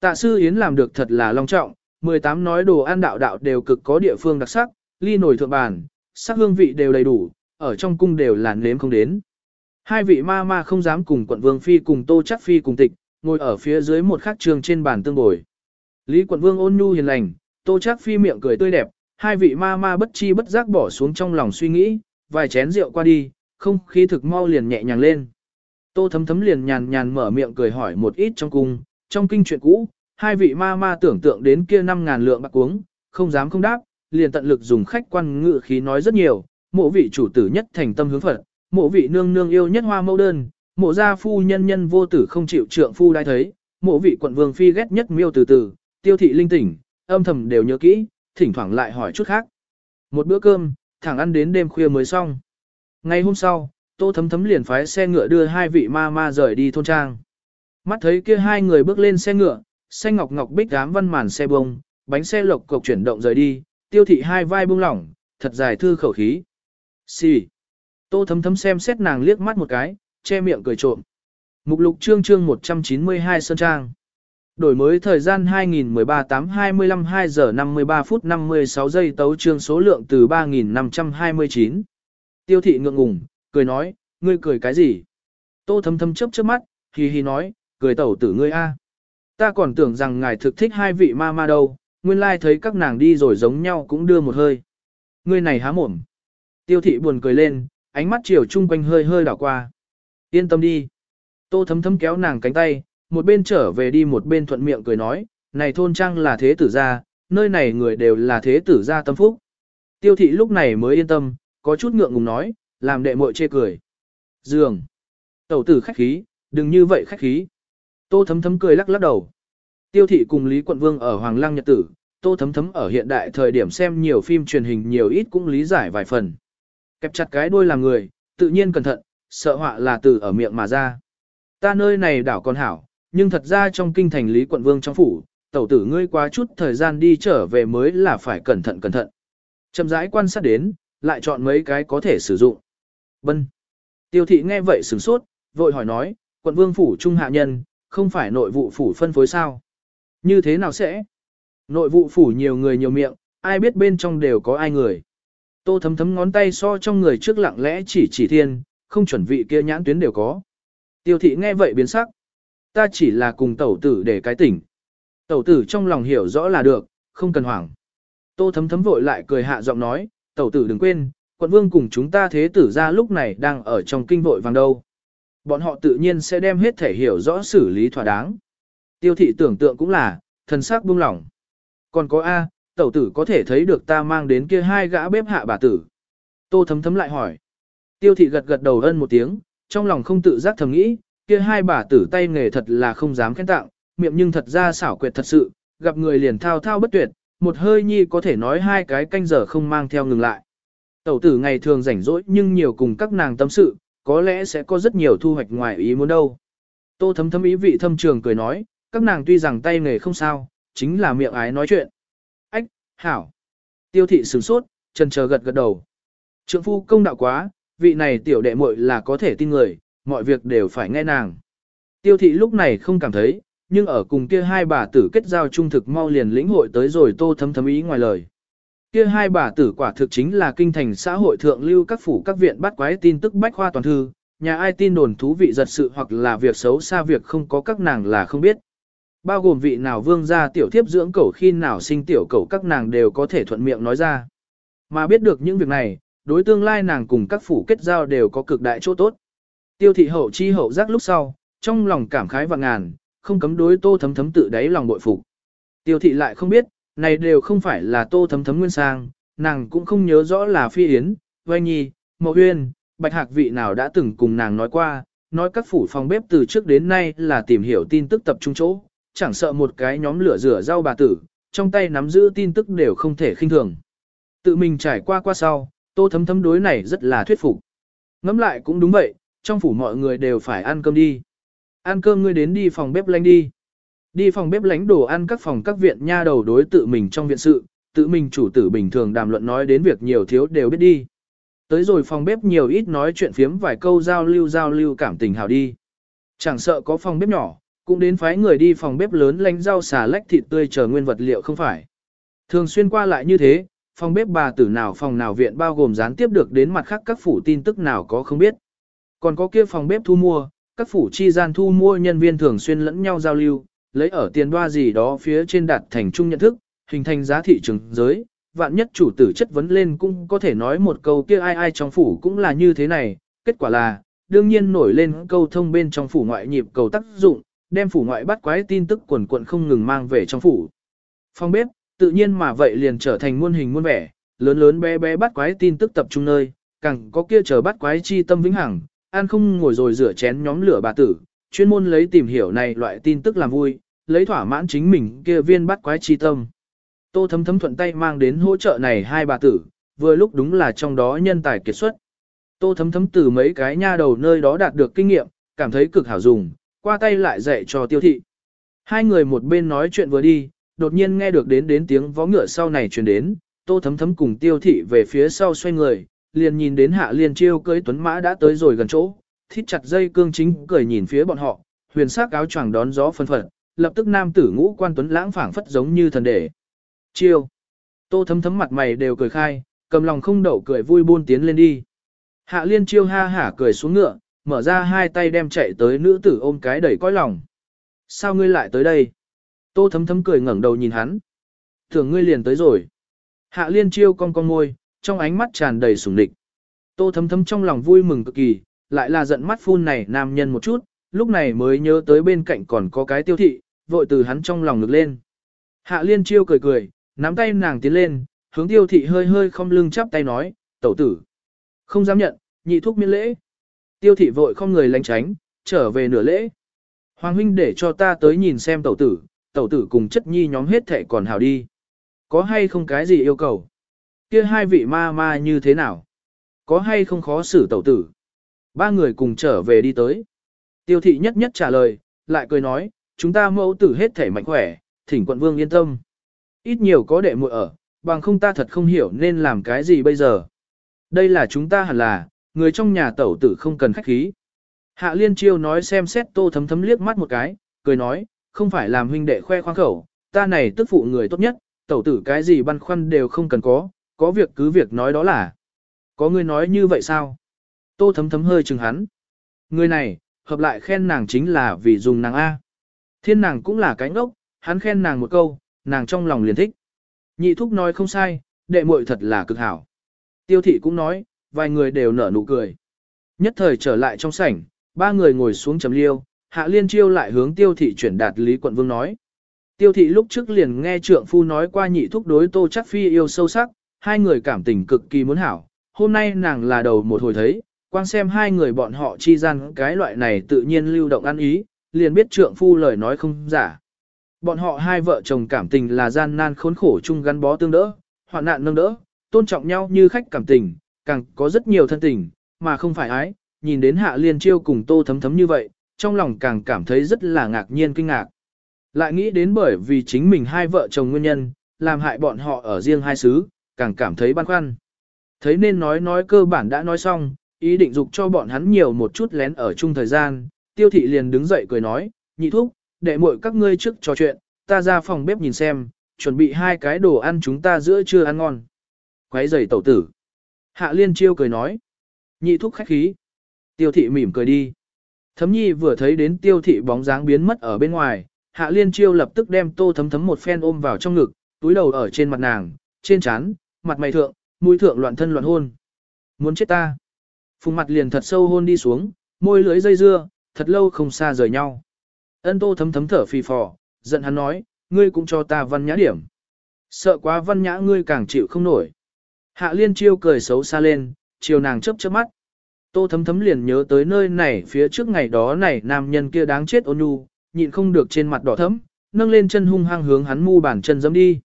Tạ sư Yến làm được thật là long trọng, 18 nói đồ ăn đạo đạo đều cực có địa phương đặc sắc, ly nổi thượng bàn, sắc hương vị đều đầy đủ, ở trong cung đều là nếm không đến. Hai vị ma ma không dám cùng quận vương phi cùng tô chắc phi cùng tịch, ngồi ở phía dưới một khắc trường trên bàn tương bồi. Lý quận vương ôn nhu hiền lành, tô chắc phi miệng cười tươi đẹp, hai vị ma ma bất chi bất giác bỏ xuống trong lòng suy nghĩ, vài chén rượu qua đi, không khí thực mau liền nhẹ nhàng lên. Tô thấm thấm liền nhàn nhàn mở miệng cười hỏi một ít trong cung, trong kinh chuyện cũ, hai vị ma ma tưởng tượng đến kia năm ngàn lượng bạc uống, không dám không đáp, liền tận lực dùng khách quan ngự khí nói rất nhiều, mộ vị chủ tử nhất thành tâm hướng Phật, mộ vị nương nương yêu nhất hoa mẫu đơn, mộ gia phu nhân nhân vô tử không chịu trượng phu đai thấy, mộ vị quận vương phi ghét nhất miêu từ từ, tiêu thị linh tỉnh, âm thầm đều nhớ kỹ, thỉnh thoảng lại hỏi chút khác. Một bữa cơm, thẳng ăn đến đêm khuya mới xong. Ngày hôm sau, tô thấm thấm liền phái xe ngựa đưa hai vị ma ma rời đi thôn trang. Mắt thấy kia hai người bước lên xe ngựa, xanh ngọc ngọc bích gám văn màn xe bông, bánh xe lộc cộc chuyển động rời đi, tiêu thị hai vai buông lỏng, thật dài thư khẩu khí. Xì. Tô thấm thấm xem xét nàng liếc mắt một cái, che miệng cười trộm. Mục lục chương chương 192 Sơn Trang. Đổi mới thời gian 2013 8 25 2 giờ 53 phút 56 giây tấu chương số lượng từ 3529. Tiêu thị ngượng ngùng, cười nói, ngươi cười cái gì? Tô thấm thấm chớp chớp mắt, hì hì nói, cười tẩu tử ngươi a. Ta còn tưởng rằng ngài thực thích hai vị ma ma đâu, nguyên lai thấy các nàng đi rồi giống nhau cũng đưa một hơi. Ngươi này há mồm. Tiêu thị buồn cười lên, ánh mắt chiều chung quanh hơi hơi đảo qua. Yên tâm đi. Tô thấm thấm kéo nàng cánh tay, một bên trở về đi một bên thuận miệng cười nói, này thôn trang là thế tử gia, nơi này người đều là thế tử gia tâm phúc. Tiêu thị lúc này mới yên tâm, có chút ngượng ngùng nói, làm đệ muội chê cười. Dường. Tẩu tử khách khí, đừng như vậy khách khí. Tô thấm thấm cười lắc lắc đầu. Tiêu thị cùng Lý Quận Vương ở Hoàng Lăng Nhật Tử, Tô thấm thấm ở hiện đại thời điểm xem nhiều phim truyền hình nhiều ít cũng lý giải vài phần. Kẹp chặt cái đuôi làm người, tự nhiên cẩn thận, sợ họa là từ ở miệng mà ra. Ta nơi này đảo còn hảo, nhưng thật ra trong kinh thành Lý Quận Vương trong phủ, tẩu tử ngươi quá chút thời gian đi trở về mới là phải cẩn thận cẩn thận. Chậm rãi quan sát đến, lại chọn mấy cái có thể sử dụng. Vân. Tiêu thị nghe vậy sửng sốt, vội hỏi nói, quận vương phủ trung hạ nhân, không phải nội vụ phủ phân phối sao? Như thế nào sẽ? Nội vụ phủ nhiều người nhiều miệng, ai biết bên trong đều có ai người. Tô thấm thấm ngón tay so trong người trước lặng lẽ chỉ chỉ thiên, không chuẩn vị kia nhãn tuyến đều có. Tiêu thị nghe vậy biến sắc. Ta chỉ là cùng tẩu tử để cái tỉnh. Tẩu tử trong lòng hiểu rõ là được, không cần hoảng. Tô thấm thấm vội lại cười hạ giọng nói, tẩu tử đừng quên, quận vương cùng chúng ta thế tử ra lúc này đang ở trong kinh vội vàng đâu. Bọn họ tự nhiên sẽ đem hết thể hiểu rõ xử lý thỏa đáng. Tiêu thị tưởng tượng cũng là, thần sắc buông lỏng. Còn có A, tẩu tử có thể thấy được ta mang đến kia hai gã bếp hạ bà tử. Tô thấm thấm lại hỏi. Tiêu thị gật gật đầu ân một tiếng, trong lòng không tự giác thầm nghĩ, kia hai bà tử tay nghề thật là không dám khen tặng, miệng nhưng thật ra xảo quyệt thật sự, gặp người liền thao thao bất tuyệt, một hơi nhi có thể nói hai cái canh giờ không mang theo ngừng lại. Tẩu tử ngày thường rảnh rỗi nhưng nhiều cùng các nàng tâm sự, có lẽ sẽ có rất nhiều thu hoạch ngoài ý muốn đâu. Tô thấm thấm ý vị thâm trường cười nói, các nàng tuy rằng tay nghề không sao, chính là miệng ái nói chuyện. Ách, hảo. Tiêu thị sửng sốt, chân chờ gật gật đầu. Trượng phu công đạo quá, vị này tiểu đệ muội là có thể tin người, mọi việc đều phải nghe nàng. Tiêu thị lúc này không cảm thấy, nhưng ở cùng kia hai bà tử kết giao trung thực mau liền lĩnh hội tới rồi tô thấm thấm ý ngoài lời. Kia hai bà tử quả thực chính là kinh thành xã hội thượng lưu các phủ các viện bắt quái tin tức bách khoa toàn thư, nhà ai tin đồn thú vị giật sự hoặc là việc xấu xa việc không có các nàng là không biết. Bao gồm vị nào vương gia tiểu thiếp dưỡng cẩu khi nào sinh tiểu cẩu các nàng đều có thể thuận miệng nói ra. Mà biết được những việc này, đối tương lai nàng cùng các phủ kết giao đều có cực đại chỗ tốt. Tiêu thị hậu chi hậu giác lúc sau, trong lòng cảm khái và ngàn, không cấm đối tô thấm thấm tự đáy lòng bội phục. Tiêu thị lại không biết, này đều không phải là tô thấm thấm nguyên sang, nàng cũng không nhớ rõ là phi yến, vay nhi, mậu uyên, bạch hạc vị nào đã từng cùng nàng nói qua, nói các phủ phòng bếp từ trước đến nay là tìm hiểu tin tức tập trung chỗ, chẳng sợ một cái nhóm lửa rửa rau bà tử, trong tay nắm giữ tin tức đều không thể khinh thường. Tự mình trải qua qua sau, tô thấm thấm đối này rất là thuyết phục. Ngắm lại cũng đúng vậy, trong phủ mọi người đều phải ăn cơm đi. Ăn cơm ngươi đến đi phòng bếp lanh đi. Đi phòng bếp lánh đồ ăn các phòng các viện nha đầu đối tự mình trong viện sự, tự mình chủ tử bình thường đàm luận nói đến việc nhiều thiếu đều biết đi. Tới rồi phòng bếp nhiều ít nói chuyện phiếm vài câu giao lưu giao lưu cảm tình hào đi. Chẳng sợ có phòng bếp nhỏ, cũng đến phái người đi phòng bếp lớn lánh rau xà lách thịt tươi chờ nguyên vật liệu không phải. Thường xuyên qua lại như thế, phòng bếp bà tử nào phòng nào viện bao gồm gián tiếp được đến mặt khác các phủ tin tức nào có không biết. Còn có kia phòng bếp thu mua, các phủ chi gian thu mua nhân viên thường xuyên lẫn nhau giao lưu, lấy ở tiền đoa gì đó phía trên đạt thành chung nhận thức, hình thành giá thị trường giới, vạn nhất chủ tử chất vấn lên cũng có thể nói một câu kia ai ai trong phủ cũng là như thế này, kết quả là, đương nhiên nổi lên câu thông bên trong phủ ngoại nhịp cầu tác dụng, đem phủ ngoại bắt quái tin tức quần quận không ngừng mang về trong phủ. phong bếp, tự nhiên mà vậy liền trở thành muôn hình muôn vẻ, lớn lớn bé bé bắt quái tin tức tập trung nơi, càng có kia chờ bắt quái chi tâm vĩnh hằng, ăn không ngồi rồi rửa chén nhóm lửa bà tử, chuyên môn lấy tìm hiểu này loại tin tức làm vui, lấy thỏa mãn chính mình kia viên bắt quái chi tâm. Tô thấm thấm thuận tay mang đến hỗ trợ này hai bà tử, vừa lúc đúng là trong đó nhân tài kiệt xuất. Tô thấm thấm từ mấy cái nha đầu nơi đó đạt được kinh nghiệm, cảm thấy cực hảo dùng, qua tay lại dạy cho tiêu thị. Hai người một bên nói chuyện vừa đi, đột nhiên nghe được đến đến tiếng vó ngựa sau này truyền đến, tô thấm thấm cùng tiêu thị về phía sau xoay người, liền nhìn đến hạ liên chiêu cưới tuấn mã đã tới rồi gần chỗ, thít chặt dây cương chính cười nhìn phía bọn họ, huyền sắc áo choàng đón gió phân phật, lập tức nam tử ngũ quan tuấn lãng phảng phất giống như thần đệ. Chiêu. Tô thấm thấm mặt mày đều cười khai, cầm lòng không đậu cười vui buôn tiến lên đi. Hạ liên chiêu ha hả cười xuống ngựa, mở ra hai tay đem chạy tới nữ tử ôm cái đẩy coi lòng. Sao ngươi lại tới đây? Tô thấm thấm cười ngẩng đầu nhìn hắn. Thường ngươi liền tới rồi. Hạ liên chiêu cong cong môi, trong ánh mắt tràn đầy sủng địch. Tô thấm thấm trong lòng vui mừng cực kỳ, lại là giận mắt phun này nam nhân một chút, lúc này mới nhớ tới bên cạnh còn có cái tiêu thị, vội từ hắn trong lòng lực lên. Hạ liên chiêu cười cười, nắm tay nàng tiến lên, hướng tiêu thị hơi hơi không lưng chắp tay nói, tẩu tử. Không dám nhận, nhị thúc miễn lễ. Tiêu thị vội không người lánh tránh, trở về nửa lễ. Hoàng huynh để cho ta tới nhìn xem tẩu tử, tẩu tử cùng chất nhi nhóm hết thẻ còn hào đi. Có hay không cái gì yêu cầu? Kia hai vị ma ma như thế nào? Có hay không khó xử tẩu tử? Ba người cùng trở về đi tới. Tiêu thị nhất nhất trả lời, lại cười nói, chúng ta mẫu tử hết thể mạnh khỏe, thỉnh quận vương yên tâm. Ít nhiều có đệ muội ở, bằng không ta thật không hiểu nên làm cái gì bây giờ. Đây là chúng ta hẳn là, người trong nhà tẩu tử không cần khách khí. Hạ liên chiêu nói xem xét tô thấm thấm liếc mắt một cái, cười nói, không phải làm huynh đệ khoe khoang khẩu, ta này tức phụ người tốt nhất, tẩu tử cái gì băn khoăn đều không cần có, có việc cứ việc nói đó là. Có người nói như vậy sao? Tô thấm thấm hơi chừng hắn. Người này, hợp lại khen nàng chính là vì dùng nàng A. Thiên nàng cũng là cái ngốc, hắn khen nàng một câu, nàng trong lòng liền thích. Nhị thúc nói không sai, đệ muội thật là cực hảo. Tiêu thị cũng nói, vài người đều nở nụ cười. Nhất thời trở lại trong sảnh, ba người ngồi xuống chấm liêu, hạ liên chiêu lại hướng tiêu thị chuyển đạt Lý Quận Vương nói. Tiêu thị lúc trước liền nghe trượng phu nói qua nhị thúc đối tô chắc phi yêu sâu sắc, hai người cảm tình cực kỳ muốn hảo. Hôm nay nàng là đầu một hồi thấy, quan xem hai người bọn họ chi gian cái loại này tự nhiên lưu động ăn ý, liền biết trượng phu lời nói không giả. Bọn họ hai vợ chồng cảm tình là gian nan khốn khổ chung gắn bó tương đỡ, hoạn nạn nâng đỡ, tôn trọng nhau như khách cảm tình, càng có rất nhiều thân tình, mà không phải ái, nhìn đến hạ liên chiêu cùng tô thấm thấm như vậy, trong lòng càng cảm thấy rất là ngạc nhiên kinh ngạc. Lại nghĩ đến bởi vì chính mình hai vợ chồng nguyên nhân, làm hại bọn họ ở riêng hai xứ, càng cảm thấy băn khoăn. Thấy nên nói nói cơ bản đã nói xong, ý định dục cho bọn hắn nhiều một chút lén ở chung thời gian, tiêu thị liền đứng dậy cười nói, nhị thúc, để muội các ngươi trước trò chuyện, ta ra phòng bếp nhìn xem, chuẩn bị hai cái đồ ăn chúng ta giữa trưa ăn ngon. Quấy giày tẩu tử. Hạ liên chiêu cười nói. Nhị thúc khách khí. Tiêu thị mỉm cười đi. Thấm nhi vừa thấy đến tiêu thị bóng dáng biến mất ở bên ngoài, hạ liên chiêu lập tức đem tô thấm thấm một phen ôm vào trong ngực, túi đầu ở trên mặt nàng, trên trán, mặt mày thượng, mũi thượng loạn thân loạn hôn. Muốn chết ta. Phùng mặt liền thật sâu hôn đi xuống, môi lưới dây dưa, thật lâu không xa rời nhau. Ân tô thấm thấm thở phì phò, giận hắn nói, ngươi cũng cho ta văn nhã điểm. Sợ quá văn nhã ngươi càng chịu không nổi. Hạ liên chiêu cười xấu xa lên, chiều nàng chớp chớp mắt. Tô thấm thấm liền nhớ tới nơi này phía trước ngày đó này nam nhân kia đáng chết ôn nhu, nhịn không được trên mặt đỏ thấm, nâng lên chân hung hăng hướng hắn mu bàn chân dẫm đi.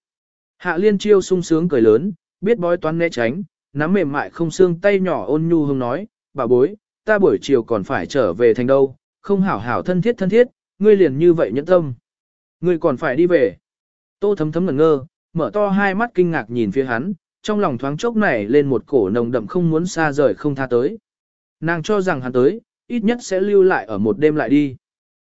Hạ liên chiêu sung sướng cười lớn, biết bói toán né tránh, nắm mềm mại không xương tay nhỏ ôn nhu hương nói, bà bối, ta buổi chiều còn phải trở về thành đâu, không hảo hảo thân thiết thân thiết, ngươi liền như vậy nhẫn tâm. Ngươi còn phải đi về. Tô thấm thấm ngẩn ngơ, mở to hai mắt kinh ngạc nhìn phía hắn, trong lòng thoáng chốc này lên một cổ nồng đậm không muốn xa rời không tha tới. Nàng cho rằng hắn tới, ít nhất sẽ lưu lại ở một đêm lại đi.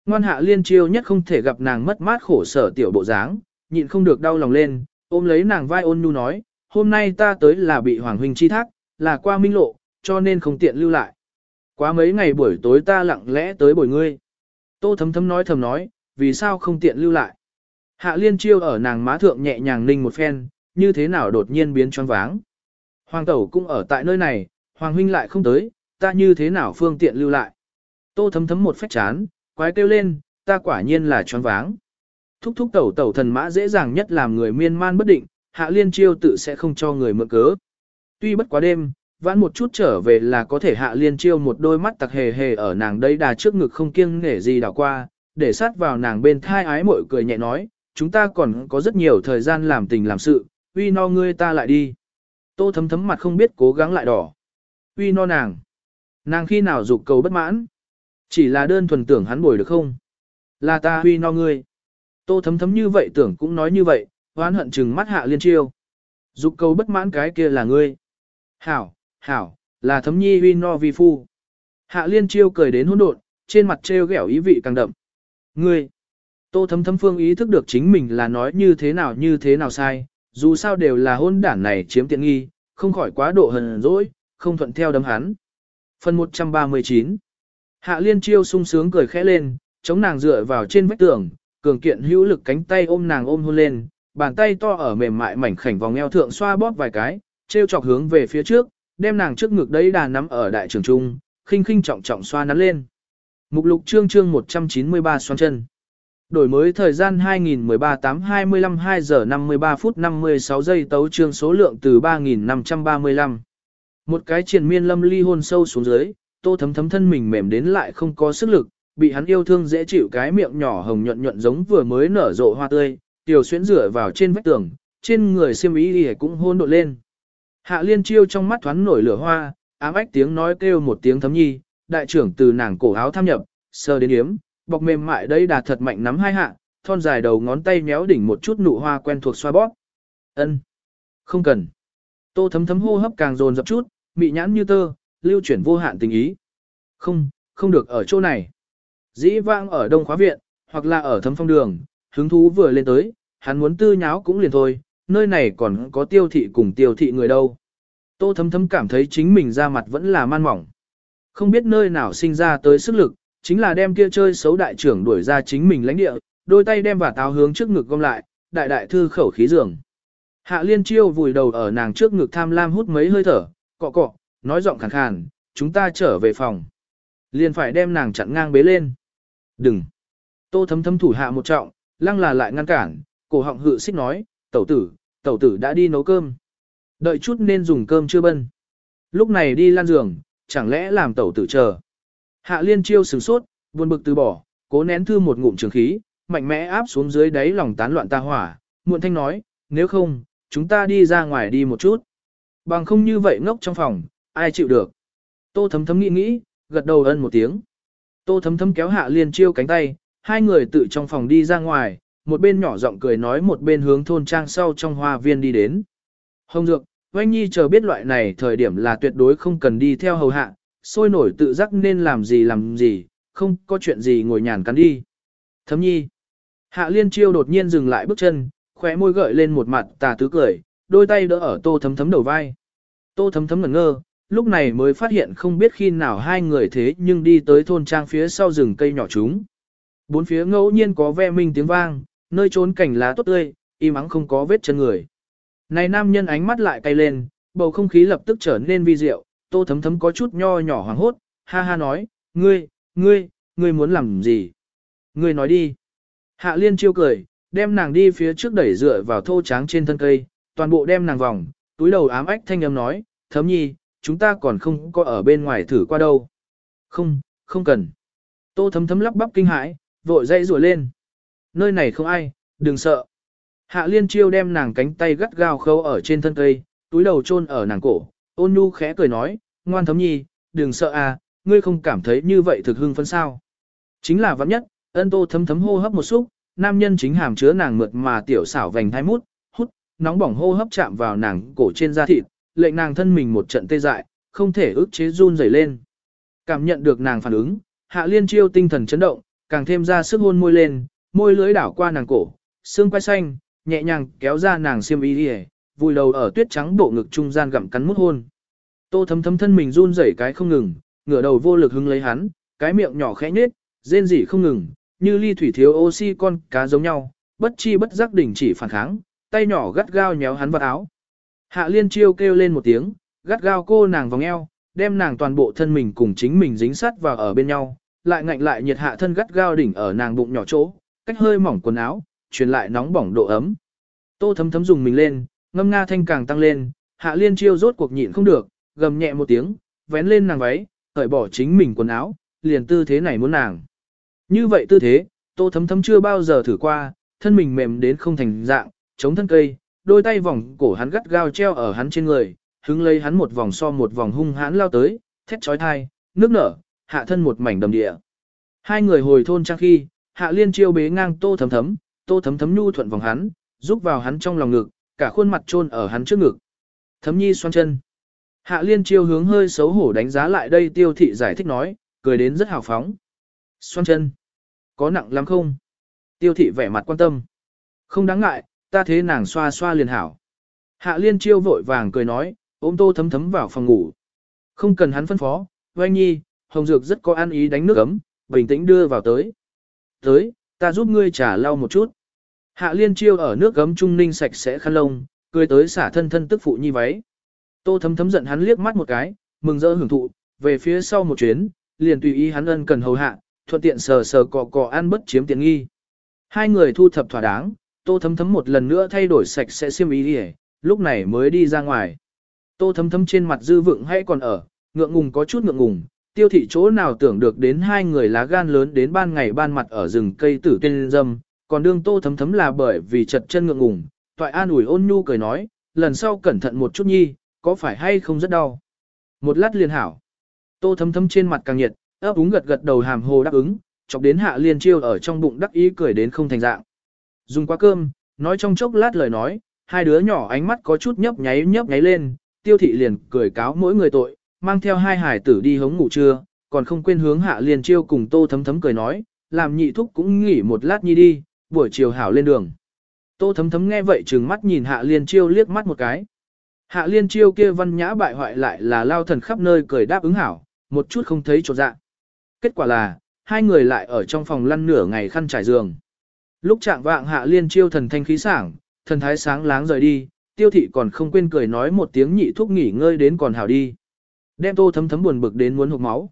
Ngoan hạ liên chiêu nhất không thể gặp nàng mất mát khổ sở tiểu bộ dáng, nhịn không được đau lòng lên, ôm lấy nàng vai ôn nhu nói, hôm nay ta tới là bị Hoàng Huynh chi thác, là qua minh lộ, cho nên không tiện lưu lại. Quá mấy ngày buổi tối ta lặng lẽ tới bồi ngươi. Tô thấm thấm nói thầm nói, vì sao không tiện lưu lại. Hạ liên chiêu ở nàng má thượng nhẹ nhàng ninh một phen, như thế nào đột nhiên biến choáng váng. Hoàng tẩu cũng ở tại nơi này, Hoàng huynh lại không tới, ta như thế nào phương tiện lưu lại. Tô thấm thấm một phách chán, quái kêu lên, ta quả nhiên là choáng váng. Thúc thúc tẩu tẩu thần mã dễ dàng nhất làm người miên man bất định, hạ liên chiêu tự sẽ không cho người mượn cớ. Tuy bất quá đêm, vãn một chút trở về là có thể hạ liên chiêu một đôi mắt tặc hề hề ở nàng đây đà trước ngực không kiêng nể gì đảo qua, để sát vào nàng bên thai ái mội cười nhẹ nói, chúng ta còn có rất nhiều thời gian làm tình làm sự, uy no ngươi ta lại đi. Tô thấm thấm mặt không biết cố gắng lại đỏ. Uy no nàng. Nàng khi nào dục cầu bất mãn. Chỉ là đơn thuần tưởng hắn bồi được không? Là ta uy no ngươi. Tô thấm thấm như vậy tưởng cũng nói như vậy, hoán hận chừng mắt hạ liên chiêu. Dục cầu bất mãn cái kia là ngươi. Hảo, hảo, là thấm nhi uy no vi phu. Hạ liên chiêu cười đến hỗn độn, trên mặt trêu ghẹo ý vị càng đậm. Ngươi. Tô thấm thấm phương ý thức được chính mình là nói như thế nào như thế nào sai, dù sao đều là hôn đản này chiếm tiện nghi, không khỏi quá độ hờn dỗi, không thuận theo đấm hắn. Phần 139 Hạ liên chiêu sung sướng cười khẽ lên, chống nàng dựa vào trên vách tường, cường kiện hữu lực cánh tay ôm nàng ôm hôn lên, bàn tay to ở mềm mại mảnh khảnh vòng eo thượng xoa bóp vài cái, treo chọc hướng về phía trước, đem nàng trước ngực đấy đà nắm ở đại trường trung, khinh khinh trọng trọng xoa nắn lên. Mục lục chương chương 193 xoan chân. Đổi mới thời gian 2013 8 25 2 giờ 53 phút 56 giây tấu chương số lượng từ 3.535. Một cái triền miên lâm ly hôn sâu xuống dưới, tô thấm thấm thân mình mềm đến lại không có sức lực, bị hắn yêu thương dễ chịu cái miệng nhỏ hồng nhuận nhuận giống vừa mới nở rộ hoa tươi, tiểu xuyến rửa vào trên vách tường, trên người xiêm ý y cũng hôn độ lên. Hạ liên chiêu trong mắt thoáng nổi lửa hoa, ám ách tiếng nói kêu một tiếng thấm nhi, đại trưởng từ nàng cổ áo tham nhập, sờ đến yếm, bọc mềm mại đây đà thật mạnh nắm hai hạ, thon dài đầu ngón tay méo đỉnh một chút nụ hoa quen thuộc xoa bóp. Ân, Không cần. Tô thấm thấm hô hấp càng dồn dập chút, mị nhãn như tơ, lưu chuyển vô hạn tình ý. Không, không được ở chỗ này. Dĩ vãng ở đông khóa viện, hoặc là ở thấm phong đường, hứng thú vừa lên tới, hắn muốn tư nháo cũng liền thôi, nơi này còn có tiêu thị cùng tiêu thị người đâu. Tô thấm thấm cảm thấy chính mình ra mặt vẫn là man mỏng. Không biết nơi nào sinh ra tới sức lực, chính là đem kia chơi xấu đại trưởng đuổi ra chính mình lãnh địa, đôi tay đem và táo hướng trước ngực gom lại, đại đại thư khẩu khí giường. Hạ liên chiêu vùi đầu ở nàng trước ngực tham lam hút mấy hơi thở, cọ cọ, nói giọng khàn khàn, chúng ta trở về phòng. Liền phải đem nàng chặn ngang bế lên. Đừng. Tô thấm thấm thủ hạ một trọng, lăng là lại ngăn cản, cổ họng hự xích nói, tẩu tử, tẩu tử đã đi nấu cơm. Đợi chút nên dùng cơm chưa bân. Lúc này đi lan giường, chẳng lẽ làm tẩu tử chờ. Hạ liên chiêu sửng sốt, buồn bực từ bỏ, cố nén thư một ngụm trường khí, mạnh mẽ áp xuống dưới đáy lòng tán loạn ta hỏa, muộn thanh nói, nếu không, chúng ta đi ra ngoài đi một chút. Bằng không như vậy ngốc trong phòng, ai chịu được. Tô thấm thấm nghĩ nghĩ, gật đầu ân một tiếng. Tô thấm thấm kéo hạ liên chiêu cánh tay, hai người tự trong phòng đi ra ngoài, một bên nhỏ giọng cười nói một bên hướng thôn trang sau trong hoa viên đi đến. Hồng Dược, Oanh Nhi chờ biết loại này thời điểm là tuyệt đối không cần đi theo hầu hạ, sôi nổi tự giác nên làm gì làm gì, không có chuyện gì ngồi nhàn cắn đi. Thấm Nhi. Hạ Liên Chiêu đột nhiên dừng lại bước chân, khóe môi gợi lên một mặt tà tứ cười, đôi tay đỡ ở tô thấm thấm đầu vai. Tô thấm thấm ngẩn ngơ, lúc này mới phát hiện không biết khi nào hai người thế nhưng đi tới thôn trang phía sau rừng cây nhỏ chúng. Bốn phía ngẫu nhiên có ve minh tiếng vang, nơi trốn cảnh lá tốt tươi, im ắng không có vết chân người. Này nam nhân ánh mắt lại cay lên, bầu không khí lập tức trở nên vi diệu, tô thấm thấm có chút nho nhỏ hoàng hốt, ha ha nói, ngươi, ngươi, ngươi muốn làm gì? Ngươi nói đi. Hạ liên chiêu cười, đem nàng đi phía trước đẩy dựa vào thô tráng trên thân cây, toàn bộ đem nàng vòng, túi đầu ám ách thanh âm nói, thấm nhi, chúng ta còn không có ở bên ngoài thử qua đâu. Không, không cần. Tô thấm thấm lắp bắp kinh hãi, vội dây rùa lên. Nơi này không ai, đừng sợ. Hạ liên chiêu đem nàng cánh tay gắt gao khâu ở trên thân cây, túi đầu chôn ở nàng cổ, ôn nhu khẽ cười nói, ngoan thấm nhi, đừng sợ à, ngươi không cảm thấy như vậy thực hưng phân sao. Chính là vắng nhất, ân tô thấm thấm hô hấp một xúc, nam nhân chính hàm chứa nàng mượt mà tiểu xảo vành hai mút, hút, nóng bỏng hô hấp chạm vào nàng cổ trên da thịt, lệnh nàng thân mình một trận tê dại, không thể ức chế run rẩy lên. Cảm nhận được nàng phản ứng, hạ liên chiêu tinh thần chấn động, càng thêm ra sức hôn môi lên, môi lưới đảo qua nàng cổ, xương quai xanh, nhẹ nhàng kéo ra nàng xiêm y đi vùi đầu ở tuyết trắng bộ ngực trung gian gặm cắn mút hôn. Tô thấm thấm thân mình run rẩy cái không ngừng, ngửa đầu vô lực hứng lấy hắn, cái miệng nhỏ khẽ nhếch, rên rỉ không ngừng, như ly thủy thiếu oxy con cá giống nhau, bất chi bất giác đỉnh chỉ phản kháng, tay nhỏ gắt gao nhéo hắn vào áo. Hạ liên chiêu kêu lên một tiếng, gắt gao cô nàng vòng eo, đem nàng toàn bộ thân mình cùng chính mình dính sát vào ở bên nhau, lại ngạnh lại nhiệt hạ thân gắt gao đỉnh ở nàng bụng nhỏ chỗ, cách hơi mỏng quần áo, truyền lại nóng bỏng độ ấm. Tô thấm thấm dùng mình lên, ngâm nga thanh càng tăng lên, hạ liên chiêu rốt cuộc nhịn không được, gầm nhẹ một tiếng, vén lên nàng váy, cởi bỏ chính mình quần áo, liền tư thế này muốn nàng. Như vậy tư thế, tô thấm thấm chưa bao giờ thử qua, thân mình mềm đến không thành dạng, chống thân cây, đôi tay vòng cổ hắn gắt gao treo ở hắn trên người, hứng lấy hắn một vòng so một vòng hung hãn lao tới, thét chói tai, nước nở, hạ thân một mảnh đầm địa. Hai người hồi thôn trang khi, hạ liên chiêu bế ngang tô thấm thấm, tô thấm thấm nhu thuận vòng hắn, giúp vào hắn trong lòng ngực, cả khuôn mặt trôn ở hắn trước ngực. Thấm nhi xoan chân. Hạ liên chiêu hướng hơi xấu hổ đánh giá lại đây tiêu thị giải thích nói, cười đến rất hào phóng. Xoan chân. Có nặng lắm không? Tiêu thị vẻ mặt quan tâm. Không đáng ngại, ta thế nàng xoa xoa liền hảo. Hạ liên chiêu vội vàng cười nói, ôm tô thấm thấm vào phòng ngủ. Không cần hắn phân phó, oanh nhi, hồng dược rất có ăn ý đánh nước ấm, bình tĩnh đưa vào tới. Tới, ta giúp ngươi trả lau một chút. Hạ liên chiêu ở nước gấm trung ninh sạch sẽ khăn lông, cười tới xả thân thân tức phụ nhi váy. Tô thấm thấm giận hắn liếc mắt một cái, mừng rỡ hưởng thụ, về phía sau một chuyến, liền tùy ý hắn ân cần hầu hạ, thuận tiện sờ sờ cọ cọ ăn bất chiếm tiện nghi. Hai người thu thập thỏa đáng, tô thấm thấm một lần nữa thay đổi sạch sẽ xiêm ý đi lúc này mới đi ra ngoài. Tô thấm thấm trên mặt dư vượng hay còn ở, ngượng ngùng có chút ngượng ngùng, tiêu thị chỗ nào tưởng được đến hai người lá gan lớn đến ban ngày ban mặt ở rừng cây tử tên dâm, còn đương tô thấm thấm là bởi vì chật chân ngượng ngùng, toại an ủi ôn nhu cười nói, lần sau cẩn thận một chút nhi, có phải hay không rất đau. Một lát liền hảo, tô thấm thấm trên mặt càng nhiệt, ấp úng gật gật đầu hàm hồ đáp ứng, chọc đến hạ liên chiêu ở trong bụng đắc ý cười đến không thành dạng. Dùng qua cơm, nói trong chốc lát lời nói, hai đứa nhỏ ánh mắt có chút nhấp nháy nhấp nháy lên, tiêu thị liền cười cáo mỗi người tội, mang theo hai hải tử đi hống ngủ trưa, còn không quên hướng hạ liên chiêu cùng tô thấm thấm cười nói, làm nhị thúc cũng nghỉ một lát nhi đi, buổi chiều hảo lên đường. Tô thấm thấm nghe vậy trừng mắt nhìn hạ liên chiêu liếc mắt một cái. Hạ liên chiêu kia văn nhã bại hoại lại là lao thần khắp nơi cười đáp ứng hảo, một chút không thấy trột dạ. Kết quả là, hai người lại ở trong phòng lăn nửa ngày khăn trải giường. Lúc trạng vạng hạ liên chiêu thần thanh khí sảng, thần thái sáng láng rời đi, tiêu thị còn không quên cười nói một tiếng nhị thuốc nghỉ ngơi đến còn hảo đi. Đem tô thấm thấm buồn bực đến muốn hụt máu.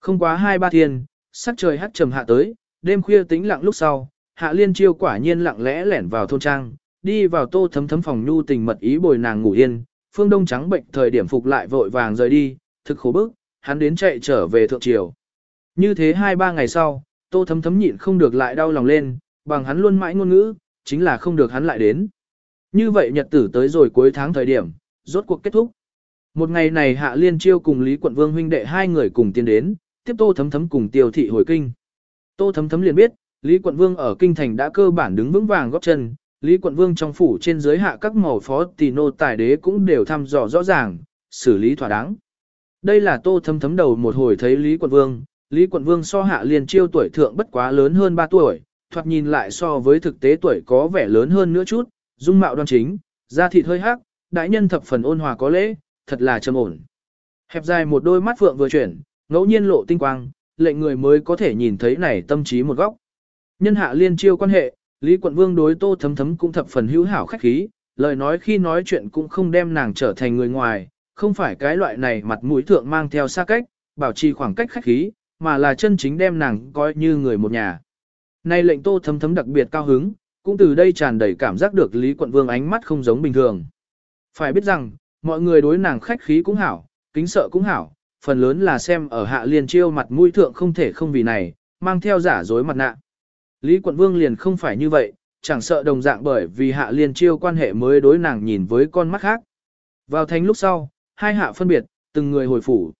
Không quá hai ba thiên, sắc trời hắt trầm hạ tới, đêm khuya tĩnh lặng lúc sau, hạ liên chiêu quả nhiên lặng lẽ lẻn vào thôn trang, đi vào tô thấm thấm phòng nhu tình mật ý bồi nàng ngủ yên, phương đông trắng bệnh thời điểm phục lại vội vàng rời đi, thực khổ bức, hắn đến chạy trở về thượng triều. Như thế hai ba ngày sau, tô thấm thấm nhịn không được lại đau lòng lên, bằng hắn luôn mãi ngôn ngữ, chính là không được hắn lại đến. Như vậy nhật tử tới rồi cuối tháng thời điểm, rốt cuộc kết thúc. Một ngày này Hạ Liên Chiêu cùng Lý Quận Vương huynh đệ hai người cùng tiến đến, tiếp Tô Thấm Thấm cùng Tiêu Thị hồi kinh. Tô Thấm Thấm liền biết, Lý Quận Vương ở kinh thành đã cơ bản đứng vững vàng góp chân, Lý Quận Vương trong phủ trên dưới hạ các màu phó tỷ nô tài đế cũng đều thăm dò rõ ràng, xử lý thỏa đáng. Đây là Tô Thấm Thấm đầu một hồi thấy Lý Quận Vương, Lý Quận Vương so Hạ Liên Chiêu tuổi thượng bất quá lớn hơn 3 tuổi, thoạt nhìn lại so với thực tế tuổi có vẻ lớn hơn nữa chút, dung mạo đoan chính, da thịt hơi hắc, đại nhân thập phần ôn hòa có lễ, thật là trầm ổn. Hẹp dài một đôi mắt phượng vừa chuyển, ngẫu nhiên lộ tinh quang, lệnh người mới có thể nhìn thấy này tâm trí một góc. Nhân hạ liên chiêu quan hệ, Lý Quận Vương đối Tô Thấm Thấm cũng thập phần hữu hảo khách khí, lời nói khi nói chuyện cũng không đem nàng trở thành người ngoài, không phải cái loại này mặt mũi thượng mang theo xa cách, bảo trì khoảng cách khách khí, mà là chân chính đem nàng coi như người một nhà. Nay lệnh Tô Thấm Thấm đặc biệt cao hứng, cũng từ đây tràn đầy cảm giác được Lý Quận Vương ánh mắt không giống bình thường. Phải biết rằng, mọi người đối nàng khách khí cũng hảo, kính sợ cũng hảo, phần lớn là xem ở hạ liên chiêu mặt mũi thượng không thể không vì này, mang theo giả dối mặt nạ. Lý Quận Vương liền không phải như vậy, chẳng sợ đồng dạng bởi vì hạ liên chiêu quan hệ mới đối nàng nhìn với con mắt khác. Vào thành lúc sau, hai hạ phân biệt, từng người hồi phủ.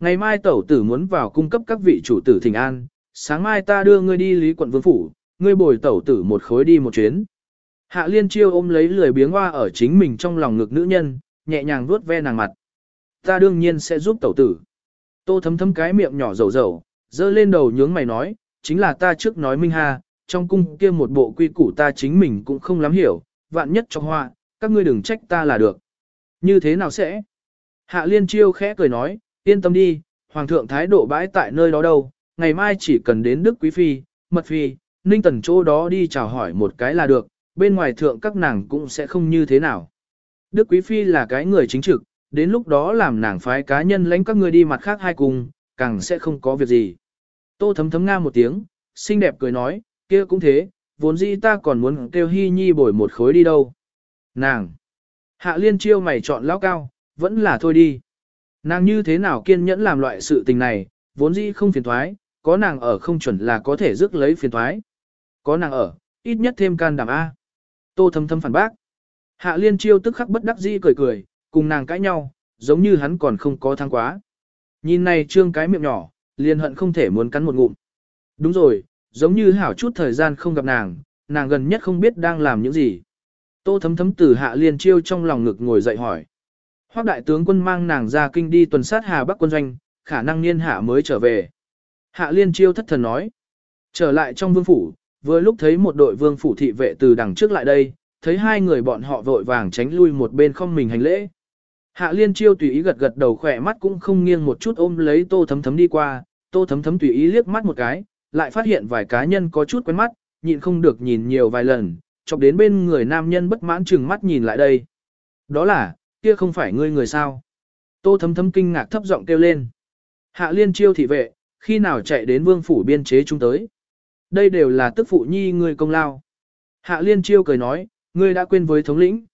Ngày mai tẩu tử muốn vào cung cấp các vị chủ tử thỉnh an, sáng mai ta đưa ngươi đi Lý Quận Vương phủ, ngươi bồi tẩu tử một khối đi một chuyến. Hạ liên chiêu ôm lấy lười biếng hoa ở chính mình trong lòng ngực nữ nhân, nhẹ nhàng vuốt ve nàng mặt. Ta đương nhiên sẽ giúp tẩu tử. Tô thấm thấm cái miệng nhỏ dầu dầu, dơ lên đầu nhướng mày nói, chính là ta trước nói minh Hà, trong cung kia một bộ quy củ ta chính mình cũng không lắm hiểu, vạn nhất cho hoa, các ngươi đừng trách ta là được. Như thế nào sẽ? Hạ liên chiêu khẽ cười nói, yên tâm đi, hoàng thượng thái độ bãi tại nơi đó đâu, ngày mai chỉ cần đến Đức Quý Phi, Mật Phi, Ninh Tần chỗ đó đi chào hỏi một cái là được, bên ngoài thượng các nàng cũng sẽ không như thế nào. Đức Quý Phi là cái người chính trực, đến lúc đó làm nàng phái cá nhân lãnh các người đi mặt khác hai cùng, càng sẽ không có việc gì. Tô thấm thấm nga một tiếng, xinh đẹp cười nói, kia cũng thế, vốn dĩ ta còn muốn kêu hy nhi bồi một khối đi đâu. Nàng! Hạ liên chiêu mày chọn lão cao, vẫn là thôi đi. Nàng như thế nào kiên nhẫn làm loại sự tình này, vốn dĩ không phiền thoái, có nàng ở không chuẩn là có thể rước lấy phiền thoái. Có nàng ở, ít nhất thêm can đảm A. Tô thấm thấm phản bác. Hạ liên chiêu tức khắc bất đắc dĩ cười cười, cùng nàng cãi nhau, giống như hắn còn không có thăng quá. Nhìn này trương cái miệng nhỏ, liền hận không thể muốn cắn một ngụm. Đúng rồi, giống như hảo chút thời gian không gặp nàng, nàng gần nhất không biết đang làm những gì. Tô thấm thấm từ hạ liên chiêu trong lòng ngực ngồi dậy hỏi. Hoác đại tướng quân mang nàng ra kinh đi tuần sát Hà Bắc quân doanh, khả năng niên hạ mới trở về. Hạ liên chiêu thất thần nói. Trở lại trong vương phủ, vừa lúc thấy một đội vương phủ thị vệ từ đằng trước lại đây, thấy hai người bọn họ vội vàng tránh lui một bên không mình hành lễ. Hạ liên chiêu tùy ý gật gật đầu khỏe mắt cũng không nghiêng một chút ôm lấy tô thấm thấm đi qua, tô thấm thấm tùy ý liếc mắt một cái, lại phát hiện vài cá nhân có chút quen mắt, nhịn không được nhìn nhiều vài lần, chọc đến bên người nam nhân bất mãn chừng mắt nhìn lại đây. Đó là, kia không phải ngươi người sao. Tô thấm thấm kinh ngạc thấp giọng kêu lên. Hạ liên chiêu thị vệ, khi nào chạy đến vương phủ biên chế chúng tới. Đây đều là tức phụ nhi người công lao. Hạ liên chiêu cười nói, ngươi đã quên với thống lĩnh.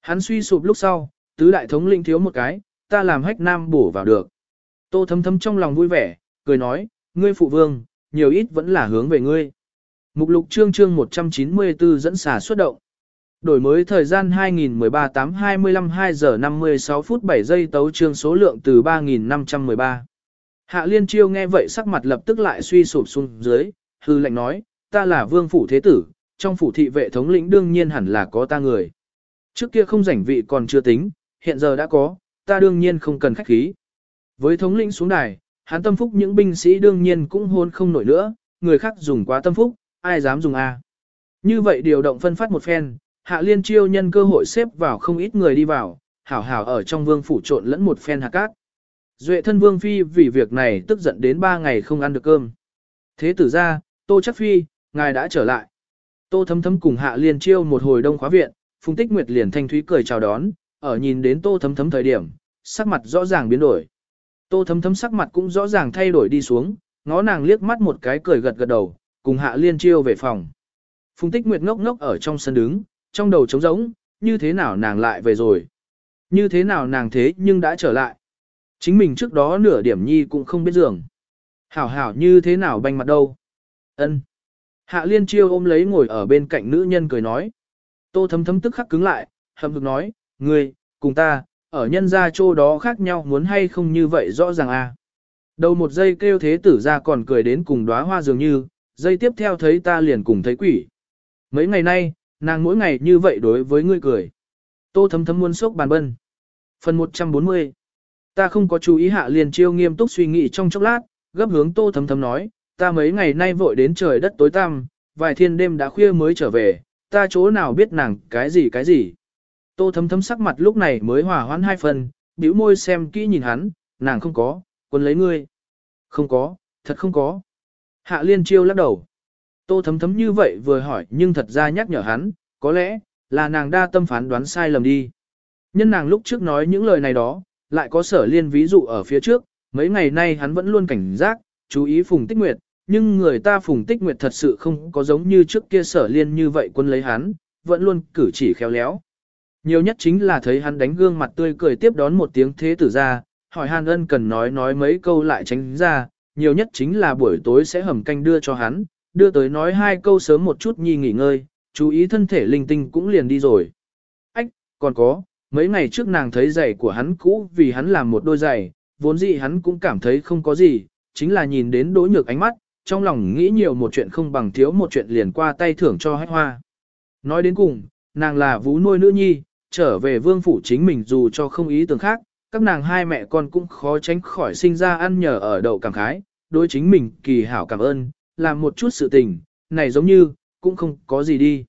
Hắn suy sụp lúc sau, tứ đại thống lĩnh thiếu một cái, ta làm hách nam bổ vào được. Tô thấm thấm trong lòng vui vẻ, cười nói, ngươi phụ vương, nhiều ít vẫn là hướng về ngươi. Mục lục chương chương 194 dẫn xả xuất động. Đổi mới thời gian 2013 8 25 2 giờ 56 phút 7 giây tấu chương số lượng từ 3513. Hạ liên chiêu nghe vậy sắc mặt lập tức lại suy sụp xuống dưới, hư lệnh nói, ta là vương phủ thế tử, trong phủ thị vệ thống lĩnh đương nhiên hẳn là có ta người. Trước kia không rảnh vị còn chưa tính, hiện giờ đã có, ta đương nhiên không cần khách khí. Với thống lĩnh xuống đài, hắn tâm phúc những binh sĩ đương nhiên cũng hôn không nổi nữa, người khác dùng quá tâm phúc, ai dám dùng A. Như vậy điều động phân phát một phen, hạ liên chiêu nhân cơ hội xếp vào không ít người đi vào, hảo hảo ở trong vương phủ trộn lẫn một phen hạ cát. Duệ thân vương phi vì việc này tức giận đến ba ngày không ăn được cơm. Thế tử ra, tô chắc phi, ngài đã trở lại. Tô thấm thấm cùng hạ liên chiêu một hồi đông khóa viện, phùng tích nguyệt liền thanh thúy cười chào đón, ở nhìn đến tô thấm thấm thời điểm, sắc mặt rõ ràng biến đổi. Tô thấm thấm sắc mặt cũng rõ ràng thay đổi đi xuống, ngó nàng liếc mắt một cái cười gật gật đầu, cùng hạ liên chiêu về phòng. Phùng tích nguyệt ngốc ngốc ở trong sân đứng, trong đầu trống rỗng, như thế nào nàng lại về rồi. Như thế nào nàng thế nhưng đã trở lại. Chính mình trước đó nửa điểm nhi cũng không biết dường. Hảo hảo như thế nào banh mặt đâu. ân Hạ liên chiêu ôm lấy ngồi ở bên cạnh nữ nhân cười nói. Tô thấm thấm tức khắc cứng lại, hầm hực nói, ngươi, cùng ta, ở nhân gia chỗ đó khác nhau muốn hay không như vậy rõ ràng à. Đầu một giây kêu thế tử ra còn cười đến cùng đóa hoa dường như, giây tiếp theo thấy ta liền cùng thấy quỷ. Mấy ngày nay, nàng mỗi ngày như vậy đối với ngươi cười. Tô thấm thấm muốn sốc bàn bân. Phần 140 Ta không có chú ý hạ liền chiêu nghiêm túc suy nghĩ trong chốc lát, gấp hướng tô thấm thấm nói, ta mấy ngày nay vội đến trời đất tối tăm, vài thiên đêm đã khuya mới trở về, ta chỗ nào biết nàng cái gì cái gì. Tô thấm thấm sắc mặt lúc này mới hòa hoãn hai phần, bĩu môi xem kỹ nhìn hắn, nàng không có, quân lấy ngươi. Không có, thật không có. Hạ liên chiêu lắc đầu. Tô thấm thấm như vậy vừa hỏi nhưng thật ra nhắc nhở hắn, có lẽ, là nàng đa tâm phán đoán sai lầm đi. Nhân nàng lúc trước nói những lời này đó, lại có sở liên ví dụ ở phía trước, mấy ngày nay hắn vẫn luôn cảnh giác, chú ý Phùng Tích Nguyệt, nhưng người ta Phùng Tích Nguyệt thật sự không có giống như trước kia sở liên như vậy quân lấy hắn, vẫn luôn cử chỉ khéo léo. Nhiều nhất chính là thấy hắn đánh gương mặt tươi cười tiếp đón một tiếng thế tử ra, hỏi Hàn Ân cần nói nói mấy câu lại tránh ra, nhiều nhất chính là buổi tối sẽ hầm canh đưa cho hắn, đưa tới nói hai câu sớm một chút nhi nghỉ ngơi, chú ý thân thể linh tinh cũng liền đi rồi. Ách, còn có, mấy ngày trước nàng thấy giày của hắn cũ vì hắn làm một đôi giày, vốn dĩ hắn cũng cảm thấy không có gì, chính là nhìn đến đối nhược ánh mắt, trong lòng nghĩ nhiều một chuyện không bằng thiếu một chuyện liền qua tay thưởng cho hách hoa. Nói đến cùng, nàng là vú nuôi nữ nhi, trở về vương phủ chính mình dù cho không ý tưởng khác, các nàng hai mẹ con cũng khó tránh khỏi sinh ra ăn nhờ ở đậu cảm khái, đối chính mình kỳ hảo cảm ơn, làm một chút sự tình, này giống như, cũng không có gì đi.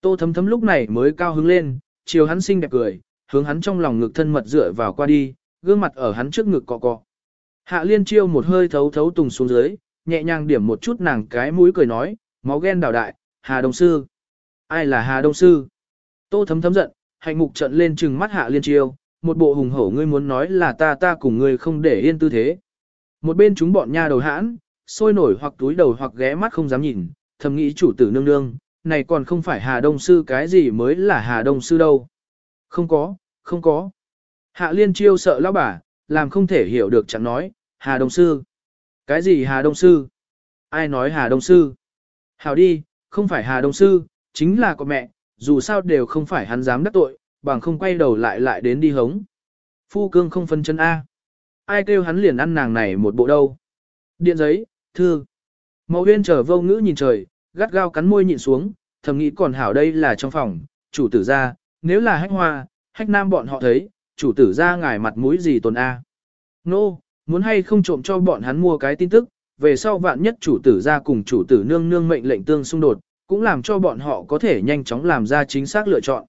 Tô thấm thấm lúc này mới cao hứng lên, chiều hắn xinh đẹp cười, hướng hắn trong lòng ngực thân mật dựa vào qua đi, gương mặt ở hắn trước ngực cọ cọ. Hạ liên chiêu một hơi thấu thấu tùng xuống dưới, nhẹ nhàng điểm một chút nàng cái mũi cười nói, máu ghen đào đại, Hà Đông Sư. Ai là Hà Đông Sư? Tô thấm thấm giận, hạnh mục trận lên trừng mắt hạ liên chiêu, một bộ hùng hổ ngươi muốn nói là ta ta cùng ngươi không để yên tư thế. Một bên chúng bọn nha đầu hãn, sôi nổi hoặc túi đầu hoặc ghé mắt không dám nhìn, thầm nghĩ chủ tử nương nương, này còn không phải Hà Đông Sư cái gì mới là Hà Đông Sư đâu. Không có, không có. Hạ liên chiêu sợ lão bà, làm không thể hiểu được chẳng nói, Hà Đông Sư. Cái gì Hà Đông Sư? Ai nói Hà Đông Sư? Hảo đi, không phải Hà Đông Sư, chính là của mẹ, dù sao đều không phải hắn dám đắc tội, bằng không quay đầu lại lại đến đi hống. Phu cương không phân chân A. Ai kêu hắn liền ăn nàng này một bộ đâu. Điện giấy, thư. Mậu huyên chờ vô ngữ nhìn trời, gắt gao cắn môi nhịn xuống, thầm nghĩ còn hảo đây là trong phòng, chủ tử ra, nếu là hách hoa, hách nam bọn họ thấy, chủ tử ra ngài mặt mũi gì tồn A. Nô, no, muốn hay không trộm cho bọn hắn mua cái tin tức, về sau vạn nhất chủ tử ra cùng chủ tử nương nương mệnh lệnh tương xung đột, cũng làm cho bọn họ có thể nhanh chóng làm ra chính xác lựa chọn.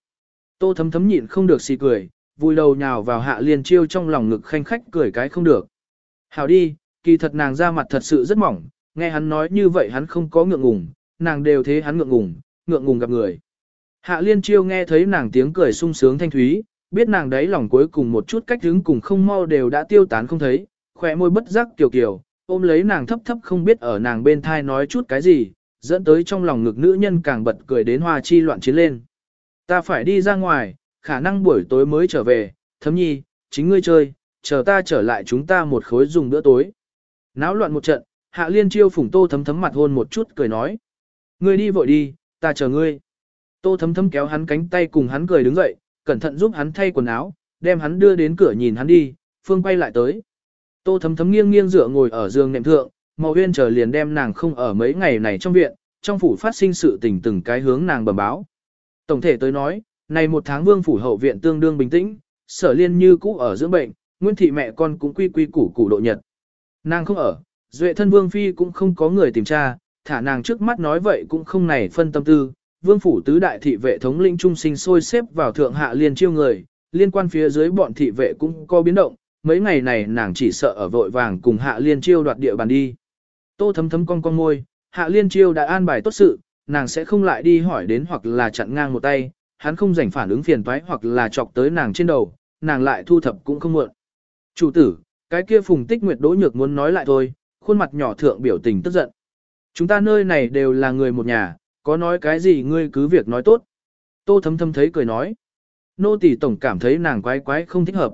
Tô thấm thấm nhịn không được xì cười, vui đầu nhào vào hạ liên chiêu trong lòng ngực khanh khách cười cái không được. Hảo đi, kỳ thật nàng ra mặt thật sự rất mỏng, nghe hắn nói như vậy hắn không có ngượng ngùng, nàng đều thế hắn ngượng ngùng, ngượng ngùng gặp người. Hạ liên chiêu nghe thấy nàng tiếng cười sung sướng thanh thúy, biết nàng đấy lòng cuối cùng một chút cách hứng cùng không mau đều đã tiêu tán không thấy, khỏe môi bất giác kiều kiều, ôm lấy nàng thấp thấp không biết ở nàng bên thai nói chút cái gì, dẫn tới trong lòng ngực nữ nhân càng bật cười đến hoa chi loạn chiến lên. Ta phải đi ra ngoài, khả năng buổi tối mới trở về, thấm nhi, chính ngươi chơi, chờ ta trở lại chúng ta một khối dùng bữa tối. Náo loạn một trận, hạ liên chiêu phủng tô thấm thấm mặt hôn một chút cười nói. Ngươi đi vội đi, ta chờ ngươi. Tô thấm thấm kéo hắn cánh tay cùng hắn cười đứng dậy, cẩn thận giúp hắn thay quần áo, đem hắn đưa đến cửa nhìn hắn đi, phương quay lại tới. Tô thấm thấm nghiêng nghiêng dựa ngồi ở giường nệm thượng, Mậu Huyên chờ liền đem nàng không ở mấy ngày này trong viện, trong phủ phát sinh sự tình từng cái hướng nàng bẩm báo. Tổng thể tới nói, này một tháng vương phủ hậu viện tương đương bình tĩnh, sở liên như cũ ở dưỡng bệnh, nguyên thị mẹ con cũng quy quy củ củ độ nhật. Nàng không ở, duệ thân vương phi cũng không có người tìm tra, thả nàng trước mắt nói vậy cũng không này phân tâm tư. Vương phủ tứ đại thị vệ thống lĩnh trung sinh sôi xếp vào thượng hạ liên chiêu người, liên quan phía dưới bọn thị vệ cũng có biến động, mấy ngày này nàng chỉ sợ ở vội vàng cùng hạ liên chiêu đoạt địa bàn đi. Tô thấm thấm con con môi, hạ liên chiêu đã an bài tốt sự, nàng sẽ không lại đi hỏi đến hoặc là chặn ngang một tay, hắn không rảnh phản ứng phiền toái hoặc là chọc tới nàng trên đầu, nàng lại thu thập cũng không muộn. Chủ tử, cái kia phùng tích nguyệt đỗ nhược muốn nói lại thôi, khuôn mặt nhỏ thượng biểu tình tức giận. Chúng ta nơi này đều là người một nhà, có nói cái gì ngươi cứ việc nói tốt. Tô thấm thấm thấy cười nói. Nô tỳ tổng cảm thấy nàng quái quái không thích hợp.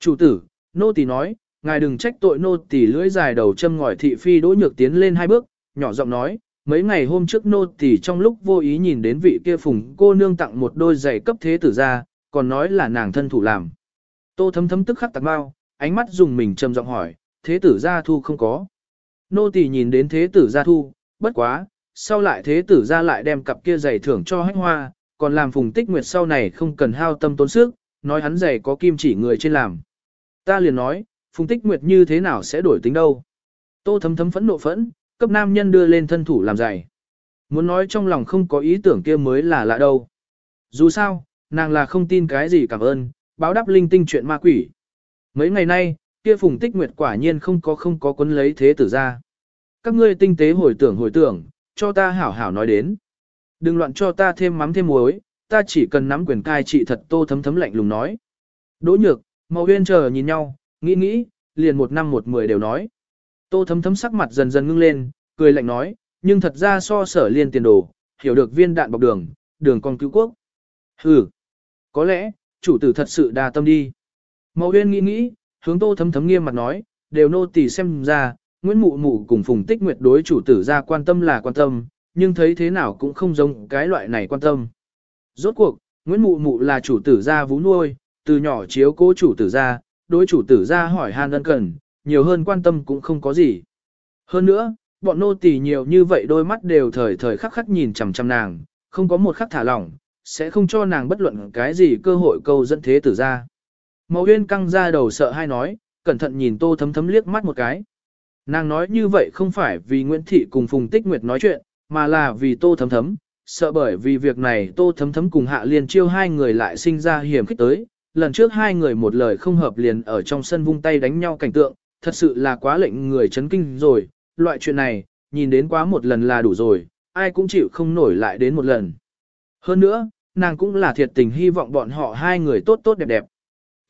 Chủ tử, nô tỳ nói, ngài đừng trách tội nô tỳ lưỡi dài đầu châm ngòi thị phi đỗ nhược tiến lên hai bước, nhỏ giọng nói, mấy ngày hôm trước nô tỳ trong lúc vô ý nhìn đến vị kia phùng cô nương tặng một đôi giày cấp thế tử ra, còn nói là nàng thân thủ làm. Tô thấm thấm tức khắc tạc bao, ánh mắt dùng mình trầm giọng hỏi, thế tử gia thu không có. Nô tỳ nhìn đến thế tử gia thu, bất quá, sau lại thế tử gia lại đem cặp kia giày thưởng cho hách hoa, còn làm phùng tích nguyệt sau này không cần hao tâm tốn sức, nói hắn giày có kim chỉ người trên làm. Ta liền nói, phùng tích nguyệt như thế nào sẽ đổi tính đâu. Tô thấm thấm phẫn nộ phẫn, cấp nam nhân đưa lên thân thủ làm giày. Muốn nói trong lòng không có ý tưởng kia mới là lạ đâu. Dù sao, nàng là không tin cái gì cảm ơn, báo đáp linh tinh chuyện ma quỷ. Mấy ngày nay, kia phùng tích nguyệt quả nhiên không có không có quấn lấy thế tử ra. Các ngươi tinh tế hồi tưởng hồi tưởng, cho ta hảo hảo nói đến. Đừng loạn cho ta thêm mắm thêm muối, ta chỉ cần nắm quyền cai trị thật tô thấm thấm lạnh lùng nói. Đỗ nhược, màu huyên chờ nhìn nhau, nghĩ nghĩ, liền một năm một mười đều nói. Tô thấm thấm sắc mặt dần dần ngưng lên, cười lạnh nói, nhưng thật ra so sở liên tiền đồ, hiểu được viên đạn bọc đường, đường con cứu quốc. Hừ, có lẽ, chủ tử thật sự đa tâm đi. Màu huyên nghĩ nghĩ, hướng tô thấm thấm nghiêm mặt nói, đều nô tỳ xem ra, Nguyễn Mụ Mụ cùng Phùng Tích Nguyệt đối chủ tử ra quan tâm là quan tâm, nhưng thấy thế nào cũng không giống cái loại này quan tâm. Rốt cuộc, Nguyễn Mụ Mụ là chủ tử ra vú nuôi, từ nhỏ chiếu cố chủ tử ra, đối chủ tử ra hỏi han ân cần, nhiều hơn quan tâm cũng không có gì. Hơn nữa, bọn nô tỳ nhiều như vậy đôi mắt đều thời thời khắc khắc nhìn chằm chằm nàng, không có một khắc thả lỏng, sẽ không cho nàng bất luận cái gì cơ hội câu dẫn thế tử ra. Màu huyên căng ra đầu sợ hai nói, cẩn thận nhìn tô thấm thấm liếc mắt một cái. Nàng nói như vậy không phải vì Nguyễn Thị cùng Phùng Tích Nguyệt nói chuyện, mà là vì Tô Thấm Thấm, sợ bởi vì việc này Tô Thấm Thấm cùng Hạ Liên Chiêu hai người lại sinh ra hiểm khích tới. Lần trước hai người một lời không hợp liền ở trong sân vung tay đánh nhau cảnh tượng, thật sự là quá lệnh người chấn kinh rồi, loại chuyện này, nhìn đến quá một lần là đủ rồi, ai cũng chịu không nổi lại đến một lần. Hơn nữa, nàng cũng là thiệt tình hy vọng bọn họ hai người tốt tốt đẹp đẹp.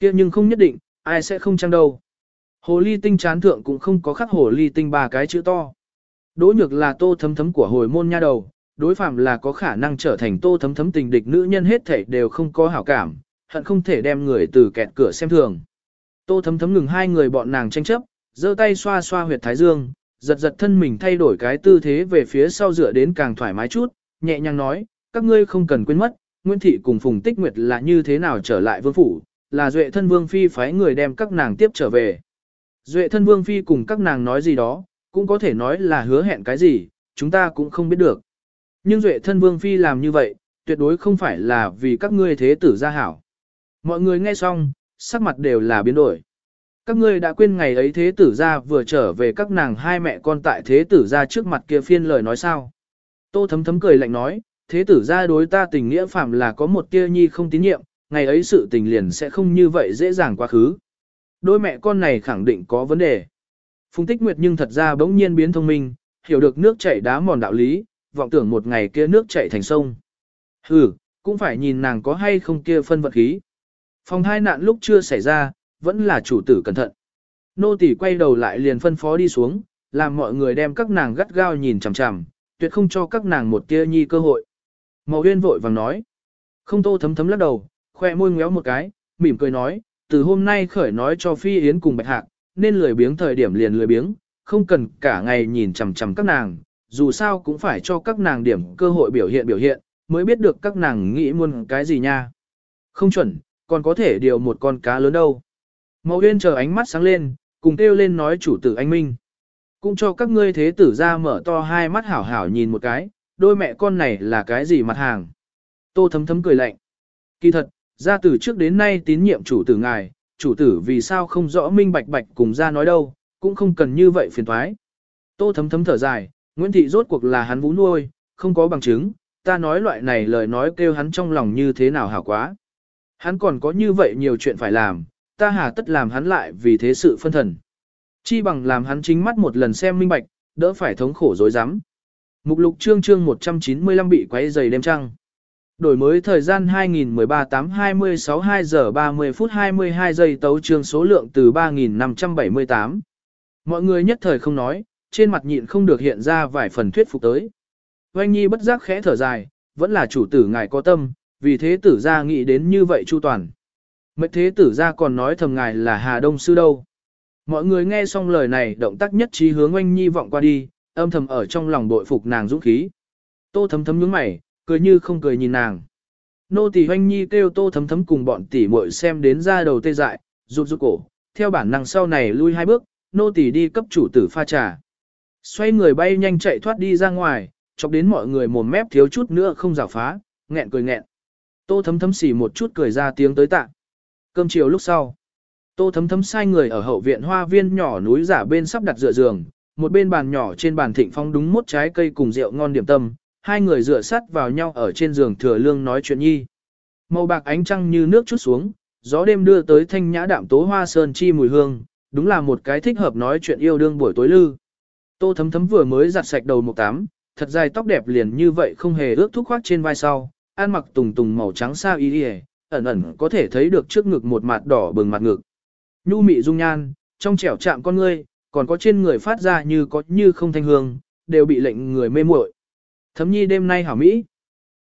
kia nhưng không nhất định, ai sẽ không chăng đâu. Hồ ly tinh chán thượng cũng không có khắc hồ ly tinh ba cái chữ to. Đỗ nhược là tô thấm thấm của hồi môn nha đầu, đối phạm là có khả năng trở thành tô thấm thấm tình địch nữ nhân hết thể đều không có hảo cảm, hận không thể đem người từ kẹt cửa xem thường. Tô thấm thấm ngừng hai người bọn nàng tranh chấp, giơ tay xoa xoa huyệt thái dương, giật giật thân mình thay đổi cái tư thế về phía sau dựa đến càng thoải mái chút, nhẹ nhàng nói, các ngươi không cần quên mất, Nguyễn Thị cùng Phùng Tích Nguyệt là như thế nào trở lại vương phủ, là Duệ thân vương phi phái người đem các nàng tiếp trở về. Duệ thân vương phi cùng các nàng nói gì đó, cũng có thể nói là hứa hẹn cái gì, chúng ta cũng không biết được. Nhưng Duệ thân vương phi làm như vậy, tuyệt đối không phải là vì các ngươi thế tử gia hảo. Mọi người nghe xong, sắc mặt đều là biến đổi. Các ngươi đã quên ngày ấy thế tử gia vừa trở về các nàng hai mẹ con tại thế tử gia trước mặt kia phiên lời nói sao. Tô thấm thấm cười lạnh nói, thế tử gia đối ta tình nghĩa phạm là có một tia nhi không tín nhiệm, ngày ấy sự tình liền sẽ không như vậy dễ dàng quá khứ. Đôi mẹ con này khẳng định có vấn đề. Phùng Tích Nguyệt nhưng thật ra bỗng nhiên biến thông minh, hiểu được nước chảy đá mòn đạo lý, vọng tưởng một ngày kia nước chảy thành sông. Hừ, cũng phải nhìn nàng có hay không kia phân vật khí. Phòng hai nạn lúc chưa xảy ra, vẫn là chủ tử cẩn thận. Nô tỳ quay đầu lại liền phân phó đi xuống, làm mọi người đem các nàng gắt gao nhìn chằm chằm, tuyệt không cho các nàng một tia nhi cơ hội. Màu uyên vội vàng nói. Không tô thấm thấm lắc đầu, khoe môi ngéo một cái, mỉm cười nói, từ hôm nay khởi nói cho Phi Yến cùng Bạch Hạc, nên lười biếng thời điểm liền lười biếng, không cần cả ngày nhìn chằm chằm các nàng, dù sao cũng phải cho các nàng điểm cơ hội biểu hiện biểu hiện, mới biết được các nàng nghĩ muôn cái gì nha. Không chuẩn, còn có thể điều một con cá lớn đâu. Mậu Uyên chờ ánh mắt sáng lên, cùng kêu lên nói chủ tử anh Minh. Cũng cho các ngươi thế tử ra mở to hai mắt hảo hảo nhìn một cái, đôi mẹ con này là cái gì mặt hàng. Tô thấm thấm cười lạnh. Kỳ thật, ra từ trước đến nay tín nhiệm chủ tử ngài, chủ tử vì sao không rõ minh bạch bạch cùng ra nói đâu, cũng không cần như vậy phiền thoái. Tô thấm thấm thở dài, Nguyễn Thị rốt cuộc là hắn vũ nuôi, không có bằng chứng, ta nói loại này lời nói kêu hắn trong lòng như thế nào hảo quá. Hắn còn có như vậy nhiều chuyện phải làm, ta hà tất làm hắn lại vì thế sự phân thần. Chi bằng làm hắn chính mắt một lần xem minh bạch, đỡ phải thống khổ dối rắm Mục lục chương chương 195 bị quấy dày đêm trăng. Đổi mới thời gian 2013 8 26 2 giờ 30 phút 22 giây tấu chương số lượng từ 3.578. Mọi người nhất thời không nói, trên mặt nhịn không được hiện ra vài phần thuyết phục tới. Oanh Nhi bất giác khẽ thở dài, vẫn là chủ tử ngài có tâm, vì thế tử gia nghĩ đến như vậy chu toàn. Mệnh thế tử gia còn nói thầm ngài là Hà Đông Sư đâu. Mọi người nghe xong lời này động tác nhất trí hướng Oanh Nhi vọng qua đi, âm thầm ở trong lòng bội phục nàng dũng khí. Tô thấm thấm nhướng mày, cười như không cười nhìn nàng. Nô tỳ oanh nhi kêu tô thấm thấm cùng bọn tỷ muội xem đến ra đầu tê dại, rụt rụt cổ, theo bản năng sau này lui hai bước, nô tỳ đi cấp chủ tử pha trà. Xoay người bay nhanh chạy thoát đi ra ngoài, chọc đến mọi người mồm mép thiếu chút nữa không rào phá, nghẹn cười nghẹn. Tô thấm thấm xỉ một chút cười ra tiếng tới tạ. Cơm chiều lúc sau. Tô thấm thấm sai người ở hậu viện hoa viên nhỏ núi giả bên sắp đặt dựa giường, một bên bàn nhỏ trên bàn thịnh phong đúng mốt trái cây cùng rượu ngon điểm tâm, hai người dựa sát vào nhau ở trên giường thừa lương nói chuyện nhi. Màu bạc ánh trăng như nước chút xuống, gió đêm đưa tới thanh nhã đạm tố hoa sơn chi mùi hương, đúng là một cái thích hợp nói chuyện yêu đương buổi tối lư. Tô thấm thấm vừa mới giặt sạch đầu một tám, thật dài tóc đẹp liền như vậy không hề ướt thúc khoác trên vai sau, ăn mặc tùng tùng màu trắng sao y y, ẩn ẩn có thể thấy được trước ngực một mặt đỏ bừng mặt ngực. Nhu mị dung nhan, trong trẻo chạm con ngươi, còn có trên người phát ra như có như không thanh hương, đều bị lệnh người mê muội. Thấm nhi đêm nay hảo mỹ.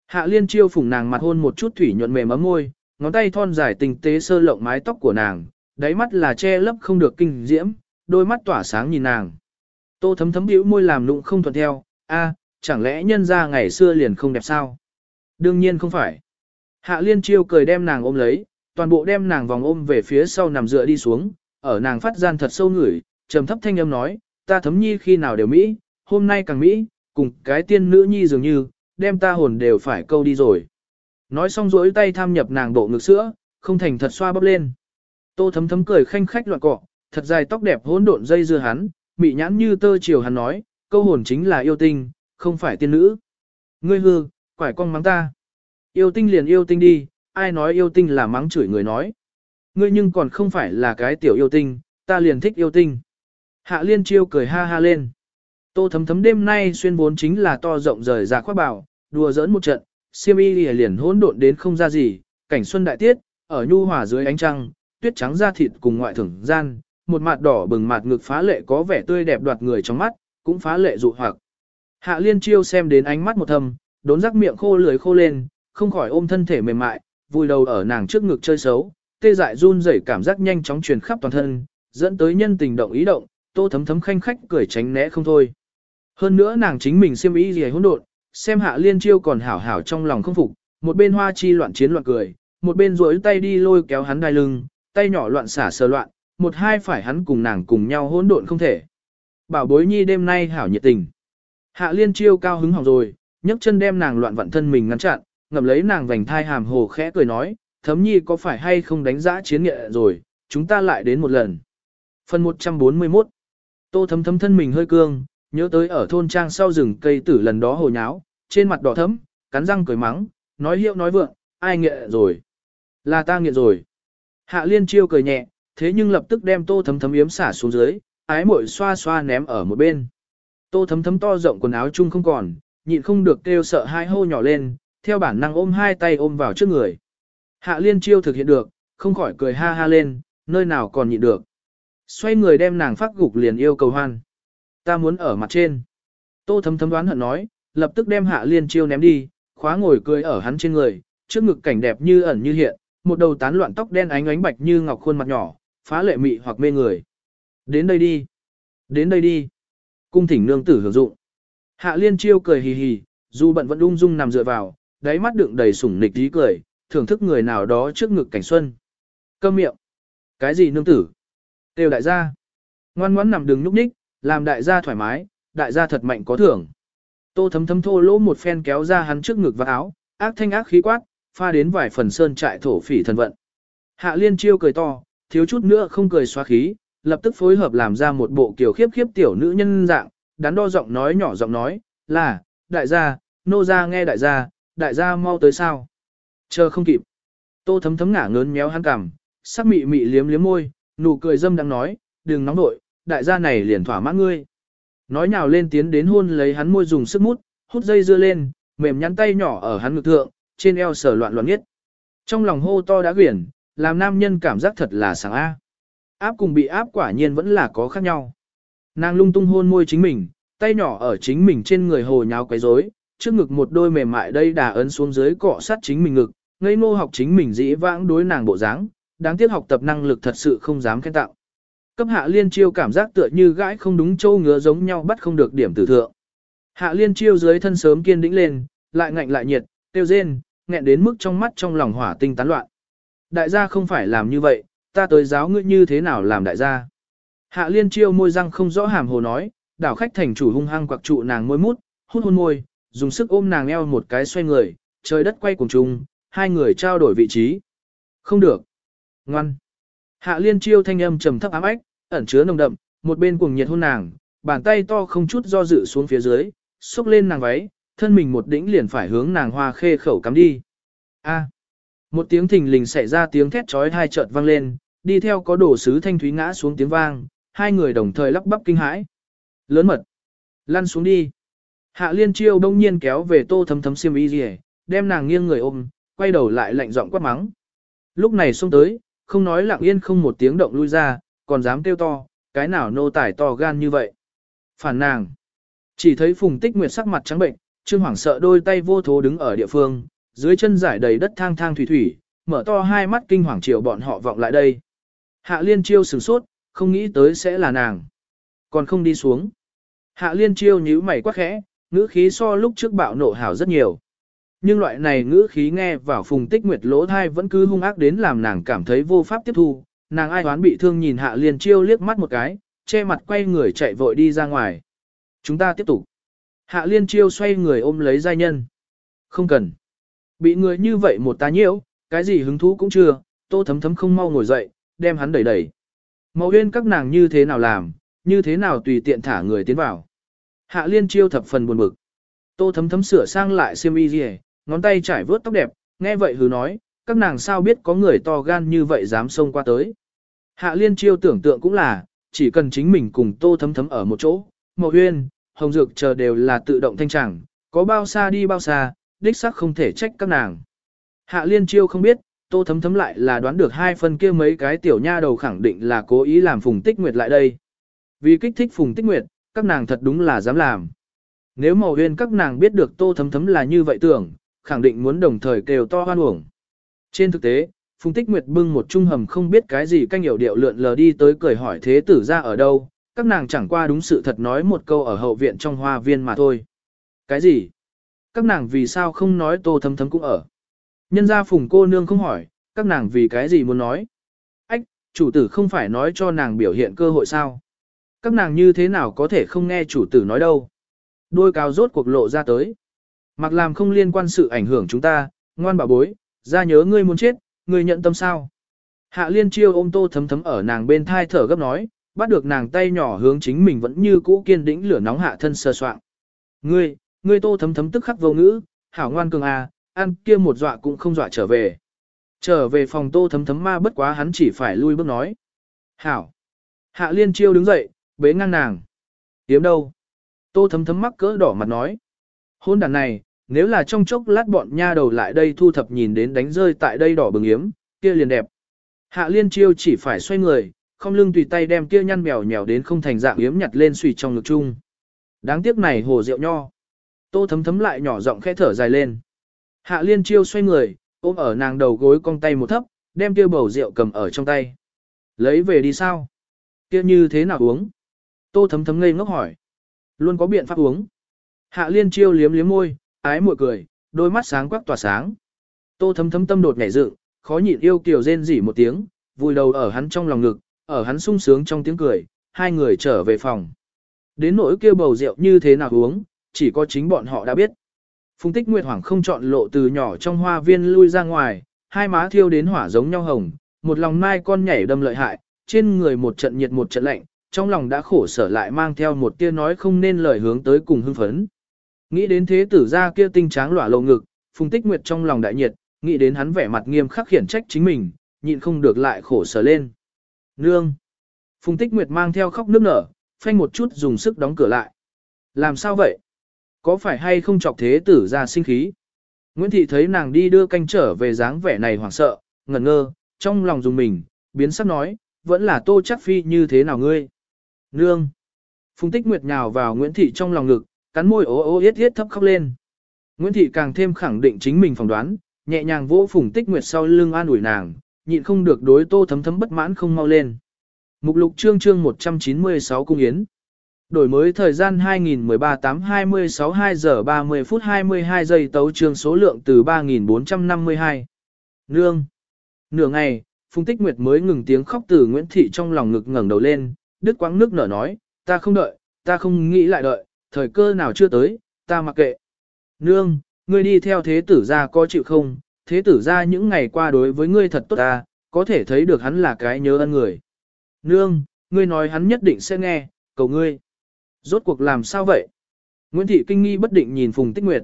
Hạ liên chiêu phủng nàng mặt hôn một chút thủy nhuận mềm ấm môi, ngón tay thon dài tinh tế sơ lộng mái tóc của nàng, đáy mắt là che lấp không được kinh diễm, đôi mắt tỏa sáng nhìn nàng. Tô thấm thấm bĩu môi làm nụng không thuận theo, a, chẳng lẽ nhân ra ngày xưa liền không đẹp sao? Đương nhiên không phải. Hạ liên chiêu cười đem nàng ôm lấy, toàn bộ đem nàng vòng ôm về phía sau nằm dựa đi xuống, ở nàng phát gian thật sâu ngửi, trầm thấp thanh âm nói, ta thấm nhi khi nào đều Mỹ, hôm nay càng Mỹ, cùng cái tiên nữ nhi dường như, đem ta hồn đều phải câu đi rồi. Nói xong rỗi tay tham nhập nàng bộ ngực sữa, không thành thật xoa bắp lên. Tô thấm thấm cười khanh khách loạn cọ, thật dài tóc đẹp hỗn độn dây dưa hắn, mị nhãn như tơ chiều hắn nói, câu hồn chính là yêu tinh, không phải tiên nữ. Ngươi hư, quải con mắng ta. Yêu tinh liền yêu tinh đi, ai nói yêu tinh là mắng chửi người nói. Ngươi nhưng còn không phải là cái tiểu yêu tinh, ta liền thích yêu tinh. Hạ liên chiêu cười ha ha lên. Tô thấm thấm đêm nay xuyên vốn chính là to rộng rời ra khoác bảo, đùa giỡn một trận, siêm y liền hỗn độn đến không ra gì, cảnh xuân đại tiết, ở nhu hòa dưới ánh trăng, tuyết trắng da thịt cùng ngoại thưởng gian, một mặt đỏ bừng mặt ngực phá lệ có vẻ tươi đẹp đoạt người trong mắt, cũng phá lệ dụ hoặc. Hạ liên chiêu xem đến ánh mắt một thầm, đốn rắc miệng khô lưỡi khô lên, không khỏi ôm thân thể mềm mại, vùi đầu ở nàng trước ngực chơi xấu, tê dại run rẩy cảm giác nhanh chóng truyền khắp toàn thân, dẫn tới nhân tình động ý động, tô thấm thấm khanh khách cười tránh né không thôi. Hơn nữa nàng chính mình xiêm ý gì hỗn độn, xem hạ liên chiêu còn hảo hảo trong lòng không phục, một bên hoa chi loạn chiến loạn cười, một bên duỗi tay đi lôi kéo hắn đai lưng, tay nhỏ loạn xả sờ loạn, một hai phải hắn cùng nàng cùng nhau hỗn độn không thể. Bảo bối nhi đêm nay hảo nhiệt tình. Hạ liên chiêu cao hứng hỏng rồi, nhấc chân đem nàng loạn vặn thân mình ngăn chặn, ngậm lấy nàng vành thai hàm hồ khẽ cười nói, thấm nhi có phải hay không đánh giá chiến nghệ rồi, chúng ta lại đến một lần. Phần 141 Tô thấm thấm thân mình hơi cương, nhớ tới ở thôn trang sau rừng cây tử lần đó hồ nháo, trên mặt đỏ thấm, cắn răng cười mắng, nói hiệu nói vượng, ai nghệ rồi. Là ta nghiện rồi. Hạ liên chiêu cười nhẹ, thế nhưng lập tức đem tô thấm thấm yếm xả xuống dưới, ái muội xoa xoa ném ở một bên. Tô thấm thấm to rộng quần áo chung không còn, nhịn không được kêu sợ hai hô nhỏ lên, theo bản năng ôm hai tay ôm vào trước người. Hạ liên chiêu thực hiện được, không khỏi cười ha ha lên, nơi nào còn nhịn được. Xoay người đem nàng phát gục liền yêu cầu hoan. Ta muốn ở mặt trên. Tô thấm thấm đoán hận nói, lập tức đem hạ liên chiêu ném đi, khóa ngồi cười ở hắn trên người, trước ngực cảnh đẹp như ẩn như hiện, một đầu tán loạn tóc đen ánh ánh bạch như ngọc khuôn mặt nhỏ, phá lệ mị hoặc mê người. Đến đây đi. Đến đây đi. Cung thỉnh nương tử hưởng dụng. Hạ liên chiêu cười hì hì, dù bận vẫn ung dung nằm dựa vào, đáy mắt đựng đầy sủng nịch tí cười, thưởng thức người nào đó trước ngực cảnh xuân. Câm miệng. Cái gì nương tử? Tiêu đại gia. Ngoan ngoãn nằm đừng nhúc nhích, làm đại gia thoải mái, đại gia thật mạnh có thưởng. Tô thấm thấm thô lỗ một phen kéo ra hắn trước ngực và áo, ác thanh ác khí quát, pha đến vài phần sơn trại thổ phỉ thần vận. Hạ liên chiêu cười to, thiếu chút nữa không cười xóa khí, lập tức phối hợp làm ra một bộ kiểu khiếp khiếp tiểu nữ nhân dạng, đắn đo giọng nói nhỏ giọng nói, là, đại gia, nô gia nghe đại gia, đại gia mau tới sao. Chờ không kịp. Tô thấm thấm ngả ngớn méo hắn cằm, sắc mị mị liếm liếm môi, nụ cười dâm đang nói, đừng nóng nội, đại gia này liền thỏa mãn ngươi. Nói nhào lên tiến đến hôn lấy hắn môi dùng sức mút, hút dây dưa lên, mềm nhắn tay nhỏ ở hắn ngực thượng, trên eo sở loạn loạn nhất. Trong lòng hô to đã quyển, làm nam nhân cảm giác thật là sáng A. Áp cùng bị áp quả nhiên vẫn là có khác nhau. Nàng lung tung hôn môi chính mình, tay nhỏ ở chính mình trên người hồ nháo quấy rối, trước ngực một đôi mềm mại đây đà ấn xuống dưới cọ sát chính mình ngực, ngây ngô học chính mình dĩ vãng đối nàng bộ dáng, đáng tiếc học tập năng lực thật sự không dám khen tạo. Cấp hạ liên chiêu cảm giác tựa như gãi không đúng châu ngứa giống nhau bắt không được điểm tử thượng. Hạ liên chiêu dưới thân sớm kiên đĩnh lên, lại ngạnh lại nhiệt, tiêu rên, nghẹn đến mức trong mắt trong lòng hỏa tinh tán loạn. Đại gia không phải làm như vậy, ta tới giáo ngươi như thế nào làm đại gia. Hạ liên chiêu môi răng không rõ hàm hồ nói, đảo khách thành chủ hung hăng quặc trụ nàng môi mút, hút hôn môi, dùng sức ôm nàng eo một cái xoay người, trời đất quay cùng chung, hai người trao đổi vị trí. Không được. Ngoan. Hạ liên chiêu thanh âm trầm thấp ám ách, ẩn chứa nồng đậm, một bên cuồng nhiệt hôn nàng, bàn tay to không chút do dự xuống phía dưới, xúc lên nàng váy, thân mình một đỉnh liền phải hướng nàng hoa khê khẩu cắm đi. A. Một tiếng thình lình xảy ra tiếng thét chói hai chợt vang lên, đi theo có đồ sứ thanh thúy ngã xuống tiếng vang, hai người đồng thời lắp bắp kinh hãi. Lớn mật. Lăn xuống đi. Hạ liên chiêu đông nhiên kéo về tô thấm thấm xiêm y gì đem nàng nghiêng người ôm, quay đầu lại lạnh giọng quát mắng. Lúc này xông tới, không nói lặng yên không một tiếng động lui ra, còn dám kêu to, cái nào nô tải to gan như vậy. Phản nàng. Chỉ thấy phùng tích nguyệt sắc mặt trắng bệnh, trương hoảng sợ đôi tay vô thố đứng ở địa phương, dưới chân giải đầy đất thang thang thủy thủy, mở to hai mắt kinh hoàng chiều bọn họ vọng lại đây. Hạ liên chiêu sửng sốt, không nghĩ tới sẽ là nàng. Còn không đi xuống. Hạ liên chiêu nhíu mày quá khẽ, ngữ khí so lúc trước bạo nộ hảo rất nhiều. Nhưng loại này ngữ khí nghe vào phùng tích nguyệt lỗ thai vẫn cứ hung ác đến làm nàng cảm thấy vô pháp tiếp thu, nàng ai hoán bị thương nhìn hạ liên chiêu liếc mắt một cái, che mặt quay người chạy vội đi ra ngoài. Chúng ta tiếp tục. Hạ liên chiêu xoay người ôm lấy giai nhân. Không cần. Bị người như vậy một tá nhiễu, cái gì hứng thú cũng chưa, tô thấm thấm không mau ngồi dậy, đem hắn đẩy đẩy. Màu huyên các nàng như thế nào làm, như thế nào tùy tiện thả người tiến vào. Hạ liên chiêu thập phần buồn bực. Tô thấm thấm sửa sang lại xiêm y gì, ngón tay trải vướt tóc đẹp, nghe vậy hứ nói, các nàng sao biết có người to gan như vậy dám xông qua tới. Hạ liên chiêu tưởng tượng cũng là, chỉ cần chính mình cùng tô thấm thấm ở một chỗ, màu huyên, hồng dược chờ đều là tự động thanh chẳng, có bao xa đi bao xa, đích xác không thể trách các nàng. Hạ liên chiêu không biết, tô thấm thấm lại là đoán được hai phần kia mấy cái tiểu nha đầu khẳng định là cố ý làm phùng tích nguyệt lại đây. Vì kích thích phùng tích nguyệt, các nàng thật đúng là dám làm. Nếu màu huyên các nàng biết được tô thấm thấm là như vậy tưởng, khẳng định muốn đồng thời kêu to hoan uổng. Trên thực tế, Phùng Tích Nguyệt bưng một trung hầm không biết cái gì canh hiểu điệu lượn lờ đi tới cười hỏi thế tử ra ở đâu, các nàng chẳng qua đúng sự thật nói một câu ở hậu viện trong hoa viên mà thôi. Cái gì? Các nàng vì sao không nói tô thấm thấm cũng ở? Nhân ra Phùng cô nương không hỏi, các nàng vì cái gì muốn nói? Ách, chủ tử không phải nói cho nàng biểu hiện cơ hội sao? Các nàng như thế nào có thể không nghe chủ tử nói đâu? Đôi cao rốt cuộc lộ ra tới. Mặc làm không liên quan sự ảnh hưởng chúng ta, ngoan bảo bối, ra nhớ ngươi muốn chết, ngươi nhận tâm sao. Hạ liên chiêu ôm tô thấm thấm ở nàng bên thai thở gấp nói, bắt được nàng tay nhỏ hướng chính mình vẫn như cũ kiên đĩnh lửa nóng hạ thân sơ soạn. Ngươi, ngươi tô thấm thấm tức khắc vô ngữ, hảo ngoan cường à, ăn kia một dọa cũng không dọa trở về. Trở về phòng tô thấm thấm ma bất quá hắn chỉ phải lui bước nói. Hảo. Hạ liên chiêu đứng dậy, bế ngang nàng. yếm đâu? Tô thấm thấm mắc cỡ đỏ mặt nói. Hôn đàn này, nếu là trong chốc lát bọn nha đầu lại đây thu thập nhìn đến đánh rơi tại đây đỏ bừng yếm, kia liền đẹp. Hạ liên chiêu chỉ phải xoay người, không lưng tùy tay đem kia nhăn mèo nhèo đến không thành dạng yếm nhặt lên suy trong ngực chung. Đáng tiếc này hồ rượu nho. Tô thấm thấm lại nhỏ giọng khẽ thở dài lên. Hạ liên chiêu xoay người, ôm ở nàng đầu gối cong tay một thấp, đem kia bầu rượu cầm ở trong tay. Lấy về đi sao? Kia như thế nào uống? Tô thấm thấm ngây ngốc hỏi. Luôn có biện pháp uống. Hạ liên chiêu liếm liếm môi, ái muội cười, đôi mắt sáng quắc tỏa sáng. Tô thấm thấm tâm đột nhảy dựng, khó nhịn yêu kiều rên rỉ một tiếng, vùi đầu ở hắn trong lòng ngực, ở hắn sung sướng trong tiếng cười, hai người trở về phòng. Đến nỗi kêu bầu rượu như thế nào uống, chỉ có chính bọn họ đã biết. Phùng tích Nguyệt Hoàng không chọn lộ từ nhỏ trong hoa viên lui ra ngoài, hai má thiêu đến hỏa giống nhau hồng, một lòng mai con nhảy đâm lợi hại, trên người một trận nhiệt một trận lạnh, trong lòng đã khổ sở lại mang theo một tia nói không nên lời hướng tới cùng hưng phấn. Nghĩ đến thế tử ra kia tinh tráng lỏa lộ ngực, Phùng Tích Nguyệt trong lòng đại nhiệt, nghĩ đến hắn vẻ mặt nghiêm khắc khiển trách chính mình, nhịn không được lại khổ sở lên. Nương! Phùng Tích Nguyệt mang theo khóc nước nở, phanh một chút dùng sức đóng cửa lại. Làm sao vậy? Có phải hay không chọc thế tử ra sinh khí? Nguyễn Thị thấy nàng đi đưa canh trở về dáng vẻ này hoảng sợ, ngẩn ngơ, trong lòng dùng mình, biến sắc nói, vẫn là tô chắc phi như thế nào ngươi? Nương! Phùng Tích Nguyệt nhào vào Nguyễn Thị trong lòng ngực, cắn môi ố ô yết yết thấp khóc lên. Nguyễn Thị càng thêm khẳng định chính mình phỏng đoán, nhẹ nhàng vỗ Phùng Tích Nguyệt sau lưng an ủi nàng, nhịn không được đối tô thấm thấm bất mãn không mau lên. Mục lục chương chương 196 cung yến. Đổi mới thời gian 2013 8 26 2 giờ 30 phút 22 giây tấu chương số lượng từ 3452. Nương. Nửa ngày, Phùng Tích Nguyệt mới ngừng tiếng khóc từ Nguyễn Thị trong lòng ngực ngẩng đầu lên, đứt quãng nước nở nói, ta không đợi, ta không nghĩ lại đợi, thời cơ nào chưa tới, ta mặc kệ. Nương, ngươi đi theo thế tử ra có chịu không, thế tử ra những ngày qua đối với ngươi thật tốt ta, có thể thấy được hắn là cái nhớ ân người. Nương, ngươi nói hắn nhất định sẽ nghe, cầu ngươi. Rốt cuộc làm sao vậy? Nguyễn Thị kinh nghi bất định nhìn Phùng Tích Nguyệt.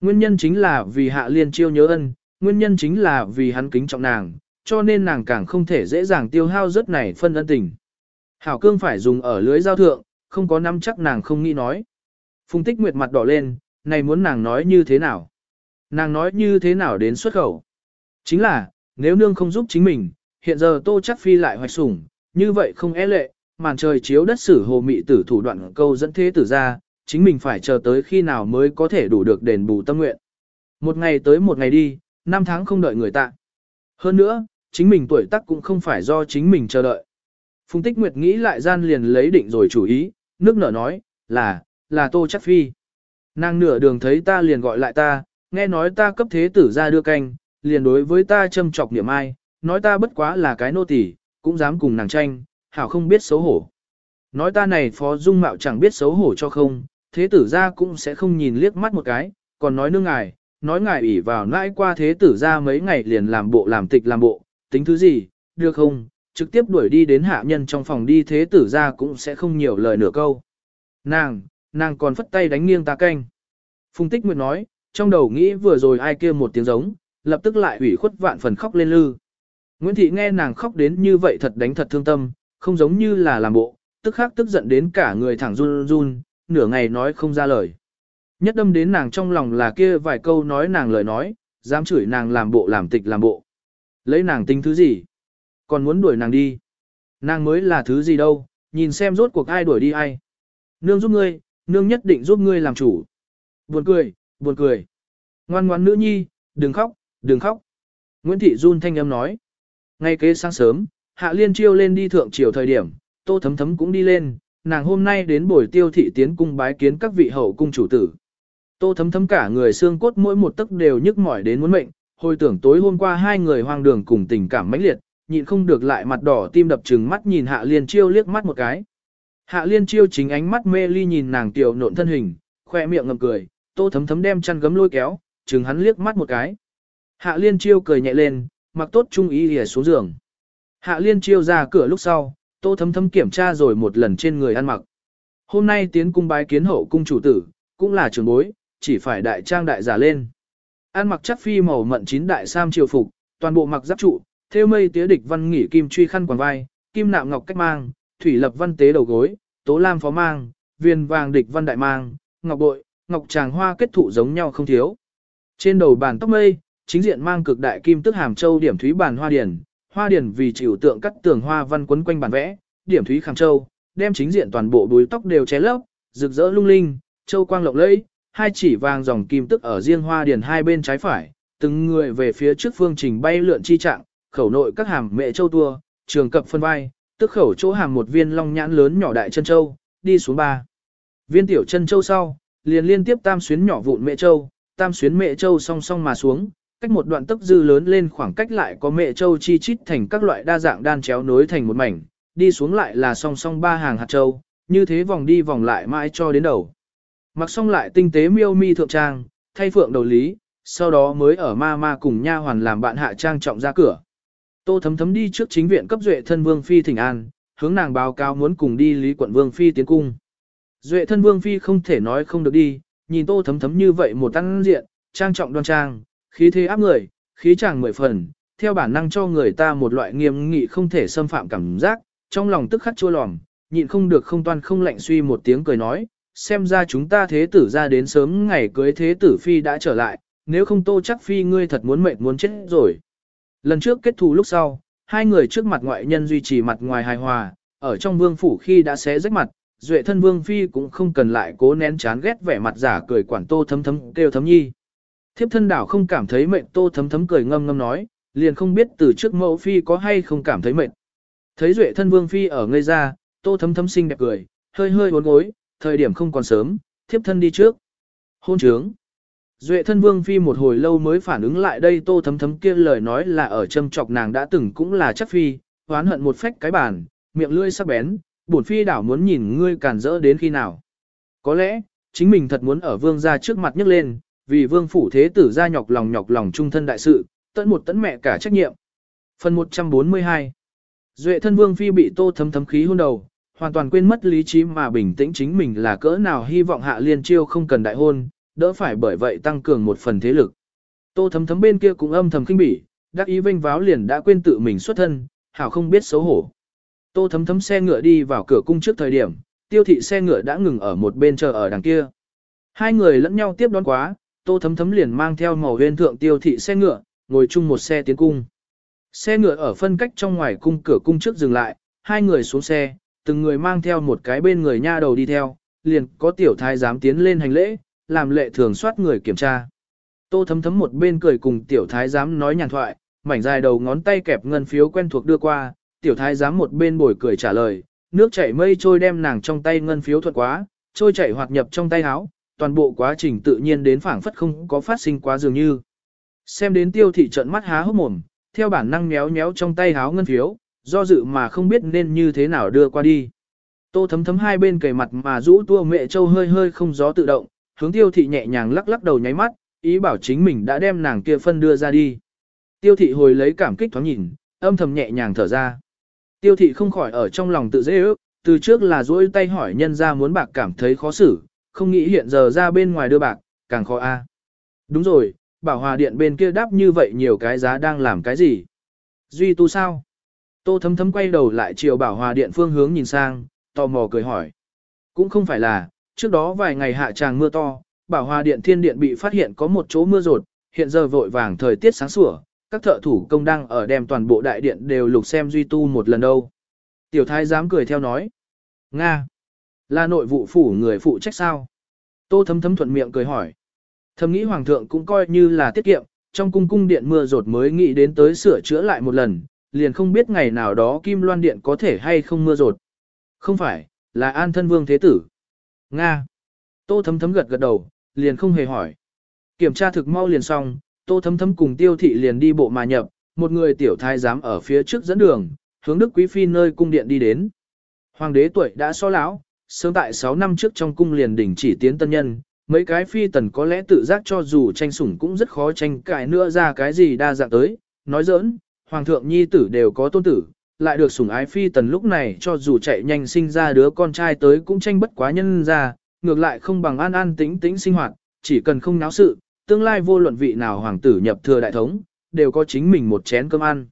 Nguyên nhân chính là vì Hạ Liên chiêu nhớ ân, nguyên nhân chính là vì hắn kính trọng nàng, cho nên nàng càng không thể dễ dàng tiêu hao rất này phân ân tình. Hảo cương phải dùng ở lưới giao thượng, không có nắm chắc nàng không nghĩ nói. Phùng Tích Nguyệt mặt đỏ lên, này muốn nàng nói như thế nào? Nàng nói như thế nào đến xuất khẩu? Chính là, nếu nương không giúp chính mình, hiện giờ Tô Chắc Phi lại hoạch sủng, như vậy không e lệ, màn trời chiếu đất sử hồ mị tử thủ đoạn câu dẫn thế tử ra, chính mình phải chờ tới khi nào mới có thể đủ được đền bù tâm nguyện. Một ngày tới một ngày đi, năm tháng không đợi người ta. Hơn nữa, chính mình tuổi tác cũng không phải do chính mình chờ đợi. Phùng Tích Nguyệt nghĩ lại gian liền lấy định rồi chủ ý, nước nở nói, là, là Tô Chắc Phi. Nàng nửa đường thấy ta liền gọi lại ta, nghe nói ta cấp thế tử ra đưa canh, liền đối với ta châm chọc niệm ai, nói ta bất quá là cái nô tỳ, cũng dám cùng nàng tranh, hảo không biết xấu hổ. Nói ta này phó dung mạo chẳng biết xấu hổ cho không, thế tử ra cũng sẽ không nhìn liếc mắt một cái, còn nói nương ngài, nói ngài ủy vào nãi qua thế tử ra mấy ngày liền làm bộ làm tịch làm bộ, tính thứ gì, được không, trực tiếp đuổi đi đến hạ nhân trong phòng đi thế tử ra cũng sẽ không nhiều lời nửa câu. Nàng, nàng còn phất tay đánh nghiêng ta canh. Phùng Tích Nguyệt nói, trong đầu nghĩ vừa rồi ai kia một tiếng giống, lập tức lại ủy khuất vạn phần khóc lên lư. Nguyễn Thị nghe nàng khóc đến như vậy thật đánh thật thương tâm, không giống như là làm bộ, tức khắc tức giận đến cả người thẳng run run, nửa ngày nói không ra lời. Nhất đâm đến nàng trong lòng là kia vài câu nói nàng lời nói, dám chửi nàng làm bộ làm tịch làm bộ. Lấy nàng tính thứ gì? Còn muốn đuổi nàng đi? Nàng mới là thứ gì đâu, nhìn xem rốt cuộc ai đuổi đi ai. Nương giúp ngươi, nương nhất định giúp ngươi làm chủ. Buồn cười, buồn cười. Ngoan ngoan nữ nhi, đừng khóc, đừng khóc. Nguyễn Thị run thanh âm nói. Ngay kế sáng sớm, Hạ Liên chiêu lên đi thượng triều thời điểm, Tô Thấm Thấm cũng đi lên, nàng hôm nay đến buổi tiêu thị tiến cung bái kiến các vị hậu cung chủ tử. Tô Thấm Thấm cả người xương cốt mỗi một tấc đều nhức mỏi đến muốn mệnh, hồi tưởng tối hôm qua hai người hoang đường cùng tình cảm mãnh liệt, nhịn không được lại mặt đỏ tim đập trừng mắt nhìn Hạ Liên chiêu liếc mắt một cái. Hạ Liên chiêu chính ánh mắt mê ly nhìn nàng tiểu nộn thân hình, khoe miệng ngậm cười, Tô Thấm Thấm đem chăn gấm lôi kéo, chừng hắn liếc mắt một cái. Hạ Liên chiêu cười nhẹ lên, mặc tốt trung ý lìa xuống giường. Hạ Liên chiêu ra cửa lúc sau, Tô Thấm Thấm kiểm tra rồi một lần trên người ăn mặc. Hôm nay tiến cung bái kiến hậu cung chủ tử, cũng là trường bối, chỉ phải đại trang đại giả lên. Ăn mặc chắc phi màu mận chín đại sam triều phục, toàn bộ mặc giáp trụ, theo mây tía địch văn nghỉ kim truy khăn quàng vai, kim nạm ngọc cách mang, thủy lập văn tế đầu gối, tố lam phó mang, viên vàng địch văn đại mang, ngọc bội, ngọc tràng hoa kết thụ giống nhau không thiếu. Trên đầu bàn tóc mây, chính diện mang cực đại kim tức hàm châu điểm thúy bàn hoa điển, hoa điển vì chịu tượng cắt tường hoa văn quấn quanh bàn vẽ, điểm thúy khảm châu, đem chính diện toàn bộ đuôi tóc đều che lấp, rực rỡ lung linh, châu quang lộng lẫy, hai chỉ vàng dòng kim tức ở riêng hoa điển hai bên trái phải, từng người về phía trước phương trình bay lượn chi trạng, khẩu nội các hàm mẹ châu tua, trường cập phân vai, tức khẩu chỗ hàm một viên long nhãn lớn nhỏ đại chân châu, đi xuống ba. Viên tiểu chân châu sau, liền liên tiếp tam xuyến nhỏ vụn mẹ châu, tam xuyến mẹ châu song song mà xuống, cách một đoạn tấc dư lớn lên khoảng cách lại có mẹ châu chi chít thành các loại đa dạng đan chéo nối thành một mảnh, đi xuống lại là song song ba hàng hạt châu, như thế vòng đi vòng lại mãi cho đến đầu. Mặc xong lại tinh tế miêu mi thượng trang, thay phượng đầu lý, sau đó mới ở ma ma cùng nha hoàn làm bạn hạ trang trọng ra cửa. Tô thấm thấm đi trước chính viện cấp duệ thân vương phi thỉnh an, hướng nàng báo cáo muốn cùng đi lý quận vương phi tiến cung. Duệ thân vương phi không thể nói không được đi, nhìn tô thấm thấm như vậy một tăng diện, trang trọng đoan trang, khí thế áp người, khí chàng mười phần, theo bản năng cho người ta một loại nghiêm nghị không thể xâm phạm cảm giác, trong lòng tức khắc chua lòm, nhịn không được không toan không lạnh suy một tiếng cười nói, xem ra chúng ta thế tử ra đến sớm ngày cưới thế tử phi đã trở lại, nếu không tô chắc phi ngươi thật muốn mệt muốn chết rồi. Lần trước kết thù lúc sau, hai người trước mặt ngoại nhân duy trì mặt ngoài hài hòa, ở trong vương phủ khi đã xé rách mặt, duệ thân vương phi cũng không cần lại cố nén chán ghét vẻ mặt giả cười quản tô thấm thấm kêu thấm nhi. Thiếp thân đảo không cảm thấy mệt tô thấm thấm cười ngâm ngâm nói, liền không biết từ trước mẫu phi có hay không cảm thấy mệt. Thấy duệ thân vương phi ở ngây ra, tô thấm thấm xinh đẹp cười, hơi hơi uốn gối, thời điểm không còn sớm, thiếp thân đi trước. Hôn trướng. Duệ thân vương phi một hồi lâu mới phản ứng lại đây tô thấm thấm kia lời nói là ở châm chọc nàng đã từng cũng là chắc phi, hoán hận một phách cái bàn, miệng lưỡi sắc bén, bổn phi đảo muốn nhìn ngươi cản rỡ đến khi nào. Có lẽ, chính mình thật muốn ở vương gia trước mặt nhấc lên, vì vương phủ thế tử gia nhọc lòng nhọc lòng trung thân đại sự, tận một tấn mẹ cả trách nhiệm. Phần 142 Duệ thân vương phi bị tô thấm thấm khí hôn đầu, hoàn toàn quên mất lý trí mà bình tĩnh chính mình là cỡ nào hy vọng hạ liên chiêu không cần đại hôn, đỡ phải bởi vậy tăng cường một phần thế lực. Tô thấm thấm bên kia cũng âm thầm kinh bỉ, đắc ý vinh váo liền đã quên tự mình xuất thân, hảo không biết xấu hổ. Tô thấm thấm xe ngựa đi vào cửa cung trước thời điểm, tiêu thị xe ngựa đã ngừng ở một bên chờ ở đằng kia. Hai người lẫn nhau tiếp đón quá, tô thấm thấm liền mang theo màu huyên thượng tiêu thị xe ngựa, ngồi chung một xe tiến cung. Xe ngựa ở phân cách trong ngoài cung cửa cung trước dừng lại, hai người xuống xe, từng người mang theo một cái bên người nha đầu đi theo, liền có tiểu thái dám tiến lên hành lễ, làm lệ thường soát người kiểm tra. Tô thấm thấm một bên cười cùng tiểu thái giám nói nhàn thoại, mảnh dài đầu ngón tay kẹp ngân phiếu quen thuộc đưa qua, tiểu thái giám một bên bồi cười trả lời, nước chảy mây trôi đem nàng trong tay ngân phiếu thuận quá, trôi chảy hoạt nhập trong tay áo, toàn bộ quá trình tự nhiên đến phảng phất không có phát sinh quá dường như. Xem đến tiêu thị trận mắt há hốc mồm, theo bản năng méo méo trong tay áo ngân phiếu, do dự mà không biết nên như thế nào đưa qua đi. Tô thấm thấm hai bên cầy mặt mà rũ tua mẹ châu hơi hơi không gió tự động, hướng tiêu thị nhẹ nhàng lắc lắc đầu nháy mắt, ý bảo chính mình đã đem nàng kia phân đưa ra đi. Tiêu thị hồi lấy cảm kích thoáng nhìn, âm thầm nhẹ nhàng thở ra. Tiêu thị không khỏi ở trong lòng tự dễ ước, từ trước là duỗi tay hỏi nhân ra muốn bạc cảm thấy khó xử, không nghĩ hiện giờ ra bên ngoài đưa bạc, càng khó a. Đúng rồi, bảo hòa điện bên kia đáp như vậy nhiều cái giá đang làm cái gì? Duy tu sao? Tô thấm thấm quay đầu lại chiều bảo hòa điện phương hướng nhìn sang, tò mò cười hỏi. Cũng không phải là, trước đó vài ngày hạ tràng mưa to, bảo hòa điện thiên điện bị phát hiện có một chỗ mưa rột, hiện giờ vội vàng thời tiết sáng sủa, các thợ thủ công đang ở đem toàn bộ đại điện đều lục xem duy tu một lần đâu. Tiểu thái dám cười theo nói. Nga. Là nội vụ phủ người phụ trách sao? Tô thấm thấm thuận miệng cười hỏi. Thầm nghĩ hoàng thượng cũng coi như là tiết kiệm, trong cung cung điện mưa rột mới nghĩ đến tới sửa chữa lại một lần, liền không biết ngày nào đó kim loan điện có thể hay không mưa rột. Không phải, là an thân vương thế tử. Nga. Tô thấm thấm gật gật đầu, liền không hề hỏi. Kiểm tra thực mau liền xong, tô thấm thấm cùng tiêu thị liền đi bộ mà nhập, một người tiểu thái giám ở phía trước dẫn đường, hướng đức quý phi nơi cung điện đi đến. Hoàng đế tuổi đã so lão, sớm tại 6 năm trước trong cung liền đỉnh chỉ tiến tân nhân, mấy cái phi tần có lẽ tự giác cho dù tranh sủng cũng rất khó tranh cãi nữa ra cái gì đa dạng tới, nói giỡn, hoàng thượng nhi tử đều có tôn tử, lại được sủng ái phi tần lúc này cho dù chạy nhanh sinh ra đứa con trai tới cũng tranh bất quá nhân ra, ngược lại không bằng an an tĩnh tĩnh sinh hoạt, chỉ cần không náo sự, tương lai vô luận vị nào hoàng tử nhập thừa đại thống, đều có chính mình một chén cơm ăn.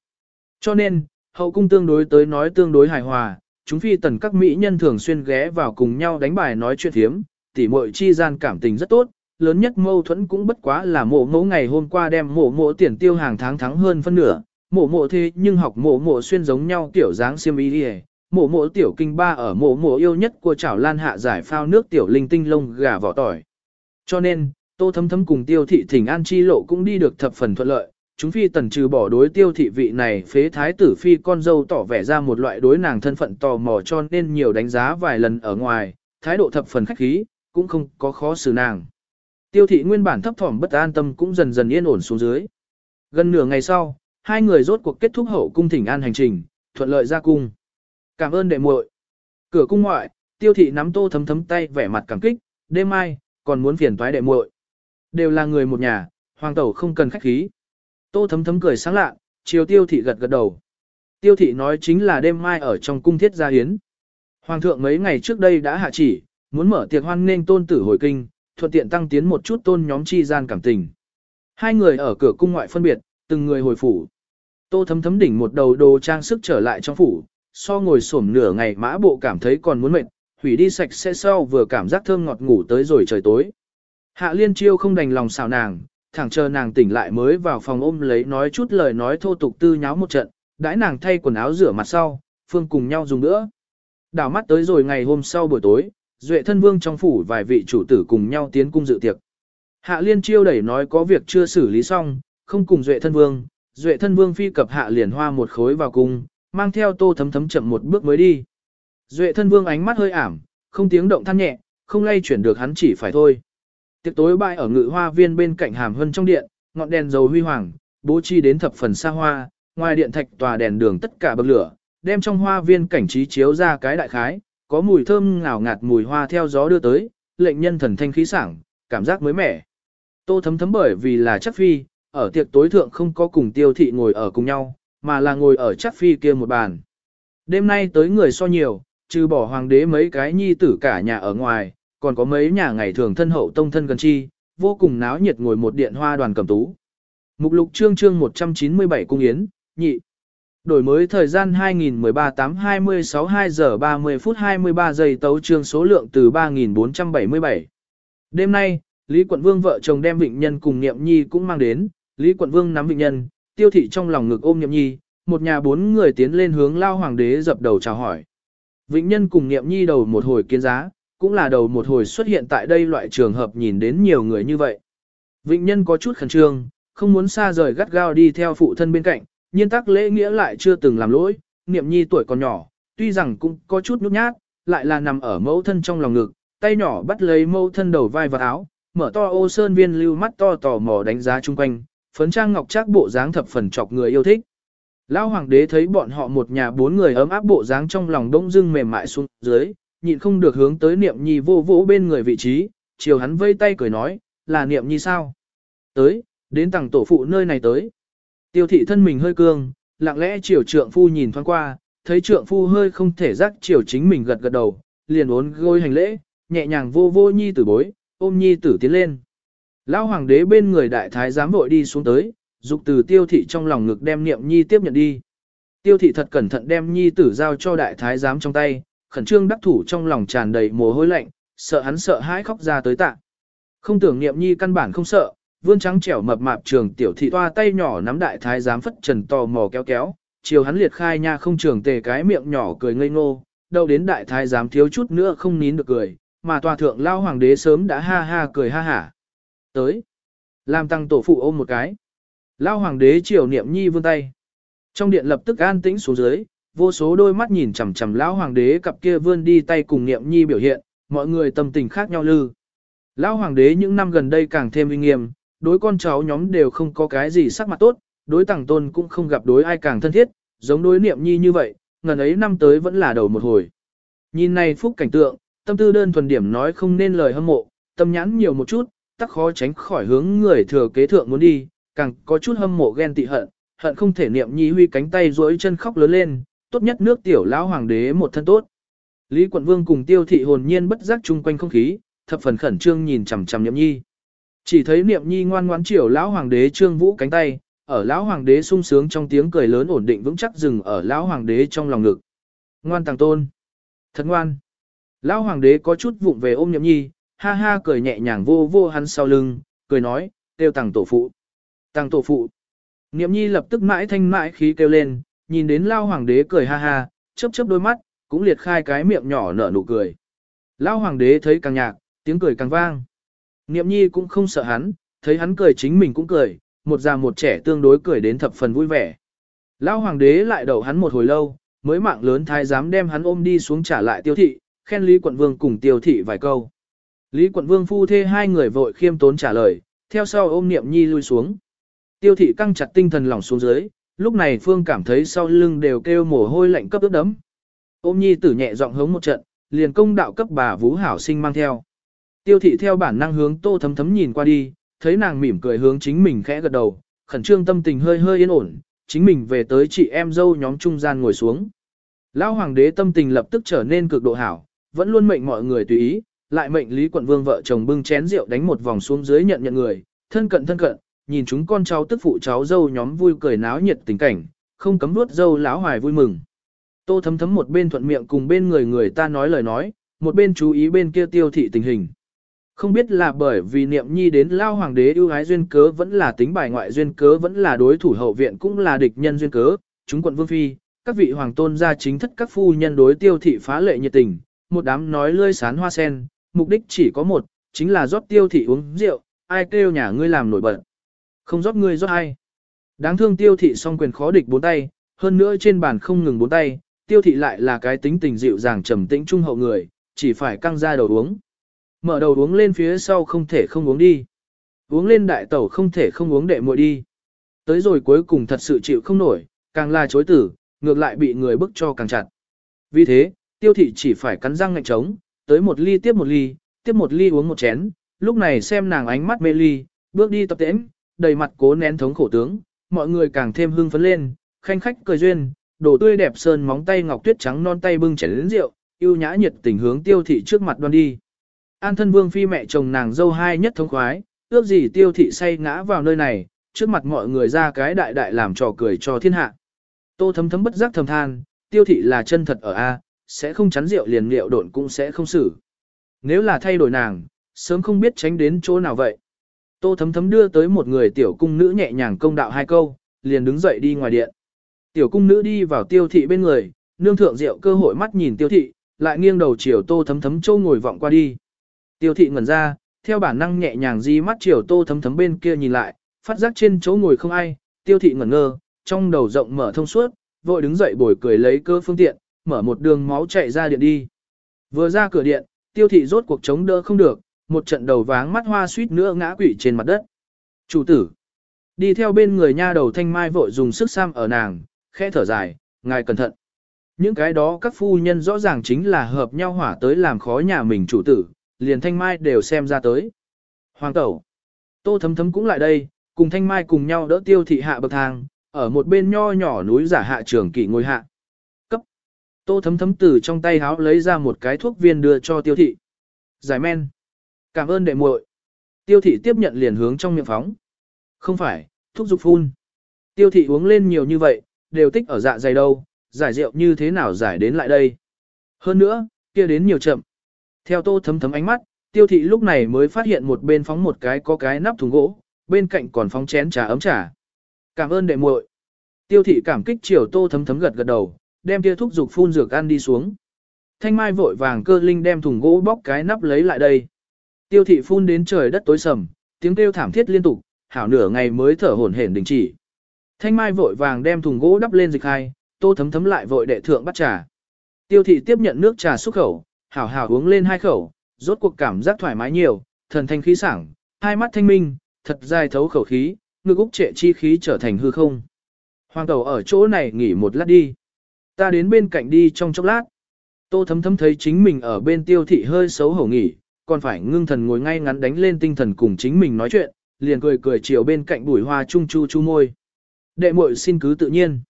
Cho nên, hậu cung tương đối tới nói tương đối hài hòa, chúng phi tần các mỹ nhân thường xuyên ghé vào cùng nhau đánh bài nói chuyện thiếm, tỉ muội chi gian cảm tình rất tốt, lớn nhất mâu thuẫn cũng bất quá là mộ mẫu ngày hôm qua đem mộ mộ tiền tiêu hàng tháng thắng hơn phân nửa, mộ mộ thế nhưng học mộ mộ xuyên giống nhau tiểu dáng xiêm y đi mộ mộ tiểu kinh ba ở mộ mộ yêu nhất của chảo lan hạ giải phao nước tiểu linh tinh lông gà vỏ tỏi. Cho nên, tô thấm thấm cùng tiêu thị thỉnh an chi lộ cũng đi được thập phần thuận lợi, chúng phi tần trừ bỏ đối tiêu thị vị này phế thái tử phi con dâu tỏ vẻ ra một loại đối nàng thân phận tò mò cho nên nhiều đánh giá vài lần ở ngoài, thái độ thập phần khách khí, cũng không có khó xử nàng. Tiêu thị nguyên bản thấp thỏm bất an tâm cũng dần dần yên ổn xuống dưới. Gần nửa ngày sau, hai người rốt cuộc kết thúc hậu cung thỉnh an hành trình, thuận lợi ra cung. Cảm ơn đệ muội. Cửa cung ngoại, tiêu thị nắm tô thấm thấm tay vẻ mặt cảm kích, đêm mai, còn muốn phiền toái đệ muội. Đều là người một nhà, hoàng tẩu không cần khách khí. Tô thấm thấm cười sáng lạ, chiều tiêu thị gật gật đầu. Tiêu thị nói chính là đêm mai ở trong cung thiết gia hiến. Hoàng thượng mấy ngày trước đây đã hạ chỉ, muốn mở tiệc hoan nghênh tôn tử hồi kinh, thuận tiện tăng tiến một chút tôn nhóm chi gian cảm tình. Hai người ở cửa cung ngoại phân biệt, từng người hồi phủ. Tô thấm thấm đỉnh một đầu đồ trang sức trở lại trong phủ, so ngồi xổm nửa ngày mã bộ cảm thấy còn muốn mệt, hủy đi sạch sẽ sau vừa cảm giác thơm ngọt ngủ tới rồi trời tối. Hạ liên chiêu không đành lòng xào nàng, thẳng chờ nàng tỉnh lại mới vào phòng ôm lấy nói chút lời nói thô tục tư nháo một trận, đãi nàng thay quần áo rửa mặt sau, phương cùng nhau dùng nữa. Đảo mắt tới rồi ngày hôm sau buổi tối, Duệ thân vương trong phủ vài vị chủ tử cùng nhau tiến cung dự tiệc. Hạ liên chiêu đẩy nói có việc chưa xử lý xong, không cùng Duệ thân vương, Duệ thân vương phi cập hạ liền hoa một khối vào cung, mang theo tô thấm thấm chậm một bước mới đi. Duệ thân vương ánh mắt hơi ảm, không tiếng động than nhẹ, không lay chuyển được hắn chỉ phải thôi. Tiệc tối bại ở ngự hoa viên bên cạnh hàm hân trong điện, ngọn đèn dầu huy hoàng, bố trí đến thập phần xa hoa, ngoài điện thạch tòa đèn đường tất cả bậc lửa, đem trong hoa viên cảnh trí chiếu ra cái đại khái, có mùi thơm ngào ngạt mùi hoa theo gió đưa tới, lệnh nhân thần thanh khí sảng, cảm giác mới mẻ. Tô thấm thấm bởi vì là chắc phi, ở tiệc tối thượng không có cùng tiêu thị ngồi ở cùng nhau, mà là ngồi ở chắc phi kia một bàn. Đêm nay tới người so nhiều, trừ bỏ hoàng đế mấy cái nhi tử cả nhà ở ngoài, còn có mấy nhà ngày thường thân hậu tông thân gần chi, vô cùng náo nhiệt ngồi một điện hoa đoàn cầm tú. Mục lục chương chương 197 cung yến, nhị. Đổi mới thời gian 2013 8 26 2 giờ 30 phút 23 giây tấu chương số lượng từ 3477. Đêm nay, Lý Quận Vương vợ chồng đem Vịnh Nhân cùng Niệm Nhi cũng mang đến, Lý Quận Vương nắm Vịnh Nhân, tiêu thị trong lòng ngực ôm Niệm Nhi, một nhà bốn người tiến lên hướng lao hoàng đế dập đầu chào hỏi. Vịnh Nhân cùng Niệm Nhi đầu một hồi kiến giá, cũng là đầu một hồi xuất hiện tại đây loại trường hợp nhìn đến nhiều người như vậy. Vịnh Nhân có chút khẩn trương, không muốn xa rời gắt gao đi theo phụ thân bên cạnh, nhiên tắc lễ nghĩa lại chưa từng làm lỗi, Niệm Nhi tuổi còn nhỏ, tuy rằng cũng có chút nhút nhát, lại là nằm ở mẫu thân trong lòng ngực, tay nhỏ bắt lấy mẫu thân đầu vai và áo, mở to ô sơn viên lưu mắt to tò mò đánh giá chung quanh, phấn trang ngọc trác bộ dáng thập phần chọc người yêu thích. Lão hoàng đế thấy bọn họ một nhà bốn người ấm áp bộ dáng trong lòng đông dưng mềm mại xuống dưới, nhịn không được hướng tới niệm nhi vô vỗ bên người vị trí, chiều hắn vây tay cười nói, là niệm nhi sao? Tới, đến tầng tổ phụ nơi này tới. Tiêu thị thân mình hơi cương, lặng lẽ chiều trượng phu nhìn thoáng qua, thấy trượng phu hơi không thể giác chiều chính mình gật gật đầu, liền uốn gối hành lễ, nhẹ nhàng vô vô nhi tử bối, ôm nhi tử tiến lên. Lão hoàng đế bên người đại thái giám vội đi xuống tới, dục từ tiêu thị trong lòng ngực đem niệm nhi tiếp nhận đi. Tiêu thị thật cẩn thận đem nhi tử giao cho đại thái giám trong tay, khẩn trương đắc thủ trong lòng tràn đầy mồ hôi lạnh, sợ hắn sợ hãi khóc ra tới tạ. Không tưởng niệm nhi căn bản không sợ, vươn trắng trẻo mập mạp trường tiểu thị toa tay nhỏ nắm đại thái giám phất trần tò mò kéo kéo, chiều hắn liệt khai nha không trường tề cái miệng nhỏ cười ngây ngô, đâu đến đại thái giám thiếu chút nữa không nín được cười, mà tòa thượng lao hoàng đế sớm đã ha ha cười ha hả. Tới, làm tăng tổ phụ ôm một cái. Lao hoàng đế chiều niệm nhi vươn tay. Trong điện lập tức an tĩnh xuống dưới, vô số đôi mắt nhìn chằm chằm lão hoàng đế cặp kia vươn đi tay cùng niệm nhi biểu hiện, mọi người tâm tình khác nhau lư. Lão hoàng đế những năm gần đây càng thêm uy nghiêm, đối con cháu nhóm đều không có cái gì sắc mặt tốt, đối tàng tôn cũng không gặp đối ai càng thân thiết, giống đối niệm nhi như vậy, ngần ấy năm tới vẫn là đầu một hồi. Nhìn này phúc cảnh tượng, tâm tư đơn thuần điểm nói không nên lời hâm mộ, tâm nhãn nhiều một chút, tắc khó tránh khỏi hướng người thừa kế thượng muốn đi, càng có chút hâm mộ ghen tị hận, hận không thể niệm nhi huy cánh tay duỗi chân khóc lớn lên, tốt nhất nước tiểu lão hoàng đế một thân tốt. Lý quận vương cùng tiêu thị hồn nhiên bất giác chung quanh không khí, thập phần khẩn trương nhìn chằm chằm niệm nhi. Chỉ thấy niệm nhi ngoan ngoãn chiều lão hoàng đế trương vũ cánh tay, ở lão hoàng đế sung sướng trong tiếng cười lớn ổn định vững chắc dừng ở lão hoàng đế trong lòng ngực. Ngoan tàng tôn. Thật ngoan. Lão hoàng đế có chút vụng về ôm niệm nhi, ha ha cười nhẹ nhàng vô vô hắn sau lưng, cười nói, kêu tàng tổ phụ. Tàng tổ phụ. Niệm nhi lập tức mãi thanh mãi khí kêu lên, nhìn đến lao hoàng đế cười ha ha, chớp chớp đôi mắt, cũng liệt khai cái miệng nhỏ nở nụ cười. Lao hoàng đế thấy càng nhạc, tiếng cười càng vang. Niệm nhi cũng không sợ hắn, thấy hắn cười chính mình cũng cười, một già một trẻ tương đối cười đến thập phần vui vẻ. Lao hoàng đế lại đầu hắn một hồi lâu, mới mạng lớn thái dám đem hắn ôm đi xuống trả lại tiêu thị, khen Lý quận vương cùng tiêu thị vài câu. Lý quận vương phu thê hai người vội khiêm tốn trả lời, theo sau ôm niệm nhi lui xuống. Tiêu thị căng chặt tinh thần lỏng xuống dưới, lúc này Phương cảm thấy sau lưng đều kêu mồ hôi lạnh cấp ướt đấm. Ôm nhi tử nhẹ giọng hống một trận, liền công đạo cấp bà Vũ Hảo sinh mang theo. Tiêu thị theo bản năng hướng tô thấm thấm nhìn qua đi, thấy nàng mỉm cười hướng chính mình khẽ gật đầu, khẩn trương tâm tình hơi hơi yên ổn, chính mình về tới chị em dâu nhóm trung gian ngồi xuống. Lão hoàng đế tâm tình lập tức trở nên cực độ hảo, vẫn luôn mệnh mọi người tùy ý, lại mệnh Lý quận vương vợ chồng bưng chén rượu đánh một vòng xuống dưới nhận nhận người, thân cận thân cận, nhìn chúng con cháu tức phụ cháu dâu nhóm vui cười náo nhiệt tình cảnh, không cấm nuốt dâu láo hoài vui mừng. Tô thấm thấm một bên thuận miệng cùng bên người người ta nói lời nói, một bên chú ý bên kia tiêu thị tình hình. Không biết là bởi vì niệm nhi đến lao hoàng đế ưu ái duyên cớ vẫn là tính bài ngoại duyên cớ vẫn là đối thủ hậu viện cũng là địch nhân duyên cớ, chúng quận vương phi, các vị hoàng tôn gia chính thất các phu nhân đối tiêu thị phá lệ nhiệt tình, một đám nói lươi sán hoa sen, mục đích chỉ có một, chính là rót tiêu thị uống rượu, ai kêu nhà ngươi làm nổi bật. Không rót ngươi rót ai. Đáng thương tiêu thị song quyền khó địch bốn tay, hơn nữa trên bàn không ngừng bốn tay, tiêu thị lại là cái tính tình dịu dàng trầm tĩnh trung hậu người, chỉ phải căng ra đầu uống. Mở đầu uống lên phía sau không thể không uống đi. Uống lên đại tẩu không thể không uống đệ muội đi. Tới rồi cuối cùng thật sự chịu không nổi, càng là chối tử, ngược lại bị người bức cho càng chặt. Vì thế, tiêu thị chỉ phải cắn răng ngạnh trống, tới một ly tiếp một ly, tiếp một ly uống một chén, lúc này xem nàng ánh mắt mê ly, bước đi tập tễnh, đầy mặt cố nén thống khổ tướng, mọi người càng thêm hưng phấn lên, khanh khách cười duyên, đồ tươi đẹp sơn móng tay ngọc tuyết trắng non tay bưng chén lớn rượu, yêu nhã nhiệt tình hướng tiêu thị trước mặt đoan đi. An thân vương phi mẹ chồng nàng dâu hai nhất thống khoái, ước gì tiêu thị say ngã vào nơi này, trước mặt mọi người ra cái đại đại làm trò cười cho thiên hạ. Tô thấm thấm bất giác thầm than, tiêu thị là chân thật ở A, sẽ không chắn rượu liền liệu độn cũng sẽ không xử. Nếu là thay đổi nàng, sớm không biết tránh đến chỗ nào vậy. Tô thấm thấm đưa tới một người tiểu cung nữ nhẹ nhàng công đạo hai câu, liền đứng dậy đi ngoài điện. Tiểu cung nữ đi vào tiêu thị bên người, nương thượng rượu cơ hội mắt nhìn tiêu thị, lại nghiêng đầu chiều tô thấm thấm châu ngồi vọng qua đi. Tiêu thị ngẩn ra, theo bản năng nhẹ nhàng di mắt chiều tô thấm thấm bên kia nhìn lại, phát giác trên chỗ ngồi không ai, tiêu thị ngẩn ngơ, trong đầu rộng mở thông suốt, vội đứng dậy bồi cười lấy cơ phương tiện, mở một đường máu chạy ra điện đi. Vừa ra cửa điện, tiêu thị rốt cuộc chống đỡ không được, một trận đầu váng mắt hoa suýt nữa ngã quỵ trên mặt đất. Chủ tử, đi theo bên người nha đầu thanh mai vội dùng sức sam ở nàng, khẽ thở dài, ngài cẩn thận. Những cái đó các phu nhân rõ ràng chính là hợp nhau hỏa tới làm khó nhà mình chủ tử, liền thanh mai đều xem ra tới. Hoàng tẩu, tô thấm thấm cũng lại đây, cùng thanh mai cùng nhau đỡ tiêu thị hạ bậc thang, ở một bên nho nhỏ núi giả hạ trường kỵ ngồi hạ. Tô thấm thấm từ trong tay háo lấy ra một cái thuốc viên đưa cho tiêu thị. Giải men. Cảm ơn đệ muội. Tiêu thị tiếp nhận liền hướng trong miệng phóng. Không phải, thuốc dục phun. Tiêu thị uống lên nhiều như vậy, đều tích ở dạ dày đâu, giải rượu như thế nào giải đến lại đây. Hơn nữa, kia đến nhiều chậm. Theo tô thấm thấm ánh mắt, tiêu thị lúc này mới phát hiện một bên phóng một cái có cái nắp thùng gỗ, bên cạnh còn phóng chén trà ấm trà. Cảm ơn đệ muội. Tiêu thị cảm kích chiều tô thấm thấm gật gật đầu, đem kia thuốc dục phun dược ăn đi xuống. Thanh mai vội vàng cơ linh đem thùng gỗ bóc cái nắp lấy lại đây. Tiêu thị phun đến trời đất tối sầm, tiếng kêu thảm thiết liên tục, hảo nửa ngày mới thở hổn hển đình chỉ. Thanh mai vội vàng đem thùng gỗ đắp lên dịch hai, tô thấm thấm lại vội đệ thượng bắt trà. Tiêu thị tiếp nhận nước trà xúc khẩu, hảo hảo uống lên hai khẩu, rốt cuộc cảm giác thoải mái nhiều, thần thanh khí sảng, hai mắt thanh minh, thật dài thấu khẩu khí, ngực úc trệ chi khí trở thành hư không. Hoàng tàu ở chỗ này nghỉ một lát đi. Ta đến bên cạnh đi trong chốc lát. Tô thấm thấm thấy chính mình ở bên tiêu thị hơi xấu hổ nghỉ, còn phải ngưng thần ngồi ngay ngắn đánh lên tinh thần cùng chính mình nói chuyện, liền cười cười chiều bên cạnh bùi hoa trung chu chu môi. Đệ muội xin cứ tự nhiên.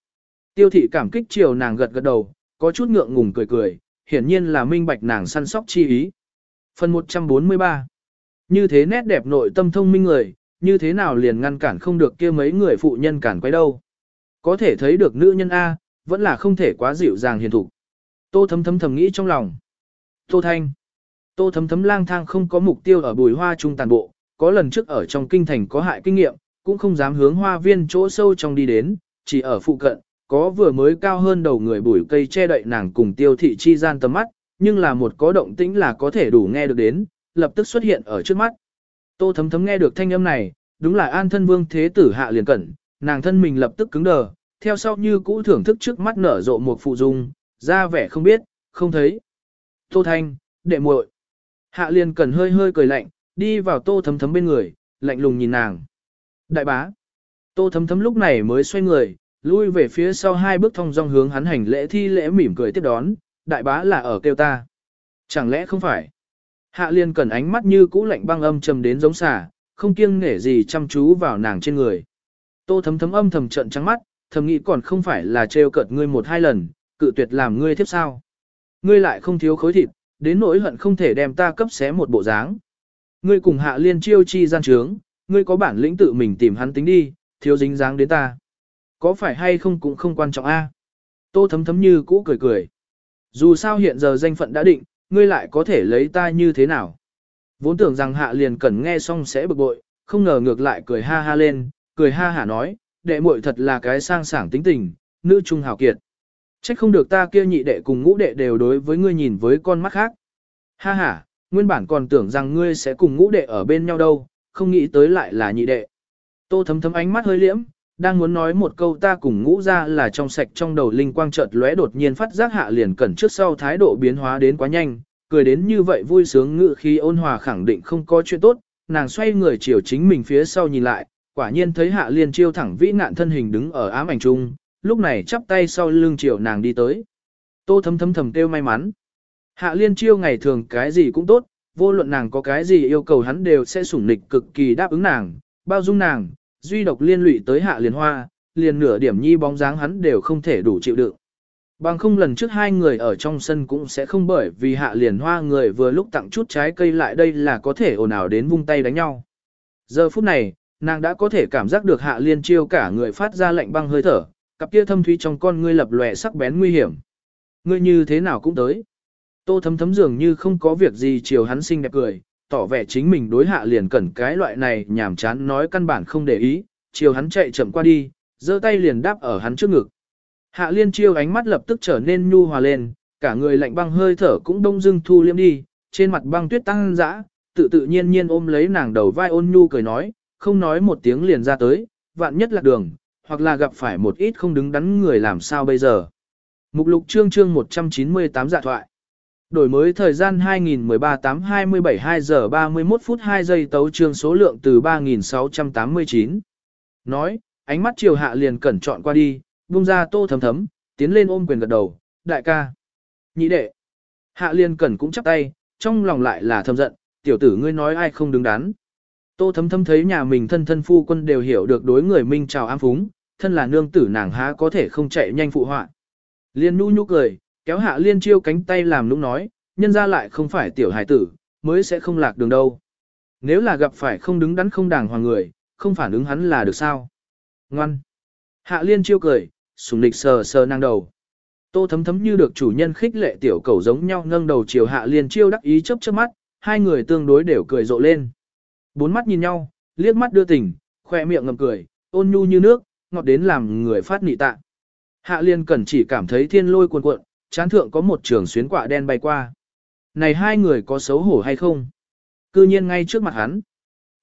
Tiêu thị cảm kích chiều nàng gật gật đầu, có chút ngượng ngùng cười cười, hiển nhiên là minh bạch nàng săn sóc chi ý. Phần 143 Như thế nét đẹp nội tâm thông minh người, như thế nào liền ngăn cản không được kia mấy người phụ nhân cản quay đâu. Có thể thấy được nữ nhân A, vẫn là không thể quá dịu dàng hiền thục. Tô thấm thấm thầm nghĩ trong lòng. Tô Thanh. Tô thấm thấm lang thang không có mục tiêu ở bùi hoa trung tàn bộ, có lần trước ở trong kinh thành có hại kinh nghiệm, cũng không dám hướng hoa viên chỗ sâu trong đi đến, chỉ ở phụ cận, có vừa mới cao hơn đầu người bùi cây che đậy nàng cùng tiêu thị chi gian tầm mắt, nhưng là một có động tĩnh là có thể đủ nghe được đến, lập tức xuất hiện ở trước mắt. Tô thấm thấm nghe được thanh âm này, đúng là an thân vương thế tử hạ liền cẩn, nàng thân mình lập tức cứng đờ, theo sau như cũ thưởng thức trước mắt nở rộ một phụ dung, ra vẻ không biết, không thấy. Tô thanh, đệ muội. Hạ liên cần hơi hơi cười lạnh, đi vào tô thấm thấm bên người, lạnh lùng nhìn nàng. Đại bá. Tô thấm thấm lúc này mới xoay người, lui về phía sau hai bước thong dong hướng hắn hành lễ thi lễ mỉm cười tiếp đón, đại bá là ở kêu ta. Chẳng lẽ không phải? Hạ liên cần ánh mắt như cũ lạnh băng âm trầm đến giống xà, không kiêng nể gì chăm chú vào nàng trên người. Tô thấm thấm âm thầm trợn trắng mắt, thầm nghĩ còn không phải là trêu cợt ngươi một hai lần, cự tuyệt làm ngươi tiếp sao. Ngươi lại không thiếu khối thịt, đến nỗi hận không thể đem ta cấp xé một bộ dáng. Ngươi cùng hạ liên chiêu chi gian trướng, ngươi có bản lĩnh tự mình tìm hắn tính đi, thiếu dính dáng đến ta. Có phải hay không cũng không quan trọng a. Tô thấm thấm như cũ cười cười. Dù sao hiện giờ danh phận đã định, ngươi lại có thể lấy ta như thế nào. Vốn tưởng rằng hạ liền cần nghe xong sẽ bực bội, không ngờ ngược lại cười ha ha lên, cười ha hả nói, đệ muội thật là cái sang sảng tính tình, nữ trung hào kiệt. Trách không được ta kia nhị đệ cùng ngũ đệ đều đối với ngươi nhìn với con mắt khác. Ha ha, nguyên bản còn tưởng rằng ngươi sẽ cùng ngũ đệ ở bên nhau đâu, không nghĩ tới lại là nhị đệ. Tô thấm thấm ánh mắt hơi liễm, đang muốn nói một câu ta cùng ngũ ra là trong sạch trong đầu linh quang chợt lóe đột nhiên phát giác hạ liền cẩn trước sau thái độ biến hóa đến quá nhanh, cười đến như vậy vui sướng ngự khi ôn hòa khẳng định không có chuyện tốt, nàng xoay người chiều chính mình phía sau nhìn lại, quả nhiên thấy hạ liên chiêu thẳng vĩ nạn thân hình đứng ở ám ảnh trung, lúc này chắp tay sau lưng chiều nàng đi tới. Tô thấm thấm thầm kêu may mắn. Hạ liên chiêu ngày thường cái gì cũng tốt, vô luận nàng có cái gì yêu cầu hắn đều sẽ sủng nịch cực kỳ đáp ứng nàng, bao dung nàng, duy độc liên lụy tới hạ liên hoa, liền nửa điểm nhi bóng dáng hắn đều không thể đủ chịu đựng. Bằng không lần trước hai người ở trong sân cũng sẽ không bởi vì hạ liền hoa người vừa lúc tặng chút trái cây lại đây là có thể ồn ào đến vung tay đánh nhau. Giờ phút này, nàng đã có thể cảm giác được hạ liên chiêu cả người phát ra lạnh băng hơi thở, cặp kia thâm thúy trong con ngươi lập lòe sắc bén nguy hiểm. Ngươi như thế nào cũng tới. Tô thấm thấm dường như không có việc gì chiều hắn xinh đẹp cười, tỏ vẻ chính mình đối hạ liền cẩn cái loại này nhảm chán nói căn bản không để ý, chiều hắn chạy chậm qua đi, giơ tay liền đáp ở hắn trước ngực. Hạ liên chiêu ánh mắt lập tức trở nên nhu hòa lên, cả người lạnh băng hơi thở cũng đông dưng thu liêm đi, trên mặt băng tuyết tăng dã, tự tự nhiên nhiên ôm lấy nàng đầu vai ôn nhu cười nói, không nói một tiếng liền ra tới, vạn nhất là đường, hoặc là gặp phải một ít không đứng đắn người làm sao bây giờ. Mục lục chương chương 198 dạ thoại. Đổi mới thời gian 2013 8 27 2 giờ 31 phút 2 giây tấu chương số lượng từ 3689. Nói, ánh mắt chiều hạ liền cẩn chọn qua đi, buông ra tô thấm thấm, tiến lên ôm quyền gật đầu, đại ca. Nhị đệ. Hạ liền cẩn cũng chắp tay, trong lòng lại là thầm giận, tiểu tử ngươi nói ai không đứng đắn. Tô thấm thấm thấy nhà mình thân thân phu quân đều hiểu được đối người minh chào ám phúng, thân là nương tử nàng há có thể không chạy nhanh phụ họa. Liên nu nhu cười, kéo hạ liên chiêu cánh tay làm lúc nói, nhân ra lại không phải tiểu hài tử, mới sẽ không lạc đường đâu. Nếu là gặp phải không đứng đắn không đàng hoàng người, không phản ứng hắn là được sao. Ngoan. Hạ liên chiêu cười, sùng lịch sờ sờ năng đầu. Tô thấm thấm như được chủ nhân khích lệ tiểu cầu giống nhau nâng đầu chiều hạ liên chiêu đắc ý chớp chớp mắt, hai người tương đối đều cười rộ lên. Bốn mắt nhìn nhau, liếc mắt đưa tình, khoe miệng ngầm cười, ôn nhu như nước, ngọt đến làm người phát nị tạ. Hạ liên cẩn chỉ cảm thấy thiên lôi cuồn cuộn, chán thượng có một trường xuyến quạ đen bay qua. Này hai người có xấu hổ hay không? Cư nhiên ngay trước mặt hắn.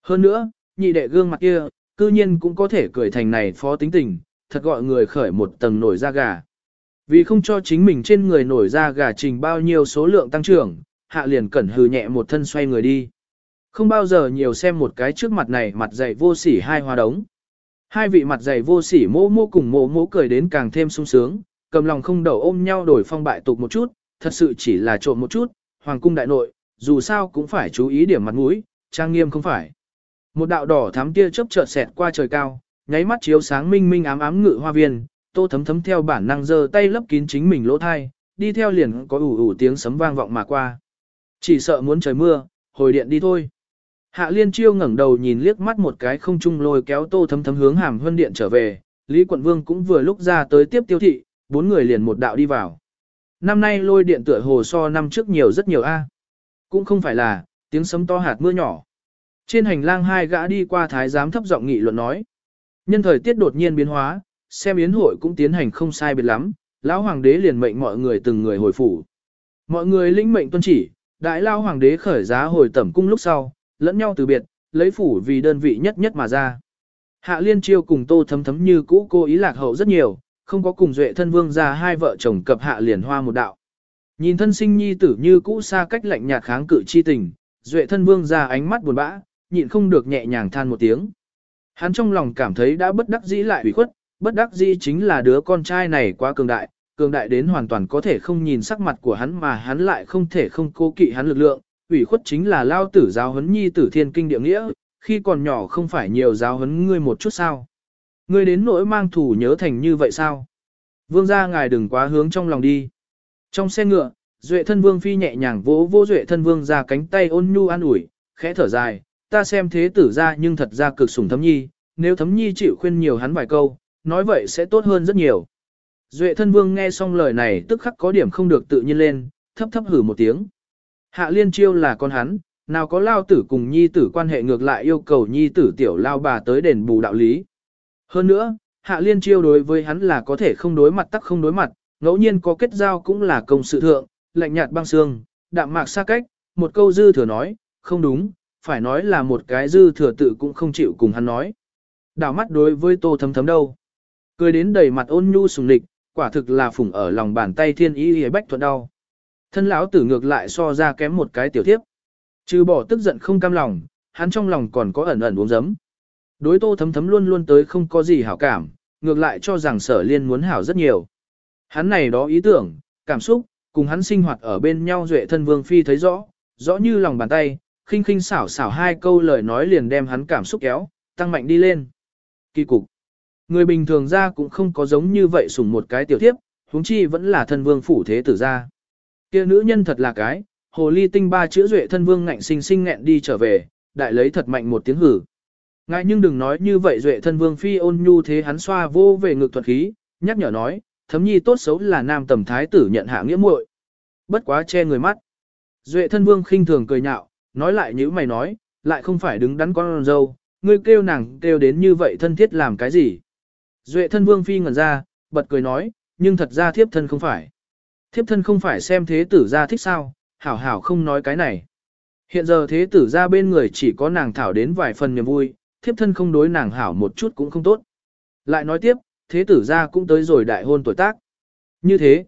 Hơn nữa, nhị đệ gương mặt kia, cư nhiên cũng có thể cười thành này phó tính tình, thật gọi người khởi một tầng nổi da gà. Vì không cho chính mình trên người nổi da gà trình bao nhiêu số lượng tăng trưởng, hạ liền cẩn hừ nhẹ một thân xoay người đi. Không bao giờ nhiều xem một cái trước mặt này mặt dày vô sỉ hai hoa đống. Hai vị mặt dày vô sỉ mô mô cùng mô mô cười đến càng thêm sung sướng, cầm lòng không đầu ôm nhau đổi phong bại tục một chút, thật sự chỉ là trộm một chút, hoàng cung đại nội, dù sao cũng phải chú ý điểm mặt mũi, trang nghiêm không phải. Một đạo đỏ thắm tia chớp chợt xẹt qua trời cao, nháy mắt chiếu sáng minh minh ám ám ngự hoa viên, tô thấm thấm theo bản năng giơ tay lấp kín chính mình lỗ thai, đi theo liền có ủ ủ tiếng sấm vang vọng mà qua. Chỉ sợ muốn trời mưa, hồi điện đi thôi. Hạ liên chiêu ngẩng đầu nhìn liếc mắt một cái không trung lôi kéo tô thấm thấm hướng hàm huân điện trở về, Lý quận vương cũng vừa lúc ra tới tiếp tiêu thị, bốn người liền một đạo đi vào. Năm nay lôi điện tựa hồ so năm trước nhiều rất nhiều a. Cũng không phải là, tiếng sấm to hạt mưa nhỏ. Trên hành lang hai gã đi qua thái giám thấp giọng nghị luận nói. Nhân thời tiết đột nhiên biến hóa, xem yến hội cũng tiến hành không sai biệt lắm, lão hoàng đế liền mệnh mọi người từng người hồi phủ. Mọi người lĩnh mệnh tuân chỉ, đại lao hoàng đế khởi giá hồi tẩm cung lúc sau, lẫn nhau từ biệt, lấy phủ vì đơn vị nhất nhất mà ra. Hạ liên chiêu cùng tô thấm thấm như cũ cô ý lạc hậu rất nhiều, không có cùng duệ thân vương ra hai vợ chồng cập hạ liền hoa một đạo. Nhìn thân sinh nhi tử như cũ xa cách lạnh nhạt kháng cự chi tình, duệ thân vương ra ánh mắt buồn bã, nhịn không được nhẹ nhàng than một tiếng. Hắn trong lòng cảm thấy đã bất đắc dĩ lại ủy khuất, bất đắc dĩ chính là đứa con trai này quá cường đại, cường đại đến hoàn toàn có thể không nhìn sắc mặt của hắn mà hắn lại không thể không cố kỵ hắn lực lượng, ủy khuất chính là lao tử giáo huấn nhi tử thiên kinh địa nghĩa, khi còn nhỏ không phải nhiều giáo huấn ngươi một chút sao. Ngươi đến nỗi mang thủ nhớ thành như vậy sao? Vương gia ngài đừng quá hướng trong lòng đi. Trong xe ngựa, Duệ thân vương phi nhẹ nhàng vỗ vô Duệ thân vương ra cánh tay ôn nhu an ủi, khẽ thở dài, ta xem thế tử ra nhưng thật ra cực sủng thấm nhi, nếu thấm nhi chịu khuyên nhiều hắn vài câu, nói vậy sẽ tốt hơn rất nhiều. Duệ thân vương nghe xong lời này tức khắc có điểm không được tự nhiên lên, thấp thấp hử một tiếng. Hạ liên chiêu là con hắn, nào có lao tử cùng nhi tử quan hệ ngược lại yêu cầu nhi tử tiểu lao bà tới đền bù đạo lý. Hơn nữa, hạ liên chiêu đối với hắn là có thể không đối mặt tắc không đối mặt, ngẫu nhiên có kết giao cũng là công sự thượng, lạnh nhạt băng xương, đạm mạc xa cách, một câu dư thừa nói, không đúng, phải nói là một cái dư thừa tự cũng không chịu cùng hắn nói. Đảo mắt đối với tô thấm thấm đâu. Cười đến đầy mặt ôn nhu sùng lịch, quả thực là phủng ở lòng bàn tay thiên ý hề bách thuận đau. Thân lão tử ngược lại so ra kém một cái tiểu thiếp. Trừ bỏ tức giận không cam lòng, hắn trong lòng còn có ẩn ẩn uống giấm. Đối tô thấm thấm luôn luôn tới không có gì hảo cảm, ngược lại cho rằng sở liên muốn hảo rất nhiều. Hắn này đó ý tưởng, cảm xúc, cùng hắn sinh hoạt ở bên nhau duệ thân vương phi thấy rõ, rõ như lòng bàn tay, khinh khinh xảo xảo hai câu lời nói liền đem hắn cảm xúc kéo, tăng mạnh đi lên. Kỳ cục. Người bình thường ra cũng không có giống như vậy sủng một cái tiểu thiếp, huống chi vẫn là thân vương phủ thế tử ra. Kia nữ nhân thật là cái, hồ ly tinh ba chữ duệ thân vương ngạnh sinh sinh nghẹn đi trở về, đại lấy thật mạnh một tiếng hử. Ngại nhưng đừng nói như vậy duệ thân vương phi ôn nhu thế hắn xoa vô về ngực thuật khí, nhắc nhở nói, thấm nhi tốt xấu là nam tầm thái tử nhận hạ nghĩa muội. Bất quá che người mắt. Duệ thân vương khinh thường cười nhạo, nói lại như mày nói, lại không phải đứng đắn con dâu, ngươi kêu nàng kêu đến như vậy thân thiết làm cái gì. Duệ thân vương phi ngẩn ra, bật cười nói, nhưng thật ra thiếp thân không phải. Thiếp thân không phải xem thế tử ra thích sao, hảo hảo không nói cái này. Hiện giờ thế tử ra bên người chỉ có nàng thảo đến vài phần niềm vui, thiếp thân không đối nàng hảo một chút cũng không tốt. Lại nói tiếp, thế tử ra cũng tới rồi đại hôn tuổi tác. Như thế,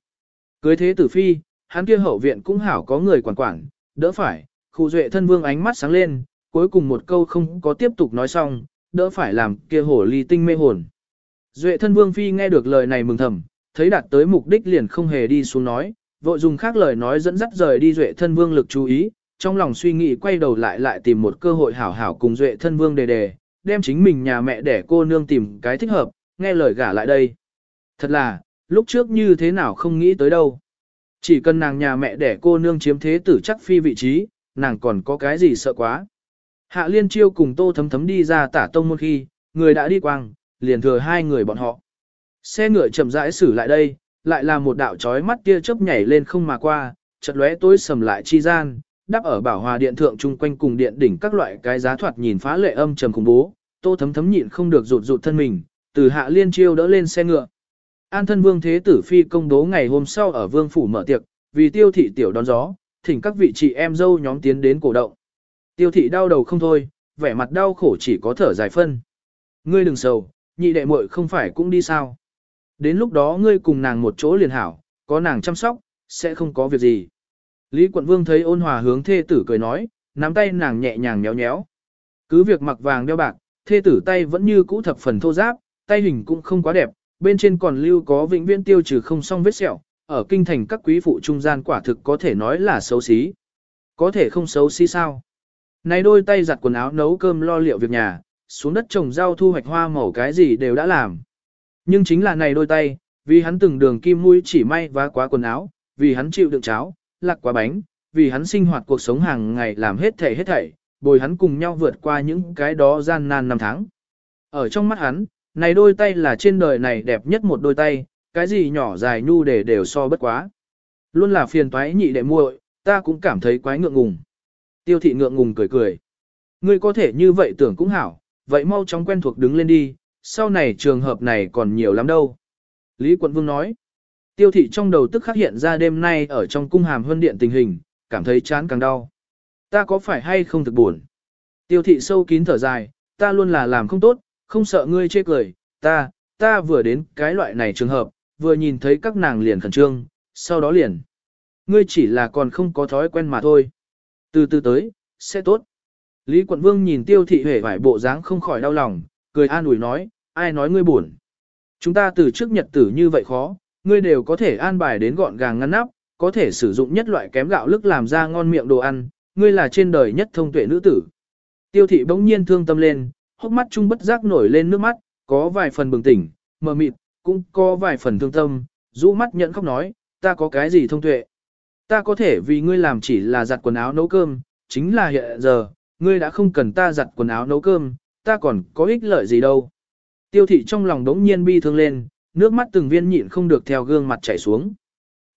cưới thế tử phi, hắn kia hậu viện cũng hảo có người quản quản, đỡ phải, khu duệ thân vương ánh mắt sáng lên, cuối cùng một câu không có tiếp tục nói xong, đỡ phải làm kia hổ ly tinh mê hồn. Duệ thân vương phi nghe được lời này mừng thầm, thấy đạt tới mục đích liền không hề đi xuống nói, vội dùng khác lời nói dẫn dắt rời đi duệ thân vương lực chú ý, trong lòng suy nghĩ quay đầu lại lại tìm một cơ hội hảo hảo cùng duệ thân vương đề đề, đem chính mình nhà mẹ để cô nương tìm cái thích hợp, nghe lời gả lại đây. Thật là, lúc trước như thế nào không nghĩ tới đâu. Chỉ cần nàng nhà mẹ để cô nương chiếm thế tử chắc phi vị trí, nàng còn có cái gì sợ quá. Hạ liên chiêu cùng tô thấm thấm đi ra tả tông môn khi, người đã đi quang, liền thừa hai người bọn họ. Xe ngựa chậm rãi xử lại đây, lại là một đạo chói mắt tia chớp nhảy lên không mà qua, chợt lóe tối sầm lại chi gian, đắp ở bảo hòa điện thượng chung quanh cùng điện đỉnh các loại cái giá thoạt nhìn phá lệ âm trầm khủng bố, tô thấm thấm nhịn không được rụt rụt thân mình, từ hạ liên chiêu đỡ lên xe ngựa. An thân vương thế tử phi công đố ngày hôm sau ở vương phủ mở tiệc, vì tiêu thị tiểu đón gió, thỉnh các vị chị em dâu nhóm tiến đến cổ động. Tiêu thị đau đầu không thôi, vẻ mặt đau khổ chỉ có thở dài phân. Ngươi đừng sầu, nhị đệ muội không phải cũng đi sao. Đến lúc đó ngươi cùng nàng một chỗ liền hảo, có nàng chăm sóc, sẽ không có việc gì. Lý quận vương thấy ôn hòa hướng thê tử cười nói, nắm tay nàng nhẹ nhàng nhéo nhéo. Cứ việc mặc vàng đeo bạc, thê tử tay vẫn như cũ thập phần thô giáp, tay hình cũng không quá đẹp, bên trên còn lưu có vĩnh viễn tiêu trừ không xong vết sẹo, ở kinh thành các quý phụ trung gian quả thực có thể nói là xấu xí. Có thể không xấu xí sao? Này đôi tay giặt quần áo nấu cơm lo liệu việc nhà, xuống đất trồng rau thu hoạch hoa màu cái gì đều đã làm. Nhưng chính là này đôi tay, vì hắn từng đường kim mũi chỉ may vá quá quần áo, vì hắn chịu đựng cháo, lạc quá bánh, vì hắn sinh hoạt cuộc sống hàng ngày làm hết thảy hết thảy, bồi hắn cùng nhau vượt qua những cái đó gian nan năm tháng. Ở trong mắt hắn, này đôi tay là trên đời này đẹp nhất một đôi tay, cái gì nhỏ dài nhu để đều so bất quá. Luôn là phiền toái nhị đệ muội, ta cũng cảm thấy quái ngượng ngùng. Tiêu thị ngượng ngùng cười cười. Ngươi có thể như vậy tưởng cũng hảo, vậy mau chóng quen thuộc đứng lên đi, sau này trường hợp này còn nhiều lắm đâu. Lý quận vương nói. Tiêu thị trong đầu tức khắc hiện ra đêm nay ở trong cung hàm huân điện tình hình, cảm thấy chán càng đau. Ta có phải hay không thực buồn? Tiêu thị sâu kín thở dài, ta luôn là làm không tốt, không sợ ngươi chê cười, ta, ta vừa đến cái loại này trường hợp, vừa nhìn thấy các nàng liền khẩn trương, sau đó liền. Ngươi chỉ là còn không có thói quen mà thôi. Từ từ tới, sẽ tốt. Lý quận vương nhìn tiêu thị hề vải bộ dáng không khỏi đau lòng, cười an ủi nói, ai nói ngươi buồn. Chúng ta từ trước nhật tử như vậy khó, ngươi đều có thể an bài đến gọn gàng ngăn nắp, có thể sử dụng nhất loại kém gạo lức làm ra ngon miệng đồ ăn, ngươi là trên đời nhất thông tuệ nữ tử. Tiêu thị bỗng nhiên thương tâm lên, hốc mắt trung bất giác nổi lên nước mắt, có vài phần bừng tỉnh, mờ mịt, cũng có vài phần thương tâm, rũ mắt nhận khóc nói, ta có cái gì thông tuệ. Ta có thể vì ngươi làm chỉ là giặt quần áo nấu cơm, chính là hiện giờ, ngươi đã không cần ta giặt quần áo nấu cơm, ta còn có ích lợi gì đâu. Tiêu thị trong lòng đống nhiên bi thương lên, nước mắt từng viên nhịn không được theo gương mặt chảy xuống.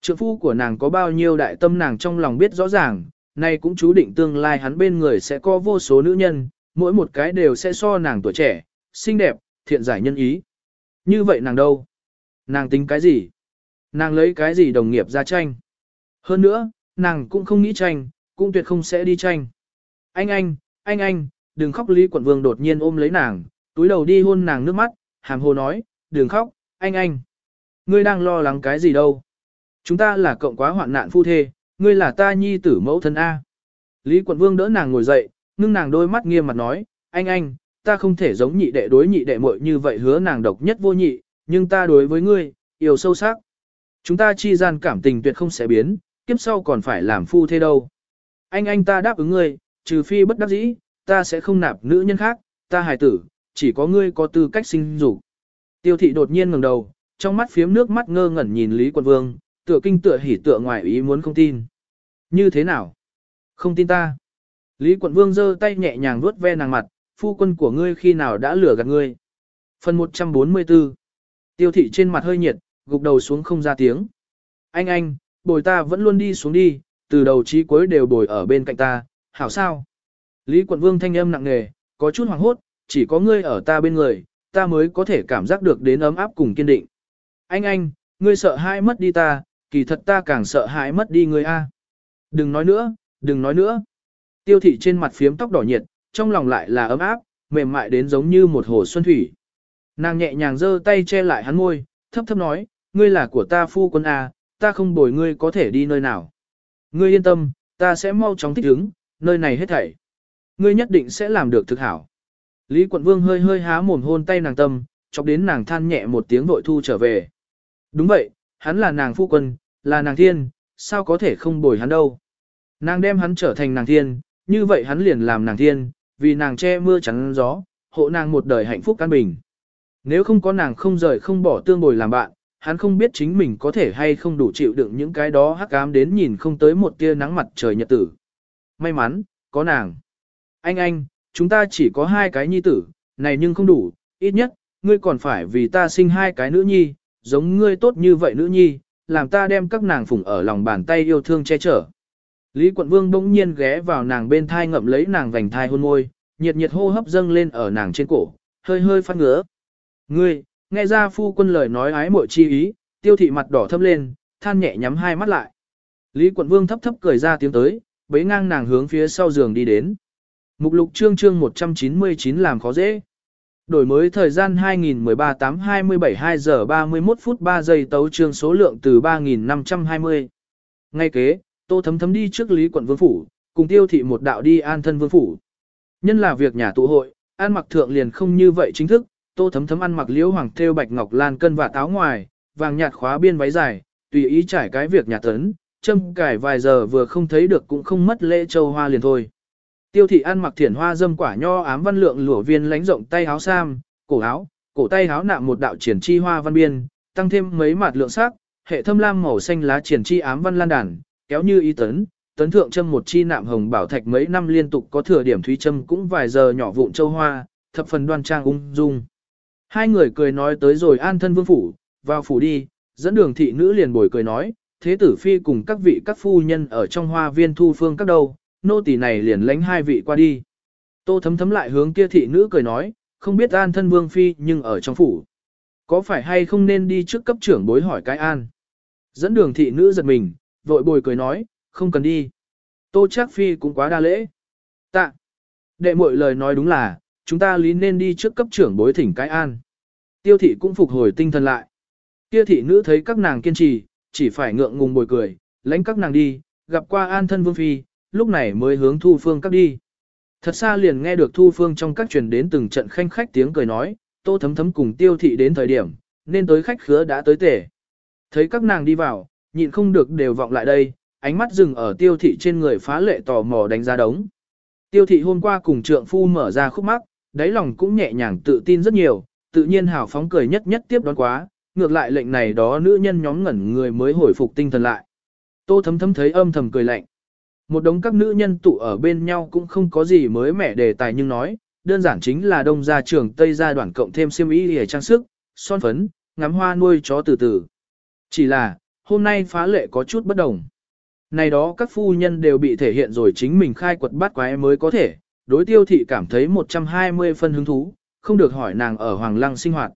Trượng phu của nàng có bao nhiêu đại tâm nàng trong lòng biết rõ ràng, nay cũng chú định tương lai hắn bên người sẽ có vô số nữ nhân, mỗi một cái đều sẽ so nàng tuổi trẻ, xinh đẹp, thiện giải nhân ý. Như vậy nàng đâu? Nàng tính cái gì? Nàng lấy cái gì đồng nghiệp ra tranh? Hơn nữa, nàng cũng không nghĩ tranh, cũng tuyệt không sẽ đi tranh. Anh anh, anh anh, đừng khóc Lý Quận Vương đột nhiên ôm lấy nàng, túi đầu đi hôn nàng nước mắt, hàm hồ nói, đừng khóc, anh anh. Ngươi đang lo lắng cái gì đâu? Chúng ta là cộng quá hoạn nạn phu thê, ngươi là ta nhi tử mẫu thân A. Lý Quận Vương đỡ nàng ngồi dậy, ngưng nàng đôi mắt nghiêm mặt nói, anh anh, ta không thể giống nhị đệ đối nhị đệ muội như vậy hứa nàng độc nhất vô nhị, nhưng ta đối với ngươi, yêu sâu sắc. Chúng ta chi gian cảm tình tuyệt không sẽ biến, kiếp sau còn phải làm phu thê đâu. Anh anh ta đáp ứng ngươi, trừ phi bất đắc dĩ, ta sẽ không nạp nữ nhân khác, ta hài tử, chỉ có ngươi có tư cách sinh dục. Tiêu thị đột nhiên ngẩng đầu, trong mắt phiếm nước mắt ngơ ngẩn nhìn Lý Quân Vương, tựa kinh tựa hỉ tựa ngoài ý muốn không tin. Như thế nào? Không tin ta. Lý Quận Vương giơ tay nhẹ nhàng vuốt ve nàng mặt, phu quân của ngươi khi nào đã lừa gạt ngươi. Phần 144 Tiêu thị trên mặt hơi nhiệt, gục đầu xuống không ra tiếng. Anh anh, bồi ta vẫn luôn đi xuống đi, từ đầu chí cuối đều bồi ở bên cạnh ta, hảo sao? Lý quận vương thanh âm nặng nề, có chút hoảng hốt, chỉ có ngươi ở ta bên người, ta mới có thể cảm giác được đến ấm áp cùng kiên định. Anh anh, ngươi sợ hãi mất đi ta, kỳ thật ta càng sợ hãi mất đi ngươi a. Đừng nói nữa, đừng nói nữa. Tiêu thị trên mặt phiếm tóc đỏ nhiệt, trong lòng lại là ấm áp, mềm mại đến giống như một hồ xuân thủy. Nàng nhẹ nhàng giơ tay che lại hắn môi, thấp thấp nói, ngươi là của ta phu quân A, ta không bồi ngươi có thể đi nơi nào. Ngươi yên tâm, ta sẽ mau chóng thích ứng, nơi này hết thảy. Ngươi nhất định sẽ làm được thực hảo. Lý quận vương hơi hơi há mồm hôn tay nàng tâm, chọc đến nàng than nhẹ một tiếng vội thu trở về. Đúng vậy, hắn là nàng phu quân, là nàng thiên, sao có thể không bồi hắn đâu. Nàng đem hắn trở thành nàng thiên, như vậy hắn liền làm nàng thiên, vì nàng che mưa chắn gió, hộ nàng một đời hạnh phúc an bình. Nếu không có nàng không rời không bỏ tương bồi làm bạn, hắn không biết chính mình có thể hay không đủ chịu đựng những cái đó hắc ám đến nhìn không tới một tia nắng mặt trời nhật tử. May mắn, có nàng. Anh anh, chúng ta chỉ có hai cái nhi tử, này nhưng không đủ, ít nhất, ngươi còn phải vì ta sinh hai cái nữ nhi, giống ngươi tốt như vậy nữ nhi, làm ta đem các nàng phụng ở lòng bàn tay yêu thương che chở. Lý quận vương bỗng nhiên ghé vào nàng bên thai ngậm lấy nàng vành thai hôn môi, nhiệt nhiệt hô hấp dâng lên ở nàng trên cổ, hơi hơi phát ngứa. Ngươi, nghe ra phu quân lời nói ái muội chi ý, tiêu thị mặt đỏ thâm lên, than nhẹ nhắm hai mắt lại. Lý quận vương thấp thấp cười ra tiếng tới, bấy ngang nàng hướng phía sau giường đi đến. Mục lục chương chương 199 làm khó dễ. Đổi mới thời gian 2013 8 27 2 giờ 31 phút 3 giây tấu chương số lượng từ 3520. Ngay kế, tô thấm thấm đi trước Lý quận vương phủ, cùng tiêu thị một đạo đi an thân vương phủ. Nhân là việc nhà tụ hội, an mặc thượng liền không như vậy chính thức, tô thấm thấm ăn mặc liễu hoàng thêu bạch ngọc lan cân và táo ngoài, vàng nhạt khóa biên váy dài, tùy ý trải cái việc nhà tấn, châm cải vài giờ vừa không thấy được cũng không mất lễ châu hoa liền thôi. Tiêu thị ăn mặc thiển hoa dâm quả nho ám văn lượng lụa viên lánh rộng tay áo sam, cổ áo, cổ tay áo nạm một đạo triển chi hoa văn biên, tăng thêm mấy mặt lượng sắc, hệ thâm lam màu xanh lá triển chi ám văn lan đàn, kéo như y tấn, tấn thượng châm một chi nạm hồng bảo thạch mấy năm liên tục có thừa điểm thúy châm cũng vài giờ nhỏ vụn châu hoa, thập phần đoan trang ung dung. Hai người cười nói tới rồi an thân vương phủ, vào phủ đi, dẫn đường thị nữ liền bồi cười nói, thế tử phi cùng các vị các phu nhân ở trong hoa viên thu phương các đâu, nô tỳ này liền lánh hai vị qua đi. Tô thấm thấm lại hướng kia thị nữ cười nói, không biết an thân vương phi nhưng ở trong phủ. Có phải hay không nên đi trước cấp trưởng bối hỏi cái an. Dẫn đường thị nữ giật mình, vội bồi cười nói, không cần đi. Tô chắc phi cũng quá đa lễ. Tạ. Đệ muội lời nói đúng là, chúng ta lý nên đi trước cấp trưởng bối thỉnh cái an. Tiêu thị cũng phục hồi tinh thần lại. Kia thị nữ thấy các nàng kiên trì, chỉ phải ngượng ngùng bồi cười, lãnh các nàng đi, gặp qua an thân vương phi, lúc này mới hướng thu phương các đi. Thật xa liền nghe được thu phương trong các truyền đến từng trận khanh khách tiếng cười nói, tô thấm thấm cùng tiêu thị đến thời điểm, nên tới khách khứa đã tới tể. Thấy các nàng đi vào, nhịn không được đều vọng lại đây, ánh mắt dừng ở tiêu thị trên người phá lệ tò mò đánh giá đống. Tiêu thị hôm qua cùng trượng phu mở ra khúc mắc, đáy lòng cũng nhẹ nhàng tự tin rất nhiều, tự nhiên hào phóng cười nhất nhất tiếp đón quá, ngược lại lệnh này đó nữ nhân nhóm ngẩn người mới hồi phục tinh thần lại. Tô thấm thấm thấy âm thầm cười lạnh. Một đống các nữ nhân tụ ở bên nhau cũng không có gì mới mẻ đề tài nhưng nói, đơn giản chính là đông gia trường tây gia đoàn cộng thêm xiêm y hề trang sức, son phấn, ngắm hoa nuôi chó từ từ. Chỉ là, hôm nay phá lệ có chút bất đồng. Này đó các phu nhân đều bị thể hiện rồi chính mình khai quật bắt quái mới có thể, đối tiêu thị cảm thấy 120 phân hứng thú, không được hỏi nàng ở Hoàng Lăng sinh hoạt.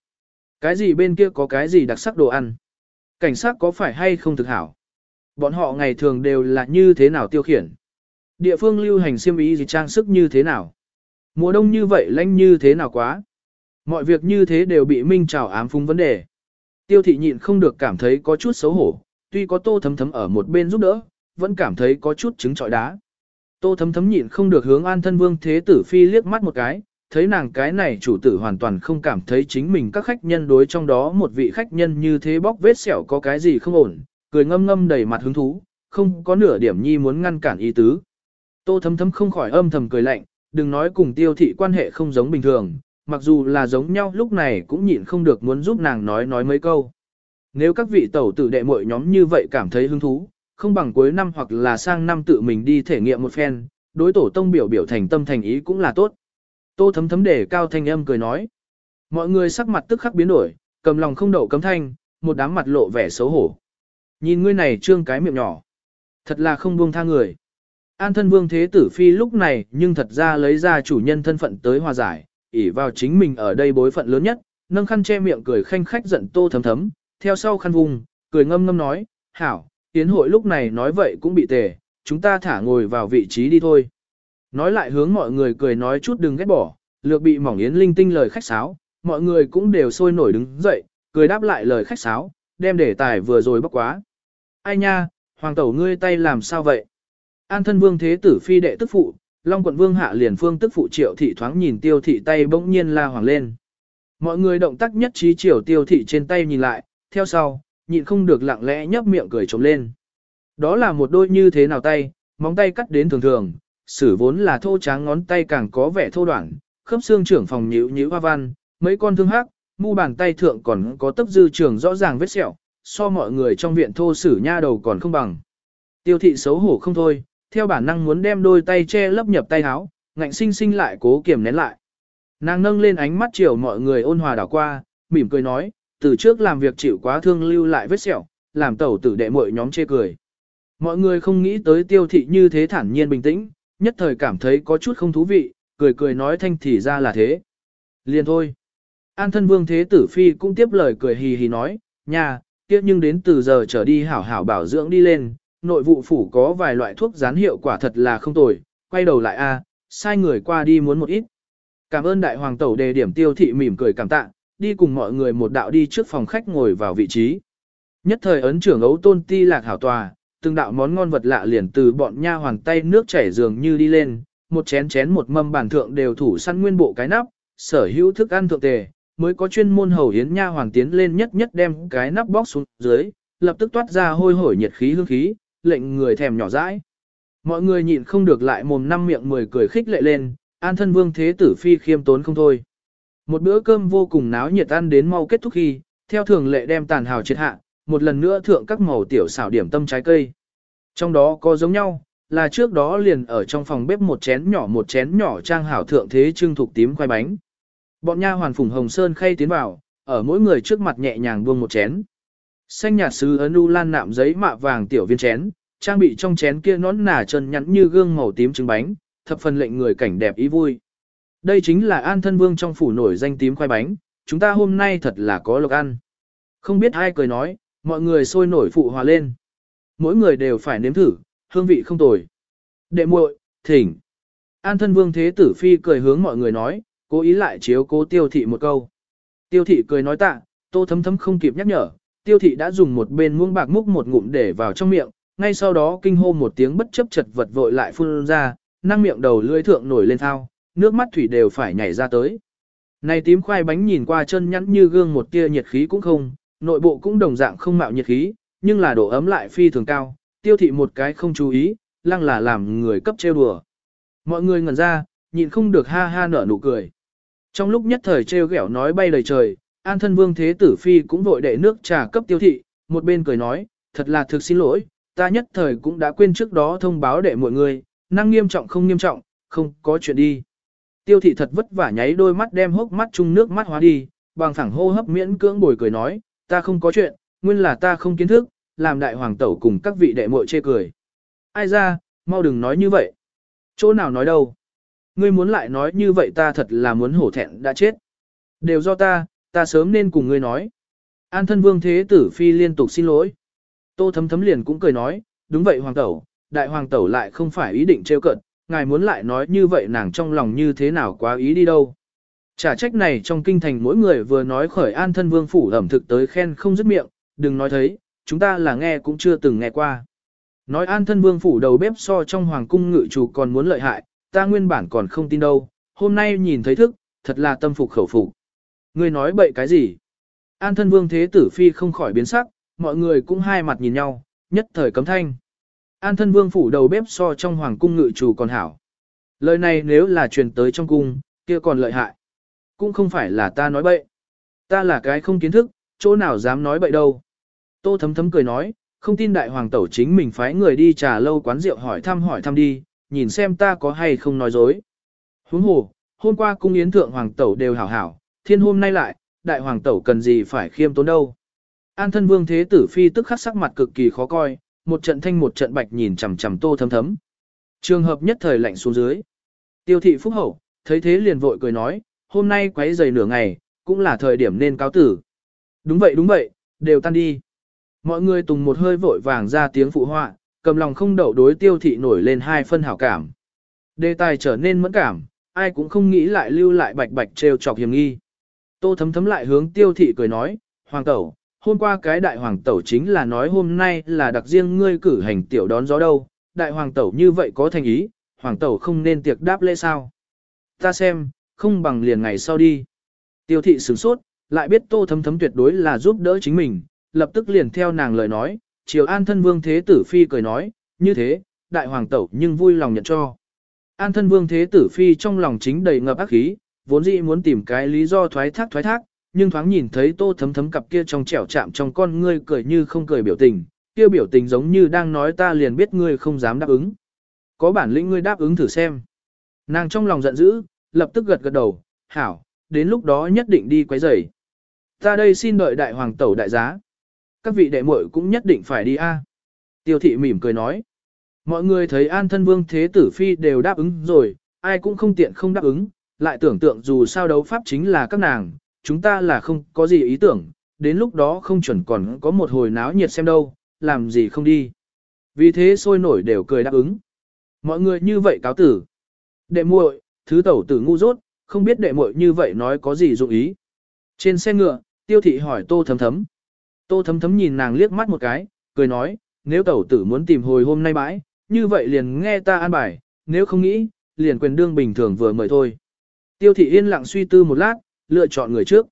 Cái gì bên kia có cái gì đặc sắc đồ ăn? Cảnh sát có phải hay không thực hảo? Bọn họ ngày thường đều là như thế nào tiêu khiển? Địa phương lưu hành xiêm ý gì trang sức như thế nào? Mùa đông như vậy lạnh như thế nào quá? Mọi việc như thế đều bị Minh Trào ám phung vấn đề. Tiêu thị nhịn không được cảm thấy có chút xấu hổ, tuy có tô thấm thấm ở một bên giúp đỡ, vẫn cảm thấy có chút trứng trọi đá. Tô thấm thấm nhịn không được hướng an thân vương thế tử phi liếc mắt một cái, thấy nàng cái này chủ tử hoàn toàn không cảm thấy chính mình các khách nhân đối trong đó một vị khách nhân như thế bóc vết sẹo có cái gì không ổn, cười ngâm ngâm đầy mặt hứng thú, không có nửa điểm nhi muốn ngăn cản ý tứ. Tô thấm thấm không khỏi âm thầm cười lạnh, đừng nói cùng tiêu thị quan hệ không giống bình thường, mặc dù là giống nhau lúc này cũng nhịn không được muốn giúp nàng nói nói mấy câu. Nếu các vị tẩu tử đệ muội nhóm như vậy cảm thấy hứng thú, không bằng cuối năm hoặc là sang năm tự mình đi thể nghiệm một phen, đối tổ tông biểu biểu thành tâm thành ý cũng là tốt. Tô thấm thấm để cao thanh âm cười nói. Mọi người sắc mặt tức khắc biến đổi, cầm lòng không đậu cấm thanh, một đám mặt lộ vẻ xấu hổ. Nhìn ngươi này trương cái miệng nhỏ. Thật là không buông tha người. An thân vương thế tử phi lúc này nhưng thật ra lấy ra chủ nhân thân phận tới hòa giải, ỉ vào chính mình ở đây bối phận lớn nhất, nâng khăn che miệng cười khanh khách giận tô thấm thấm, theo sau khăn vùng, cười ngâm ngâm nói, hảo, tiến hội lúc này nói vậy cũng bị tề, chúng ta thả ngồi vào vị trí đi thôi. Nói lại hướng mọi người cười nói chút đừng ghét bỏ, lược bị mỏng yến linh tinh lời khách sáo, mọi người cũng đều sôi nổi đứng dậy, cười đáp lại lời khách sáo, đem đề tài vừa rồi bóc quá. Ai nha, hoàng tẩu ngươi tay làm sao vậy? An thân vương thế tử phi đệ tức phụ, long quận vương hạ liền phương tức phụ triệu thị thoáng nhìn tiêu thị tay bỗng nhiên la hoàng lên. Mọi người động tác nhất trí triều tiêu thị trên tay nhìn lại, theo sau, nhịn không được lặng lẽ nhấp miệng cười trống lên. Đó là một đôi như thế nào tay, móng tay cắt đến thường thường, sử vốn là thô tráng ngón tay càng có vẻ thô đoạn, khớp xương trưởng phòng nhíu nhíu hoa văn, mấy con thương hắc, mu bàn tay thượng còn có tấp dư trường rõ ràng vết sẹo, so mọi người trong viện thô sử nha đầu còn không bằng. Tiêu thị xấu hổ không thôi, theo bản năng muốn đem đôi tay che lấp nhập tay áo, ngạnh sinh sinh lại cố kiềm nén lại. Nàng nâng lên ánh mắt chiều mọi người ôn hòa đảo qua, mỉm cười nói, từ trước làm việc chịu quá thương lưu lại vết sẹo, làm tẩu tử đệ muội nhóm chê cười. Mọi người không nghĩ tới tiêu thị như thế thản nhiên bình tĩnh, nhất thời cảm thấy có chút không thú vị, cười cười nói thanh thì ra là thế. Liền thôi. An thân vương thế tử phi cũng tiếp lời cười hì hì nói, nhà, tiếc nhưng đến từ giờ trở đi hảo hảo bảo dưỡng đi lên, nội vụ phủ có vài loại thuốc gián hiệu quả thật là không tồi, quay đầu lại a, sai người qua đi muốn một ít. Cảm ơn đại hoàng tẩu đề điểm tiêu thị mỉm cười cảm tạ, đi cùng mọi người một đạo đi trước phòng khách ngồi vào vị trí. Nhất thời ấn trưởng ấu tôn ti lạc hảo tòa, từng đạo món ngon vật lạ liền từ bọn nha hoàng tay nước chảy dường như đi lên, một chén chén một mâm bản thượng đều thủ săn nguyên bộ cái nắp, sở hữu thức ăn thượng tề, mới có chuyên môn hầu hiến nha hoàng tiến lên nhất nhất đem cái nắp bóc xuống dưới, lập tức toát ra hôi hổi nhiệt khí hương khí, lệnh người thèm nhỏ dãi. Mọi người nhịn không được lại mồm năm miệng mười cười khích lệ lên, an thân vương thế tử phi khiêm tốn không thôi. Một bữa cơm vô cùng náo nhiệt ăn đến mau kết thúc khi, theo thường lệ đem tàn hào triệt hạ, một lần nữa thượng các màu tiểu xảo điểm tâm trái cây. Trong đó có giống nhau, là trước đó liền ở trong phòng bếp một chén nhỏ một chén nhỏ trang hảo thượng thế trưng thục tím khoai bánh. Bọn nha hoàn phùng hồng sơn khay tiến vào, ở mỗi người trước mặt nhẹ nhàng buông một chén. Xanh nhạt sứ ấn u lan nạm giấy mạ vàng tiểu viên chén, trang bị trong chén kia nón nà chân nhắn như gương màu tím trứng bánh, thập phần lệnh người cảnh đẹp ý vui. Đây chính là an thân vương trong phủ nổi danh tím khoai bánh, chúng ta hôm nay thật là có lộc ăn. Không biết ai cười nói, mọi người sôi nổi phụ hòa lên. Mỗi người đều phải nếm thử, hương vị không tồi. Đệ muội, thỉnh. An thân vương thế tử phi cười hướng mọi người nói, cố ý lại chiếu cố tiêu thị một câu. Tiêu thị cười nói tạ, tô thấm thấm không kịp nhắc nhở, tiêu thị đã dùng một bên muỗng bạc múc một ngụm để vào trong miệng, ngay sau đó kinh hô một tiếng bất chấp chật vật vội lại phun ra, năng miệng đầu lưỡi thượng nổi lên thao, nước mắt thủy đều phải nhảy ra tới. Này tím khoai bánh nhìn qua chân nhẵn như gương một tia nhiệt khí cũng không, nội bộ cũng đồng dạng không mạo nhiệt khí, nhưng là độ ấm lại phi thường cao, tiêu thị một cái không chú ý, lăng là làm người cấp trêu đùa. Mọi người ngẩn ra, nhịn không được ha ha nở nụ cười. Trong lúc nhất thời trêu ghẹo nói bay lời trời, an thân vương thế tử phi cũng vội đệ nước trà cấp tiêu thị, một bên cười nói, thật là thực xin lỗi, ta nhất thời cũng đã quên trước đó thông báo để mọi người, năng nghiêm trọng không nghiêm trọng, không có chuyện đi. Tiêu thị thật vất vả nháy đôi mắt đem hốc mắt chung nước mắt hóa đi, bằng thẳng hô hấp miễn cưỡng bồi cười nói, ta không có chuyện, nguyên là ta không kiến thức, làm đại hoàng tẩu cùng các vị đệ muội chê cười. Ai ra, mau đừng nói như vậy. Chỗ nào nói đâu. Ngươi muốn lại nói như vậy ta thật là muốn hổ thẹn đã chết. Đều do ta, ta sớm nên cùng ngươi nói. An thân vương thế tử phi liên tục xin lỗi. Tô thấm thấm liền cũng cười nói, đúng vậy hoàng tẩu, đại hoàng tẩu lại không phải ý định trêu cợt, ngài muốn lại nói như vậy nàng trong lòng như thế nào quá ý đi đâu. Trả trách này trong kinh thành mỗi người vừa nói khởi an thân vương phủ ẩm thực tới khen không dứt miệng, đừng nói thấy, chúng ta là nghe cũng chưa từng nghe qua. Nói an thân vương phủ đầu bếp so trong hoàng cung ngự chủ còn muốn lợi hại, ta nguyên bản còn không tin đâu, hôm nay nhìn thấy thức, thật là tâm phục khẩu phục. Ngươi nói bậy cái gì? An thân vương thế tử phi không khỏi biến sắc, mọi người cũng hai mặt nhìn nhau, nhất thời cấm thanh. An thân vương phủ đầu bếp so trong hoàng cung ngự chủ còn hảo. Lời này nếu là truyền tới trong cung, kia còn lợi hại. Cũng không phải là ta nói bậy. Ta là cái không kiến thức, chỗ nào dám nói bậy đâu. Tô thấm thấm cười nói, không tin đại hoàng tẩu chính mình phái người đi trà lâu quán rượu hỏi thăm hỏi thăm đi, nhìn xem ta có hay không nói dối. Huống hồ, hôm qua cung yến thượng hoàng tẩu đều hảo hảo, thiên hôm nay lại, đại hoàng tẩu cần gì phải khiêm tốn đâu. An thân vương thế tử phi tức khắc sắc mặt cực kỳ khó coi, một trận thanh một trận bạch nhìn chằm chằm tô thấm thấm. Trường hợp nhất thời lạnh xuống dưới. Tiêu thị phúc hậu, thấy thế liền vội cười nói, hôm nay quấy giày nửa ngày, cũng là thời điểm nên cáo tử. Đúng vậy đúng vậy, đều tan đi. Mọi người tùng một hơi vội vàng ra tiếng phụ họa, cầm lòng không đậu đối tiêu thị nổi lên hai phân hảo cảm. Đề tài trở nên mẫn cảm, ai cũng không nghĩ lại lưu lại bạch bạch trêu chọc hiểm nghi. Tô thấm thấm lại hướng tiêu thị cười nói, hoàng tẩu, hôm qua cái đại hoàng tẩu chính là nói hôm nay là đặc riêng ngươi cử hành tiểu đón gió đâu, đại hoàng tẩu như vậy có thành ý, hoàng tẩu không nên tiệc đáp lễ sao. Ta xem, không bằng liền ngày sau đi. Tiêu thị sửng sốt, lại biết tô thấm thấm tuyệt đối là giúp đỡ chính mình, lập tức liền theo nàng lời nói, triều an thân vương thế tử phi cười nói, như thế, đại hoàng tẩu nhưng vui lòng nhận cho. An thân vương thế tử phi trong lòng chính đầy ngập ác khí, vốn dĩ muốn tìm cái lý do thoái thác thoái thác, nhưng thoáng nhìn thấy tô thấm thấm cặp kia trong trẻo chạm trong con ngươi cười như không cười biểu tình, kia biểu tình giống như đang nói ta liền biết ngươi không dám đáp ứng. Có bản lĩnh ngươi đáp ứng thử xem. Nàng trong lòng giận dữ, lập tức gật gật đầu, hảo, đến lúc đó nhất định đi quấy rầy. Ta đây xin đợi đại hoàng tẩu đại giá. Các vị đệ muội cũng nhất định phải đi a. Tiêu thị mỉm cười nói. Mọi người thấy an thân vương thế tử phi đều đáp ứng rồi, ai cũng không tiện không đáp ứng, lại tưởng tượng dù sao đấu pháp chính là các nàng, chúng ta là không có gì ý tưởng, đến lúc đó không chuẩn còn có một hồi náo nhiệt xem đâu, làm gì không đi. Vì thế sôi nổi đều cười đáp ứng. Mọi người như vậy cáo tử. Đệ muội, thứ tẩu tử ngu dốt, không biết đệ muội như vậy nói có gì dụng ý. Trên xe ngựa, tiêu thị hỏi tô thấm thấm. Tô thấm thấm nhìn nàng liếc mắt một cái, cười nói, nếu tẩu tử muốn tìm hồi hôm nay bãi, như vậy liền nghe ta an bài, nếu không nghĩ, liền quyền đương bình thường vừa mời thôi. Tiêu thị yên lặng suy tư một lát, lựa chọn người trước.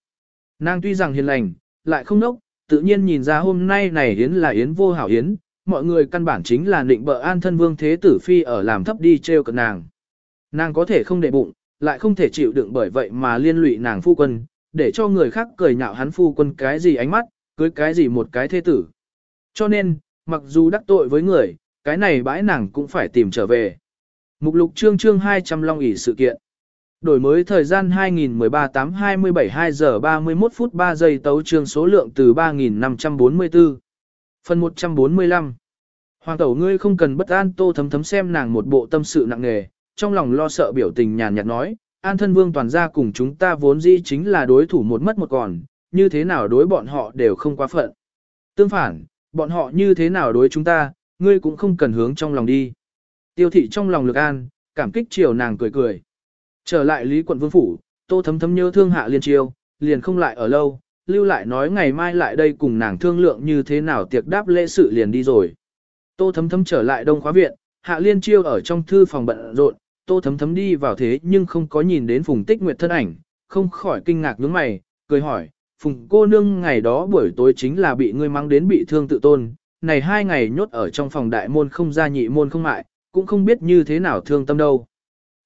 Nàng tuy rằng hiền lành, lại không nốc, tự nhiên nhìn ra hôm nay này yến là yến vô hảo yến, mọi người căn bản chính là định bợ an thân vương thế tử phi ở làm thấp đi treo cận nàng. Nàng có thể không để bụng, lại không thể chịu đựng bởi vậy mà liên lụy nàng phu quân, để cho người khác cười nhạo hắn phu quân cái gì ánh mắt, cưới cái gì một cái thế tử. Cho nên, mặc dù đắc tội với người, cái này bãi nàng cũng phải tìm trở về. Mục lục chương chương 200 long ỷ sự kiện. Đổi mới thời gian 2013-8-27 2 giờ 31 phút 3 giây tấu trương số lượng từ 3.544. Phần 145. Hoàng tẩu ngươi không cần bất an tô thấm thấm xem nàng một bộ tâm sự nặng nề, trong lòng lo sợ biểu tình nhàn nhạt nói, an thân vương toàn gia cùng chúng ta vốn dĩ chính là đối thủ một mất một còn, như thế nào đối bọn họ đều không quá phận. Tương phản, bọn họ như thế nào đối chúng ta, ngươi cũng không cần hướng trong lòng đi. Tiêu thị trong lòng lực an, cảm kích chiều nàng cười cười. Trở lại Lý quận vương phủ, tô thấm thấm nhớ thương hạ liên chiêu, liền không lại ở lâu, lưu lại nói ngày mai lại đây cùng nàng thương lượng như thế nào tiệc đáp lễ sự liền đi rồi. Tô thấm thấm trở lại đông khóa viện, hạ liên chiêu ở trong thư phòng bận rộn, tô thấm thấm đi vào thế nhưng không có nhìn đến phùng tích nguyệt thân ảnh, không khỏi kinh ngạc nhướng mày, cười hỏi, phùng cô nương ngày đó buổi tối chính là bị ngươi mang đến bị thương tự tôn, này hai ngày nhốt ở trong phòng đại môn không ra nhị môn không mại, cũng không biết như thế nào thương tâm đâu.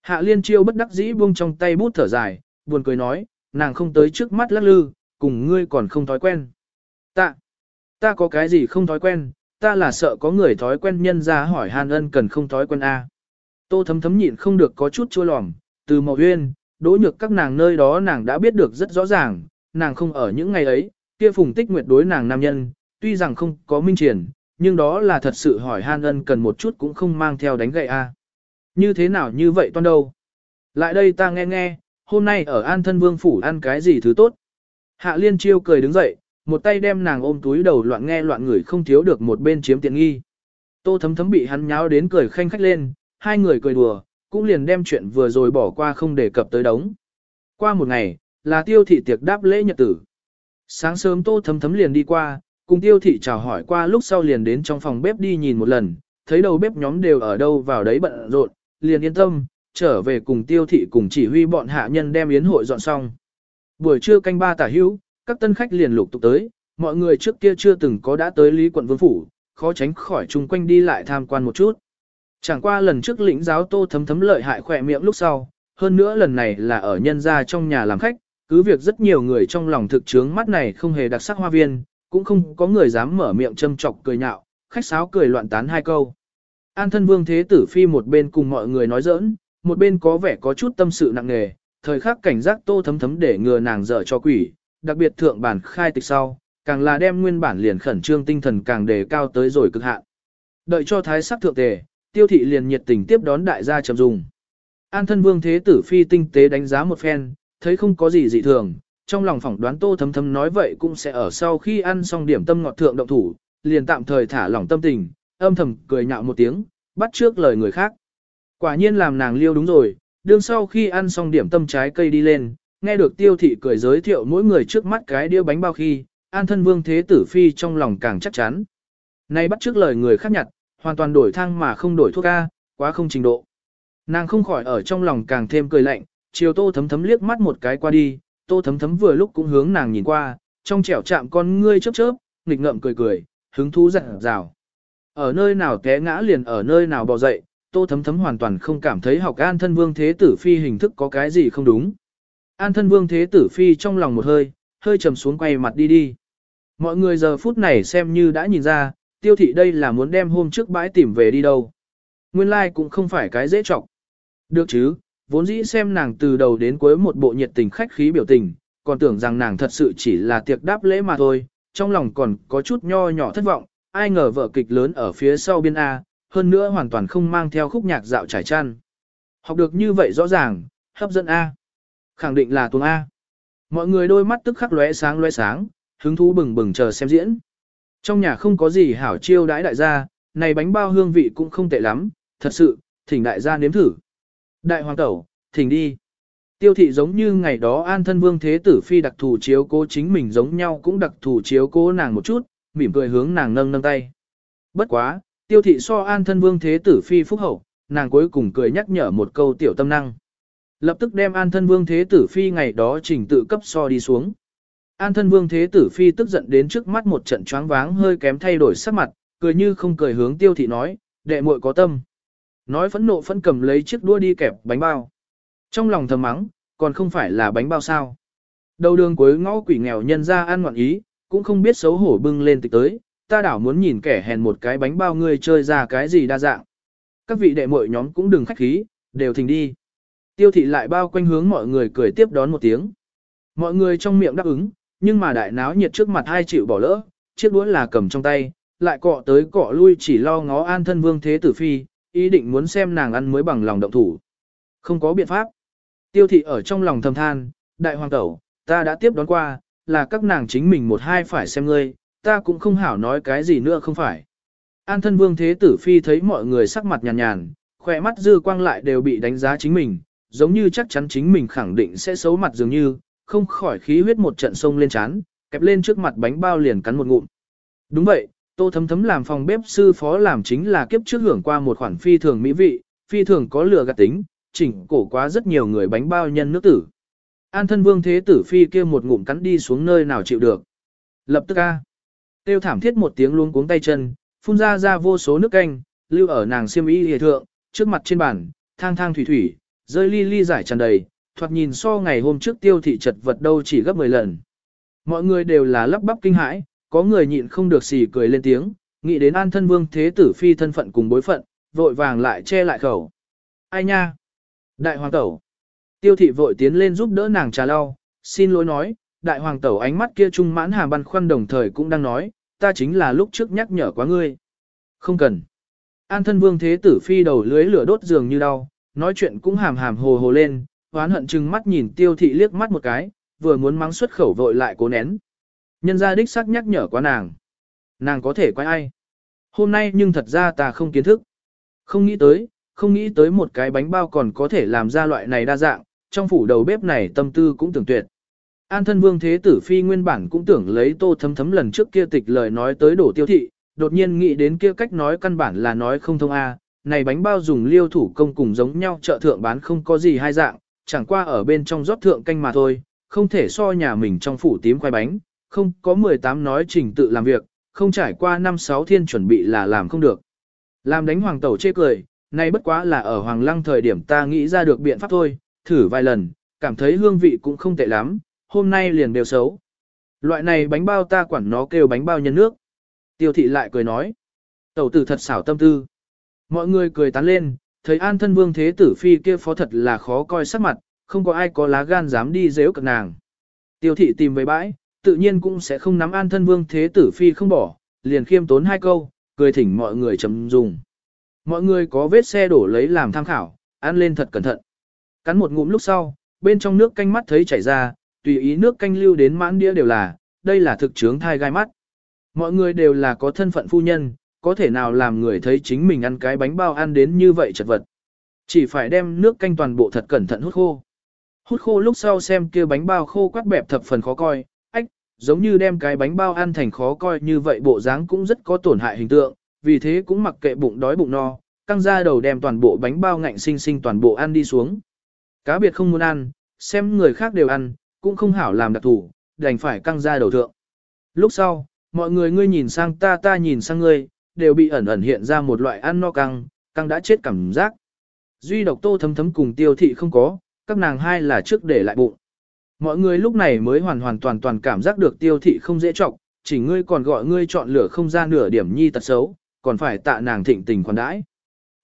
Hạ liên chiêu bất đắc dĩ buông trong tay bút thở dài, buồn cười nói, nàng không tới trước mắt lắc lư, cùng ngươi còn không thói quen. Ta, ta có cái gì không thói quen, ta là sợ có người thói quen nhân ra hỏi hàn ân cần không thói quen a. Tô thấm thấm nhịn không được có chút chua lòm, từ màu huyên, đỗ nhược các nàng nơi đó nàng đã biết được rất rõ ràng, nàng không ở những ngày ấy, kia phùng tích nguyệt đối nàng nam nhân, tuy rằng không có minh triển, nhưng đó là thật sự hỏi han ân cần một chút cũng không mang theo đánh gậy a. Như thế nào như vậy toan đâu? Lại đây ta nghe nghe, hôm nay ở an thân vương phủ ăn cái gì thứ tốt? Hạ liên chiêu cười đứng dậy, một tay đem nàng ôm túi đầu loạn nghe loạn người không thiếu được một bên chiếm tiện nghi. Tô thấm thấm bị hắn nháo đến cười khanh khách lên, hai người cười đùa, cũng liền đem chuyện vừa rồi bỏ qua không đề cập tới đống. Qua một ngày, là tiêu thị tiệc đáp lễ nhật tử. Sáng sớm tô thấm thấm liền đi qua, cùng tiêu thị chào hỏi qua lúc sau liền đến trong phòng bếp đi nhìn một lần, thấy đầu bếp nhóm đều ở đâu vào đấy bận rộn, liền yên tâm, trở về cùng tiêu thị cùng chỉ huy bọn hạ nhân đem yến hội dọn xong. Buổi trưa canh ba tả hữu, các tân khách liền lục tục tới, mọi người trước kia chưa từng có đã tới Lý quận Vương Phủ, khó tránh khỏi chung quanh đi lại tham quan một chút. Chẳng qua lần trước lĩnh giáo tô thấm thấm lợi hại khỏe miệng lúc sau, hơn nữa lần này là ở nhân gia trong nhà làm khách, cứ việc rất nhiều người trong lòng thực chướng mắt này không hề đặc sắc hoa viên, cũng không có người dám mở miệng châm chọc cười nhạo, khách sáo cười loạn tán hai câu. An thân vương thế tử phi một bên cùng mọi người nói giỡn, một bên có vẻ có chút tâm sự nặng nề, thời khắc cảnh giác tô thấm thấm để ngừa nàng dở cho quỷ, đặc biệt thượng bản khai tịch sau, càng là đem nguyên bản liền khẩn trương tinh thần càng đề cao tới rồi cực hạn. Đợi cho thái sắc thượng tề, tiêu thị liền nhiệt tình tiếp đón đại gia trầm dùng. An thân vương thế tử phi tinh tế đánh giá một phen, thấy không có gì dị thường, trong lòng phỏng đoán tô thấm thấm nói vậy cũng sẽ ở sau khi ăn xong điểm tâm ngọt thượng động thủ, liền tạm thời thả lỏng tâm tình, âm thầm cười nhạo một tiếng, bắt trước lời người khác. Quả nhiên làm nàng liêu đúng rồi, đương sau khi ăn xong điểm tâm trái cây đi lên, nghe được tiêu thị cười giới thiệu mỗi người trước mắt cái đĩa bánh bao khi, an thân vương thế tử phi trong lòng càng chắc chắn. Nay bắt trước lời người khác nhặt, hoàn toàn đổi thang mà không đổi thuốc ca, quá không trình độ. Nàng không khỏi ở trong lòng càng thêm cười lạnh, chiều tô thấm thấm liếc mắt một cái qua đi, tô thấm thấm vừa lúc cũng hướng nàng nhìn qua, trong trẻo chạm con ngươi chớp chớp, nghịch ngợm cười cười, hứng thú dặn rào. Ở nơi nào té ngã liền ở nơi nào bò dậy, tô thấm thấm hoàn toàn không cảm thấy học an thân vương thế tử phi hình thức có cái gì không đúng. An thân vương thế tử phi trong lòng một hơi, hơi trầm xuống quay mặt đi đi. Mọi người giờ phút này xem như đã nhìn ra, tiêu thị đây là muốn đem hôm trước bãi tìm về đi đâu. Nguyên lai like cũng không phải cái dễ trọng. Được chứ, vốn dĩ xem nàng từ đầu đến cuối một bộ nhiệt tình khách khí biểu tình, còn tưởng rằng nàng thật sự chỉ là tiệc đáp lễ mà thôi, trong lòng còn có chút nho nhỏ thất vọng, ai ngờ vợ kịch lớn ở phía sau biên A, hơn nữa hoàn toàn không mang theo khúc nhạc dạo trải chăn. Học được như vậy rõ ràng, hấp dẫn A. Khẳng định là tuồng A. Mọi người đôi mắt tức khắc lóe sáng lóe sáng, hứng thú bừng bừng chờ xem diễn. Trong nhà không có gì hảo chiêu đãi đại gia, này bánh bao hương vị cũng không tệ lắm, thật sự, thỉnh đại gia nếm thử. Đại hoàng tẩu, thỉnh đi. Tiêu thị giống như ngày đó an thân vương thế tử phi đặc thù chiếu cố chính mình giống nhau cũng đặc thù chiếu cố nàng một chút, mỉm cười hướng nàng nâng nâng tay. Bất quá, tiêu thị so an thân vương thế tử phi phúc hậu, nàng cuối cùng cười nhắc nhở một câu tiểu tâm năng. Lập tức đem an thân vương thế tử phi ngày đó trình tự cấp so đi xuống. An thân vương thế tử phi tức giận đến trước mắt một trận choáng váng hơi kém thay đổi sắc mặt, cười như không cười hướng tiêu thị nói, đệ muội có tâm. Nói phẫn nộ phẫn cầm lấy chiếc đua đi kẹp bánh bao. Trong lòng thầm mắng, còn không phải là bánh bao sao. Đầu đường cuối ngõ quỷ nghèo nhân ra ăn ngoạn ý, cũng không biết xấu hổ bưng lên tịch tới, ta đảo muốn nhìn kẻ hèn một cái bánh bao ngươi chơi ra cái gì đa dạng. Các vị đệ muội nhóm cũng đừng khách khí, đều thình đi. Tiêu thị lại bao quanh hướng mọi người cười tiếp đón một tiếng. Mọi người trong miệng đáp ứng, nhưng mà đại náo nhiệt trước mặt hai chịu bỏ lỡ, chiếc đũa là cầm trong tay, lại cọ tới cọ lui chỉ lo ngó an thân vương thế tử phi, ý định muốn xem nàng ăn mới bằng lòng động thủ. Không có biện pháp. Tiêu thị ở trong lòng thầm than, đại hoàng tẩu, ta đã tiếp đón qua, là các nàng chính mình một hai phải xem ngươi, ta cũng không hảo nói cái gì nữa không phải. An thân vương thế tử phi thấy mọi người sắc mặt nhàn nhàn, khỏe mắt dư quang lại đều bị đánh giá chính mình, giống như chắc chắn chính mình khẳng định sẽ xấu mặt dường như, không khỏi khí huyết một trận sông lên chán, kẹp lên trước mặt bánh bao liền cắn một ngụm. Đúng vậy, tô thấm thấm làm phòng bếp sư phó làm chính là kiếp trước hưởng qua một khoản phi thường mỹ vị, phi thường có lửa gạt tính, chỉnh cổ quá rất nhiều người bánh bao nhân nước tử. An thân vương thế tử phi kia một ngụm cắn đi xuống nơi nào chịu được. Lập tức a, tiêu thảm thiết một tiếng luôn cuống tay chân, phun ra ra vô số nước canh, lưu ở nàng xiêm y hề thượng, trước mặt trên bàn, thang thang thủy thủy, rơi ly ly giải tràn đầy, thoạt nhìn so ngày hôm trước tiêu thị chật vật đâu chỉ gấp 10 lần. Mọi người đều là lắp bắp kinh hãi, có người nhịn không được xì cười lên tiếng, nghĩ đến an thân vương thế tử phi thân phận cùng bối phận, vội vàng lại che lại khẩu. Ai nha? Đại hoàng tẩu. Tiêu thị vội tiến lên giúp đỡ nàng trà lau, xin lỗi nói, đại hoàng tẩu ánh mắt kia trung mãn hàm băn khoăn đồng thời cũng đang nói, ta chính là lúc trước nhắc nhở quá ngươi. Không cần. An thân vương thế tử phi đầu lưới lửa đốt giường như đau, nói chuyện cũng hàm hàm hồ hồ lên, oán hận chừng mắt nhìn tiêu thị liếc mắt một cái, vừa muốn mắng xuất khẩu vội lại cố nén. Nhân gia đích xác nhắc nhở quá nàng. Nàng có thể quay ai. Hôm nay nhưng thật ra ta không kiến thức. Không nghĩ tới, không nghĩ tới một cái bánh bao còn có thể làm ra loại này đa dạng, trong phủ đầu bếp này tâm tư cũng tưởng tuyệt. An thân vương thế tử phi nguyên bản cũng tưởng lấy tô thấm thấm lần trước kia tịch lời nói tới đổ tiêu thị, đột nhiên nghĩ đến kia cách nói căn bản là nói không thông a này bánh bao dùng liêu thủ công cùng giống nhau chợ thượng bán không có gì hai dạng, chẳng qua ở bên trong rót thượng canh mà thôi, không thể so nhà mình trong phủ tím khoai bánh, không có 18 nói trình tự làm việc, không trải qua năm sáu thiên chuẩn bị là làm không được. Làm đánh hoàng tẩu chê cười, nay bất quá là ở hoàng lăng thời điểm ta nghĩ ra được biện pháp thôi, thử vài lần, cảm thấy hương vị cũng không tệ lắm, hôm nay liền đều xấu. Loại này bánh bao ta quản nó kêu bánh bao nhân nước. Tiêu thị lại cười nói. Tẩu tử thật xảo tâm tư. Mọi người cười tán lên, thấy an thân vương thế tử phi kia phó thật là khó coi sắc mặt, không có ai có lá gan dám đi dễu cận nàng. Tiêu thị tìm về bãi, tự nhiên cũng sẽ không nắm an thân vương thế tử phi không bỏ, liền khiêm tốn hai câu, cười thỉnh mọi người chấm dùng. Mọi người có vết xe đổ lấy làm tham khảo, ăn lên thật cẩn thận. Cắn một ngụm lúc sau, bên trong nước canh mắt thấy chảy ra, tùy ý nước canh lưu đến mãn đĩa đều là, đây là thực chứng thai gai mắt. Mọi người đều là có thân phận phu nhân, có thể nào làm người thấy chính mình ăn cái bánh bao ăn đến như vậy chật vật. Chỉ phải đem nước canh toàn bộ thật cẩn thận hút khô. Hút khô lúc sau xem kia bánh bao khô quát bẹp thập phần khó coi, giống như đem cái bánh bao ăn thành khó coi như vậy bộ dáng cũng rất có tổn hại hình tượng, vì thế cũng mặc kệ bụng đói bụng no, căng ra đầu đem toàn bộ bánh bao ngạnh sinh sinh toàn bộ ăn đi xuống. Cá biệt không muốn ăn, xem người khác đều ăn, cũng không hảo làm đặc thủ, đành phải căng ra đầu thượng. Lúc sau, mọi người ngươi nhìn sang ta ta nhìn sang ngươi, đều bị ẩn ẩn hiện ra một loại ăn no căng, căng đã chết cảm giác. Duy độc tô thấm thấm cùng tiêu thị không có, các nàng hai là trước để lại bụng. Mọi người lúc này mới hoàn hoàn toàn toàn cảm giác được tiêu thị không dễ trọng, chỉ ngươi còn gọi ngươi chọn lựa không ra nửa điểm nhi tật xấu, còn phải tạ nàng thịnh tình khoản đãi.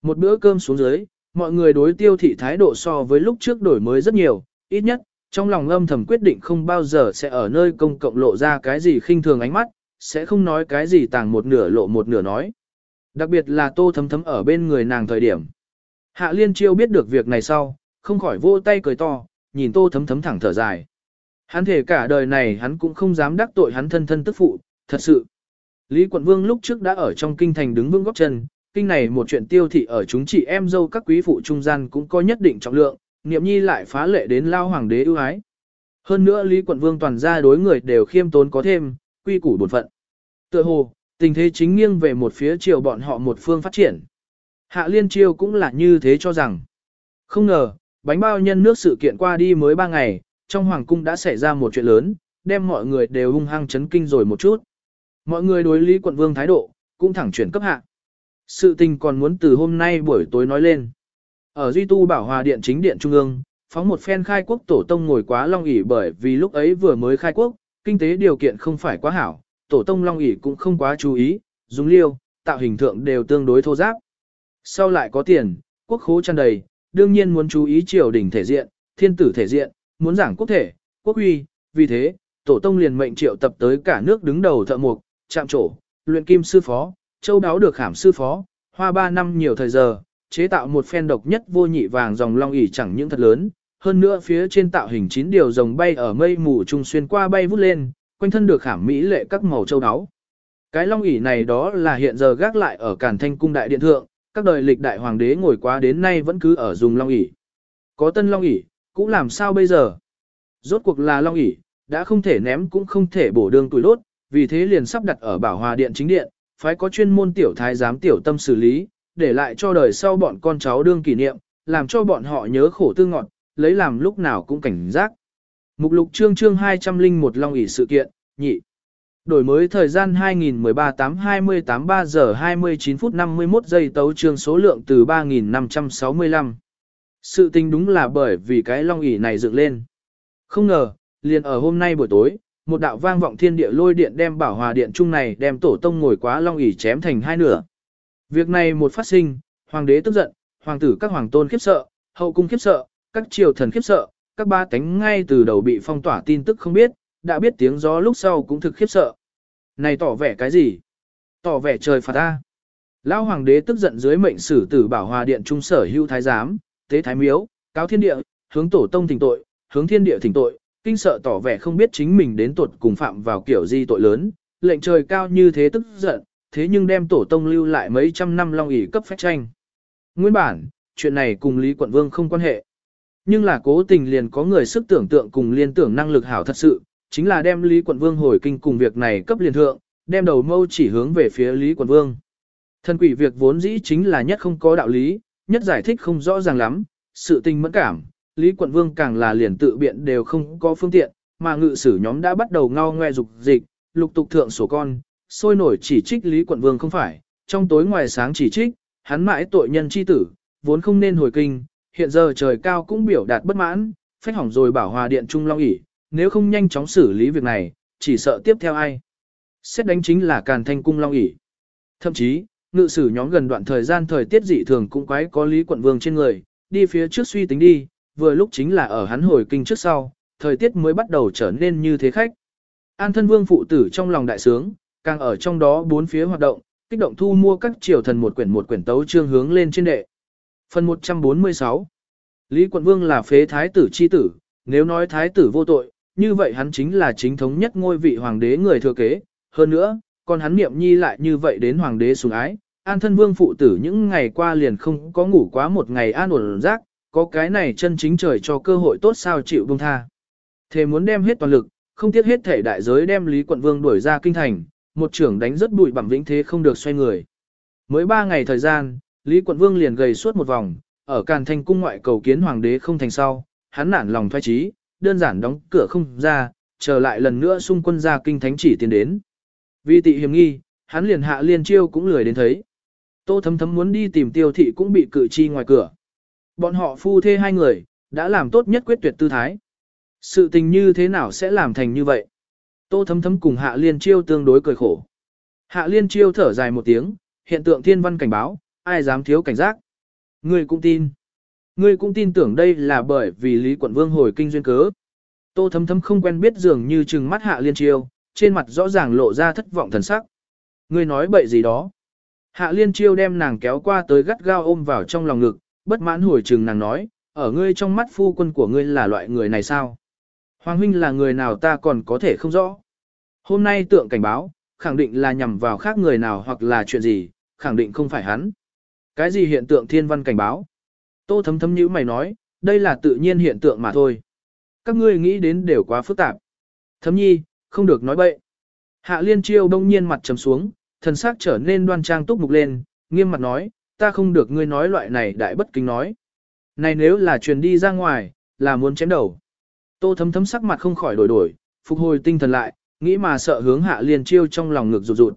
Một bữa cơm xuống dưới, mọi người đối tiêu thị thái độ so với lúc trước đổi mới rất nhiều, ít nhất, trong lòng âm thầm quyết định không bao giờ sẽ ở nơi công cộng lộ ra cái gì khinh thường ánh mắt, sẽ không nói cái gì tàng một nửa lộ một nửa nói. Đặc biệt là tô thấm thấm ở bên người nàng thời điểm. Hạ liên chiêu biết được việc này sau, không khỏi vô tay cười to, nhìn tô thấm thấm thẳng thở dài. Hắn thể cả đời này hắn cũng không dám đắc tội hắn thân thân tức phụ, thật sự. Lý Quận Vương lúc trước đã ở trong kinh thành đứng vững góc chân, kinh này một chuyện tiêu thị ở chúng chị em dâu các quý phụ trung gian cũng có nhất định trọng lượng, niệm nhi lại phá lệ đến lao hoàng đế ưu ái. Hơn nữa Lý Quận Vương toàn gia đối người đều khiêm tốn có thêm, quy củ bổn phận. Tựa hồ, tình thế chính nghiêng về một phía chiều bọn họ một phương phát triển. Hạ Liên Chiêu cũng là như thế cho rằng. Không ngờ, bánh bao nhân nước sự kiện qua đi mới 3 ngày, trong hoàng cung đã xảy ra một chuyện lớn, đem mọi người đều hung hăng chấn kinh rồi một chút. Mọi người đối Lý Quận Vương thái độ, cũng thẳng chuyển cấp hạ. Sự tình còn muốn từ hôm nay buổi tối nói lên. Ở Duy Tu Bảo Hòa Điện chính điện trung ương, phóng một phen khai quốc tổ tông ngồi quá long ỷ bởi vì lúc ấy vừa mới khai quốc, kinh tế điều kiện không phải quá hảo, tổ tông long ỷ cũng không quá chú ý, dùng liêu, tạo hình thượng đều tương đối thô giáp. Sau lại có tiền, quốc khố tràn đầy, đương nhiên muốn chú ý triều đình thể diện, thiên tử thể diện, muốn giảng quốc thể, quốc uy, vì thế, tổ tông liền mệnh triệu tập tới cả nước đứng đầu thợ mục, chạm trổ, luyện kim sư phó, châu đáo được khảm sư phó, hoa ba năm nhiều thời giờ, chế tạo một phen độc nhất vô nhị vàng dòng long ỉ chẳng những thật lớn, hơn nữa phía trên tạo hình chín điều rồng bay ở mây mù trung xuyên qua bay vút lên, quanh thân được khảm mỹ lệ các màu châu đáo. Cái long ỉ này đó là hiện giờ gác lại ở Càn Thanh cung đại điện thượng, các đời lịch đại hoàng đế ngồi quá đến nay vẫn cứ ở dùng long ỷ. Có tân long ỷ, cũng làm sao bây giờ? Rốt cuộc là long ỷ, đã không thể ném cũng không thể bổ đường tuổi lốt, vì thế liền sắp đặt ở bảo hòa điện chính điện, phải có chuyên môn tiểu thái giám tiểu tâm xử lý, để lại cho đời sau bọn con cháu đương kỷ niệm, làm cho bọn họ nhớ khổ tư ngọn, lấy làm lúc nào cũng cảnh giác. Mục lục chương chương 201 Long ỷ sự kiện, nhị. Đổi mới thời gian 2013 8 28 3 giờ 29 phút 51 giây tấu trương số lượng từ 3.565. Sự tình đúng là bởi vì cái long ỉ này dựng lên. Không ngờ, liền ở hôm nay buổi tối, một đạo vang vọng thiên địa lôi điện đem bảo hòa điện trung này đem tổ tông ngồi quá long ỉ chém thành hai nửa. Việc này một phát sinh, hoàng đế tức giận, hoàng tử các hoàng tôn khiếp sợ, hậu cung khiếp sợ, các triều thần khiếp sợ, các ba tánh ngay từ đầu bị phong tỏa tin tức không biết, đã biết tiếng gió lúc sau cũng thực khiếp sợ. Này tỏ vẻ cái gì? Tỏ vẻ trời phạt ta. Lão hoàng đế tức giận dưới mệnh sử tử bảo hòa điện trung sở hưu thái giám, tế thái miếu, cáo thiên địa, hướng tổ tông thỉnh tội, hướng thiên địa thỉnh tội, kinh sợ tỏ vẻ không biết chính mình đến tuột cùng phạm vào kiểu gì tội lớn, lệnh trời cao như thế tức giận, thế nhưng đem tổ tông lưu lại mấy trăm năm long ỷ cấp phép tranh. Nguyên bản, chuyện này cùng Lý Quận Vương không quan hệ. Nhưng là cố tình liền có người sức tưởng tượng cùng liên tưởng năng lực hảo thật sự, chính là đem Lý Quận Vương hồi kinh cùng việc này cấp liền thượng, đem đầu mâu chỉ hướng về phía Lý Quận Vương. Thân quỷ việc vốn dĩ chính là nhất không có đạo lý, nhất giải thích không rõ ràng lắm, sự tình mẫn cảm, Lý Quận Vương càng là liền tự biện đều không có phương tiện, mà ngự sử nhóm đã bắt đầu ngao ngoe dục dịch, lục tục thượng sổ con, sôi nổi chỉ trích Lý Quận Vương không phải, trong tối ngoài sáng chỉ trích, hắn mãi tội nhân chi tử, vốn không nên hồi kinh, hiện giờ trời cao cũng biểu đạt bất mãn, phách hỏng rồi bảo hòa điện trung long ỉ, nếu không nhanh chóng xử lý việc này, chỉ sợ tiếp theo ai. Xét đánh chính là càn thanh cung long ỉ. Thậm chí, ngự sử nhóm gần đoạn thời gian thời tiết dị thường cũng quái có Lý Quận Vương trên người, đi phía trước suy tính đi, vừa lúc chính là ở hắn hồi kinh trước sau, thời tiết mới bắt đầu trở nên như thế khách. An thân vương phụ tử trong lòng đại sướng, càng ở trong đó bốn phía hoạt động, kích động thu mua các triều thần một quyển một quyển tấu trương hướng lên trên đệ. Phần 146 Lý Quận Vương là phế thái tử chi tử, nếu nói thái tử vô tội, như vậy hắn chính là chính thống nhất ngôi vị hoàng đế người thừa kế. Hơn nữa, còn hắn niệm nhi lại như vậy đến hoàng đế sủng ái, an thân vương phụ tử những ngày qua liền không có ngủ quá một ngày an ổn rác, có cái này chân chính trời cho cơ hội tốt sao chịu buông tha. Thế muốn đem hết toàn lực, không tiếc hết thể đại giới đem Lý Quận Vương đuổi ra kinh thành, một trưởng đánh rất bụi bẩm vĩnh thế không được xoay người. Mới ba ngày thời gian, Lý Quận Vương liền gầy suốt một vòng, ở Càn Thanh cung ngoại cầu kiến hoàng đế không thành sau, hắn nản lòng thoái trí, đơn giản đóng cửa không ra, trở lại lần nữa xung quân ra kinh thánh chỉ tiến đến. Vì tị hiểm nghi, hắn liền hạ liên chiêu cũng lười đến thấy. Tô thấm thấm muốn đi tìm tiêu thị cũng bị cử chi ngoài cửa. Bọn họ phu thê hai người, đã làm tốt nhất quyết tuyệt tư thái. Sự tình như thế nào sẽ làm thành như vậy? Tô thấm thấm cùng Hạ Liên Chiêu tương đối cười khổ. Hạ Liên Chiêu thở dài một tiếng, hiện tượng thiên văn cảnh báo, ai dám thiếu cảnh giác. Ngươi cũng tin. Ngươi cũng tin tưởng đây là bởi vì Lý Quận Vương hồi kinh duyên cớ. Tô thấm thấm không quen biết dường như trừng mắt Hạ Liên Chiêu, trên mặt rõ ràng lộ ra thất vọng thần sắc. Ngươi nói bậy gì đó. Hạ Liên Chiêu đem nàng kéo qua tới gắt gao ôm vào trong lòng ngực, bất mãn hồi trừng nàng nói, ở ngươi trong mắt phu quân của ngươi là loại người này sao? Hoàng huynh là người nào ta còn có thể không rõ. Hôm nay tượng cảnh báo, khẳng định là nhằm vào khác người nào hoặc là chuyện gì, khẳng định không phải hắn. Cái gì hiện tượng thiên văn cảnh báo? Tô thấm thấm như mày nói, đây là tự nhiên hiện tượng mà thôi. Các ngươi nghĩ đến đều quá phức tạp. Thấm nhi, không được nói bậy. Hạ liên chiêu đông nhiên mặt trầm xuống, thần sắc trở nên đoan trang túc mục lên, nghiêm mặt nói, ta không được ngươi nói loại này đại bất kính nói. Này nếu là truyền đi ra ngoài, là muốn chém đầu. Tô thấm thấm sắc mặt không khỏi đổi đổi, phục hồi tinh thần lại, nghĩ mà sợ hướng hạ liên chiêu trong lòng ngực rụt rụt.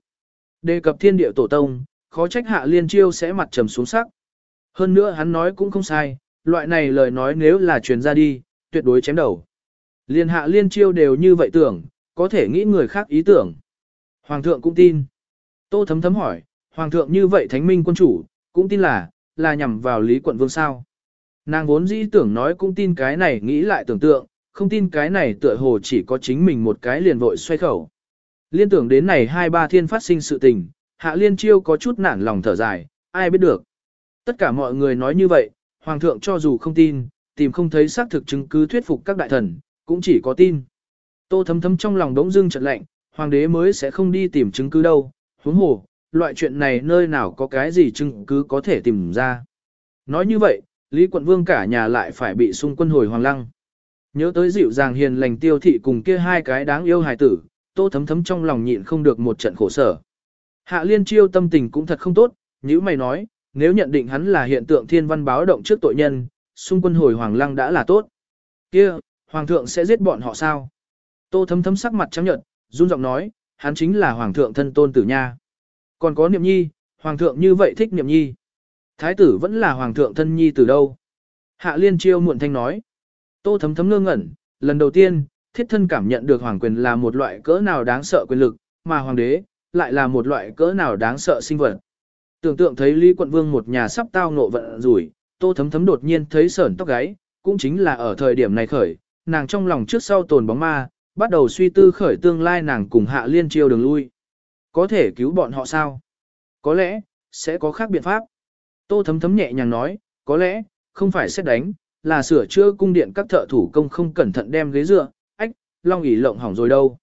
Đề cập thiên địa tổ tông, khó trách hạ liên chiêu sẽ mặt trầm xuống sắc. Hơn nữa hắn nói cũng không sai, loại này lời nói nếu là truyền ra đi, tuyệt đối chém đầu. Liên hạ liên chiêu đều như vậy tưởng, có thể nghĩ người khác ý tưởng. Hoàng thượng cũng tin. Tô thấm thấm hỏi, Hoàng thượng như vậy thánh minh quân chủ, cũng tin là, là nhằm vào Lý quận vương sao. Nàng vốn dĩ tưởng nói cũng tin cái này nghĩ lại tưởng tượng, không tin cái này tựa hồ chỉ có chính mình một cái liền vội xoay khẩu. Liên tưởng đến này hai ba thiên phát sinh sự tình, hạ liên chiêu có chút nản lòng thở dài, ai biết được. Tất cả mọi người nói như vậy, hoàng thượng cho dù không tin, tìm không thấy xác thực chứng cứ thuyết phục các đại thần, cũng chỉ có tin. Tô thấm thấm trong lòng đống dưng trận lạnh, hoàng đế mới sẽ không đi tìm chứng cứ đâu, huống hồ, loại chuyện này nơi nào có cái gì chứng cứ có thể tìm ra. Nói như vậy, Lý quận vương cả nhà lại phải bị xung quân hồi hoàng lăng. Nhớ tới dịu dàng hiền lành tiêu thị cùng kia hai cái đáng yêu hài tử, tô thấm thấm trong lòng nhịn không được một trận khổ sở. Hạ liên chiêu tâm tình cũng thật không tốt, như mày nói, nếu nhận định hắn là hiện tượng thiên văn báo động trước tội nhân, xung quân hồi hoàng lăng đã là tốt. kia hoàng thượng sẽ giết bọn họ sao? Tô thấm thấm sắc mặt trắng nhợt, run giọng nói, hắn chính là hoàng thượng thân tôn tử nha. Còn có niệm nhi, hoàng thượng như vậy thích niệm nhi. Thái tử vẫn là hoàng thượng thân nhi từ đâu? Hạ liên chiêu muộn thanh nói. Tô thấm thấm ngơ ngẩn, lần đầu tiên, thiết thân cảm nhận được hoàng quyền là một loại cỡ nào đáng sợ quyền lực, mà hoàng đế, lại là một loại cỡ nào đáng sợ sinh vật. Tưởng tượng thấy Lý Quận Vương một nhà sắp tao ngộ vận rủi, tô thấm thấm đột nhiên thấy sởn tóc gáy, cũng chính là ở thời điểm này khởi, nàng trong lòng trước sau tồn bóng ma, bắt đầu suy tư khởi tương lai nàng cùng hạ liên chiêu đường lui. Có thể cứu bọn họ sao? Có lẽ, sẽ có khác biện pháp. Tô thấm thấm nhẹ nhàng nói, có lẽ, không phải xét đánh, là sửa chữa cung điện các thợ thủ công không cẩn thận đem ghế dựa, ách, long ỉ lộng hỏng rồi đâu.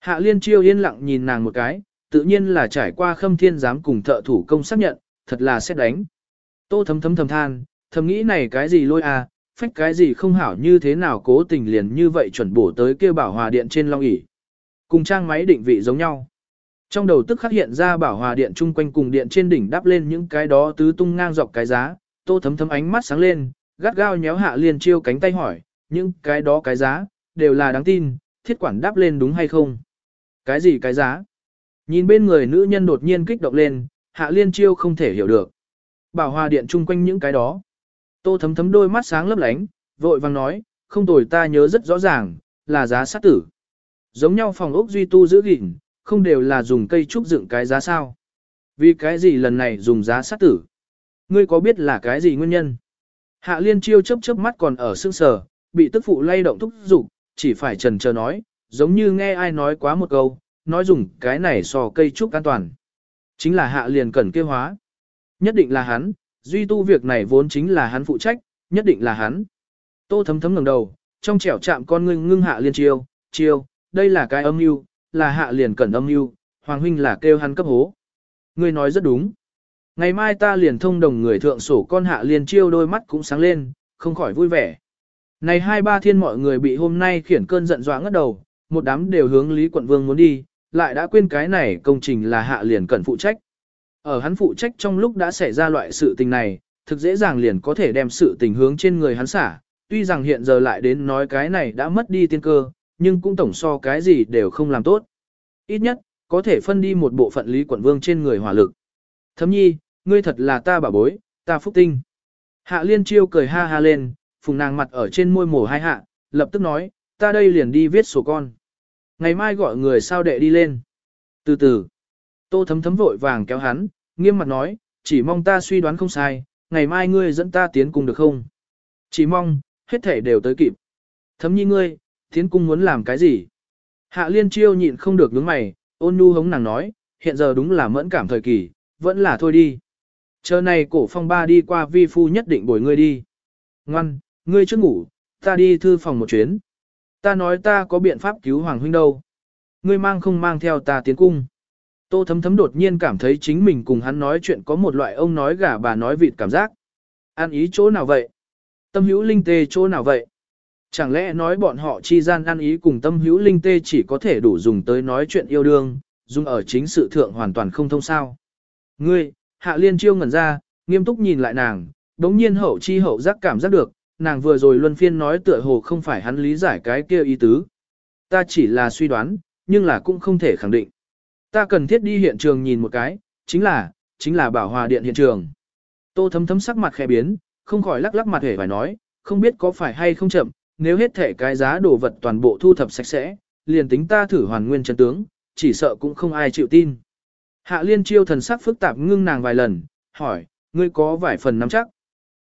Hạ liên chiêu yên lặng nhìn nàng một cái, tự nhiên là trải qua khâm thiên giám cùng thợ thủ công xác nhận, thật là xét đánh. Tô thấm thấm thầm than, thầm nghĩ này cái gì lôi à, phách cái gì không hảo như thế nào cố tình liền như vậy chuẩn bổ tới kia bảo hòa điện trên long ỉ. Cùng trang máy định vị giống nhau. Trong đầu tức khắc hiện ra bảo hòa điện chung quanh cùng điện trên đỉnh đắp lên những cái đó tứ tung ngang dọc cái giá, tô thấm thấm ánh mắt sáng lên, gắt gao nhéo hạ liền chiêu cánh tay hỏi, những cái đó cái giá, đều là đáng tin, thiết quản đáp lên đúng hay không? Cái gì cái giá? Nhìn bên người nữ nhân đột nhiên kích động lên, hạ liên chiêu không thể hiểu được. Bảo hòa điện chung quanh những cái đó. Tô thấm thấm đôi mắt sáng lấp lánh, vội vang nói, không tồi ta nhớ rất rõ ràng, là giá sát tử. Giống nhau phòng ốc duy tu giữ gìn, không đều là dùng cây trúc dựng cái giá sao. Vì cái gì lần này dùng giá sát tử? Ngươi có biết là cái gì nguyên nhân? Hạ liên chiêu chớp chớp mắt còn ở sương sờ, bị tức phụ lay động thúc giục, chỉ phải trần chờ nói, giống như nghe ai nói quá một câu, nói dùng cái này so cây trúc an toàn. Chính là hạ liền cần kêu hóa. Nhất định là hắn, duy tu việc này vốn chính là hắn phụ trách, nhất định là hắn. Tô thấm thấm ngẩng đầu, trong trẻo chạm con ngưng ngưng hạ liên chiêu, chiêu, đây là cái âm mưu, là hạ liền cần âm mưu, hoàng huynh là kêu hắn cấp hố. Ngươi nói rất đúng. Ngày mai ta liền thông đồng người thượng sổ con hạ liền chiêu đôi mắt cũng sáng lên, không khỏi vui vẻ. Này hai ba thiên mọi người bị hôm nay khiển cơn giận dọa ngất đầu, một đám đều hướng Lý Quận Vương muốn đi, lại đã quên cái này công trình là hạ liền cần phụ trách. Ở hắn phụ trách trong lúc đã xảy ra loại sự tình này, thực dễ dàng liền có thể đem sự tình hướng trên người hắn xả, tuy rằng hiện giờ lại đến nói cái này đã mất đi tiên cơ, nhưng cũng tổng so cái gì đều không làm tốt. Ít nhất, có thể phân đi một bộ phận Lý Quận Vương trên người hỏa lực. Thấm nhi, ngươi thật là ta bảo bối, ta phúc tinh. Hạ liên chiêu cười ha ha lên, phùng nàng mặt ở trên môi mổ hai hạ, lập tức nói, ta đây liền đi viết sổ con. Ngày mai gọi người sao đệ đi lên. Từ từ, tô thấm thấm vội vàng kéo hắn, nghiêm mặt nói, chỉ mong ta suy đoán không sai, ngày mai ngươi dẫn ta tiến cùng được không? Chỉ mong, hết thể đều tới kịp. Thấm nhi ngươi, tiến cung muốn làm cái gì? Hạ liên chiêu nhịn không được nhướng mày, ôn nhu hống nàng nói, hiện giờ đúng là mẫn cảm thời kỳ, vẫn là thôi đi. Chờ này cổ phong ba đi qua vi phu nhất định bồi ngươi đi. Ngoan, ngươi chưa ngủ, ta đi thư phòng một chuyến. Ta nói ta có biện pháp cứu Hoàng huynh đâu. Ngươi mang không mang theo ta tiến cung. Tô thấm thấm đột nhiên cảm thấy chính mình cùng hắn nói chuyện có một loại ông nói gà bà nói vịt cảm giác. An ý chỗ nào vậy? Tâm hữu linh tê chỗ nào vậy? Chẳng lẽ nói bọn họ chi gian ăn ý cùng tâm hữu linh tê chỉ có thể đủ dùng tới nói chuyện yêu đương, dùng ở chính sự thượng hoàn toàn không thông sao. Ngươi, hạ liên chiêu ngẩn ra, nghiêm túc nhìn lại nàng, đống nhiên hậu chi hậu giác cảm giác được, nàng vừa rồi luân phiên nói tựa hồ không phải hắn lý giải cái kia ý tứ. Ta chỉ là suy đoán, nhưng là cũng không thể khẳng định. Ta cần thiết đi hiện trường nhìn một cái, chính là, chính là bảo hòa điện hiện trường. Tô thấm thấm sắc mặt khẽ biến, không khỏi lắc lắc mặt hề phải nói, không biết có phải hay không chậm, nếu hết thể cái giá đồ vật toàn bộ thu thập sạch sẽ, liền tính ta thử hoàn nguyên chân tướng, chỉ sợ cũng không ai chịu tin. Hạ liên chiêu thần sắc phức tạp ngưng nàng vài lần, hỏi, ngươi có vài phần nắm chắc.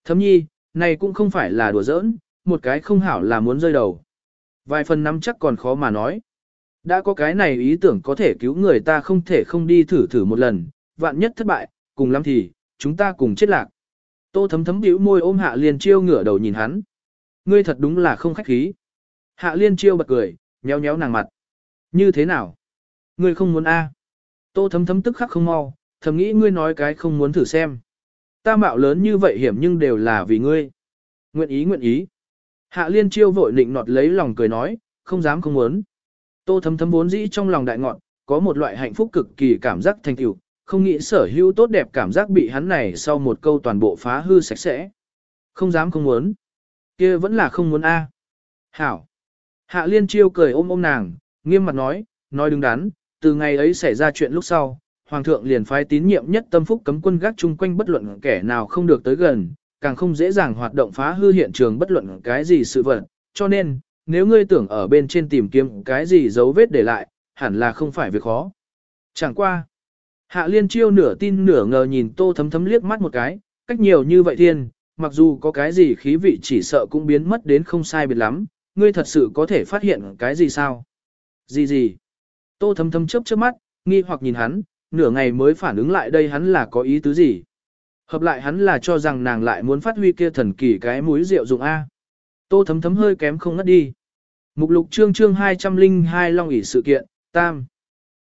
Thấm nhi, này cũng không phải là đùa giỡn, một cái không hảo là muốn rơi đầu. Vài phần nắm chắc còn khó mà nói. Đã có cái này ý tưởng có thể cứu người ta không thể không đi thử thử một lần, vạn nhất thất bại, cùng lắm thì, chúng ta cùng chết lạc. Tô thấm thấm bĩu môi ôm hạ liên chiêu ngửa đầu nhìn hắn. Ngươi thật đúng là không khách khí. Hạ liên chiêu bật cười, nhéo nhéo nàng mặt. Như thế nào? Ngươi không muốn a? Tô thấm thấm tức khắc không mau, thầm nghĩ ngươi nói cái không muốn thử xem. Ta mạo lớn như vậy hiểm nhưng đều là vì ngươi. Nguyện ý nguyện ý. Hạ liên chiêu vội nịnh nọt lấy lòng cười nói, không dám không muốn. Tô thấm thấm vốn dĩ trong lòng đại ngọn, có một loại hạnh phúc cực kỳ cảm giác thành tựu, không nghĩ sở hữu tốt đẹp cảm giác bị hắn này sau một câu toàn bộ phá hư sạch sẽ. Không dám không muốn. kia vẫn là không muốn a. Hảo. Hạ liên chiêu cười ôm ôm nàng, nghiêm mặt nói, nói đứng đắn, từ ngày ấy xảy ra chuyện lúc sau, Hoàng thượng liền phái tín nhiệm nhất tâm phúc cấm quân gác chung quanh bất luận kẻ nào không được tới gần, càng không dễ dàng hoạt động phá hư hiện trường bất luận cái gì sự vật, cho nên, nếu ngươi tưởng ở bên trên tìm kiếm cái gì dấu vết để lại, hẳn là không phải việc khó. Chẳng qua. Hạ liên chiêu nửa tin nửa ngờ nhìn tô thấm thấm liếc mắt một cái, cách nhiều như vậy thiên, mặc dù có cái gì khí vị chỉ sợ cũng biến mất đến không sai biệt lắm, ngươi thật sự có thể phát hiện cái gì sao? Gì gì? Tô thấm thấm chớp chớp mắt, nghi hoặc nhìn hắn, nửa ngày mới phản ứng lại đây hắn là có ý tứ gì. Hợp lại hắn là cho rằng nàng lại muốn phát huy kia thần kỳ cái mũi rượu dụng A. Tô thấm thấm hơi kém không ngất đi. Mục lục chương chương 202 Long ỉ sự kiện, Tam.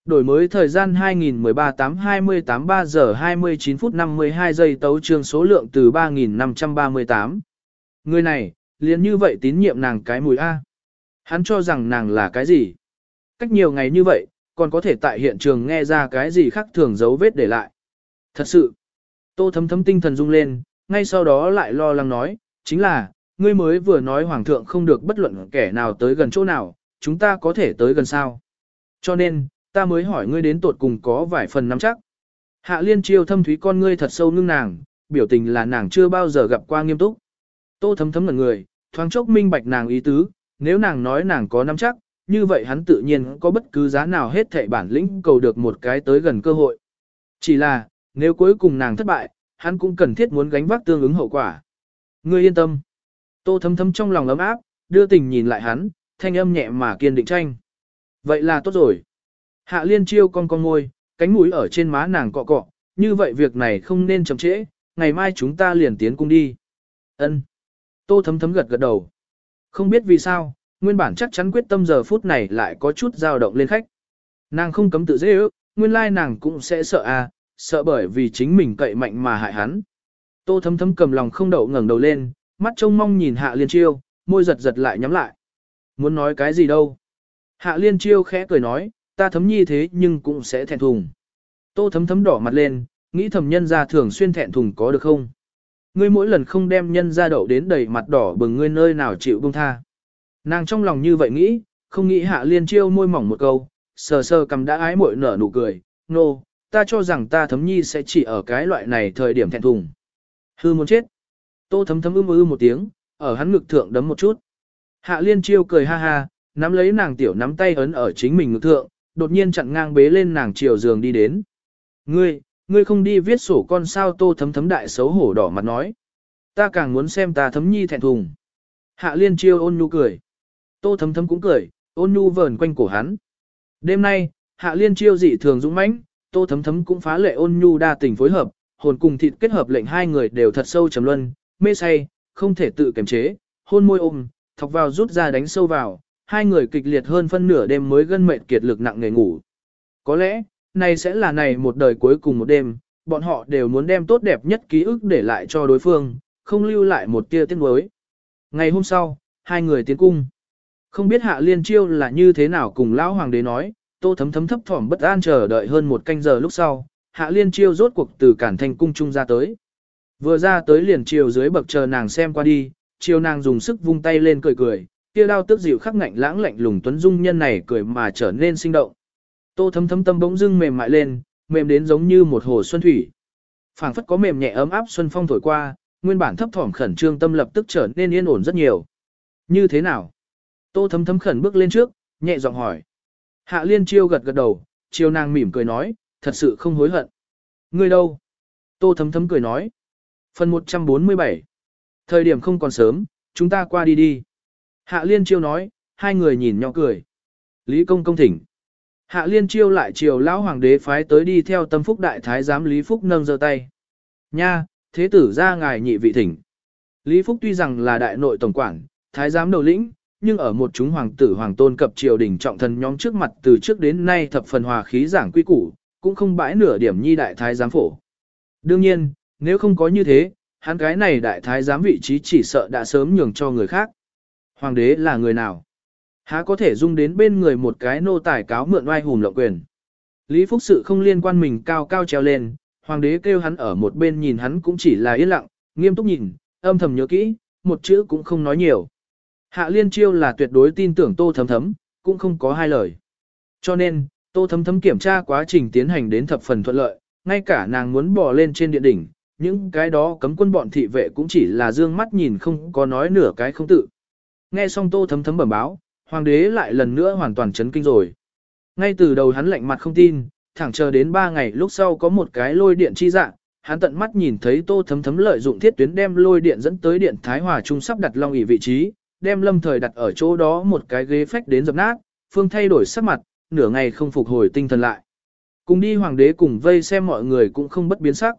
Đổi mới thời gian 2013 8 28 3 giờ 29 phút 52 giây tấu chương số lượng từ 3.538. Người này, liền như vậy tín nhiệm nàng cái mùi A. Hắn cho rằng nàng là cái gì? Cách nhiều ngày như vậy, còn có thể tại hiện trường nghe ra cái gì khác thường dấu vết để lại. Thật sự, tô thấm thấm tinh thần rung lên, ngay sau đó lại lo lắng nói, chính là, ngươi mới vừa nói hoàng thượng không được bất luận kẻ nào tới gần chỗ nào, chúng ta có thể tới gần sao. Cho nên, ta mới hỏi ngươi đến tột cùng có vài phần nắm chắc. Hạ liên chiêu thâm thúy con ngươi thật sâu nương nàng, biểu tình là nàng chưa bao giờ gặp qua nghiêm túc. Tô thấm thấm ngẩn người, thoáng chốc minh bạch nàng ý tứ, nếu nàng nói nàng có nắm chắc, như vậy hắn tự nhiên có bất cứ giá nào hết thảy bản lĩnh cầu được một cái tới gần cơ hội. Chỉ là, nếu cuối cùng nàng thất bại, hắn cũng cần thiết muốn gánh vác tương ứng hậu quả. Ngươi yên tâm. Tô thấm thấm trong lòng ấm áp, đưa tình nhìn lại hắn, thanh âm nhẹ mà kiên định tranh. Vậy là tốt rồi. Hạ liên chiêu con con ngôi, cánh mũi ở trên má nàng cọ cọ, như vậy việc này không nên chậm trễ, ngày mai chúng ta liền tiến cung đi. Ân. Tô thấm thấm gật gật đầu. Không biết vì sao, nguyên bản chắc chắn quyết tâm giờ phút này lại có chút dao động lên khách. Nàng không cấm tự dễ ước, nguyên lai nàng cũng sẽ sợ à, sợ bởi vì chính mình cậy mạnh mà hại hắn. Tô thấm thấm cầm lòng không đậu ngẩng đầu lên, mắt trông mong nhìn hạ liên chiêu, môi giật giật lại nhắm lại. Muốn nói cái gì đâu. Hạ liên chiêu khẽ cười nói, ta thấm nhi thế nhưng cũng sẽ thẹn thùng. Tô thấm thấm đỏ mặt lên, nghĩ thầm nhân ra thường xuyên thẹn thùng có được không? Ngươi mỗi lần không đem nhân ra đậu đến đầy mặt đỏ bừng ngươi nơi nào chịu buông tha. Nàng trong lòng như vậy nghĩ, không nghĩ hạ liên chiêu môi mỏng một câu, sờ sờ cầm đã ái mội nở nụ cười, nô, no, ta cho rằng ta thấm nhi sẽ chỉ ở cái loại này thời điểm thẹn thùng. Hư muốn chết. Tô thấm thấm ưm ư một tiếng, ở hắn ngực thượng đấm một chút. Hạ liên chiêu cười ha ha, nắm lấy nàng tiểu nắm tay ấn ở chính mình ngực thượng, đột nhiên chặn ngang bế lên nàng chiều giường đi đến. Ngươi, ngươi không đi viết sổ con sao tô thấm thấm đại xấu hổ đỏ mặt nói. Ta càng muốn xem ta thấm nhi thẹn thùng. Hạ liên chiêu ôn nhu cười. Tô thấm thấm cũng cười, ôn nhu vờn quanh cổ hắn. Đêm nay, hạ liên chiêu dị thường dũng mãnh, tô thấm thấm cũng phá lệ ôn nhu đa tình phối hợp, hồn cùng thịt kết hợp lệnh hai người đều thật sâu trầm luân, mê say, không thể tự kiềm chế, hôn môi ôm, thọc vào rút ra đánh sâu vào, hai người kịch liệt hơn phân nửa đêm mới gân mệt kiệt lực nặng nề ngủ. Có lẽ, này sẽ là này một đời cuối cùng một đêm, bọn họ đều muốn đem tốt đẹp nhất ký ức để lại cho đối phương, không lưu lại một tia tiếc nuối. Ngày hôm sau, hai người tiến cung. Không biết Hạ Liên Chiêu là như thế nào cùng lão hoàng đế nói, Tô Thấm Thấm thấp thỏm bất an chờ đợi hơn một canh giờ lúc sau, Hạ Liên Chiêu rốt cuộc từ Cản Thành cung trung ra tới. Vừa ra tới liền chiều dưới bậc chờ nàng xem qua đi, chiều nàng dùng sức vung tay lên cười cười, kia đao tước dịu khắc ngạnh lãng lạnh lùng tuấn dung nhân này cười mà trở nên sinh động. Tô Thấm Thấm tâm bỗng dưng mềm mại lên, mềm đến giống như một hồ xuân thủy. Phảng phất có mềm nhẹ ấm áp xuân phong thổi qua, nguyên bản thấp thỏm khẩn trương tâm lập tức trở nên yên ổn rất nhiều. Như thế nào? Tô thấm thấm khẩn bước lên trước, nhẹ giọng hỏi. Hạ liên chiêu gật gật đầu, chiêu nàng mỉm cười nói, thật sự không hối hận. Ngươi đâu? Tô thấm thấm cười nói. Phần 147 Thời điểm không còn sớm, chúng ta qua đi đi. Hạ liên chiêu nói, hai người nhìn nhau cười. Lý công công thỉnh. Hạ liên chiêu lại chiều lão hoàng đế phái tới đi theo tâm phúc đại thái giám Lý Phúc nâng giơ tay. Nha, thế tử ra ngài nhị vị thỉnh. Lý Phúc tuy rằng là đại nội tổng quản, thái giám đầu lĩnh, nhưng ở một chúng hoàng tử hoàng tôn cập triều đình trọng thần nhóm trước mặt từ trước đến nay thập phần hòa khí giảng quy củ, cũng không bãi nửa điểm nhi đại thái giám phổ. Đương nhiên, nếu không có như thế, hắn cái này đại thái giám vị trí chỉ sợ đã sớm nhường cho người khác. Hoàng đế là người nào? Há có thể dung đến bên người một cái nô tài cáo mượn oai hùng lộng quyền. Lý Phúc Sự không liên quan mình cao cao treo lên, hoàng đế kêu hắn ở một bên nhìn hắn cũng chỉ là yên lặng, nghiêm túc nhìn, âm thầm nhớ kỹ, một chữ cũng không nói nhiều. Hạ liên chiêu là tuyệt đối tin tưởng tô thấm thấm, cũng không có hai lời. Cho nên, tô thấm thấm kiểm tra quá trình tiến hành đến thập phần thuận lợi, ngay cả nàng muốn bỏ lên trên điện đỉnh, những cái đó cấm quân bọn thị vệ cũng chỉ là dương mắt nhìn không có nói nửa cái không tự. Nghe xong tô thấm thấm bẩm báo, hoàng đế lại lần nữa hoàn toàn chấn kinh rồi. Ngay từ đầu hắn lạnh mặt không tin, thẳng chờ đến ba ngày lúc sau có một cái lôi điện chi dạng, hắn tận mắt nhìn thấy tô thấm thấm lợi dụng thiết tuyến đem lôi điện dẫn tới điện Thái Hòa Trung sắp đặt long ỷ vị trí, đem lâm thời đặt ở chỗ đó một cái ghế phách đến dập nát, phương thay đổi sắc mặt, nửa ngày không phục hồi tinh thần lại. Cùng đi hoàng đế cùng vây xem mọi người cũng không bất biến sắc.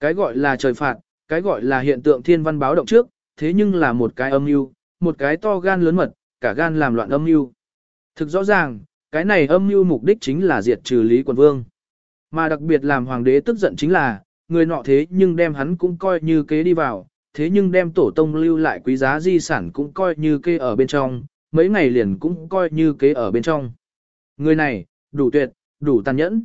Cái gọi là trời phạt, cái gọi là hiện tượng thiên văn báo động trước, thế nhưng là một cái âm mưu, một cái to gan lớn mật, cả gan làm loạn âm mưu. Thực rõ ràng, cái này âm mưu mục đích chính là diệt trừ Lý Quần Vương. Mà đặc biệt làm hoàng đế tức giận chính là, người nọ thế nhưng đem hắn cũng coi như kế đi vào, thế nhưng đem tổ tông lưu lại quý giá di sản cũng coi như kê ở bên trong, mấy ngày liền cũng coi như kế ở bên trong. Người này, đủ tuyệt, đủ tàn nhẫn.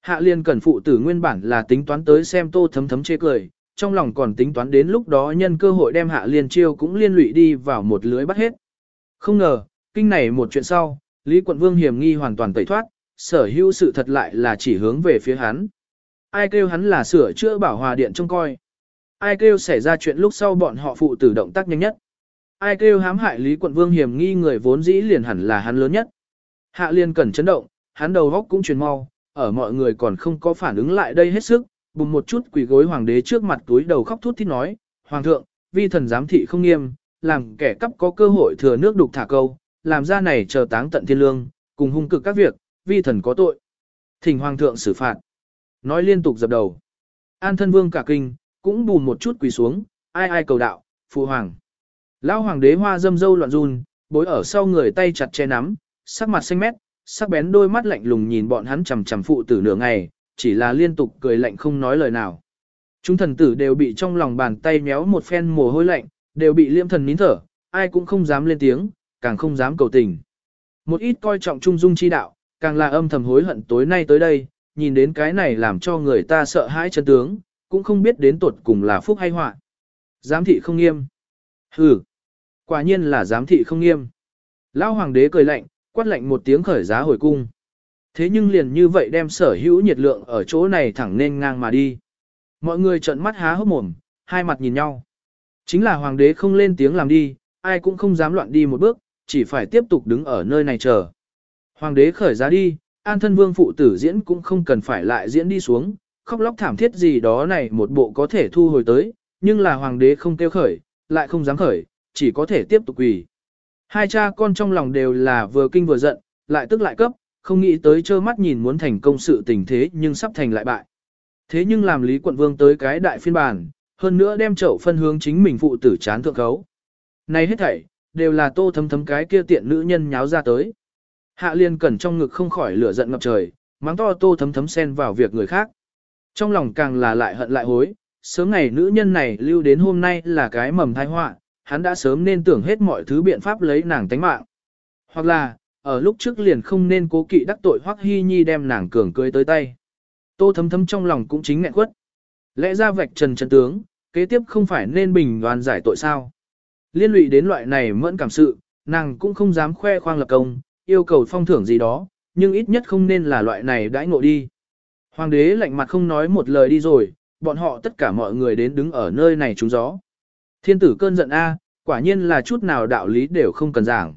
Hạ liên cẩn phụ tử nguyên bản là tính toán tới xem tô thấm thấm chê cười, trong lòng còn tính toán đến lúc đó nhân cơ hội đem hạ liên chiêu cũng liên lụy đi vào một lưới bắt hết. Không ngờ, kinh này một chuyện sau, Lý quận vương hiểm nghi hoàn toàn tẩy thoát, sở hữu sự thật lại là chỉ hướng về phía hắn. Ai kêu hắn là sửa chữa bảo hòa điện trông coi. Ai kêu xảy ra chuyện lúc sau bọn họ phụ tử động tác nhanh nhất. Ai kêu hãm hại Lý quận vương hiểm nghi người vốn dĩ liền hẳn là hắn lớn nhất. Hạ liên cẩn chấn động, hắn đầu góc cũng truyền mau, ở mọi người còn không có phản ứng lại đây hết sức, bùng một chút quỳ gối hoàng đế trước mặt túi đầu khóc thút thít nói, Hoàng thượng, vi thần giám thị không nghiêm, làm kẻ cắp có cơ hội thừa nước đục thả câu, làm ra này chờ táng tận thiên lương, cùng hung cực các việc, vi thần có tội. Thỉnh hoàng thượng xử phạt. Nói liên tục dập đầu. An thân vương cả kinh, cũng bùn một chút quỳ xuống, ai ai cầu đạo, phụ hoàng. Lão hoàng đế hoa dâm dâu loạn run, bối ở sau người tay chặt che nắm, sắc mặt xanh mét, sắc bén đôi mắt lạnh lùng nhìn bọn hắn chằm chằm phụ tử nửa ngày, chỉ là liên tục cười lạnh không nói lời nào. Chúng thần tử đều bị trong lòng bàn tay méo một phen mồ hôi lạnh, đều bị liêm thần nín thở, ai cũng không dám lên tiếng, càng không dám cầu tình. Một ít coi trọng trung dung chi đạo, càng là âm thầm hối hận tối nay tới đây, nhìn đến cái này làm cho người ta sợ hãi chân tướng, cũng không biết đến tuột cùng là phúc hay họa. Giám thị không nghiêm. Hừ, quả nhiên là giám thị không nghiêm. Lão hoàng đế cười lạnh, quát lạnh một tiếng khởi giá hồi cung. Thế nhưng liền như vậy đem sở hữu nhiệt lượng ở chỗ này thẳng nên ngang mà đi. Mọi người trợn mắt há hốc mồm, hai mặt nhìn nhau. Chính là hoàng đế không lên tiếng làm đi, ai cũng không dám loạn đi một bước, chỉ phải tiếp tục đứng ở nơi này chờ. Hoàng đế khởi giá đi, an thân vương phụ tử diễn cũng không cần phải lại diễn đi xuống, khóc lóc thảm thiết gì đó này một bộ có thể thu hồi tới, nhưng là hoàng đế không kêu khởi, lại không dám khởi, chỉ có thể tiếp tục quỳ. Hai cha con trong lòng đều là vừa kinh vừa giận, lại tức lại cấp, không nghĩ tới trơ mắt nhìn muốn thành công sự tình thế nhưng sắp thành lại bại. Thế nhưng làm Lý Quận Vương tới cái đại phiên bản, hơn nữa đem chậu phân hướng chính mình phụ tử chán thượng khấu. Này hết thảy, đều là tô thấm thấm cái kia tiện nữ nhân nháo ra tới. Hạ liên cẩn trong ngực không khỏi lửa giận ngập trời, mắng to tô thấm thấm xen vào việc người khác. Trong lòng càng là lại hận lại hối, sớm ngày nữ nhân này lưu đến hôm nay là cái mầm thai họa, hắn đã sớm nên tưởng hết mọi thứ biện pháp lấy nàng tánh mạng. Hoặc là, ở lúc trước liền không nên cố kỵ đắc tội Hoắc Hy Nhi đem nàng cường cưới tới tay. Tô thấm thấm trong lòng cũng chính nghẹn quất. Lẽ ra vạch trần trần tướng, kế tiếp không phải nên bình đoàn giải tội sao. Liên lụy đến loại này mẫn cảm sự, nàng cũng không dám khoe khoang lập công, yêu cầu phong thưởng gì đó, nhưng ít nhất không nên là loại này đãi ngộ đi. Hoàng đế lạnh mặt không nói một lời đi rồi, bọn họ tất cả mọi người đến đứng ở nơi này trúng gió. Thiên tử cơn giận A, quả nhiên là chút nào đạo lý đều không cần giảng.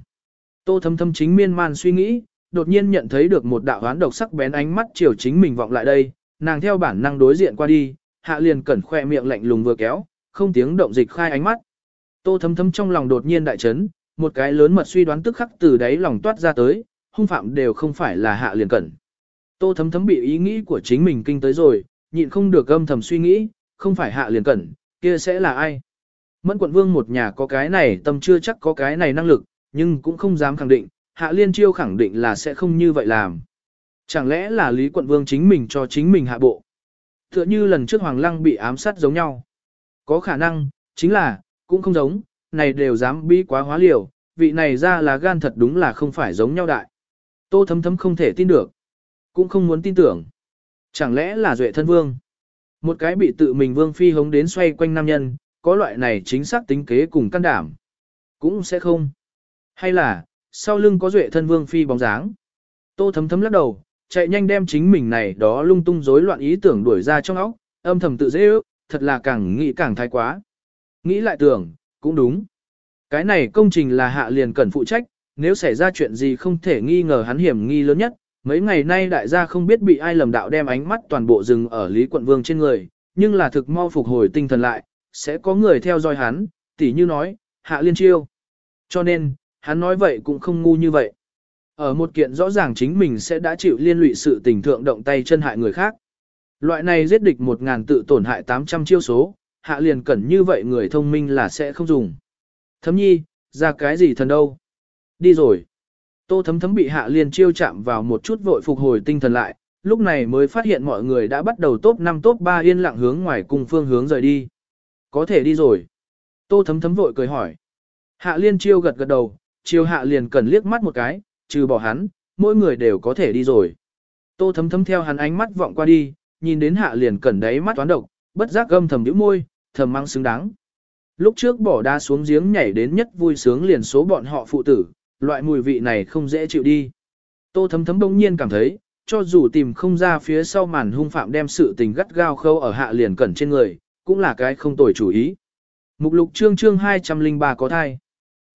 Tô thâm thâm chính miên man suy nghĩ, đột nhiên nhận thấy được một đạo hoán độc sắc bén ánh mắt chiều chính mình vọng lại đây, nàng theo bản năng đối diện qua đi, hạ liền cẩn khoe miệng lạnh lùng vừa kéo, không tiếng động dịch khai ánh mắt. Tô thâm thâm trong lòng đột nhiên đại chấn, một cái lớn mật suy đoán tức khắc từ đáy lòng toát ra tới, hung phạm đều không phải là hạ liền cẩn. Tô thấm thấm bị ý nghĩ của chính mình kinh tới rồi, nhịn không được âm thầm suy nghĩ, không phải hạ liền cẩn, kia sẽ là ai. Mẫn quận vương một nhà có cái này tâm chưa chắc có cái này năng lực, nhưng cũng không dám khẳng định, hạ liên chiêu khẳng định là sẽ không như vậy làm. Chẳng lẽ là Lý quận vương chính mình cho chính mình hạ bộ. Tựa như lần trước Hoàng Lăng bị ám sát giống nhau. Có khả năng, chính là, cũng không giống, này đều dám bi quá hóa liều, vị này ra là gan thật đúng là không phải giống nhau đại. Tô thấm thấm không thể tin được. Cũng không muốn tin tưởng. Chẳng lẽ là duệ thân vương? Một cái bị tự mình vương phi hống đến xoay quanh nam nhân, có loại này chính xác tính kế cùng can đảm. Cũng sẽ không. Hay là, sau lưng có duệ thân vương phi bóng dáng. Tô thấm thấm lắc đầu, chạy nhanh đem chính mình này đó lung tung rối loạn ý tưởng đuổi ra trong óc, âm thầm tự dễ ước, thật là càng nghĩ càng thái quá. Nghĩ lại tưởng, cũng đúng. Cái này công trình là hạ liền cần phụ trách, nếu xảy ra chuyện gì không thể nghi ngờ hắn hiểm nghi lớn nhất, Mấy ngày nay đại gia không biết bị ai lầm đạo đem ánh mắt toàn bộ rừng ở Lý Quận Vương trên người, nhưng là thực mau phục hồi tinh thần lại, sẽ có người theo dõi hắn, tỉ như nói, hạ liên chiêu. Cho nên, hắn nói vậy cũng không ngu như vậy. Ở một kiện rõ ràng chính mình sẽ đã chịu liên lụy sự tình thượng động tay chân hại người khác. Loại này giết địch một ngàn tự tổn hại 800 chiêu số, hạ liền cẩn như vậy người thông minh là sẽ không dùng. Thấm nhi, ra cái gì thần đâu? Đi rồi. Tô thấm thấm bị hạ liên chiêu chạm vào một chút vội phục hồi tinh thần lại, lúc này mới phát hiện mọi người đã bắt đầu top 5 top 3 yên lặng hướng ngoài cùng phương hướng rời đi. Có thể đi rồi. Tô thấm thấm vội cười hỏi. Hạ liên chiêu gật gật đầu, chiêu hạ liền cần liếc mắt một cái, trừ bỏ hắn, mỗi người đều có thể đi rồi. Tô thấm thấm theo hắn ánh mắt vọng qua đi, nhìn đến hạ liền cần đáy mắt toán độc, bất giác gâm thầm nhíu môi, thầm mang xứng đáng. Lúc trước bỏ đa xuống giếng nhảy đến nhất vui sướng liền số bọn họ phụ tử, loại mùi vị này không dễ chịu đi. Tô thấm thấm bỗng nhiên cảm thấy, cho dù tìm không ra phía sau màn hung phạm đem sự tình gắt gao khâu ở hạ liền cẩn trên người, cũng là cái không tồi chủ ý. Mục lục chương chương 203 có thai.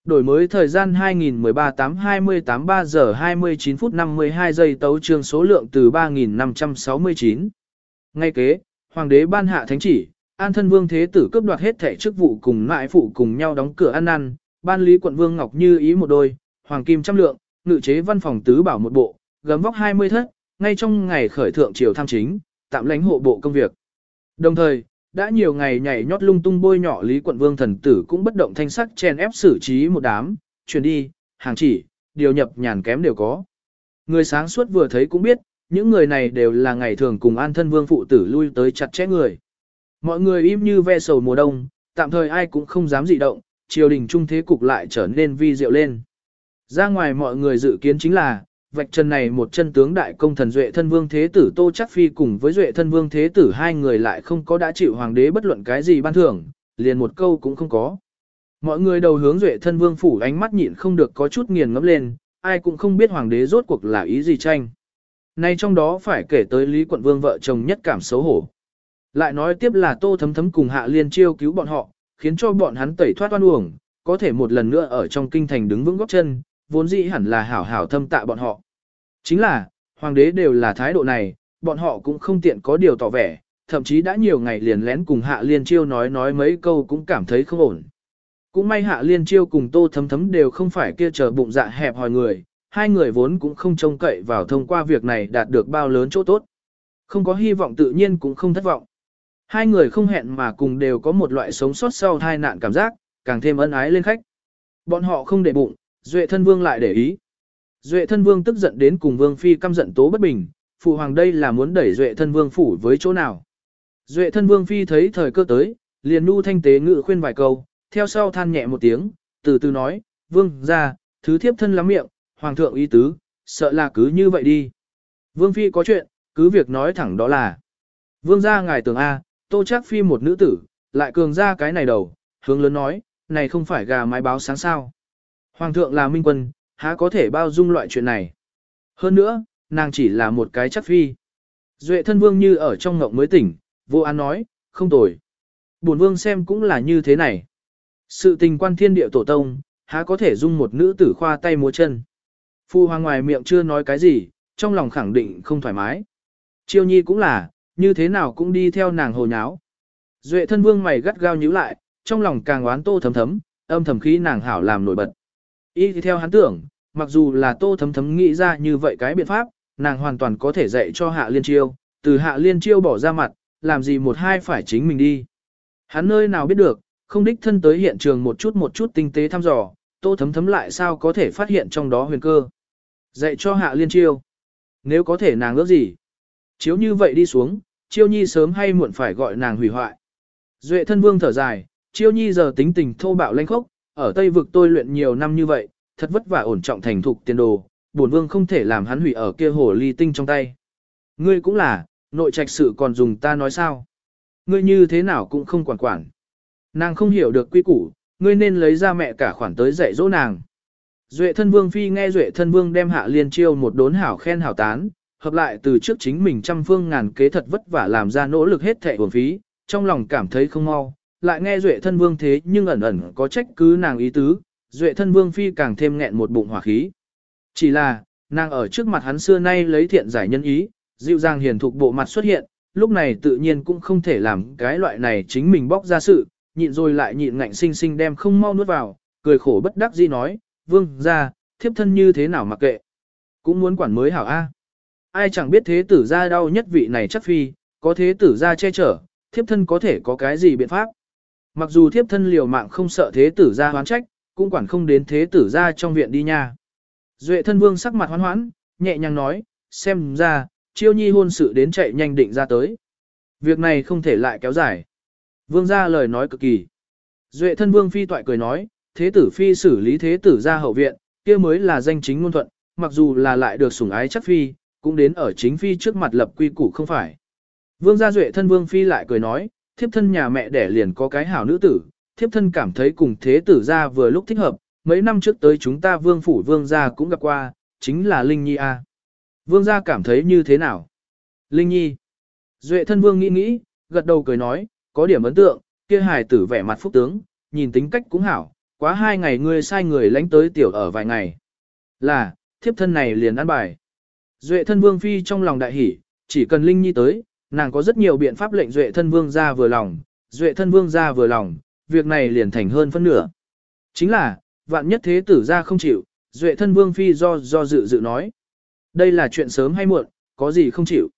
Đổi mới thời gian 2013 8 28 3 giờ 29 phút 52 giây tấu chương số lượng từ 3569. Ngay kế, hoàng đế ban hạ thánh chỉ, an thân vương thế tử cướp đoạt hết thẻ chức vụ cùng mại phụ cùng nhau đóng cửa ăn ăn, ban lý quận vương ngọc như ý một đôi, hoàng kim trăm lượng, ngự chế văn phòng tứ bảo một bộ, gấm vóc 20 thất, ngay trong ngày khởi thượng triều tham chính, tạm lãnh hộ bộ công việc. Đồng thời, đã nhiều ngày nhảy nhót lung tung bôi nhỏ Lý quận vương thần tử cũng bất động thanh sắc chen ép xử trí một đám, chuyển đi, hàng chỉ, điều nhập nhàn kém đều có. Người sáng suốt vừa thấy cũng biết, những người này đều là ngày thường cùng an thân vương phụ tử lui tới chặt chẽ người. Mọi người im như ve sầu mùa đông, tạm thời ai cũng không dám dị động, triều đình trung thế cục lại trở nên vi diệu lên. Ra ngoài mọi người dự kiến chính là, vạch chân này một chân tướng đại công thần Duệ thân vương thế tử Tô Chắc Phi cùng với Duệ thân vương thế tử hai người lại không có đã chịu hoàng đế bất luận cái gì ban thưởng, liền một câu cũng không có. Mọi người đầu hướng Duệ thân vương phủ ánh mắt nhịn không được có chút nghiền ngẫm lên, ai cũng không biết hoàng đế rốt cuộc là ý gì tranh. Nay trong đó phải kể tới Lý quận vương vợ chồng nhất cảm xấu hổ. Lại nói tiếp là Tô Thấm Thấm cùng Hạ Liên chiêu cứu bọn họ, khiến cho bọn hắn tẩy thoát oan uổng, có thể một lần nữa ở trong kinh thành đứng vững góc chân, vốn dĩ hẳn là hảo hảo thâm tạ bọn họ. Chính là, hoàng đế đều là thái độ này, bọn họ cũng không tiện có điều tỏ vẻ, thậm chí đã nhiều ngày liền lén cùng Hạ Liên Chiêu nói nói mấy câu cũng cảm thấy không ổn. Cũng may Hạ Liên Chiêu cùng Tô Thấm Thấm đều không phải kia chờ bụng dạ hẹp hòi người, hai người vốn cũng không trông cậy vào thông qua việc này đạt được bao lớn chỗ tốt. Không có hy vọng tự nhiên cũng không thất vọng. Hai người không hẹn mà cùng đều có một loại sống sót sau tai nạn cảm giác, càng thêm ân ái lên khách. Bọn họ không để bụng, Duệ thân vương lại để ý. Duệ thân vương tức giận đến cùng vương phi căm giận tố bất bình, phụ hoàng đây là muốn đẩy Duệ thân vương phủ với chỗ nào. Duệ thân vương phi thấy thời cơ tới, liền nu thanh tế ngự khuyên vài câu, theo sau than nhẹ một tiếng, từ từ nói, vương ra, thứ thiếp thân lắm miệng, hoàng thượng ý tứ, sợ là cứ như vậy đi. Vương phi có chuyện, cứ việc nói thẳng đó là. Vương ra ngài tưởng A, tô chắc phi một nữ tử, lại cường ra cái này đầu, hướng lớn nói, này không phải gà mái báo sáng sao. Hoàng thượng là minh quân, há có thể bao dung loại chuyện này. Hơn nữa, nàng chỉ là một cái chắc phi. Duệ thân vương như ở trong ngộng mới tỉnh, vô an nói, không tồi. Bổn vương xem cũng là như thế này. Sự tình quan thiên địa tổ tông, há có thể dung một nữ tử khoa tay múa chân. Phu hoàng ngoài miệng chưa nói cái gì, trong lòng khẳng định không thoải mái. Chiêu nhi cũng là, như thế nào cũng đi theo nàng hồ nháo. Duệ thân vương mày gắt gao nhíu lại, trong lòng càng oán tô thấm thấm, âm thầm khí nàng hảo làm nổi bật. Y thì theo hắn tưởng, mặc dù là tô thấm thấm nghĩ ra như vậy cái biện pháp, nàng hoàn toàn có thể dạy cho hạ liên chiêu, từ hạ liên chiêu bỏ ra mặt, làm gì một hai phải chính mình đi. Hắn nơi nào biết được, không đích thân tới hiện trường một chút một chút tinh tế thăm dò, tô thấm thấm lại sao có thể phát hiện trong đó huyền cơ. Dạy cho hạ liên chiêu. Nếu có thể nàng ước gì? Chiếu như vậy đi xuống, chiêu nhi sớm hay muộn phải gọi nàng hủy hoại. Duệ thân vương thở dài, chiêu nhi giờ tính tình thô bạo lanh khốc, ở Tây vực tôi luyện nhiều năm như vậy, thật vất vả ổn trọng thành thục tiền đồ, bổn vương không thể làm hắn hủy ở kia hồ ly tinh trong tay. Ngươi cũng là, nội trạch sự còn dùng ta nói sao? Ngươi như thế nào cũng không quản quản. Nàng không hiểu được quy củ, ngươi nên lấy ra mẹ cả khoản tới dạy dỗ nàng. Duệ thân vương phi nghe duệ thân vương đem hạ liên chiêu một đốn hảo khen hảo tán, hợp lại từ trước chính mình trăm phương ngàn kế thật vất vả làm ra nỗ lực hết thẻ uổng phí, trong lòng cảm thấy không mau, lại nghe duệ thân vương thế nhưng ẩn ẩn có trách cứ nàng ý tứ, duệ thân vương phi càng thêm nghẹn một bụng hỏa khí. Chỉ là, nàng ở trước mặt hắn xưa nay lấy thiện giải nhân ý, dịu dàng hiền thục bộ mặt xuất hiện, lúc này tự nhiên cũng không thể làm cái loại này chính mình bóc ra sự, nhịn rồi lại nhịn ngạnh sinh sinh đem không mau nuốt vào, cười khổ bất đắc dĩ nói, vương ra, thiếp thân như thế nào mặc kệ. Cũng muốn quản mới hảo A. Ai chẳng biết thế tử ra đau nhất vị này chắc phi, có thế tử ra che chở, thiếp thân có thể có cái gì biện pháp. Mặc dù thiếp thân liều mạng không sợ thế tử ra hoán trách, cũng quản không đến thế tử ra trong viện đi nha. Duệ thân vương sắc mặt hoán hoãn, nhẹ nhàng nói, xem ra, chiêu nhi hôn sự đến chạy nhanh định ra tới. Việc này không thể lại kéo dài. Vương ra lời nói cực kỳ. Duệ thân vương phi toại cười nói, thế tử phi xử lý thế tử ra hậu viện, kia mới là danh chính ngôn thuận, mặc dù là lại được sủng ái chắc phi, cũng đến ở chính phi trước mặt lập quy củ không phải. Vương gia duệ thân vương phi lại cười nói, thiếp thân nhà mẹ đẻ liền có cái hảo nữ tử, thiếp thân cảm thấy cùng thế tử ra vừa lúc thích hợp, mấy năm trước tới chúng ta vương phủ vương gia cũng gặp qua, chính là Linh Nhi A. Vương gia cảm thấy như thế nào? Linh Nhi. Duệ thân vương nghĩ nghĩ, gật đầu cười nói, có điểm ấn tượng, kia hài tử vẻ mặt phúc tướng, nhìn tính cách cũng hảo, quá hai ngày ngươi sai người lánh tới tiểu ở vài ngày. Là, thiếp thân này liền ăn bài. Duệ thân vương phi trong lòng đại hỉ, chỉ cần Linh Nhi tới, nàng có rất nhiều biện pháp lệnh Duệ thân vương ra vừa lòng, Duệ thân vương ra vừa lòng, việc này liền thành hơn phân nửa. Chính là, vạn nhất thế tử ra không chịu, Duệ thân vương phi do do dự dự nói. Đây là chuyện sớm hay muộn, có gì không chịu.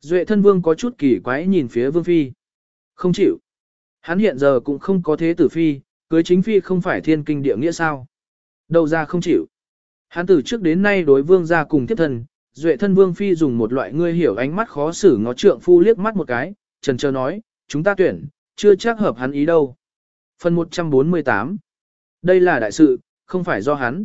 Duệ thân vương có chút kỳ quái nhìn phía vương phi. Không chịu. Hắn hiện giờ cũng không có thế tử phi, cưới chính phi không phải thiên kinh địa nghĩa sao. đầu ra không chịu. Hắn từ trước đến nay đối vương gia cùng tiếp thần. Duệ thân vương phi dùng một loại ngươi hiểu ánh mắt khó xử ngó trượng phu liếc mắt một cái, trần chờ nói, chúng ta tuyển, chưa chắc hợp hắn ý đâu. Phần 148 Đây là đại sự, không phải do hắn.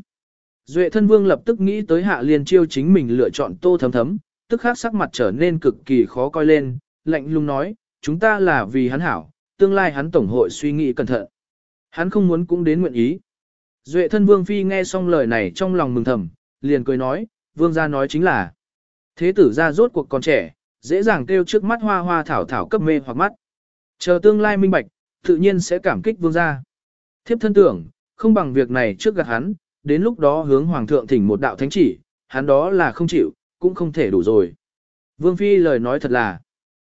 Duệ thân vương lập tức nghĩ tới hạ liên chiêu chính mình lựa chọn tô thấm thấm, tức khắc sắc mặt trở nên cực kỳ khó coi lên, lạnh lùng nói, chúng ta là vì hắn hảo, tương lai hắn tổng hội suy nghĩ cẩn thận. Hắn không muốn cũng đến nguyện ý. Duệ thân vương phi nghe xong lời này trong lòng mừng thầm, liền cười nói, vương gia nói chính là, thế tử gia rốt cuộc còn trẻ, dễ dàng kêu trước mắt hoa hoa thảo thảo cấp mê hoặc mắt. Chờ tương lai minh bạch, tự nhiên sẽ cảm kích vương gia. Thiếp thân tưởng, không bằng việc này trước gạt hắn, đến lúc đó hướng hoàng thượng thỉnh một đạo thánh chỉ, hắn đó là không chịu, cũng không thể đủ rồi. Vương Phi lời nói thật là,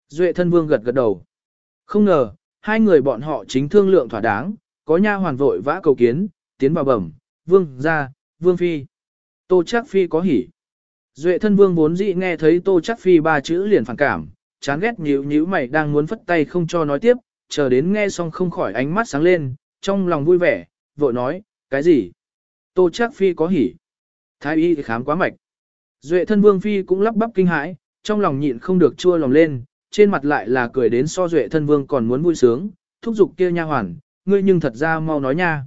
Duệ thân vương gật gật đầu. Không ngờ, hai người bọn họ chính thương lượng thỏa đáng, có nha hoàn vội vã cầu kiến, tiến vào bẩm, vương ra, vương phi. Tô chắc phi có hỉ. Duệ thân vương vốn dĩ nghe thấy tô chắc phi ba chữ liền phản cảm, chán ghét nhíu nhíu mày đang muốn phất tay không cho nói tiếp, chờ đến nghe xong không khỏi ánh mắt sáng lên, trong lòng vui vẻ, vội nói, cái gì? Tô chắc phi có hỉ. Thái y khám quá mạch. Duệ thân vương phi cũng lắp bắp kinh hãi, trong lòng nhịn không được chua lòng lên, trên mặt lại là cười đến so duệ thân vương còn muốn vui sướng, thúc giục kia nha hoàn, ngươi nhưng thật ra mau nói nha.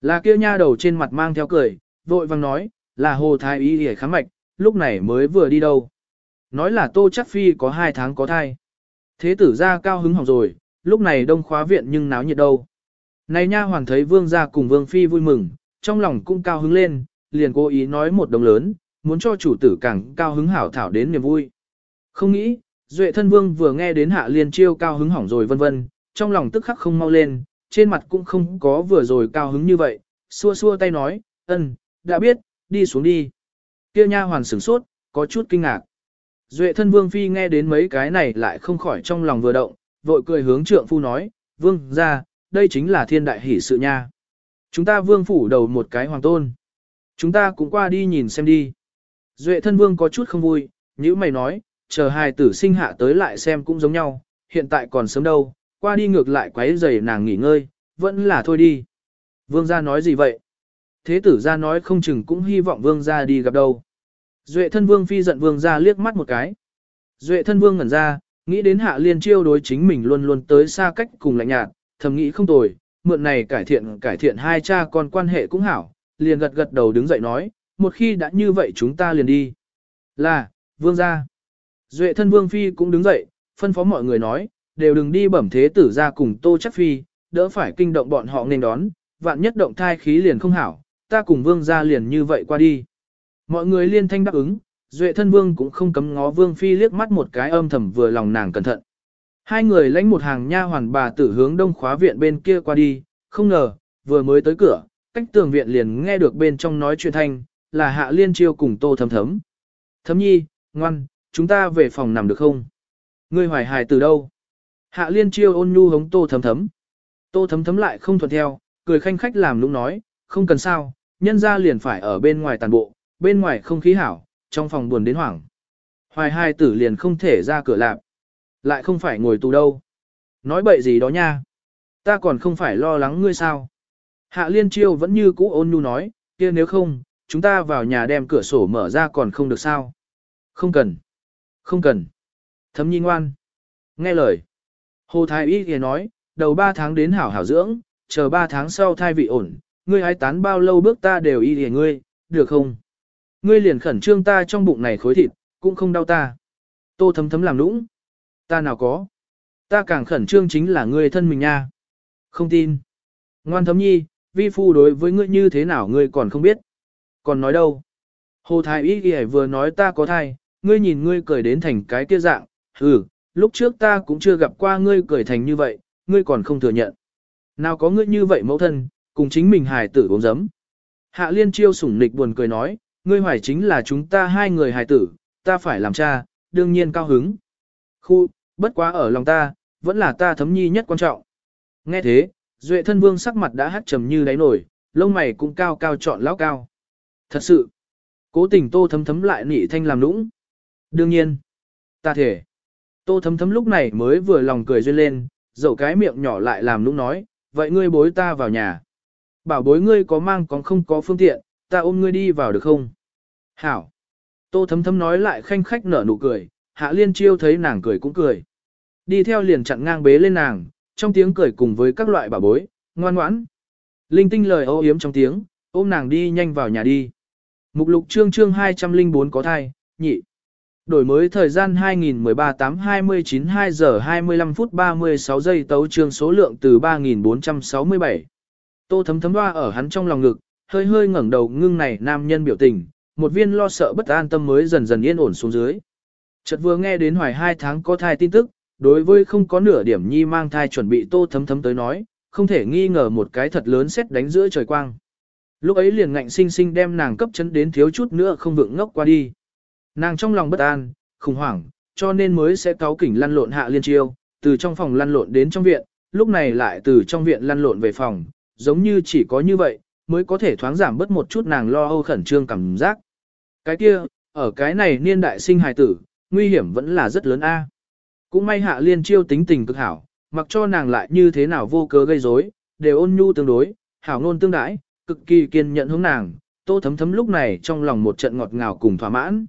Là kia nha đầu trên mặt mang theo cười, vội vang nói, là hồ thái y hề khám mạch, lúc này mới vừa đi đâu. Nói là tô chắc phi có hai tháng có thai. Thế tử ra cao hứng hỏng rồi, lúc này đông khóa viện nhưng náo nhiệt đâu. Này nha hoàn thấy vương gia cùng vương phi vui mừng, trong lòng cũng cao hứng lên, liền cố ý nói một đồng lớn, muốn cho chủ tử càng cao hứng hảo thảo đến niềm vui. Không nghĩ, Duệ thân vương vừa nghe đến hạ liên chiêu cao hứng hỏng rồi vân vân, trong lòng tức khắc không mau lên, trên mặt cũng không có vừa rồi cao hứng như vậy, xua xua tay nói, ân, đã biết, đi xuống đi. Kia nha hoàn sửng sốt, có chút kinh ngạc. Duệ thân vương phi nghe đến mấy cái này lại không khỏi trong lòng vừa động, vội cười hướng trượng phu nói, vương ra, đây chính là thiên đại hỷ sự nha. Chúng ta vương phủ đầu một cái hoàng tôn. Chúng ta cũng qua đi nhìn xem đi. Duệ thân vương có chút không vui, như mày nói, chờ hai tử sinh hạ tới lại xem cũng giống nhau, hiện tại còn sớm đâu, qua đi ngược lại quấy rầy nàng nghỉ ngơi, vẫn là thôi đi. Vương gia nói gì vậy? Thế tử gia nói không chừng cũng hy vọng vương gia đi gặp đâu. Duệ thân vương phi giận vương gia liếc mắt một cái. Duệ thân vương ngẩn ra, nghĩ đến hạ liên chiêu đối chính mình luôn luôn tới xa cách cùng lạnh nhạt, thầm nghĩ không tồi, mượn này cải thiện cải thiện hai cha con quan hệ cũng hảo, liền gật gật đầu đứng dậy nói, một khi đã như vậy chúng ta liền đi. Là, vương gia. Duệ thân vương phi cũng đứng dậy, phân phó mọi người nói, đều đừng đi bẩm thế tử ra cùng tô chắc phi, đỡ phải kinh động bọn họ nên đón, vạn nhất động thai khí liền không hảo, ta cùng vương ra liền như vậy qua đi. Mọi người liên thanh đáp ứng, duệ thân vương cũng không cấm ngó vương phi liếc mắt một cái âm thầm vừa lòng nàng cẩn thận. Hai người lãnh một hàng nha hoàn bà tử hướng đông khóa viện bên kia qua đi, không ngờ, vừa mới tới cửa, cách tường viện liền nghe được bên trong nói chuyện thanh, là hạ liên chiêu cùng tô thấm thấm. Thấm nhi, ngoan, chúng ta về phòng nằm được không? Ngươi hoài hài từ đâu? Hạ liên chiêu ôn nhu hống tô thấm thấm. Tô thấm thấm lại không thuận theo, cười khanh khách làm lúc nói, không cần sao, nhân ra liền phải ở bên ngoài tàn bộ, bên ngoài không khí hảo, trong phòng buồn đến hoảng. Hoài hai tử liền không thể ra cửa lạp. Lại không phải ngồi tù đâu. Nói bậy gì đó nha. Ta còn không phải lo lắng ngươi sao. Hạ liên chiêu vẫn như cũ ôn nhu nói, kia nếu không, chúng ta vào nhà đem cửa sổ mở ra còn không được sao. Không cần. Không cần. Thấm nhi ngoan. Nghe lời. Hồ Thái Y thì nói, đầu 3 tháng đến hảo hảo dưỡng, chờ 3 tháng sau thai vị ổn, ngươi hái tán bao lâu bước ta đều y thì ngươi, được không? Ngươi liền khẩn trương ta trong bụng này khối thịt, cũng không đau ta. Tô thấm thấm làm nũng. Ta nào có. Ta càng khẩn trương chính là ngươi thân mình nha. Không tin. Ngoan thấm nhi, vi phu đối với ngươi như thế nào ngươi còn không biết. Còn nói đâu. Hồ Thái Y ghi vừa nói ta có thai, ngươi nhìn ngươi cười đến thành cái kia dạng, ừ, lúc trước ta cũng chưa gặp qua ngươi cười thành như vậy, ngươi còn không thừa nhận. Nào có ngươi như vậy mẫu thân, cùng chính mình hài tử uống giấm. Hạ liên chiêu sủng nịch buồn cười nói, ngươi hoài chính là chúng ta hai người hài tử, ta phải làm cha, đương nhiên cao hứng. Khu, bất quá ở lòng ta, vẫn là ta thấm nhi nhất quan trọng. Nghe thế, Duệ thân vương sắc mặt đã hát trầm như đáy nổi, lông mày cũng cao cao trọn lão cao. Thật sự, cố tình tô thấm thấm lại nị thanh làm nũng. Đương nhiên, ta thể. Tô thấm thấm lúc này mới vừa lòng cười duyên lên, dẫu cái miệng nhỏ lại làm nũng nói, vậy ngươi bối ta vào nhà. Bảo bối ngươi có mang còn không có phương tiện, ta ôm ngươi đi vào được không? Hảo. Tô thấm thấm nói lại khanh khách nở nụ cười, hạ liên chiêu thấy nàng cười cũng cười. Đi theo liền chặn ngang bế lên nàng, trong tiếng cười cùng với các loại bảo bối, ngoan ngoãn. Linh tinh lời ô yếm trong tiếng, ôm nàng đi nhanh vào nhà đi. Mục lục chương chương 204 có thai, nhị. Đổi mới thời gian 2013 8 29 2 giờ 25 phút 36 giây tấu chương số lượng từ 3467. Tô thấm thấm hoa ở hắn trong lòng ngực, hơi hơi ngẩng đầu ngưng này nam nhân biểu tình, một viên lo sợ bất an tâm mới dần dần yên ổn xuống dưới. Chợt vừa nghe đến hoài hai tháng có thai tin tức, đối với không có nửa điểm nhi mang thai chuẩn bị tô thấm thấm tới nói, không thể nghi ngờ một cái thật lớn xét đánh giữa trời quang. Lúc ấy liền ngạnh sinh sinh đem nàng cấp chấn đến thiếu chút nữa không vượng ngốc qua đi. Nàng trong lòng bất an, khủng hoảng, cho nên mới sẽ cáo kỉnh lăn lộn hạ liên chiêu, từ trong phòng lăn lộn đến trong viện, lúc này lại từ trong viện lăn lộn về phòng, giống như chỉ có như vậy, mới có thể thoáng giảm bớt một chút nàng lo âu khẩn trương cảm giác. Cái kia, ở cái này niên đại sinh hài tử, nguy hiểm vẫn là rất lớn a. Cũng may hạ liên chiêu tính tình cực hảo, mặc cho nàng lại như thế nào vô cớ gây rối, đều ôn nhu tương đối, hảo ngôn tương đãi, cực kỳ kiên nhẫn hướng nàng, tô thấm thấm lúc này trong lòng một trận ngọt ngào cùng thỏa mãn.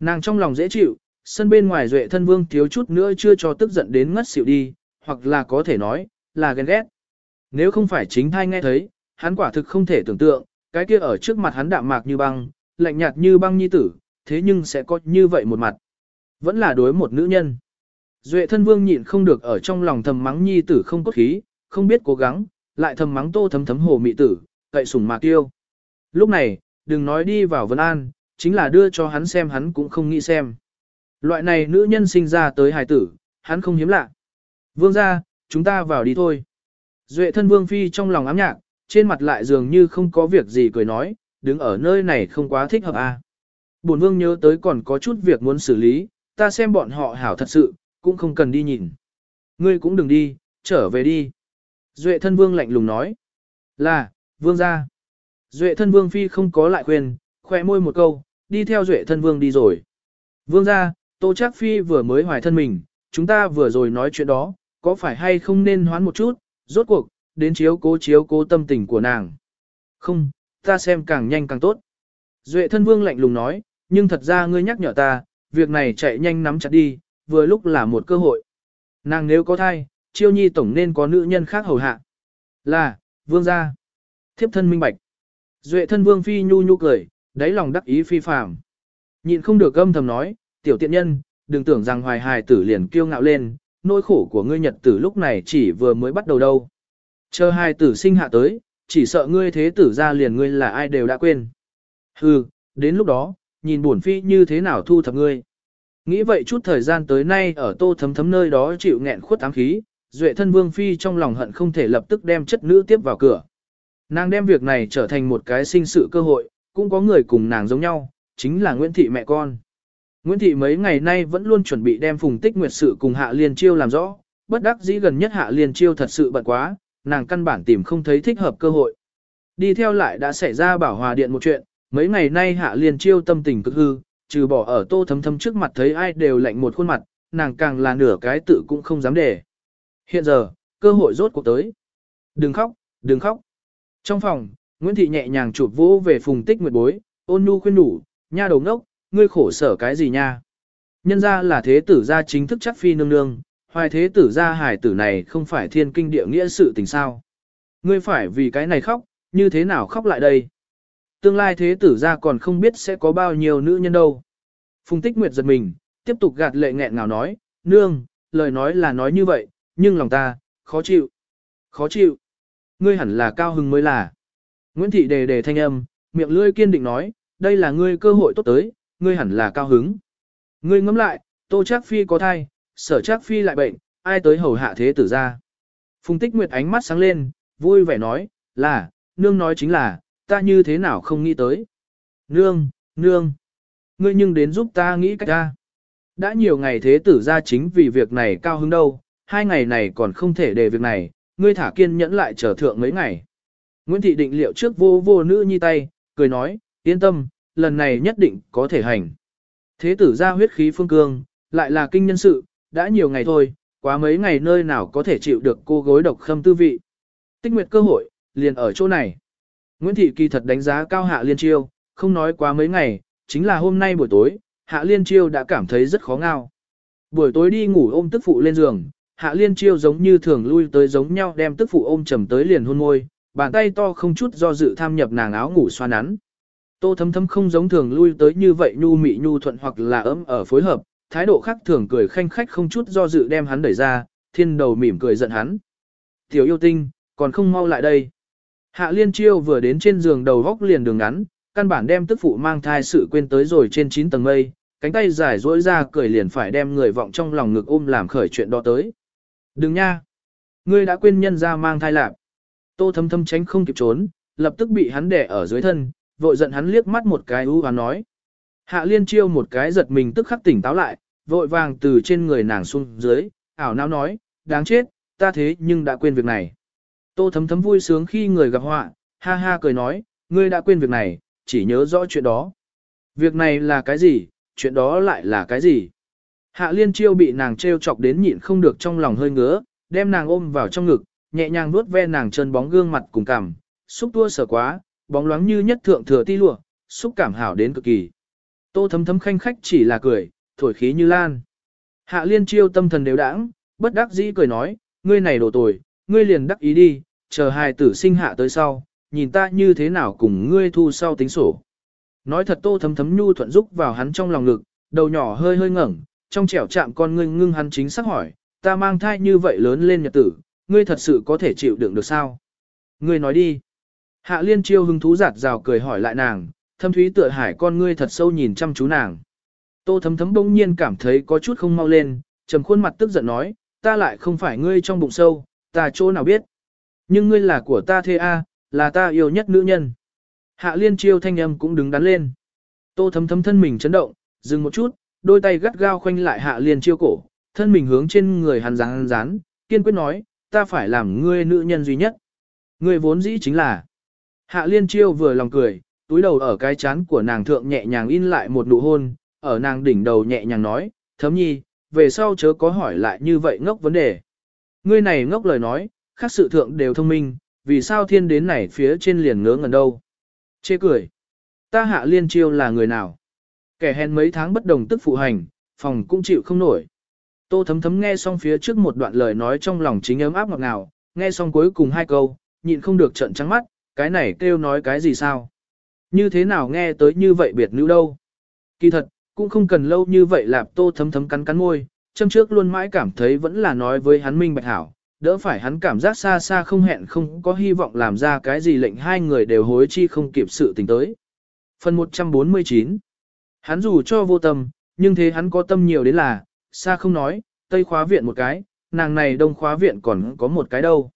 Nàng trong lòng dễ chịu, sân bên ngoài duệ thân vương thiếu chút nữa chưa cho tức giận đến ngất xỉu đi, hoặc là có thể nói, là ghen ghét. Nếu không phải chính thai nghe thấy, hắn quả thực không thể tưởng tượng, cái kia ở trước mặt hắn đạm mạc như băng, lạnh nhạt như băng nhi tử, thế nhưng sẽ có như vậy một mặt. Vẫn là đối một nữ nhân. Duệ thân vương nhịn không được ở trong lòng thầm mắng nhi tử không cốt khí, không biết cố gắng, lại thầm mắng tô thấm thấm hồ mị tử, cậy sủng mạc tiêu. Lúc này, đừng nói đi vào Vân An, chính là đưa cho hắn xem hắn cũng không nghĩ xem. Loại này nữ nhân sinh ra tới hài tử, hắn không hiếm lạ. Vương ra, chúng ta vào đi thôi. Duệ thân vương phi trong lòng ám nhạc, trên mặt lại dường như không có việc gì cười nói, đứng ở nơi này không quá thích hợp à. Bổn vương nhớ tới còn có chút việc muốn xử lý, ta xem bọn họ hảo thật sự, cũng không cần đi nhìn. Ngươi cũng đừng đi, trở về đi. Duệ thân vương lạnh lùng nói. Là, vương ra. Duệ thân vương phi không có lại khuyên, khỏe môi một câu, đi theo duệ thân vương đi rồi. Vương ra, tô chắc phi vừa mới hoài thân mình, chúng ta vừa rồi nói chuyện đó, có phải hay không nên hoán một chút, rốt cuộc, đến chiếu cố chiếu cố tâm tình của nàng. Không, ta xem càng nhanh càng tốt. Duệ thân vương lạnh lùng nói, nhưng thật ra ngươi nhắc nhở ta, việc này chạy nhanh nắm chặt đi, vừa lúc là một cơ hội. Nàng nếu có thai, chiêu nhi tổng nên có nữ nhân khác hầu hạ. Là, vương gia. Thiếp thân minh bạch. Duệ thân vương phi nhu nhu cười, đáy lòng đắc ý phi phàm. Nhịn không được âm thầm nói, tiểu tiện nhân, đừng tưởng rằng hoài hài tử liền kiêu ngạo lên, nỗi khổ của ngươi nhật tử lúc này chỉ vừa mới bắt đầu đâu. Chờ hai tử sinh hạ tới, chỉ sợ ngươi thế tử ra liền ngươi là ai đều đã quên. Hừ, đến lúc đó, nhìn buồn phi như thế nào thu thập ngươi. Nghĩ vậy chút thời gian tới nay ở tô thấm thấm nơi đó chịu nghẹn khuất ám khí, duệ thân vương phi trong lòng hận không thể lập tức đem chất nữ tiếp vào cửa. Nàng đem việc này trở thành một cái sinh sự cơ hội, cũng có người cùng nàng giống nhau, chính là Nguyễn Thị mẹ con. Nguyễn Thị mấy ngày nay vẫn luôn chuẩn bị đem phùng tích nguyệt sự cùng Hạ Liên Chiêu làm rõ, bất đắc dĩ gần nhất Hạ Liên Chiêu thật sự bận quá, nàng căn bản tìm không thấy thích hợp cơ hội. Đi theo lại đã xảy ra bảo hòa điện một chuyện, mấy ngày nay Hạ Liên Chiêu tâm tình cực hư, trừ bỏ ở tô thấm thấm trước mặt thấy ai đều lạnh một khuôn mặt, nàng càng là nửa cái tự cũng không dám để. Hiện giờ, cơ hội rốt cuộc tới. Đừng khóc, đừng khóc. Trong phòng, Nguyễn Thị nhẹ nhàng chụp vỗ về phùng tích nguyệt bối, ôn nhu khuyên đủ, nha đầu ngốc, ngươi khổ sở cái gì nha. Nhân ra là thế tử gia chính thức chắc phi nương nương, hoài thế tử gia hải tử này không phải thiên kinh địa nghĩa sự tình sao. Ngươi phải vì cái này khóc, như thế nào khóc lại đây. Tương lai thế tử gia còn không biết sẽ có bao nhiêu nữ nhân đâu. Phùng tích nguyệt giật mình, tiếp tục gạt lệ nghẹn ngào nói, nương, lời nói là nói như vậy, nhưng lòng ta, khó chịu. Khó chịu. Ngươi hẳn là cao hưng mới là. Nguyễn Thị đề đề thanh âm, miệng lưỡi kiên định nói, đây là ngươi cơ hội tốt tới, ngươi hẳn là cao hứng. Ngươi ngẫm lại, Tô Trác Phi có thai, Sở Trác Phi lại bệnh, ai tới hầu hạ thế tử ra. Phùng Tích Nguyệt ánh mắt sáng lên, vui vẻ nói, là, nương nói chính là, ta như thế nào không nghĩ tới. Nương, nương, ngươi nhưng đến giúp ta nghĩ cách ra. Đã nhiều ngày thế tử ra chính vì việc này cao hứng đâu, hai ngày này còn không thể để việc này, ngươi thả kiên nhẫn lại chờ thượng mấy ngày. Nguyễn Thị định liệu trước vô vô nữ nhi tay, cười nói, yên tâm, lần này nhất định có thể hành. Thế tử ra huyết khí phương cương, lại là kinh nhân sự, đã nhiều ngày thôi, quá mấy ngày nơi nào có thể chịu được cô gối độc khâm tư vị. Tích nguyệt cơ hội, liền ở chỗ này. Nguyễn Thị kỳ thật đánh giá cao Hạ Liên Chiêu, không nói quá mấy ngày, chính là hôm nay buổi tối, Hạ Liên Chiêu đã cảm thấy rất khó ngao. Buổi tối đi ngủ ôm tức phụ lên giường, Hạ Liên Chiêu giống như thường lui tới giống nhau đem tức phụ ôm trầm tới liền hôn môi, bàn tay to không chút do dự tham nhập nàng áo ngủ xoa nắn. Tô thấm thấm không giống thường lui tới như vậy nhu mị nhu thuận hoặc là ấm ở phối hợp, thái độ khác thường cười khanh khách không chút do dự đem hắn đẩy ra, thiên đầu mỉm cười giận hắn. Tiểu yêu tinh, còn không mau lại đây. Hạ liên chiêu vừa đến trên giường đầu góc liền đường ngắn, căn bản đem tức phụ mang thai sự quên tới rồi trên 9 tầng mây, cánh tay dài duỗi ra cười liền phải đem người vọng trong lòng ngực ôm làm khởi chuyện đó tới. Đừng nha! Ngươi đã quên nhân ra mang thai lạc. Tô thấm thấm tránh không kịp trốn, lập tức bị hắn đè ở dưới thân, vội giận hắn liếc mắt một cái u và nói. Hạ liên chiêu một cái giật mình tức khắc tỉnh táo lại, vội vàng từ trên người nàng xuống dưới, ảo não nói, đáng chết, ta thế nhưng đã quên việc này. Tô thấm thấm vui sướng khi người gặp họa, ha ha cười nói, ngươi đã quên việc này, chỉ nhớ rõ chuyện đó. Việc này là cái gì, chuyện đó lại là cái gì? Hạ liên chiêu bị nàng trêu chọc đến nhịn không được trong lòng hơi ngứa, đem nàng ôm vào trong ngực, nhẹ nhàng vuốt ve nàng chân bóng gương mặt cùng cằm, xúc tua sở quá, bóng loáng như nhất thượng thừa ti lụa, xúc cảm hảo đến cực kỳ. Tô thấm thấm khanh khách chỉ là cười, thổi khí như lan. Hạ liên chiêu tâm thần đều đãng, bất đắc dĩ cười nói, ngươi này đồ tồi, ngươi liền đắc ý đi, chờ hài tử sinh hạ tới sau, nhìn ta như thế nào cùng ngươi thu sau tính sổ. Nói thật tô thấm thấm nhu thuận giúp vào hắn trong lòng ngực, đầu nhỏ hơi hơi ngẩng, trong trẻo chạm con ngươi ngưng hắn chính xác hỏi, ta mang thai như vậy lớn lên nhật tử, ngươi thật sự có thể chịu đựng được sao? Ngươi nói đi. Hạ liên chiêu hứng thú giạt rào cười hỏi lại nàng, thâm thúy tựa hải con ngươi thật sâu nhìn chăm chú nàng. Tô thấm thấm bỗng nhiên cảm thấy có chút không mau lên, trầm khuôn mặt tức giận nói, ta lại không phải ngươi trong bụng sâu, ta chỗ nào biết. Nhưng ngươi là của ta thê a, là ta yêu nhất nữ nhân. Hạ liên chiêu thanh âm cũng đứng đắn lên. Tô thấm thấm thân mình chấn động, dừng một chút, đôi tay gắt gao khoanh lại hạ liên chiêu cổ, thân mình hướng trên người hắn rán rán, kiên quyết nói, ta phải làm ngươi nữ nhân duy nhất. Ngươi vốn dĩ chính là. Hạ liên chiêu vừa lòng cười, túi đầu ở cái chán của nàng thượng nhẹ nhàng in lại một nụ hôn, ở nàng đỉnh đầu nhẹ nhàng nói, thấm nhi, về sau chớ có hỏi lại như vậy ngốc vấn đề. Ngươi này ngốc lời nói, khác sự thượng đều thông minh, vì sao thiên đến này phía trên liền ngớ ngẩn đâu. Chê cười. Ta hạ liên chiêu là người nào? Kẻ hèn mấy tháng bất đồng tức phụ hành, phòng cũng chịu không nổi. Tô thấm thấm nghe xong phía trước một đoạn lời nói trong lòng chính ấm áp ngọt ngào, nghe xong cuối cùng hai câu, nhịn không được trận trắng mắt, cái này kêu nói cái gì sao? Như thế nào nghe tới như vậy biệt nữ đâu? Kỳ thật, cũng không cần lâu như vậy lạp tô thấm thấm cắn cắn môi, châm trước luôn mãi cảm thấy vẫn là nói với hắn minh bạch hảo, đỡ phải hắn cảm giác xa xa không hẹn không có hy vọng làm ra cái gì lệnh hai người đều hối chi không kịp sự tình tới. Phần 149 Hắn dù cho vô tâm, nhưng thế hắn có tâm nhiều đến là, xa không nói, tây khóa viện một cái, nàng này đông khóa viện còn có một cái đâu.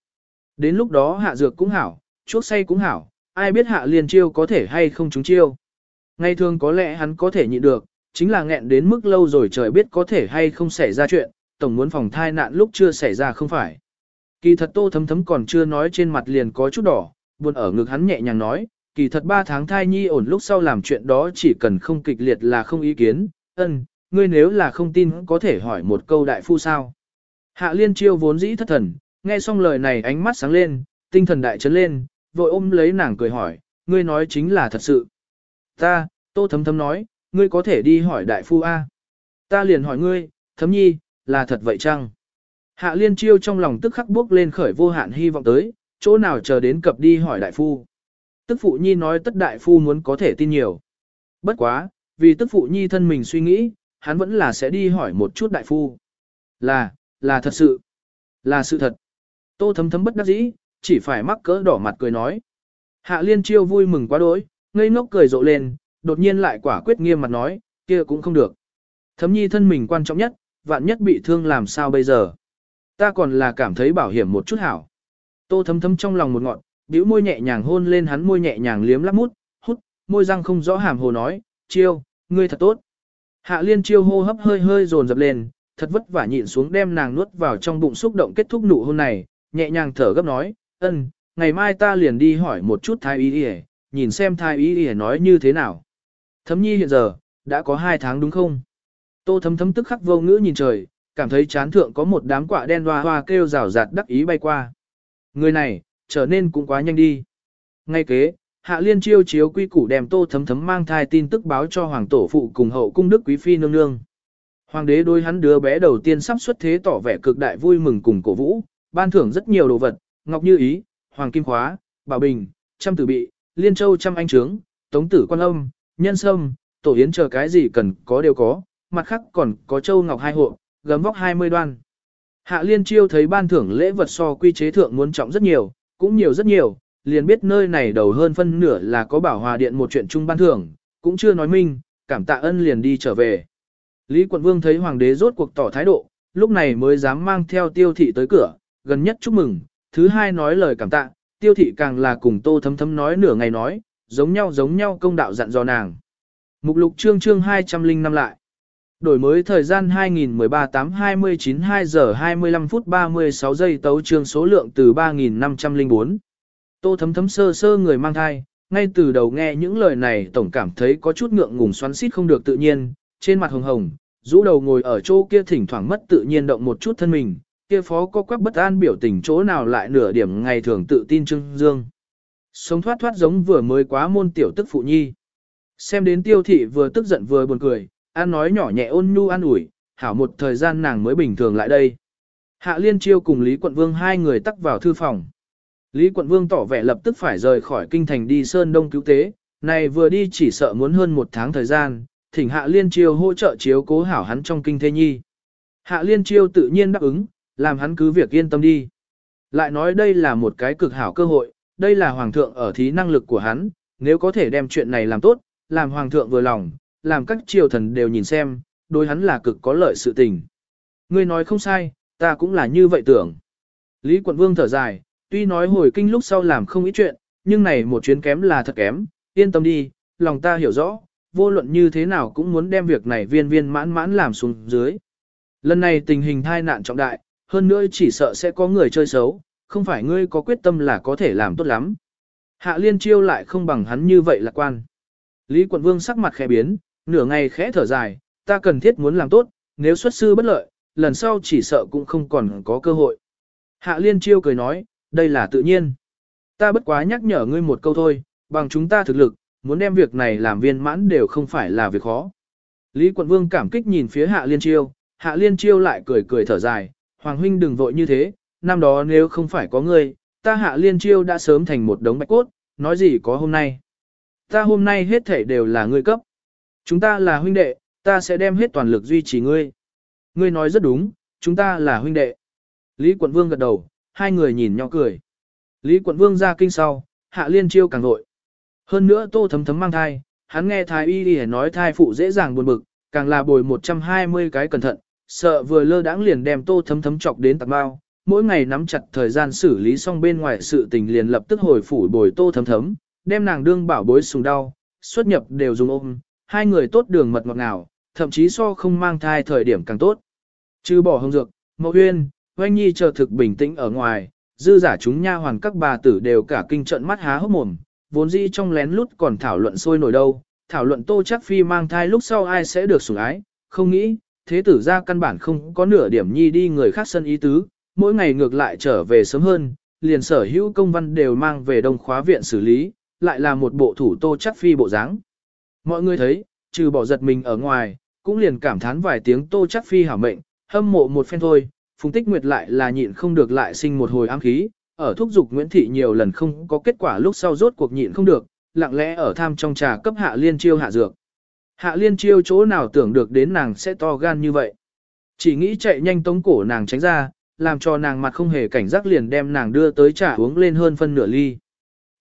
Đến lúc đó hạ dược cũng hảo, chuốc say cũng hảo, ai biết hạ liền chiêu có thể hay không trúng chiêu. Ngay thường có lẽ hắn có thể nhịn được, chính là nghẹn đến mức lâu rồi trời biết có thể hay không xảy ra chuyện, tổng muốn phòng thai nạn lúc chưa xảy ra không phải. Kỳ thật tô thấm thấm còn chưa nói trên mặt liền có chút đỏ, buồn ở ngực hắn nhẹ nhàng nói, kỳ thật 3 tháng thai nhi ổn lúc sau làm chuyện đó chỉ cần không kịch liệt là không ý kiến, ân, ngươi nếu là không tin có thể hỏi một câu đại phu sao. Hạ liên chiêu vốn dĩ thất thần, nghe xong lời này ánh mắt sáng lên, tinh thần đại chấn lên, vội ôm lấy nàng cười hỏi, ngươi nói chính là thật sự. Ta, tô thấm thấm nói, ngươi có thể đi hỏi đại phu A. Ta liền hỏi ngươi, thấm nhi, là thật vậy chăng? Hạ liên chiêu trong lòng tức khắc bước lên khởi vô hạn hy vọng tới, chỗ nào chờ đến cập đi hỏi đại phu. Tức phụ nhi nói tất đại phu muốn có thể tin nhiều. Bất quá, vì tức phụ nhi thân mình suy nghĩ, hắn vẫn là sẽ đi hỏi một chút đại phu. Là, là thật sự. Là sự thật. Tô thấm thấm bất đắc dĩ, chỉ phải mắc cỡ đỏ mặt cười nói. Hạ liên chiêu vui mừng quá đỗi, ngây ngốc cười rộ lên, đột nhiên lại quả quyết nghiêm mặt nói, kia cũng không được. Thấm nhi thân mình quan trọng nhất, vạn nhất bị thương làm sao bây giờ. Ta còn là cảm thấy bảo hiểm một chút hảo. Tô thấm thấm trong lòng một ngọn, bĩu môi nhẹ nhàng hôn lên hắn môi nhẹ nhàng liếm lắp mút, hút, môi răng không rõ hàm hồ nói, chiêu, ngươi thật tốt. Hạ liên chiêu hô hấp hơi hơi dồn dập lên, thật vất vả nhịn xuống đem nàng nuốt vào trong bụng xúc động kết thúc nụ hôn này, nhẹ nhàng thở gấp nói, ân, ngày mai ta liền đi hỏi một chút thái y y nhìn xem thái y y nói như thế nào. Thấm nhi hiện giờ, đã có hai tháng đúng không? Tô thấm thấm tức khắc vô ngữ nhìn trời, cảm thấy chán thượng có một đám quạ đen hoa hoa kêu rào rạt đắc ý bay qua. Người này, trở nên cũng quá nhanh đi. Ngay kế, Hạ Liên chiêu chiếu quy củ đem tô thấm thấm mang thai tin tức báo cho Hoàng Tổ Phụ cùng hậu cung đức quý phi nương nương. Hoàng đế đôi hắn đứa bé đầu tiên sắp xuất thế tỏ vẻ cực đại vui mừng cùng cổ vũ, ban thưởng rất nhiều đồ vật, ngọc như ý, hoàng kim khóa, bảo bình, trăm tử bị, liên châu trăm anh trướng, tống tử quan âm, nhân sâm, tổ yến chờ cái gì cần có đều có, mặt khác còn có châu ngọc hai hộ, gấm vóc 20 đoan. Hạ liên chiêu thấy ban thưởng lễ vật so quy chế thượng muốn trọng rất nhiều, cũng nhiều rất nhiều, liền biết nơi này đầu hơn phân nửa là có bảo hòa điện một chuyện chung ban thưởng, cũng chưa nói minh, cảm tạ ân liền đi trở về. Lý quận vương thấy hoàng đế rốt cuộc tỏ thái độ, lúc này mới dám mang theo tiêu thị tới cửa, gần nhất chúc mừng, thứ hai nói lời cảm tạ, tiêu thị càng là cùng tô thấm thấm nói nửa ngày nói, giống nhau giống nhau công đạo dặn dò nàng. Mục lục chương chương 205 lại. Đổi mới thời gian 2013 8 29 2 giờ 25 phút 36 giây tấu chương số lượng từ 3504. Tô thấm thấm sơ sơ người mang thai, ngay từ đầu nghe những lời này tổng cảm thấy có chút ngượng ngùng xoắn xít không được tự nhiên, trên mặt hồng hồng, rũ đầu ngồi ở chỗ kia thỉnh thoảng mất tự nhiên động một chút thân mình, kia phó có quắc bất an biểu tình chỗ nào lại nửa điểm ngày thường tự tin trưng dương. Sống thoát thoát giống vừa mới quá môn tiểu tức phụ nhi. Xem đến tiêu thị vừa tức giận vừa buồn cười, an nói nhỏ nhẹ ôn nhu an ủi, hảo một thời gian nàng mới bình thường lại đây. Hạ Liên Chiêu cùng Lý Quận Vương hai người tắc vào thư phòng. Lý Quận Vương tỏ vẻ lập tức phải rời khỏi kinh thành đi Sơn Đông cứu tế, này vừa đi chỉ sợ muốn hơn một tháng thời gian, thỉnh Hạ Liên Chiêu hỗ trợ chiếu cố hảo hắn trong kinh thế nhi. Hạ Liên Chiêu tự nhiên đáp ứng, làm hắn cứ việc yên tâm đi. Lại nói đây là một cái cực hảo cơ hội, đây là Hoàng thượng ở thí năng lực của hắn, nếu có thể đem chuyện này làm tốt, làm Hoàng thượng vừa lòng, làm các triều thần đều nhìn xem, đối hắn là cực có lợi sự tình. Ngươi nói không sai, ta cũng là như vậy tưởng. Lý Quận Vương thở dài, tuy nói hồi kinh lúc sau làm không ít chuyện, nhưng này một chuyến kém là thật kém, yên tâm đi, lòng ta hiểu rõ, vô luận như thế nào cũng muốn đem việc này viên viên mãn mãn làm xuống dưới. Lần này tình hình thai nạn trọng đại, hơn nữa chỉ sợ sẽ có người chơi xấu, không phải ngươi có quyết tâm là có thể làm tốt lắm. Hạ liên chiêu lại không bằng hắn như vậy lạc quan. Lý quận vương sắc mặt khẽ biến, nửa ngày khẽ thở dài, ta cần thiết muốn làm tốt, nếu xuất sư bất lợi, lần sau chỉ sợ cũng không còn có cơ hội. Hạ liên chiêu cười nói, đây là tự nhiên. Ta bất quá nhắc nhở ngươi một câu thôi, bằng chúng ta thực lực, muốn đem việc này làm viên mãn đều không phải là việc khó. Lý quận vương cảm kích nhìn phía hạ liên chiêu, hạ liên chiêu lại cười cười thở dài, Hoàng huynh đừng vội như thế, năm đó nếu không phải có ngươi, ta hạ liên chiêu đã sớm thành một đống bạch cốt, nói gì có hôm nay. Ta hôm nay hết thể đều là ngươi cấp. Chúng ta là huynh đệ, ta sẽ đem hết toàn lực duy trì ngươi. Ngươi nói rất đúng, chúng ta là huynh đệ. Lý quận vương gật đầu, hai người nhìn nhau cười. Lý quận vương ra kinh sau, hạ liên chiêu càng vội. Hơn nữa tô thấm thấm mang thai, hắn nghe thái y đi nói thai phụ dễ dàng buồn bực, càng là bồi 120 cái cẩn thận, sợ vừa lơ đãng liền đem tô thấm thấm chọc đến tạc bao, mỗi ngày nắm chặt thời gian xử lý xong bên ngoài sự tình liền lập tức hồi phủ bồi tô thấm thấm, đem nàng đương bảo bối sùng đau, xuất nhập đều dùng ôm, hai người tốt đường mật ngọt ngào, thậm chí so không mang thai thời điểm càng tốt. Trừ bỏ hồng dược, mậu huyên, oanh nhi chờ thực bình tĩnh ở ngoài, dư giả chúng nha hoàn các bà tử đều cả kinh trận mắt há hốc mồm, vốn dĩ trong lén lút còn thảo luận sôi nổi đâu, thảo luận tô chắc phi mang thai lúc sau ai sẽ được sủng ái, không nghĩ, thế tử ra căn bản không có nửa điểm nhi đi người khác sân ý tứ, mỗi ngày ngược lại trở về sớm hơn, liền sở hữu công văn đều mang về đông khóa viện xử lý, lại là một bộ thủ tô chắc phi bộ dáng. Mọi người thấy, trừ bỏ giật mình ở ngoài, cũng liền cảm thán vài tiếng tô chắc phi hảo mệnh, hâm mộ một phen thôi, phùng tích nguyệt lại là nhịn không được lại sinh một hồi ám khí, ở thúc dục Nguyễn Thị nhiều lần không có kết quả lúc sau rốt cuộc nhịn không được, lặng lẽ ở tham trong trà cấp hạ liên chiêu hạ dược. Hạ liên chiêu chỗ nào tưởng được đến nàng sẽ to gan như vậy. Chỉ nghĩ chạy nhanh tống cổ nàng tránh ra, làm cho nàng mặt không hề cảnh giác liền đem nàng đưa tới trà uống lên hơn phân nửa ly.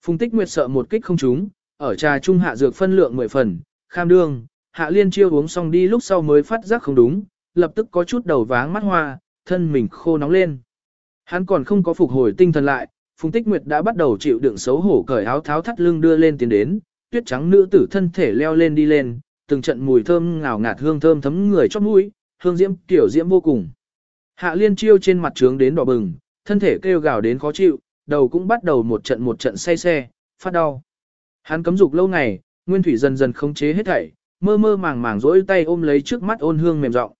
Phùng tích nguyệt sợ một kích không trúng, ở trà trung hạ dược phân lượng 10 phần, kham đương, hạ liên chiêu uống xong đi lúc sau mới phát giác không đúng, lập tức có chút đầu váng mắt hoa, thân mình khô nóng lên. Hắn còn không có phục hồi tinh thần lại, Phùng Tích Nguyệt đã bắt đầu chịu đựng xấu hổ cởi áo tháo thắt lưng đưa lên tiến đến, tuyết trắng nữ tử thân thể leo lên đi lên, từng trận mùi thơm ngào ngạt hương thơm thấm người chót mũi, hương diễm tiểu diễm vô cùng. Hạ Liên Chiêu trên mặt trướng đến đỏ bừng, thân thể kêu gào đến khó chịu, đầu cũng bắt đầu một trận một trận say xe, phát đau. Hắn cấm dục lâu ngày, Nguyên Thủy dần dần khống chế hết thảy, mơ mơ màng màng rỗi tay ôm lấy trước mắt ôn hương mềm giọng.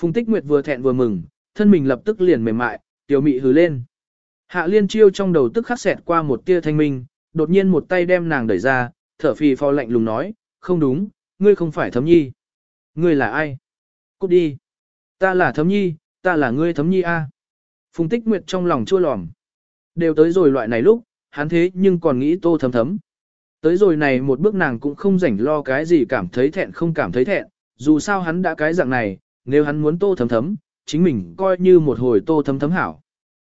Phùng Tích Nguyệt vừa thẹn vừa mừng, thân mình lập tức liền mềm mại, tiểu mị hừ lên. Hạ Liên Chiêu trong đầu tức khắc xẹt qua một tia thanh minh, đột nhiên một tay đem nàng đẩy ra, thở phì phò lạnh lùng nói, không đúng, ngươi không phải thấm nhi. Ngươi là ai? Cút đi. Ta là thấm nhi, ta là ngươi thấm nhi a. Phùng tích nguyệt trong lòng chua lòm. Đều tới rồi loại này lúc, hắn thế nhưng còn nghĩ tô thấm thấm. Tới rồi này một bước nàng cũng không rảnh lo cái gì cảm thấy thẹn không cảm thấy thẹn, dù sao hắn đã cái dạng này, nếu hắn muốn tô thấm thấm, chính mình coi như một hồi tô thấm thấm hảo.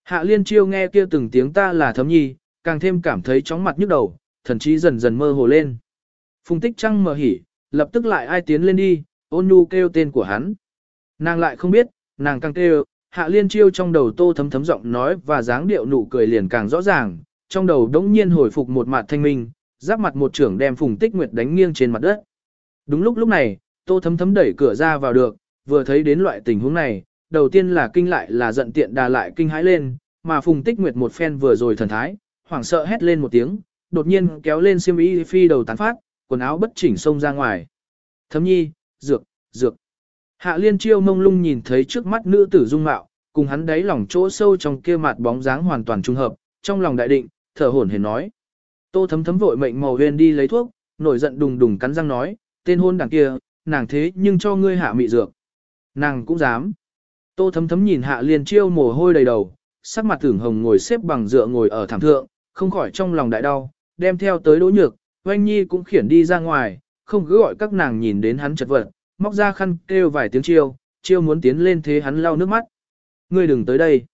Hạ liên chiêu nghe kia từng tiếng ta là thấm nhi, càng thêm cảm thấy chóng mặt nhức đầu, thần trí dần dần mơ hồ lên. Phùng tích trăng mờ hỉ, lập tức lại ai tiến lên đi, ôn nhu kêu tên của hắn. Nàng lại không biết, nàng càng kêu, Hạ Liên Chiêu trong đầu tô thấm thấm giọng nói và dáng điệu nụ cười liền càng rõ ràng, trong đầu đống nhiên hồi phục một mặt thanh minh, giáp mặt một trưởng đem Phùng Tích Nguyệt đánh nghiêng trên mặt đất. Đúng lúc lúc này, tô thấm thấm đẩy cửa ra vào được, vừa thấy đến loại tình huống này, đầu tiên là kinh lại là giận tiện đà lại kinh hãi lên, mà Phùng Tích Nguyệt một phen vừa rồi thần thái, hoảng sợ hét lên một tiếng, đột nhiên kéo lên xiêm y phi đầu tán phát, quần áo bất chỉnh xông ra ngoài. Thấm nhi, dược, dược. Hạ liên chiêu mông lung nhìn thấy trước mắt nữ tử dung mạo, cùng hắn đáy lòng chỗ sâu trong kia mặt bóng dáng hoàn toàn trung hợp, trong lòng đại định, thở hổn hển nói. Tô thấm thấm vội mệnh màu huyền đi lấy thuốc, nổi giận đùng đùng cắn răng nói, tên hôn đảng kia, nàng thế nhưng cho ngươi hạ mị dược. Nàng cũng dám. Tô thấm thấm nhìn hạ liên chiêu mồ hôi đầy đầu, sắc mặt tưởng hồng ngồi xếp bằng dựa ngồi ở thảm thượng, không khỏi trong lòng đại đau, đem theo tới đỗ nhược, oanh nhi cũng khiển đi ra ngoài, không cứ gọi các nàng nhìn đến hắn chật vật, móc ra khăn kêu vài tiếng chiêu, chiêu muốn tiến lên thế hắn lau nước mắt. Ngươi đừng tới đây.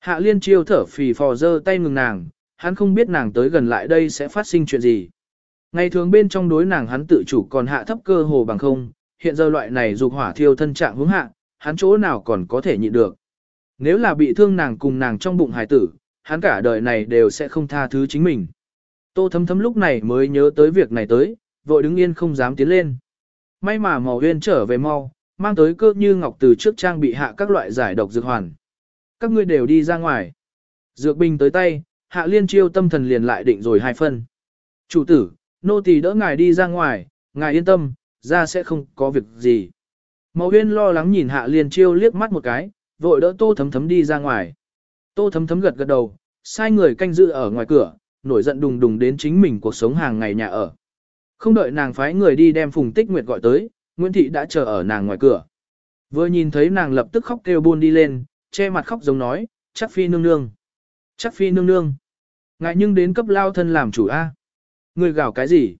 Hạ liên chiêu thở phì phò dơ tay ngừng nàng, hắn không biết nàng tới gần lại đây sẽ phát sinh chuyện gì. Ngày thường bên trong đối nàng hắn tự chủ còn hạ thấp cơ hồ bằng không, hiện giờ loại này dục hỏa thiêu thân trạng hướng hạ, hắn chỗ nào còn có thể nhịn được. Nếu là bị thương nàng cùng nàng trong bụng hài tử, hắn cả đời này đều sẽ không tha thứ chính mình. Tô thấm thấm lúc này mới nhớ tới việc này tới, vội đứng yên không dám tiến lên. May mà màu huyên trở về mau, mang tới cơ như ngọc từ trước trang bị hạ các loại giải độc dược hoàn. Các ngươi đều đi ra ngoài. Dược binh tới tay, hạ liên chiêu tâm thần liền lại định rồi hai phân. Chủ tử, nô tỳ đỡ ngài đi ra ngoài, ngài yên tâm, ra sẽ không có việc gì. Màu huyên lo lắng nhìn hạ liên chiêu liếc mắt một cái, vội đỡ tô thấm thấm đi ra ngoài. Tô thấm thấm gật gật đầu, sai người canh giữ ở ngoài cửa, nổi giận đùng đùng đến chính mình cuộc sống hàng ngày nhà ở. Không đợi nàng phái người đi đem Phùng Tích Nguyệt gọi tới, Nguyễn Thị đã chờ ở nàng ngoài cửa. Vừa nhìn thấy nàng lập tức khóc kêu buôn đi lên, che mặt khóc giống nói, chắc phi nương nương. Chắc phi nương nương. Ngại nhưng đến cấp lao thân làm chủ A. Người gào cái gì?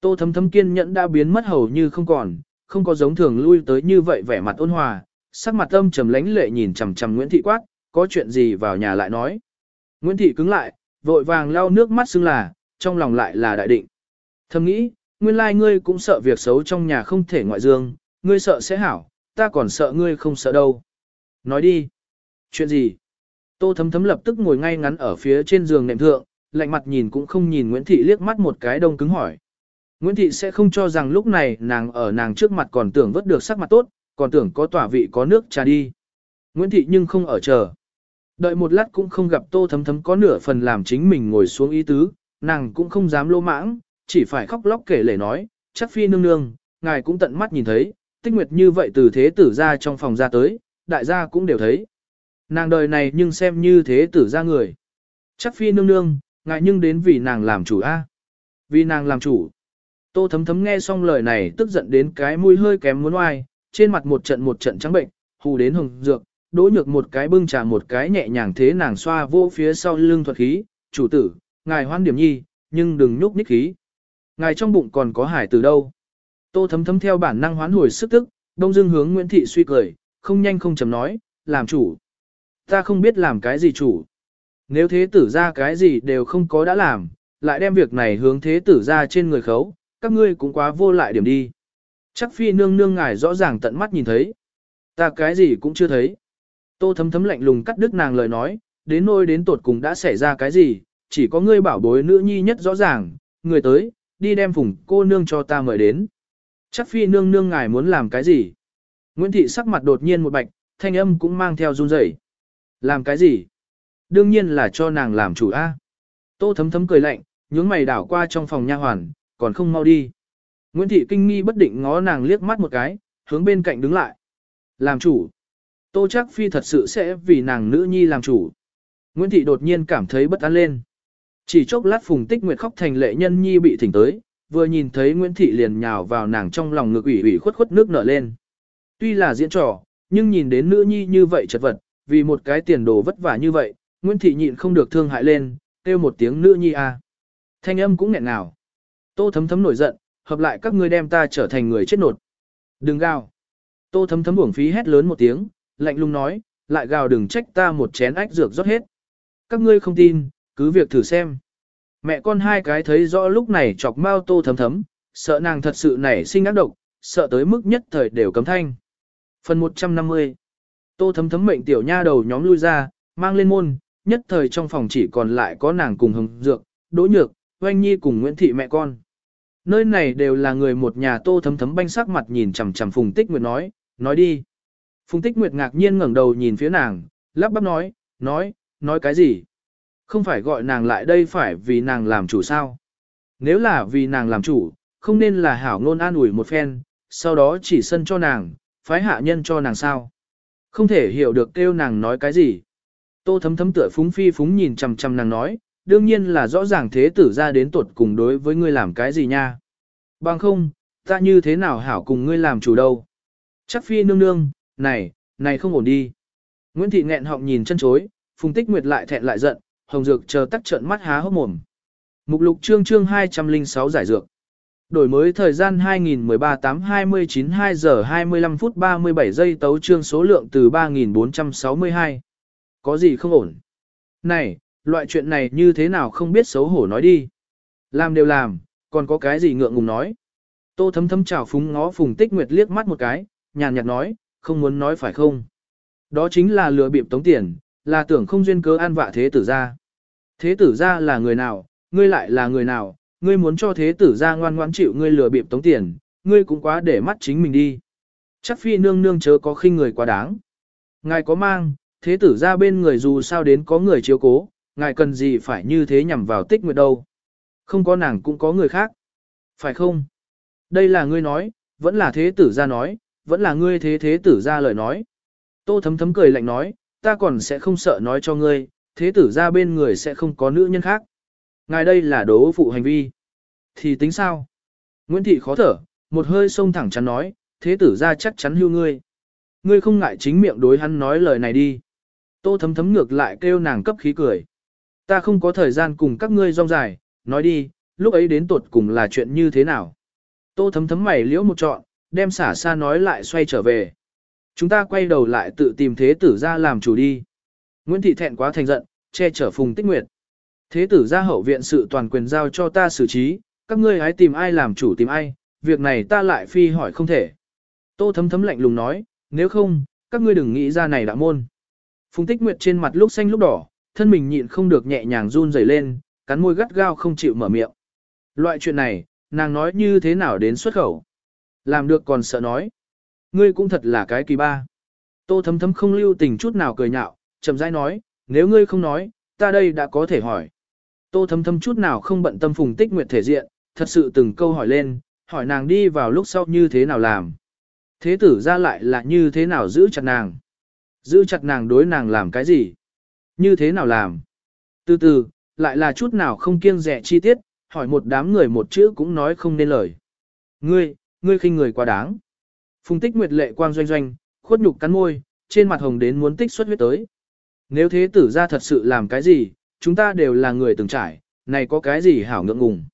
Tô thấm thấm kiên nhẫn đã biến mất hầu như không còn, không có giống thường lui tới như vậy vẻ mặt ôn hòa, sắc mặt âm trầm lánh lệ nhìn chằm chằm Nguyễn Thị quát, có chuyện gì vào nhà lại nói. Nguyễn Thị cứng lại, vội vàng lau nước mắt xưng là, trong lòng lại là đại định. Thầm nghĩ, nguyên lai ngươi cũng sợ việc xấu trong nhà không thể ngoại dương, ngươi sợ sẽ hảo, ta còn sợ ngươi không sợ đâu. Nói đi. Chuyện gì? Tô thấm thấm lập tức ngồi ngay ngắn ở phía trên giường nệm thượng, lạnh mặt nhìn cũng không nhìn Nguyễn Thị liếc mắt một cái đông cứng hỏi. Nguyễn Thị sẽ không cho rằng lúc này nàng ở nàng trước mặt còn tưởng vớt được sắc mặt tốt, còn tưởng có tỏa vị có nước trà đi. Nguyễn Thị nhưng không ở chờ. Đợi một lát cũng không gặp tô thấm thấm có nửa phần làm chính mình ngồi xuống ý tứ, nàng cũng không dám lô mãng, chỉ phải khóc lóc kể lể nói, chắc phi nương nương, ngài cũng tận mắt nhìn thấy, tích nguyệt như vậy từ thế tử ra trong phòng ra tới, đại gia cũng đều thấy. Nàng đời này nhưng xem như thế tử ra người. Chắc phi nương nương, ngài nhưng đến vì nàng làm chủ a Vì nàng làm chủ. Tô thấm thấm nghe xong lời này tức giận đến cái mũi hơi kém muốn oai, trên mặt một trận một trận trắng bệnh, hù đến hồng dược, đỗ nhược một cái bưng trà một cái nhẹ nhàng thế nàng xoa vô phía sau lưng thuật khí, chủ tử, ngài hoan điểm nhi, nhưng đừng nhúc nhích khí. Ngài trong bụng còn có hải từ đâu. Tô thấm thấm theo bản năng hoán hồi sức tức, đông dương hướng Nguyễn Thị suy cười, không nhanh không chầm nói, làm chủ. Ta không biết làm cái gì chủ. Nếu thế tử ra cái gì đều không có đã làm, lại đem việc này hướng thế tử ra trên người khấu, các ngươi cũng quá vô lại điểm đi. Chắc phi nương nương ngài rõ ràng tận mắt nhìn thấy. Ta cái gì cũng chưa thấy. Tô thấm thấm lạnh lùng cắt đứt nàng lời nói, đến nôi đến tột cùng đã xảy ra cái gì, chỉ có ngươi bảo bối nữ nhi nhất rõ ràng, người tới, đi đem phùng cô nương cho ta mời đến. Chắc phi nương nương ngài muốn làm cái gì? Nguyễn Thị sắc mặt đột nhiên một bạch, thanh âm cũng mang theo run rẩy. Làm cái gì? Đương nhiên là cho nàng làm chủ A. Tô thấm thấm cười lạnh, nhướng mày đảo qua trong phòng nha hoàn, còn không mau đi. Nguyễn Thị kinh nghi bất định ngó nàng liếc mắt một cái, hướng bên cạnh đứng lại. Làm chủ. Tô chắc phi thật sự sẽ vì nàng nữ nhi làm chủ. Nguyễn Thị đột nhiên cảm thấy bất an lên. Chỉ chốc lát Phùng Tích Nguyệt khóc thành lệ nhân nhi bị thỉnh tới, vừa nhìn thấy Nguyễn Thị liền nhào vào nàng trong lòng ngực ủy ủy khuất khuất nước nở lên. Tuy là diễn trò, nhưng nhìn đến nữ nhi như vậy chật vật, vì một cái tiền đồ vất vả như vậy, Nguyễn Thị nhịn không được thương hại lên, kêu một tiếng nữ nhi a. À. Thanh âm cũng nghẹn ngào. Tô thấm thấm nổi giận, hợp lại các ngươi đem ta trở thành người chết nột. Đừng gào. Tô thấm thấm uổng phí hét lớn một tiếng, lạnh lùng nói, lại gào đừng trách ta một chén ách dược rót hết. Các ngươi không tin, cứ việc thử xem. Mẹ con hai cái thấy rõ lúc này chọc mau tô thấm thấm, sợ nàng thật sự nảy sinh ác độc, sợ tới mức nhất thời đều cấm thanh. Phần 150 Tô thấm thấm mệnh tiểu nha đầu nhóm lui ra, mang lên môn, nhất thời trong phòng chỉ còn lại có nàng cùng hồng dược, đỗ nhược, oanh nhi cùng Nguyễn Thị mẹ con. Nơi này đều là người một nhà tô thấm thấm banh sắc mặt nhìn chằm chằm Phùng Tích Nguyệt nói, nói đi. Phùng Tích Nguyệt ngạc nhiên ngẩng đầu nhìn phía nàng, lắp bắp nói, nói, nói cái gì? Không phải gọi nàng lại đây phải vì nàng làm chủ sao? Nếu là vì nàng làm chủ, không nên là hảo ngôn an ủi một phen, sau đó chỉ sân cho nàng, phái hạ nhân cho nàng sao? Không thể hiểu được kêu nàng nói cái gì. Tô thấm thấm tựa phúng phi phúng nhìn chằm chằm nàng nói, đương nhiên là rõ ràng thế tử ra đến tuột cùng đối với ngươi làm cái gì nha. Bằng không, ta như thế nào hảo cùng ngươi làm chủ đâu. Chắc phi nương nương, này, này không ổn đi. Nguyễn Thị nghẹn họng nhìn chân chối, Phùng Tích Nguyệt lại thẹn lại giận, Hồng Dược chờ tắt trợn mắt há hốc mồm. Mục lục chương chương 206 giải dược. Đổi mới thời gian 2013 8 29 2 giờ 25 phút 37 giây tấu chương số lượng từ 3462. Có gì không ổn? Này, loại chuyện này như thế nào không biết xấu hổ nói đi. Làm đều làm, còn có cái gì ngượng ngùng nói. Tô thấm thấm chào phúng ngó Phùng Tích Nguyệt liếc mắt một cái, nhàn nhạt nói, không muốn nói phải không. Đó chính là lừa bịp tống tiền, là tưởng không duyên cớ an vạ thế tử ra. Thế tử ra là người nào, ngươi lại là người nào, ngươi muốn cho thế tử ra ngoan ngoãn chịu ngươi lừa bịp tống tiền, ngươi cũng quá để mắt chính mình đi. Chắc phi nương nương chớ có khinh người quá đáng. Ngài có mang, thế tử ra bên người dù sao đến có người chiếu cố, ngài cần gì phải như thế nhằm vào tích nguyệt đâu. Không có nàng cũng có người khác. Phải không? Đây là ngươi nói, vẫn là thế tử ra nói, vẫn là ngươi thế thế tử ra lời nói. Tô thấm thấm cười lạnh nói, ta còn sẽ không sợ nói cho ngươi, thế tử ra bên người sẽ không có nữ nhân khác. Ngài đây là đố phụ hành vi. Thì tính sao? Nguyễn Thị khó thở, một hơi sông thẳng chắn nói, thế tử ra chắc chắn hưu ngươi. Ngươi không ngại chính miệng đối hắn nói lời này đi. Tô thấm thấm ngược lại kêu nàng cấp khí cười. Ta không có thời gian cùng các ngươi rong dài, nói đi, lúc ấy đến tuột cùng là chuyện như thế nào. Tô thấm thấm mày liễu một trọn, đem xả xa nói lại xoay trở về. Chúng ta quay đầu lại tự tìm thế tử ra làm chủ đi. Nguyễn Thị thẹn quá thành giận, che chở Phùng Tích Nguyệt. Thế tử ra hậu viện sự toàn quyền giao cho ta xử trí, các ngươi hãy tìm ai làm chủ tìm ai, việc này ta lại phi hỏi không thể. Tô thấm thấm lạnh lùng nói, nếu không, các ngươi đừng nghĩ ra này đã môn. Phùng Tích Nguyệt trên mặt lúc xanh lúc đỏ, thân mình nhịn không được nhẹ nhàng run rẩy lên, cắn môi gắt gao không chịu mở miệng. Loại chuyện này, nàng nói như thế nào đến xuất khẩu. Làm được còn sợ nói. Ngươi cũng thật là cái kỳ ba. Tô thấm thấm không lưu tình chút nào cười nhạo, chậm rãi nói, nếu ngươi không nói, ta đây đã có thể hỏi. Tô thấm thấm chút nào không bận tâm phùng tích nguyệt thể diện, thật sự từng câu hỏi lên, hỏi nàng đi vào lúc sau như thế nào làm. Thế tử ra lại là như thế nào giữ chặt nàng. Giữ chặt nàng đối nàng làm cái gì? Như thế nào làm? Từ từ, lại là chút nào không kiêng rẻ chi tiết, hỏi một đám người một chữ cũng nói không nên lời. Ngươi, ngươi khinh người quá đáng. Phùng tích nguyệt lệ quang doanh doanh, khuất nhục cắn môi, trên mặt hồng đến muốn tích xuất huyết tới. Nếu thế tử ra thật sự làm cái gì, chúng ta đều là người từng trải, này có cái gì hảo ngượng ngùng.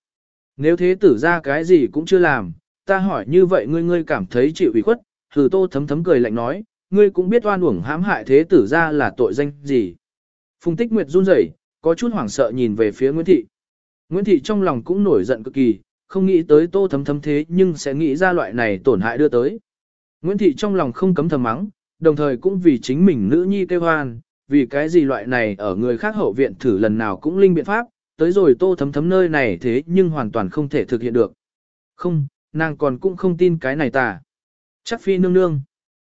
Nếu thế tử ra cái gì cũng chưa làm, ta hỏi như vậy ngươi ngươi cảm thấy chịu ủy khuất, thử tô thấm thấm cười lạnh nói, ngươi cũng biết oan uổng hãm hại thế tử ra là tội danh gì. Phùng tích nguyệt run rẩy, có chút hoảng sợ nhìn về phía Nguyễn Thị. Nguyễn Thị trong lòng cũng nổi giận cực kỳ, không nghĩ tới tô thấm thấm thế nhưng sẽ nghĩ ra loại này tổn hại đưa tới. Nguyễn Thị trong lòng không cấm thầm mắng, đồng thời cũng vì chính mình nữ nhi kêu hoan, vì cái gì loại này ở người khác hậu viện thử lần nào cũng linh biện pháp, tới rồi tô thấm thấm nơi này thế nhưng hoàn toàn không thể thực hiện được. Không, nàng còn cũng không tin cái này tà. Chắc phi nương nương.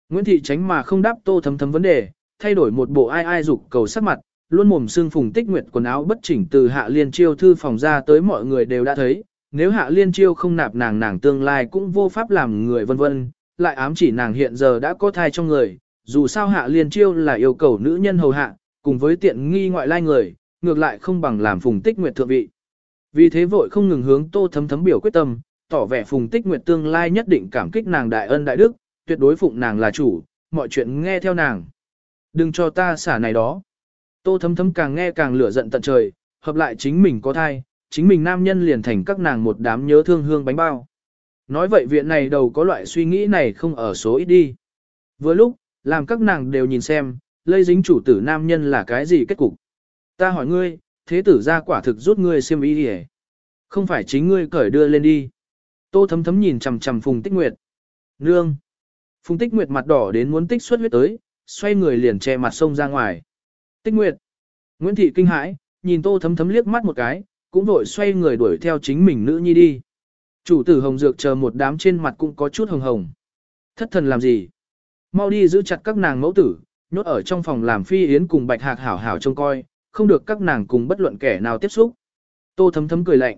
Nguyễn Thị tránh mà không đáp tô thấm thấm vấn đề, thay đổi một bộ ai ai dục cầu sắc mặt, luôn mồm xương phùng tích nguyệt quần áo bất chỉnh từ hạ liên chiêu thư phòng ra tới mọi người đều đã thấy, nếu hạ liên chiêu không nạp nàng nàng tương lai cũng vô pháp làm người vân vân, lại ám chỉ nàng hiện giờ đã có thai trong người, dù sao hạ liên chiêu là yêu cầu nữ nhân hầu hạ, cùng với tiện nghi ngoại lai người, ngược lại không bằng làm phùng tích nguyệt thượng vị. Vì thế vội không ngừng hướng tô thấm thấm biểu quyết tâm, tỏ vẻ phùng tích nguyệt tương lai nhất định cảm kích nàng đại ân đại đức, tuyệt đối phụng nàng là chủ, mọi chuyện nghe theo nàng. Đừng cho ta xả này đó. Tô thấm thấm càng nghe càng lửa giận tận trời, hợp lại chính mình có thai, chính mình nam nhân liền thành các nàng một đám nhớ thương hương bánh bao. Nói vậy viện này đầu có loại suy nghĩ này không ở số ít đi. Vừa lúc, làm các nàng đều nhìn xem, lây dính chủ tử nam nhân là cái gì kết cục. Ta hỏi ngươi, thế tử ra quả thực rút ngươi xiêm ý đi Không phải chính ngươi cởi đưa lên đi. Tô thấm thấm nhìn chằm chằm Phùng Tích Nguyệt. Nương. Phùng Tích Nguyệt mặt đỏ đến muốn tích xuất huyết tới, xoay người liền che mặt sông ra ngoài. Tích Nguyệt. Nguyễn Thị kinh hãi, nhìn tô thấm thấm liếc mắt một cái, cũng vội xoay người đuổi theo chính mình nữ nhi đi. Chủ tử hồng dược chờ một đám trên mặt cũng có chút hồng hồng. Thất thần làm gì? Mau đi giữ chặt các nàng mẫu tử, nhốt ở trong phòng làm phi yến cùng bạch hạc hảo hảo trông coi, không được các nàng cùng bất luận kẻ nào tiếp xúc. Tô thấm thấm cười lạnh.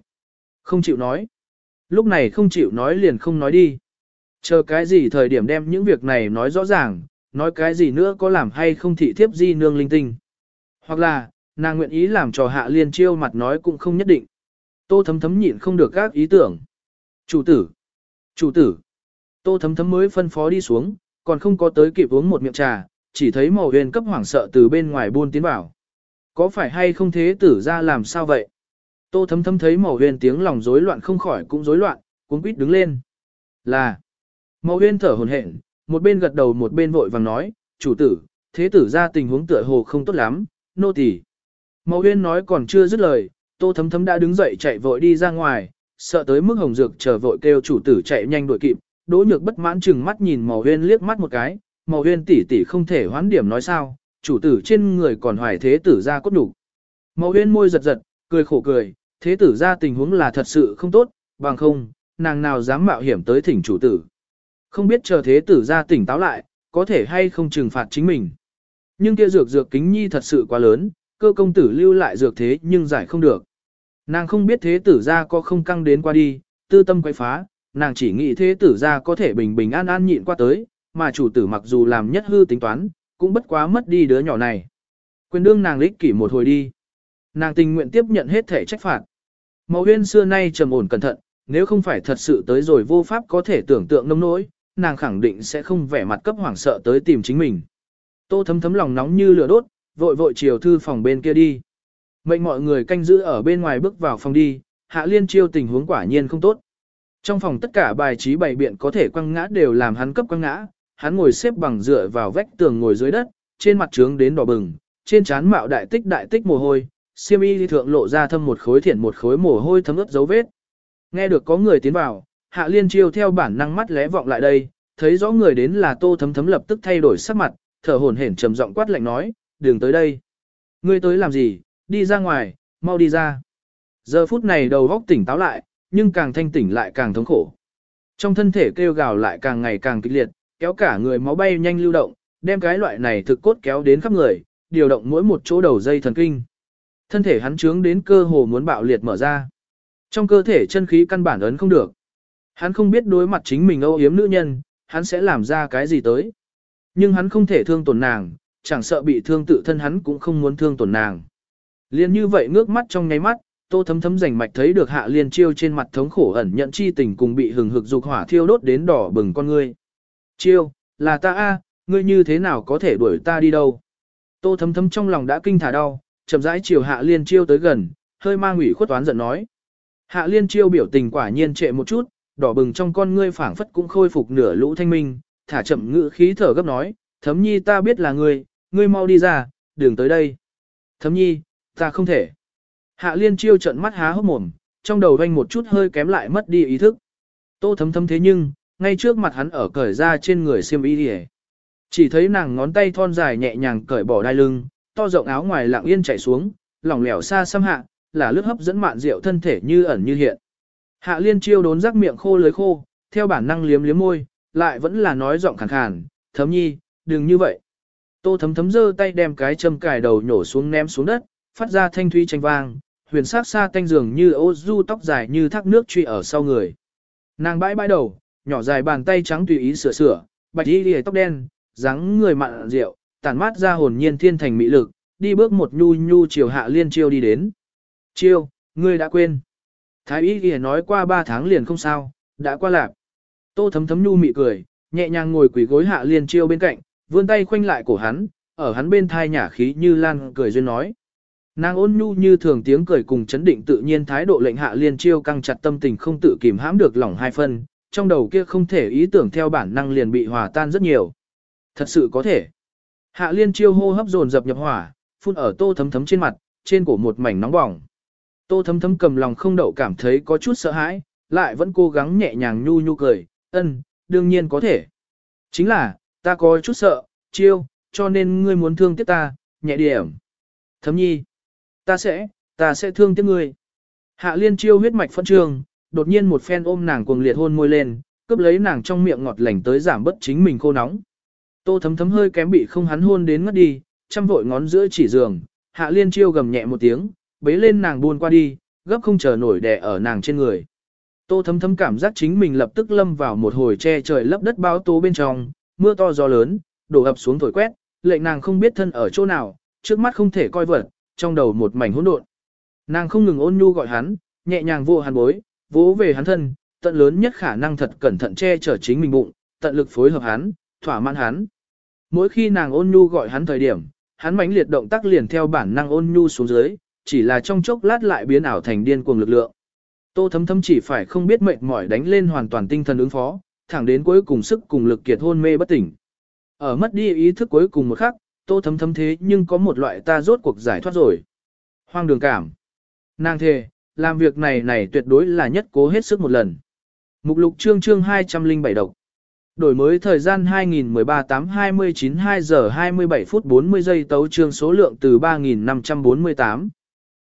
Không chịu nói. Lúc này không chịu nói liền không nói đi. Chờ cái gì thời điểm đem những việc này nói rõ ràng, nói cái gì nữa có làm hay không thị thiếp di nương linh tinh. Hoặc là, nàng nguyện ý làm trò hạ liên chiêu mặt nói cũng không nhất định. Tô thấm thấm nhịn không được các ý tưởng. Chủ tử! Chủ tử! Tô thấm thấm mới phân phó đi xuống, còn không có tới kịp uống một miệng trà, chỉ thấy màu huyền cấp hoảng sợ từ bên ngoài buôn tiến vào. Có phải hay không thế tử ra làm sao vậy? Tô thấm thấm thấy màu huyền tiếng lòng rối loạn không khỏi cũng rối loạn, cuống quýt đứng lên. Là! Màu huyền thở hồn hển, một bên gật đầu một bên vội vàng nói, chủ tử, thế tử ra tình huống tựa hồ không tốt lắm, nô tỳ. Màu huyên nói còn chưa dứt lời, tô thấm thấm đã đứng dậy chạy vội đi ra ngoài, sợ tới mức hồng dược chờ vội kêu chủ tử chạy nhanh đuổi kịp, đỗ nhược bất mãn chừng mắt nhìn màu huyên liếc mắt một cái, màu huyên tỷ tỷ không thể hoán điểm nói sao, chủ tử trên người còn hoài thế tử ra cốt đủ. Màu huyên môi giật giật, cười khổ cười, thế tử ra tình huống là thật sự không tốt, bằng không, nàng nào dám mạo hiểm tới thỉnh chủ tử. Không biết chờ thế tử ra tỉnh táo lại, có thể hay không trừng phạt chính mình. Nhưng kia dược dược kính nhi thật sự quá lớn, cơ công tử lưu lại dược thế nhưng giải không được. Nàng không biết thế tử ra có không căng đến qua đi, tư tâm quay phá, nàng chỉ nghĩ thế tử ra có thể bình bình an an nhịn qua tới, mà chủ tử mặc dù làm nhất hư tính toán, cũng bất quá mất đi đứa nhỏ này. Quyền đương nàng lích kỷ một hồi đi. Nàng tình nguyện tiếp nhận hết thể trách phạt. Màu huyên xưa nay trầm ổn cẩn thận, nếu không phải thật sự tới rồi vô pháp có thể tưởng tượng nông nỗi, nàng khẳng định sẽ không vẻ mặt cấp hoảng sợ tới tìm chính mình. Tô thấm thấm lòng nóng như lửa đốt, vội vội chiều thư phòng bên kia đi. Mệnh mọi người canh giữ ở bên ngoài bước vào phòng đi, hạ liên chiêu tình huống quả nhiên không tốt. Trong phòng tất cả bài trí bày biện có thể quăng ngã đều làm hắn cấp quăng ngã, hắn ngồi xếp bằng dựa vào vách tường ngồi dưới đất, trên mặt trướng đến đỏ bừng, trên trán mạo đại tích đại tích mồ hôi, xiêm y thượng lộ ra thâm một khối thiện một khối mồ hôi thấm ướt dấu vết. Nghe được có người tiến vào, hạ liên chiêu theo bản năng mắt lé vọng lại đây, thấy rõ người đến là tô thấm thấm lập tức thay đổi sắc mặt, thở hổn hển trầm giọng quát lạnh nói, đừng tới đây. Ngươi tới làm gì, đi ra ngoài, mau đi ra. Giờ phút này đầu góc tỉnh táo lại, nhưng càng thanh tỉnh lại càng thống khổ. Trong thân thể kêu gào lại càng ngày càng kịch liệt, kéo cả người máu bay nhanh lưu động, đem cái loại này thực cốt kéo đến khắp người, điều động mỗi một chỗ đầu dây thần kinh. Thân thể hắn trướng đến cơ hồ muốn bạo liệt mở ra. Trong cơ thể chân khí căn bản ấn không được. Hắn không biết đối mặt chính mình âu yếm nữ nhân, hắn sẽ làm ra cái gì tới. Nhưng hắn không thể thương tổn nàng, chẳng sợ bị thương tự thân hắn cũng không muốn thương tổn nàng. Liên như vậy ngước mắt trong nháy mắt, tô thấm thấm rành mạch thấy được hạ liên chiêu trên mặt thống khổ ẩn nhận chi tình cùng bị hừng hực dục hỏa thiêu đốt đến đỏ bừng con ngươi. Chiêu, là ta a, ngươi như thế nào có thể đuổi ta đi đâu? Tô thấm thấm trong lòng đã kinh thả đau, chậm rãi chiều hạ liên chiêu tới gần, hơi mang ủy khuất toán giận nói. Hạ liên chiêu biểu tình quả nhiên trệ một chút, đỏ bừng trong con ngươi phảng phất cũng khôi phục nửa lũ thanh minh, thả chậm ngữ khí thở gấp nói, thấm nhi ta biết là ngươi, ngươi mau đi ra, đừng tới đây. Thấm nhi, ta không thể. Hạ liên chiêu trận mắt há hốc mồm, trong đầu vanh một chút hơi kém lại mất đi ý thức. Tô thấm thấm thế nhưng, ngay trước mặt hắn ở cởi ra trên người xiêm y đi Chỉ thấy nàng ngón tay thon dài nhẹ nhàng cởi bỏ đai lưng, to rộng áo ngoài lặng yên chảy xuống, lỏng lẻo xa xăm hạ, là lướt hấp dẫn mạn rượu thân thể như ẩn như hiện. Hạ liên chiêu đốn rắc miệng khô lưới khô, theo bản năng liếm liếm môi, lại vẫn là nói giọng khàn khàn, thấm nhi, đừng như vậy. Tô thấm thấm giơ tay đem cái châm cài đầu nhổ xuống ném xuống đất, phát ra thanh thúy tranh vang, huyền sắc xa tanh dường như ô du tóc dài như thác nước truy ở sau người. Nàng bãi bãi đầu, nhỏ dài bàn tay trắng tùy ý sửa sửa, bạch y lìa tóc đen, dáng người mặn rượu, tản mát ra hồn nhiên thiên thành mỹ lực, đi bước một nhu nhu chiều hạ liên chiêu đi đến. Chiêu, ngươi đã quên. Thái y lìa nói qua ba tháng liền không sao, đã qua lạc. Tô thấm thấm nhu mị cười, nhẹ nhàng ngồi quỳ gối hạ liên chiêu bên cạnh, vươn tay khoanh lại cổ hắn, ở hắn bên thai nhả khí như lan cười duyên nói. Nàng ôn nhu như thường tiếng cười cùng chấn định tự nhiên thái độ lệnh hạ liên chiêu căng chặt tâm tình không tự kìm hãm được lòng hai phân, trong đầu kia không thể ý tưởng theo bản năng liền bị hòa tan rất nhiều. Thật sự có thể. Hạ liên chiêu hô hấp dồn dập nhập hỏa, phun ở tô thấm thấm trên mặt, trên cổ một mảnh nóng bỏng. Tô thấm thấm cầm lòng không đậu cảm thấy có chút sợ hãi, lại vẫn cố gắng nhẹ nhàng nhu nhu cười, ân, đương nhiên có thể. Chính là, ta có chút sợ, chiêu, cho nên ngươi muốn thương tiếc ta, nhẹ điểm. Thấm nhi, ta sẽ, ta sẽ thương tiếc ngươi. Hạ liên chiêu huyết mạch phân trường, đột nhiên một phen ôm nàng cuồng liệt hôn môi lên, cướp lấy nàng trong miệng ngọt lành tới giảm bớt chính mình khô nóng. Tô thấm thấm hơi kém bị không hắn hôn đến ngất đi, chăm vội ngón giữa chỉ giường, hạ liên chiêu gầm nhẹ một tiếng, bế lên nàng buôn qua đi, gấp không chờ nổi đè ở nàng trên người. Tô thấm thấm cảm giác chính mình lập tức lâm vào một hồi che trời lấp đất bao tố bên trong, mưa to gió lớn, đổ ập xuống thổi quét, lệnh nàng không biết thân ở chỗ nào, trước mắt không thể coi vật, trong đầu một mảnh hỗn độn. Nàng không ngừng ôn nhu gọi hắn, nhẹ nhàng vô hắn bối, vỗ về hắn thân, tận lớn nhất khả năng thật cẩn thận che chở chính mình bụng, tận lực phối hợp hắn, thỏa mãn hắn. Mỗi khi nàng ôn nhu gọi hắn thời điểm, hắn mãnh liệt động tác liền theo bản năng ôn nhu xuống dưới, chỉ là trong chốc lát lại biến ảo thành điên cuồng lực lượng. Tô thấm thấm chỉ phải không biết mệt mỏi đánh lên hoàn toàn tinh thần ứng phó, thẳng đến cuối cùng sức cùng lực kiệt hôn mê bất tỉnh. Ở mất đi ý thức cuối cùng một khắc, tô thấm thấm thế nhưng có một loại ta rốt cuộc giải thoát rồi. Hoang đường cảm. Nàng thề, làm việc này này tuyệt đối là nhất cố hết sức một lần. Mục lục chương chương 207 độc. Đổi mới thời gian 2013 8 29 2 giờ 27 phút 40 giây tấu chương số lượng từ 3548.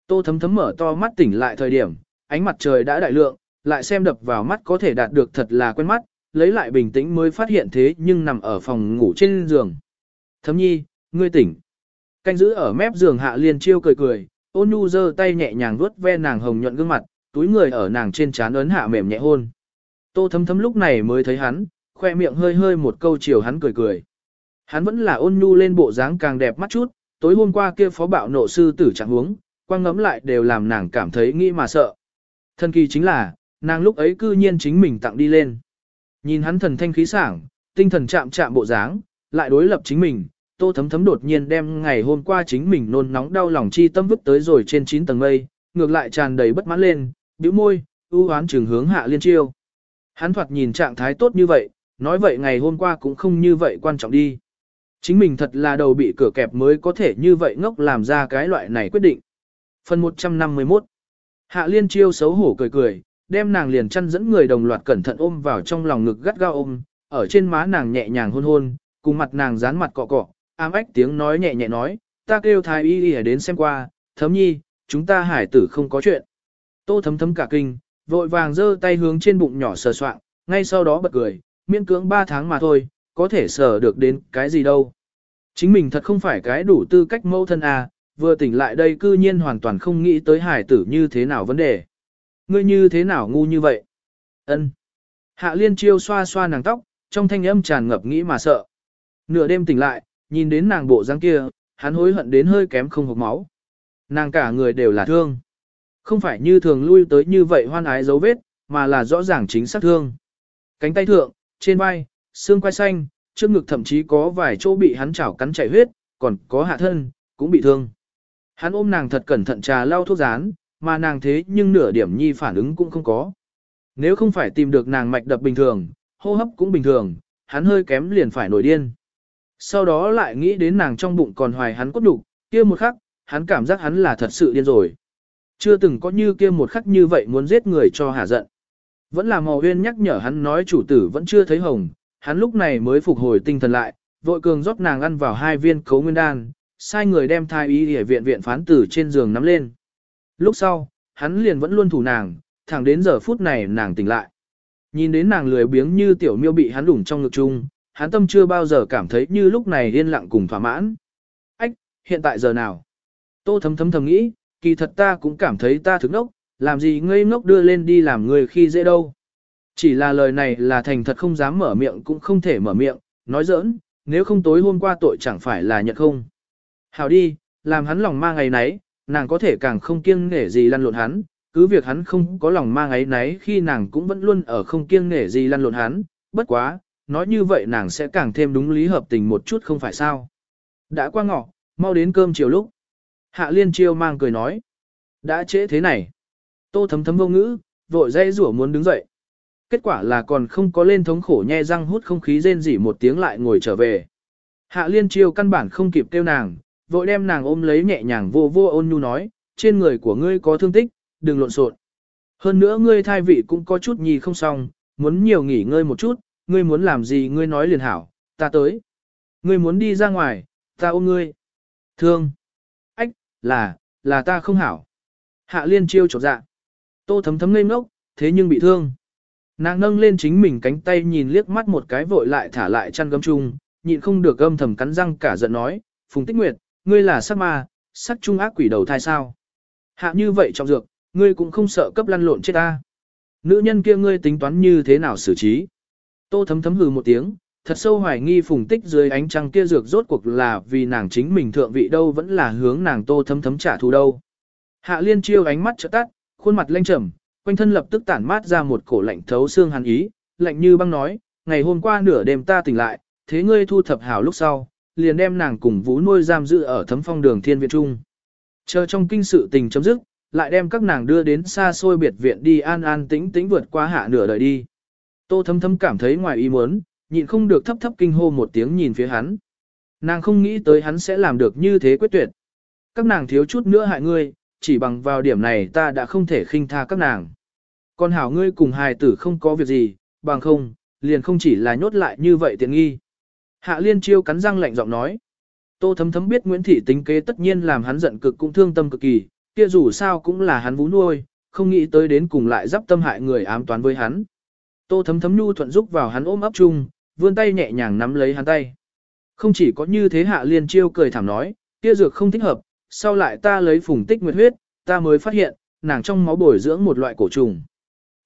Tô thấm thấm mở to mắt tỉnh lại thời điểm, ánh mặt trời đã đại lượng, lại xem đập vào mắt có thể đạt được thật là quen mắt, lấy lại bình tĩnh mới phát hiện thế nhưng nằm ở phòng ngủ trên giường. Thấm nhi, ngươi tỉnh. Canh giữ ở mép giường hạ liên chiêu cười cười, ôn nhu giơ tay nhẹ nhàng vuốt ve nàng hồng nhuận gương mặt, túi người ở nàng trên trán ấn hạ mềm nhẹ hôn. Tô thấm thấm lúc này mới thấy hắn, khoe miệng hơi hơi một câu chiều hắn cười cười. Hắn vẫn là ôn nhu lên bộ dáng càng đẹp mắt chút, tối hôm qua kia phó bạo nộ sư tử trạng huống, quang ngấm lại đều làm nàng cảm thấy nghĩ mà sợ. Thân kỳ chính là, nàng lúc ấy cư nhiên chính mình tặng đi lên. Nhìn hắn thần thanh khí sảng, tinh thần chạm chạm bộ dáng, lại đối lập chính mình, tô thấm thấm đột nhiên đem ngày hôm qua chính mình nôn nóng đau lòng chi tâm vứt tới rồi trên 9 tầng mây, ngược lại tràn đầy bất mãn lên, bĩu môi, ưu hoán trường hướng hạ liên chiêu. Hắn thoạt nhìn trạng thái tốt như vậy, nói vậy ngày hôm qua cũng không như vậy quan trọng đi. Chính mình thật là đầu bị cửa kẹp mới có thể như vậy ngốc làm ra cái loại này quyết định. Phần 151 Hạ liên chiêu xấu hổ cười cười, đem nàng liền chăn dẫn người đồng loạt cẩn thận ôm vào trong lòng ngực gắt gao ôm, ở trên má nàng nhẹ nhàng hôn hôn, cùng mặt nàng dán mặt cọ cọ, ám ách tiếng nói nhẹ nhẹ nói, ta kêu thái y y đến xem qua, thấm nhi, chúng ta hải tử không có chuyện. Tô thấm thấm cả kinh, vội vàng giơ tay hướng trên bụng nhỏ sờ soạn ngay sau đó bật cười, miễn cưỡng 3 tháng mà thôi, có thể sờ được đến cái gì đâu. Chính mình thật không phải cái đủ tư cách mẫu thân à, vừa tỉnh lại đây cư nhiên hoàn toàn không nghĩ tới hải tử như thế nào vấn đề. Ngươi như thế nào ngu như vậy? Ân. Hạ liên chiêu xoa xoa nàng tóc, trong thanh âm tràn ngập nghĩ mà sợ. Nửa đêm tỉnh lại, nhìn đến nàng bộ dáng kia, hắn hối hận đến hơi kém không hộp máu. Nàng cả người đều là thương. Không phải như thường lui tới như vậy hoan ái dấu vết, mà là rõ ràng chính xác thương. Cánh tay thượng, trên vai, xương quai xanh, trước ngực thậm chí có vài chỗ bị hắn chảo cắn chảy huyết, còn có hạ thân, cũng bị thương. Hắn ôm nàng thật cẩn thận trà lau thuốc rán, mà nàng thế nhưng nửa điểm nhi phản ứng cũng không có. Nếu không phải tìm được nàng mạch đập bình thường, hô hấp cũng bình thường, hắn hơi kém liền phải nổi điên. Sau đó lại nghĩ đến nàng trong bụng còn hoài hắn cốt đủ, kia một khắc, hắn cảm giác hắn là thật sự điên rồi. Chưa từng có như kia một khắc như vậy muốn giết người cho hả giận. Vẫn là màu huyên nhắc nhở hắn nói chủ tử vẫn chưa thấy hồng, hắn lúc này mới phục hồi tinh thần lại, vội cường rót nàng ăn vào hai viên cấu nguyên đan, sai người đem thai y để viện viện phán tử trên giường nắm lên. Lúc sau, hắn liền vẫn luôn thủ nàng, thẳng đến giờ phút này nàng tỉnh lại. Nhìn đến nàng lười biếng như tiểu miêu bị hắn đủng trong ngực chung, hắn tâm chưa bao giờ cảm thấy như lúc này yên lặng cùng thỏa mãn. Ách, hiện tại giờ nào? Tô thấm thấm thầm nghĩ, kỳ thật ta cũng cảm thấy ta thức ngốc, làm gì ngây ngốc đưa lên đi làm người khi dễ đâu. Chỉ là lời này là thành thật không dám mở miệng cũng không thể mở miệng, nói giỡn, nếu không tối hôm qua tội chẳng phải là nhận không. hảo đi, làm hắn lòng ma ngày nấy, nàng có thể càng không kiêng nể gì lăn lộn hắn, cứ việc hắn không có lòng ma ấy nấy khi nàng cũng vẫn luôn ở không kiêng nể gì lăn lộn hắn, bất quá, nói như vậy nàng sẽ càng thêm đúng lý hợp tình một chút không phải sao. Đã qua ngọ, mau đến cơm chiều lúc. Hạ liên chiêu mang cười nói. Đã trễ thế này. Tô thấm thấm vô ngữ, vội dây rủa muốn đứng dậy. Kết quả là còn không có lên thống khổ nhe răng hút không khí rên rỉ một tiếng lại ngồi trở về. Hạ liên chiêu căn bản không kịp kêu nàng, vội đem nàng ôm lấy nhẹ nhàng vô vô ôn nhu nói, trên người của ngươi có thương tích, đừng lộn xộn. Hơn nữa ngươi thai vị cũng có chút nhì không xong, muốn nhiều nghỉ ngơi một chút, ngươi muốn làm gì ngươi nói liền hảo, ta tới. Ngươi muốn đi ra ngoài, Ta ôm ngươi. Thương. Ách, là, là ta không hảo. Hạ liên chiêu chột dạ. Tô thấm thấm ngây ngốc, thế nhưng bị thương. Nàng nâng lên chính mình cánh tay nhìn liếc mắt một cái vội lại thả lại chăn gấm chung, nhịn không được âm thầm cắn răng cả giận nói, Phùng Tích Nguyệt, ngươi là sắc ma, sắc trung ác quỷ đầu thai sao. Hạ như vậy trọng dược, ngươi cũng không sợ cấp lăn lộn chết ta. Nữ nhân kia ngươi tính toán như thế nào xử trí. Tô thấm thấm hừ một tiếng, thật sâu hoài nghi Phùng Tích dưới ánh trăng kia dược rốt cuộc là vì nàng chính mình thượng vị đâu vẫn là hướng nàng tô thấm thấm trả thù đâu. Hạ liên chiêu ánh mắt trợ tắt, khuôn mặt lanh trầm, quanh thân lập tức tản mát ra một cổ lạnh thấu xương hàn ý, lạnh như băng nói, ngày hôm qua nửa đêm ta tỉnh lại, thế ngươi thu thập hảo lúc sau, liền đem nàng cùng vũ nuôi giam giữ ở thấm phong đường thiên viện trung. Chờ trong kinh sự tình chấm dứt, lại đem các nàng đưa đến xa xôi biệt viện đi an an tĩnh tĩnh vượt qua hạ nửa đời đi. Tô thấm thấm cảm thấy ngoài ý muốn, nhịn không được thấp thấp kinh hô một tiếng nhìn phía hắn. Nàng không nghĩ tới hắn sẽ làm được như thế quyết tuyệt. Các nàng thiếu chút nữa hại ngươi, chỉ bằng vào điểm này ta đã không thể khinh tha các nàng. Còn hảo ngươi cùng hài tử không có việc gì, bằng không, liền không chỉ là nhốt lại như vậy tiện nghi. Hạ liên chiêu cắn răng lạnh giọng nói. Tô thấm thấm biết Nguyễn Thị tính kế tất nhiên làm hắn giận cực cũng thương tâm cực kỳ, kia dù sao cũng là hắn vú nuôi, không nghĩ tới đến cùng lại dắp tâm hại người ám toán với hắn. Tô thấm thấm nhu thuận giúp vào hắn ôm ấp chung, vươn tay nhẹ nhàng nắm lấy hắn tay. Không chỉ có như thế hạ liên chiêu cười thảm nói, kia dược không thích hợp, sau lại ta lấy phùng tích nguyệt huyết, ta mới phát hiện, nàng trong máu bồi dưỡng một loại cổ trùng.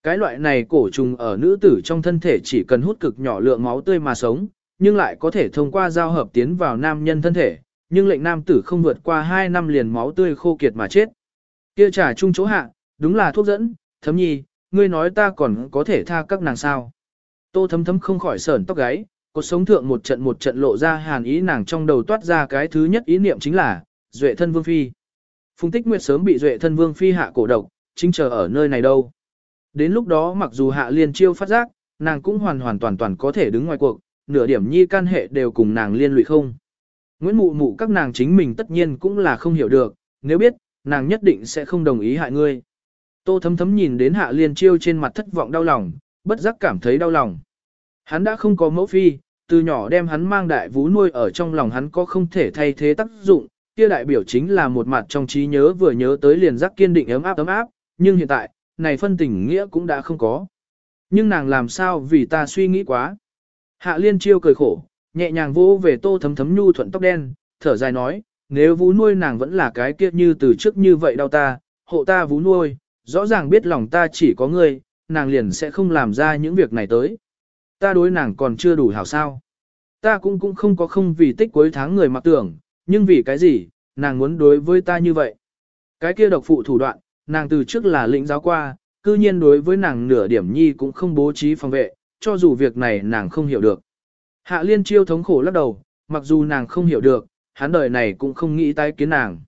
Cái loại này cổ trùng ở nữ tử trong thân thể chỉ cần hút cực nhỏ lượng máu tươi mà sống, nhưng lại có thể thông qua giao hợp tiến vào nam nhân thân thể, nhưng lệnh nam tử không vượt qua 2 năm liền máu tươi khô kiệt mà chết. Kia trà chung chỗ hạ, đúng là thuốc dẫn, thấm nhi, ngươi nói ta còn có thể tha các nàng sao. Tô thấm thấm không khỏi sờn tóc gáy, cột sống thượng một trận một trận lộ ra hàn ý nàng trong đầu toát ra cái thứ nhất ý niệm chính là, duệ thân vương phi. Phùng tích nguyệt sớm bị duệ thân vương phi hạ cổ độc, chính chờ ở nơi này đâu. Đến lúc đó mặc dù hạ liên chiêu phát giác, nàng cũng hoàn hoàn toàn toàn có thể đứng ngoài cuộc, nửa điểm nhi can hệ đều cùng nàng liên lụy không. Nguyễn mụ mụ các nàng chính mình tất nhiên cũng là không hiểu được, nếu biết, nàng nhất định sẽ không đồng ý hại ngươi. Tô thấm thấm nhìn đến hạ liên chiêu trên mặt thất vọng đau lòng, bất giác cảm thấy đau lòng. Hắn đã không có mẫu phi, từ nhỏ đem hắn mang đại vú nuôi ở trong lòng hắn có không thể thay thế tác dụng, kia đại biểu chính là một mặt trong trí nhớ vừa nhớ tới liền giác kiên định ấm áp ấm áp, nhưng hiện tại, này phân tình nghĩa cũng đã không có. Nhưng nàng làm sao vì ta suy nghĩ quá. Hạ liên chiêu cười khổ, nhẹ nhàng vỗ về tô thấm thấm nhu thuận tóc đen, thở dài nói, nếu vú nuôi nàng vẫn là cái kia như từ trước như vậy đau ta, hộ ta vú nuôi, rõ ràng biết lòng ta chỉ có ngươi, nàng liền sẽ không làm ra những việc này tới. Ta đối nàng còn chưa đủ hảo sao. Ta cũng cũng không có không vì tích cuối tháng người mặc tưởng, nhưng vì cái gì, nàng muốn đối với ta như vậy. Cái kia độc phụ thủ đoạn, nàng từ trước là lĩnh giáo qua, cư nhiên đối với nàng nửa điểm nhi cũng không bố trí phòng vệ, cho dù việc này nàng không hiểu được. Hạ liên chiêu thống khổ lắc đầu, mặc dù nàng không hiểu được, hắn đời này cũng không nghĩ tái kiến nàng.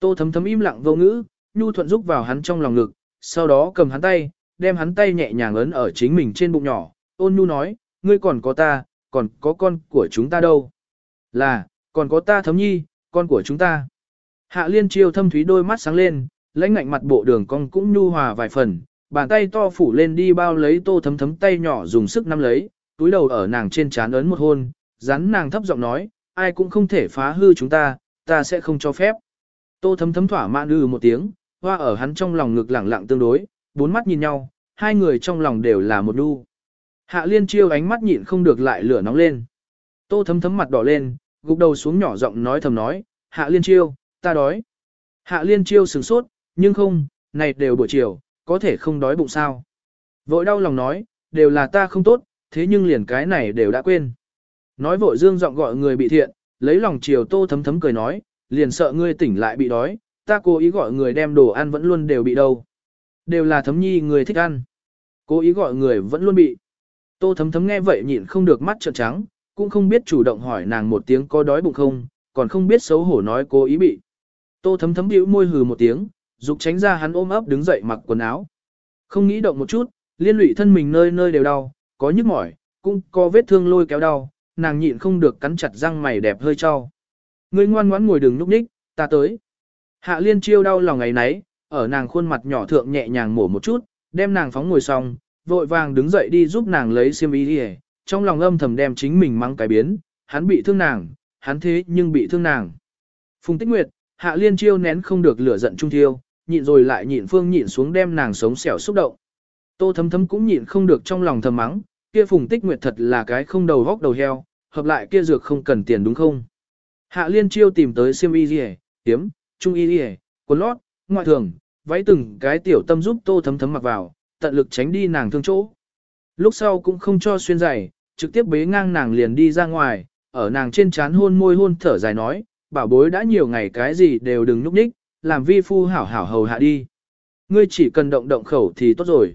Tô thấm thấm im lặng vô ngữ, nhu thuận rúc vào hắn trong lòng ngực, sau đó cầm hắn tay, đem hắn tay nhẹ nhàng ấn ở chính mình trên bụng nhỏ, ôn nhu nói, ngươi còn có ta, còn có con của chúng ta đâu. Là, còn có ta thấm nhi, con của chúng ta. Hạ liên chiêu thâm thúy đôi mắt sáng lên, lãnh ngạnh mặt bộ đường cong cũng nhu hòa vài phần, bàn tay to phủ lên đi bao lấy tô thấm thấm tay nhỏ dùng sức nắm lấy, túi đầu ở nàng trên trán ấn một hôn, rắn nàng thấp giọng nói, ai cũng không thể phá hư chúng ta, ta sẽ không cho phép. Tô thấm thấm thỏa mãn ư một tiếng, hoa ở hắn trong lòng ngực lẳng lặng tương đối, bốn mắt nhìn nhau, hai người trong lòng đều là một đu. Hạ liên chiêu ánh mắt nhịn không được lại lửa nóng lên. Tô thấm thấm mặt đỏ lên, gục đầu xuống nhỏ giọng nói thầm nói, hạ liên chiêu, ta đói. Hạ liên chiêu sửng sốt, nhưng không, này đều buổi chiều, có thể không đói bụng sao. Vội đau lòng nói, đều là ta không tốt, thế nhưng liền cái này đều đã quên. Nói vội dương giọng gọi người bị thiện, lấy lòng chiều tô thấm thấm cười nói, liền sợ ngươi tỉnh lại bị đói, ta cố ý gọi người đem đồ ăn vẫn luôn đều bị đâu. Đều là thấm nhi người thích ăn. Cố ý gọi người vẫn luôn bị. Tô thấm thấm nghe vậy nhịn không được mắt trợn trắng, cũng không biết chủ động hỏi nàng một tiếng có đói bụng không, còn không biết xấu hổ nói cố ý bị. Tô thấm thấm bĩu môi hừ một tiếng, dục tránh ra hắn ôm ấp đứng dậy mặc quần áo. Không nghĩ động một chút, liên lụy thân mình nơi nơi đều đau, có nhức mỏi, cũng có vết thương lôi kéo đau, nàng nhịn không được cắn chặt răng mày đẹp hơi cho. Ngươi ngoan ngoãn ngồi đừng núp ních, ta tới. Hạ liên chiêu đau lòng ngày nấy, ở nàng khuôn mặt nhỏ thượng nhẹ nhàng mổ một chút, đem nàng phóng ngồi xong, vội vàng đứng dậy đi giúp nàng lấy xiêm y đi trong lòng âm thầm đem chính mình mắng cái biến, hắn bị thương nàng, hắn thế nhưng bị thương nàng. Phùng Tích Nguyệt, Hạ Liên Chiêu nén không được lửa giận trung thiêu, nhịn rồi lại nhịn phương nhịn xuống đem nàng sống xẻo xúc động. Tô thấm thấm cũng nhịn không được trong lòng thầm mắng, kia Phùng Tích Nguyệt thật là cái không đầu góc đầu heo, hợp lại kia dược không cần tiền đúng không? Hạ Liên Chiêu tìm tới siêm y gì, hiếm trung y gì, quần lót, ngoại thường, váy từng cái tiểu tâm giúp Tô thấm thấm mặc vào, tận lực tránh đi nàng thương chỗ. Lúc sau cũng không cho xuyên giày, trực tiếp bế ngang nàng liền đi ra ngoài, ở nàng trên chán hôn môi hôn thở dài nói, bảo bối đã nhiều ngày cái gì đều đừng núp ních, làm vi phu hảo hảo hầu hạ đi. Ngươi chỉ cần động động khẩu thì tốt rồi.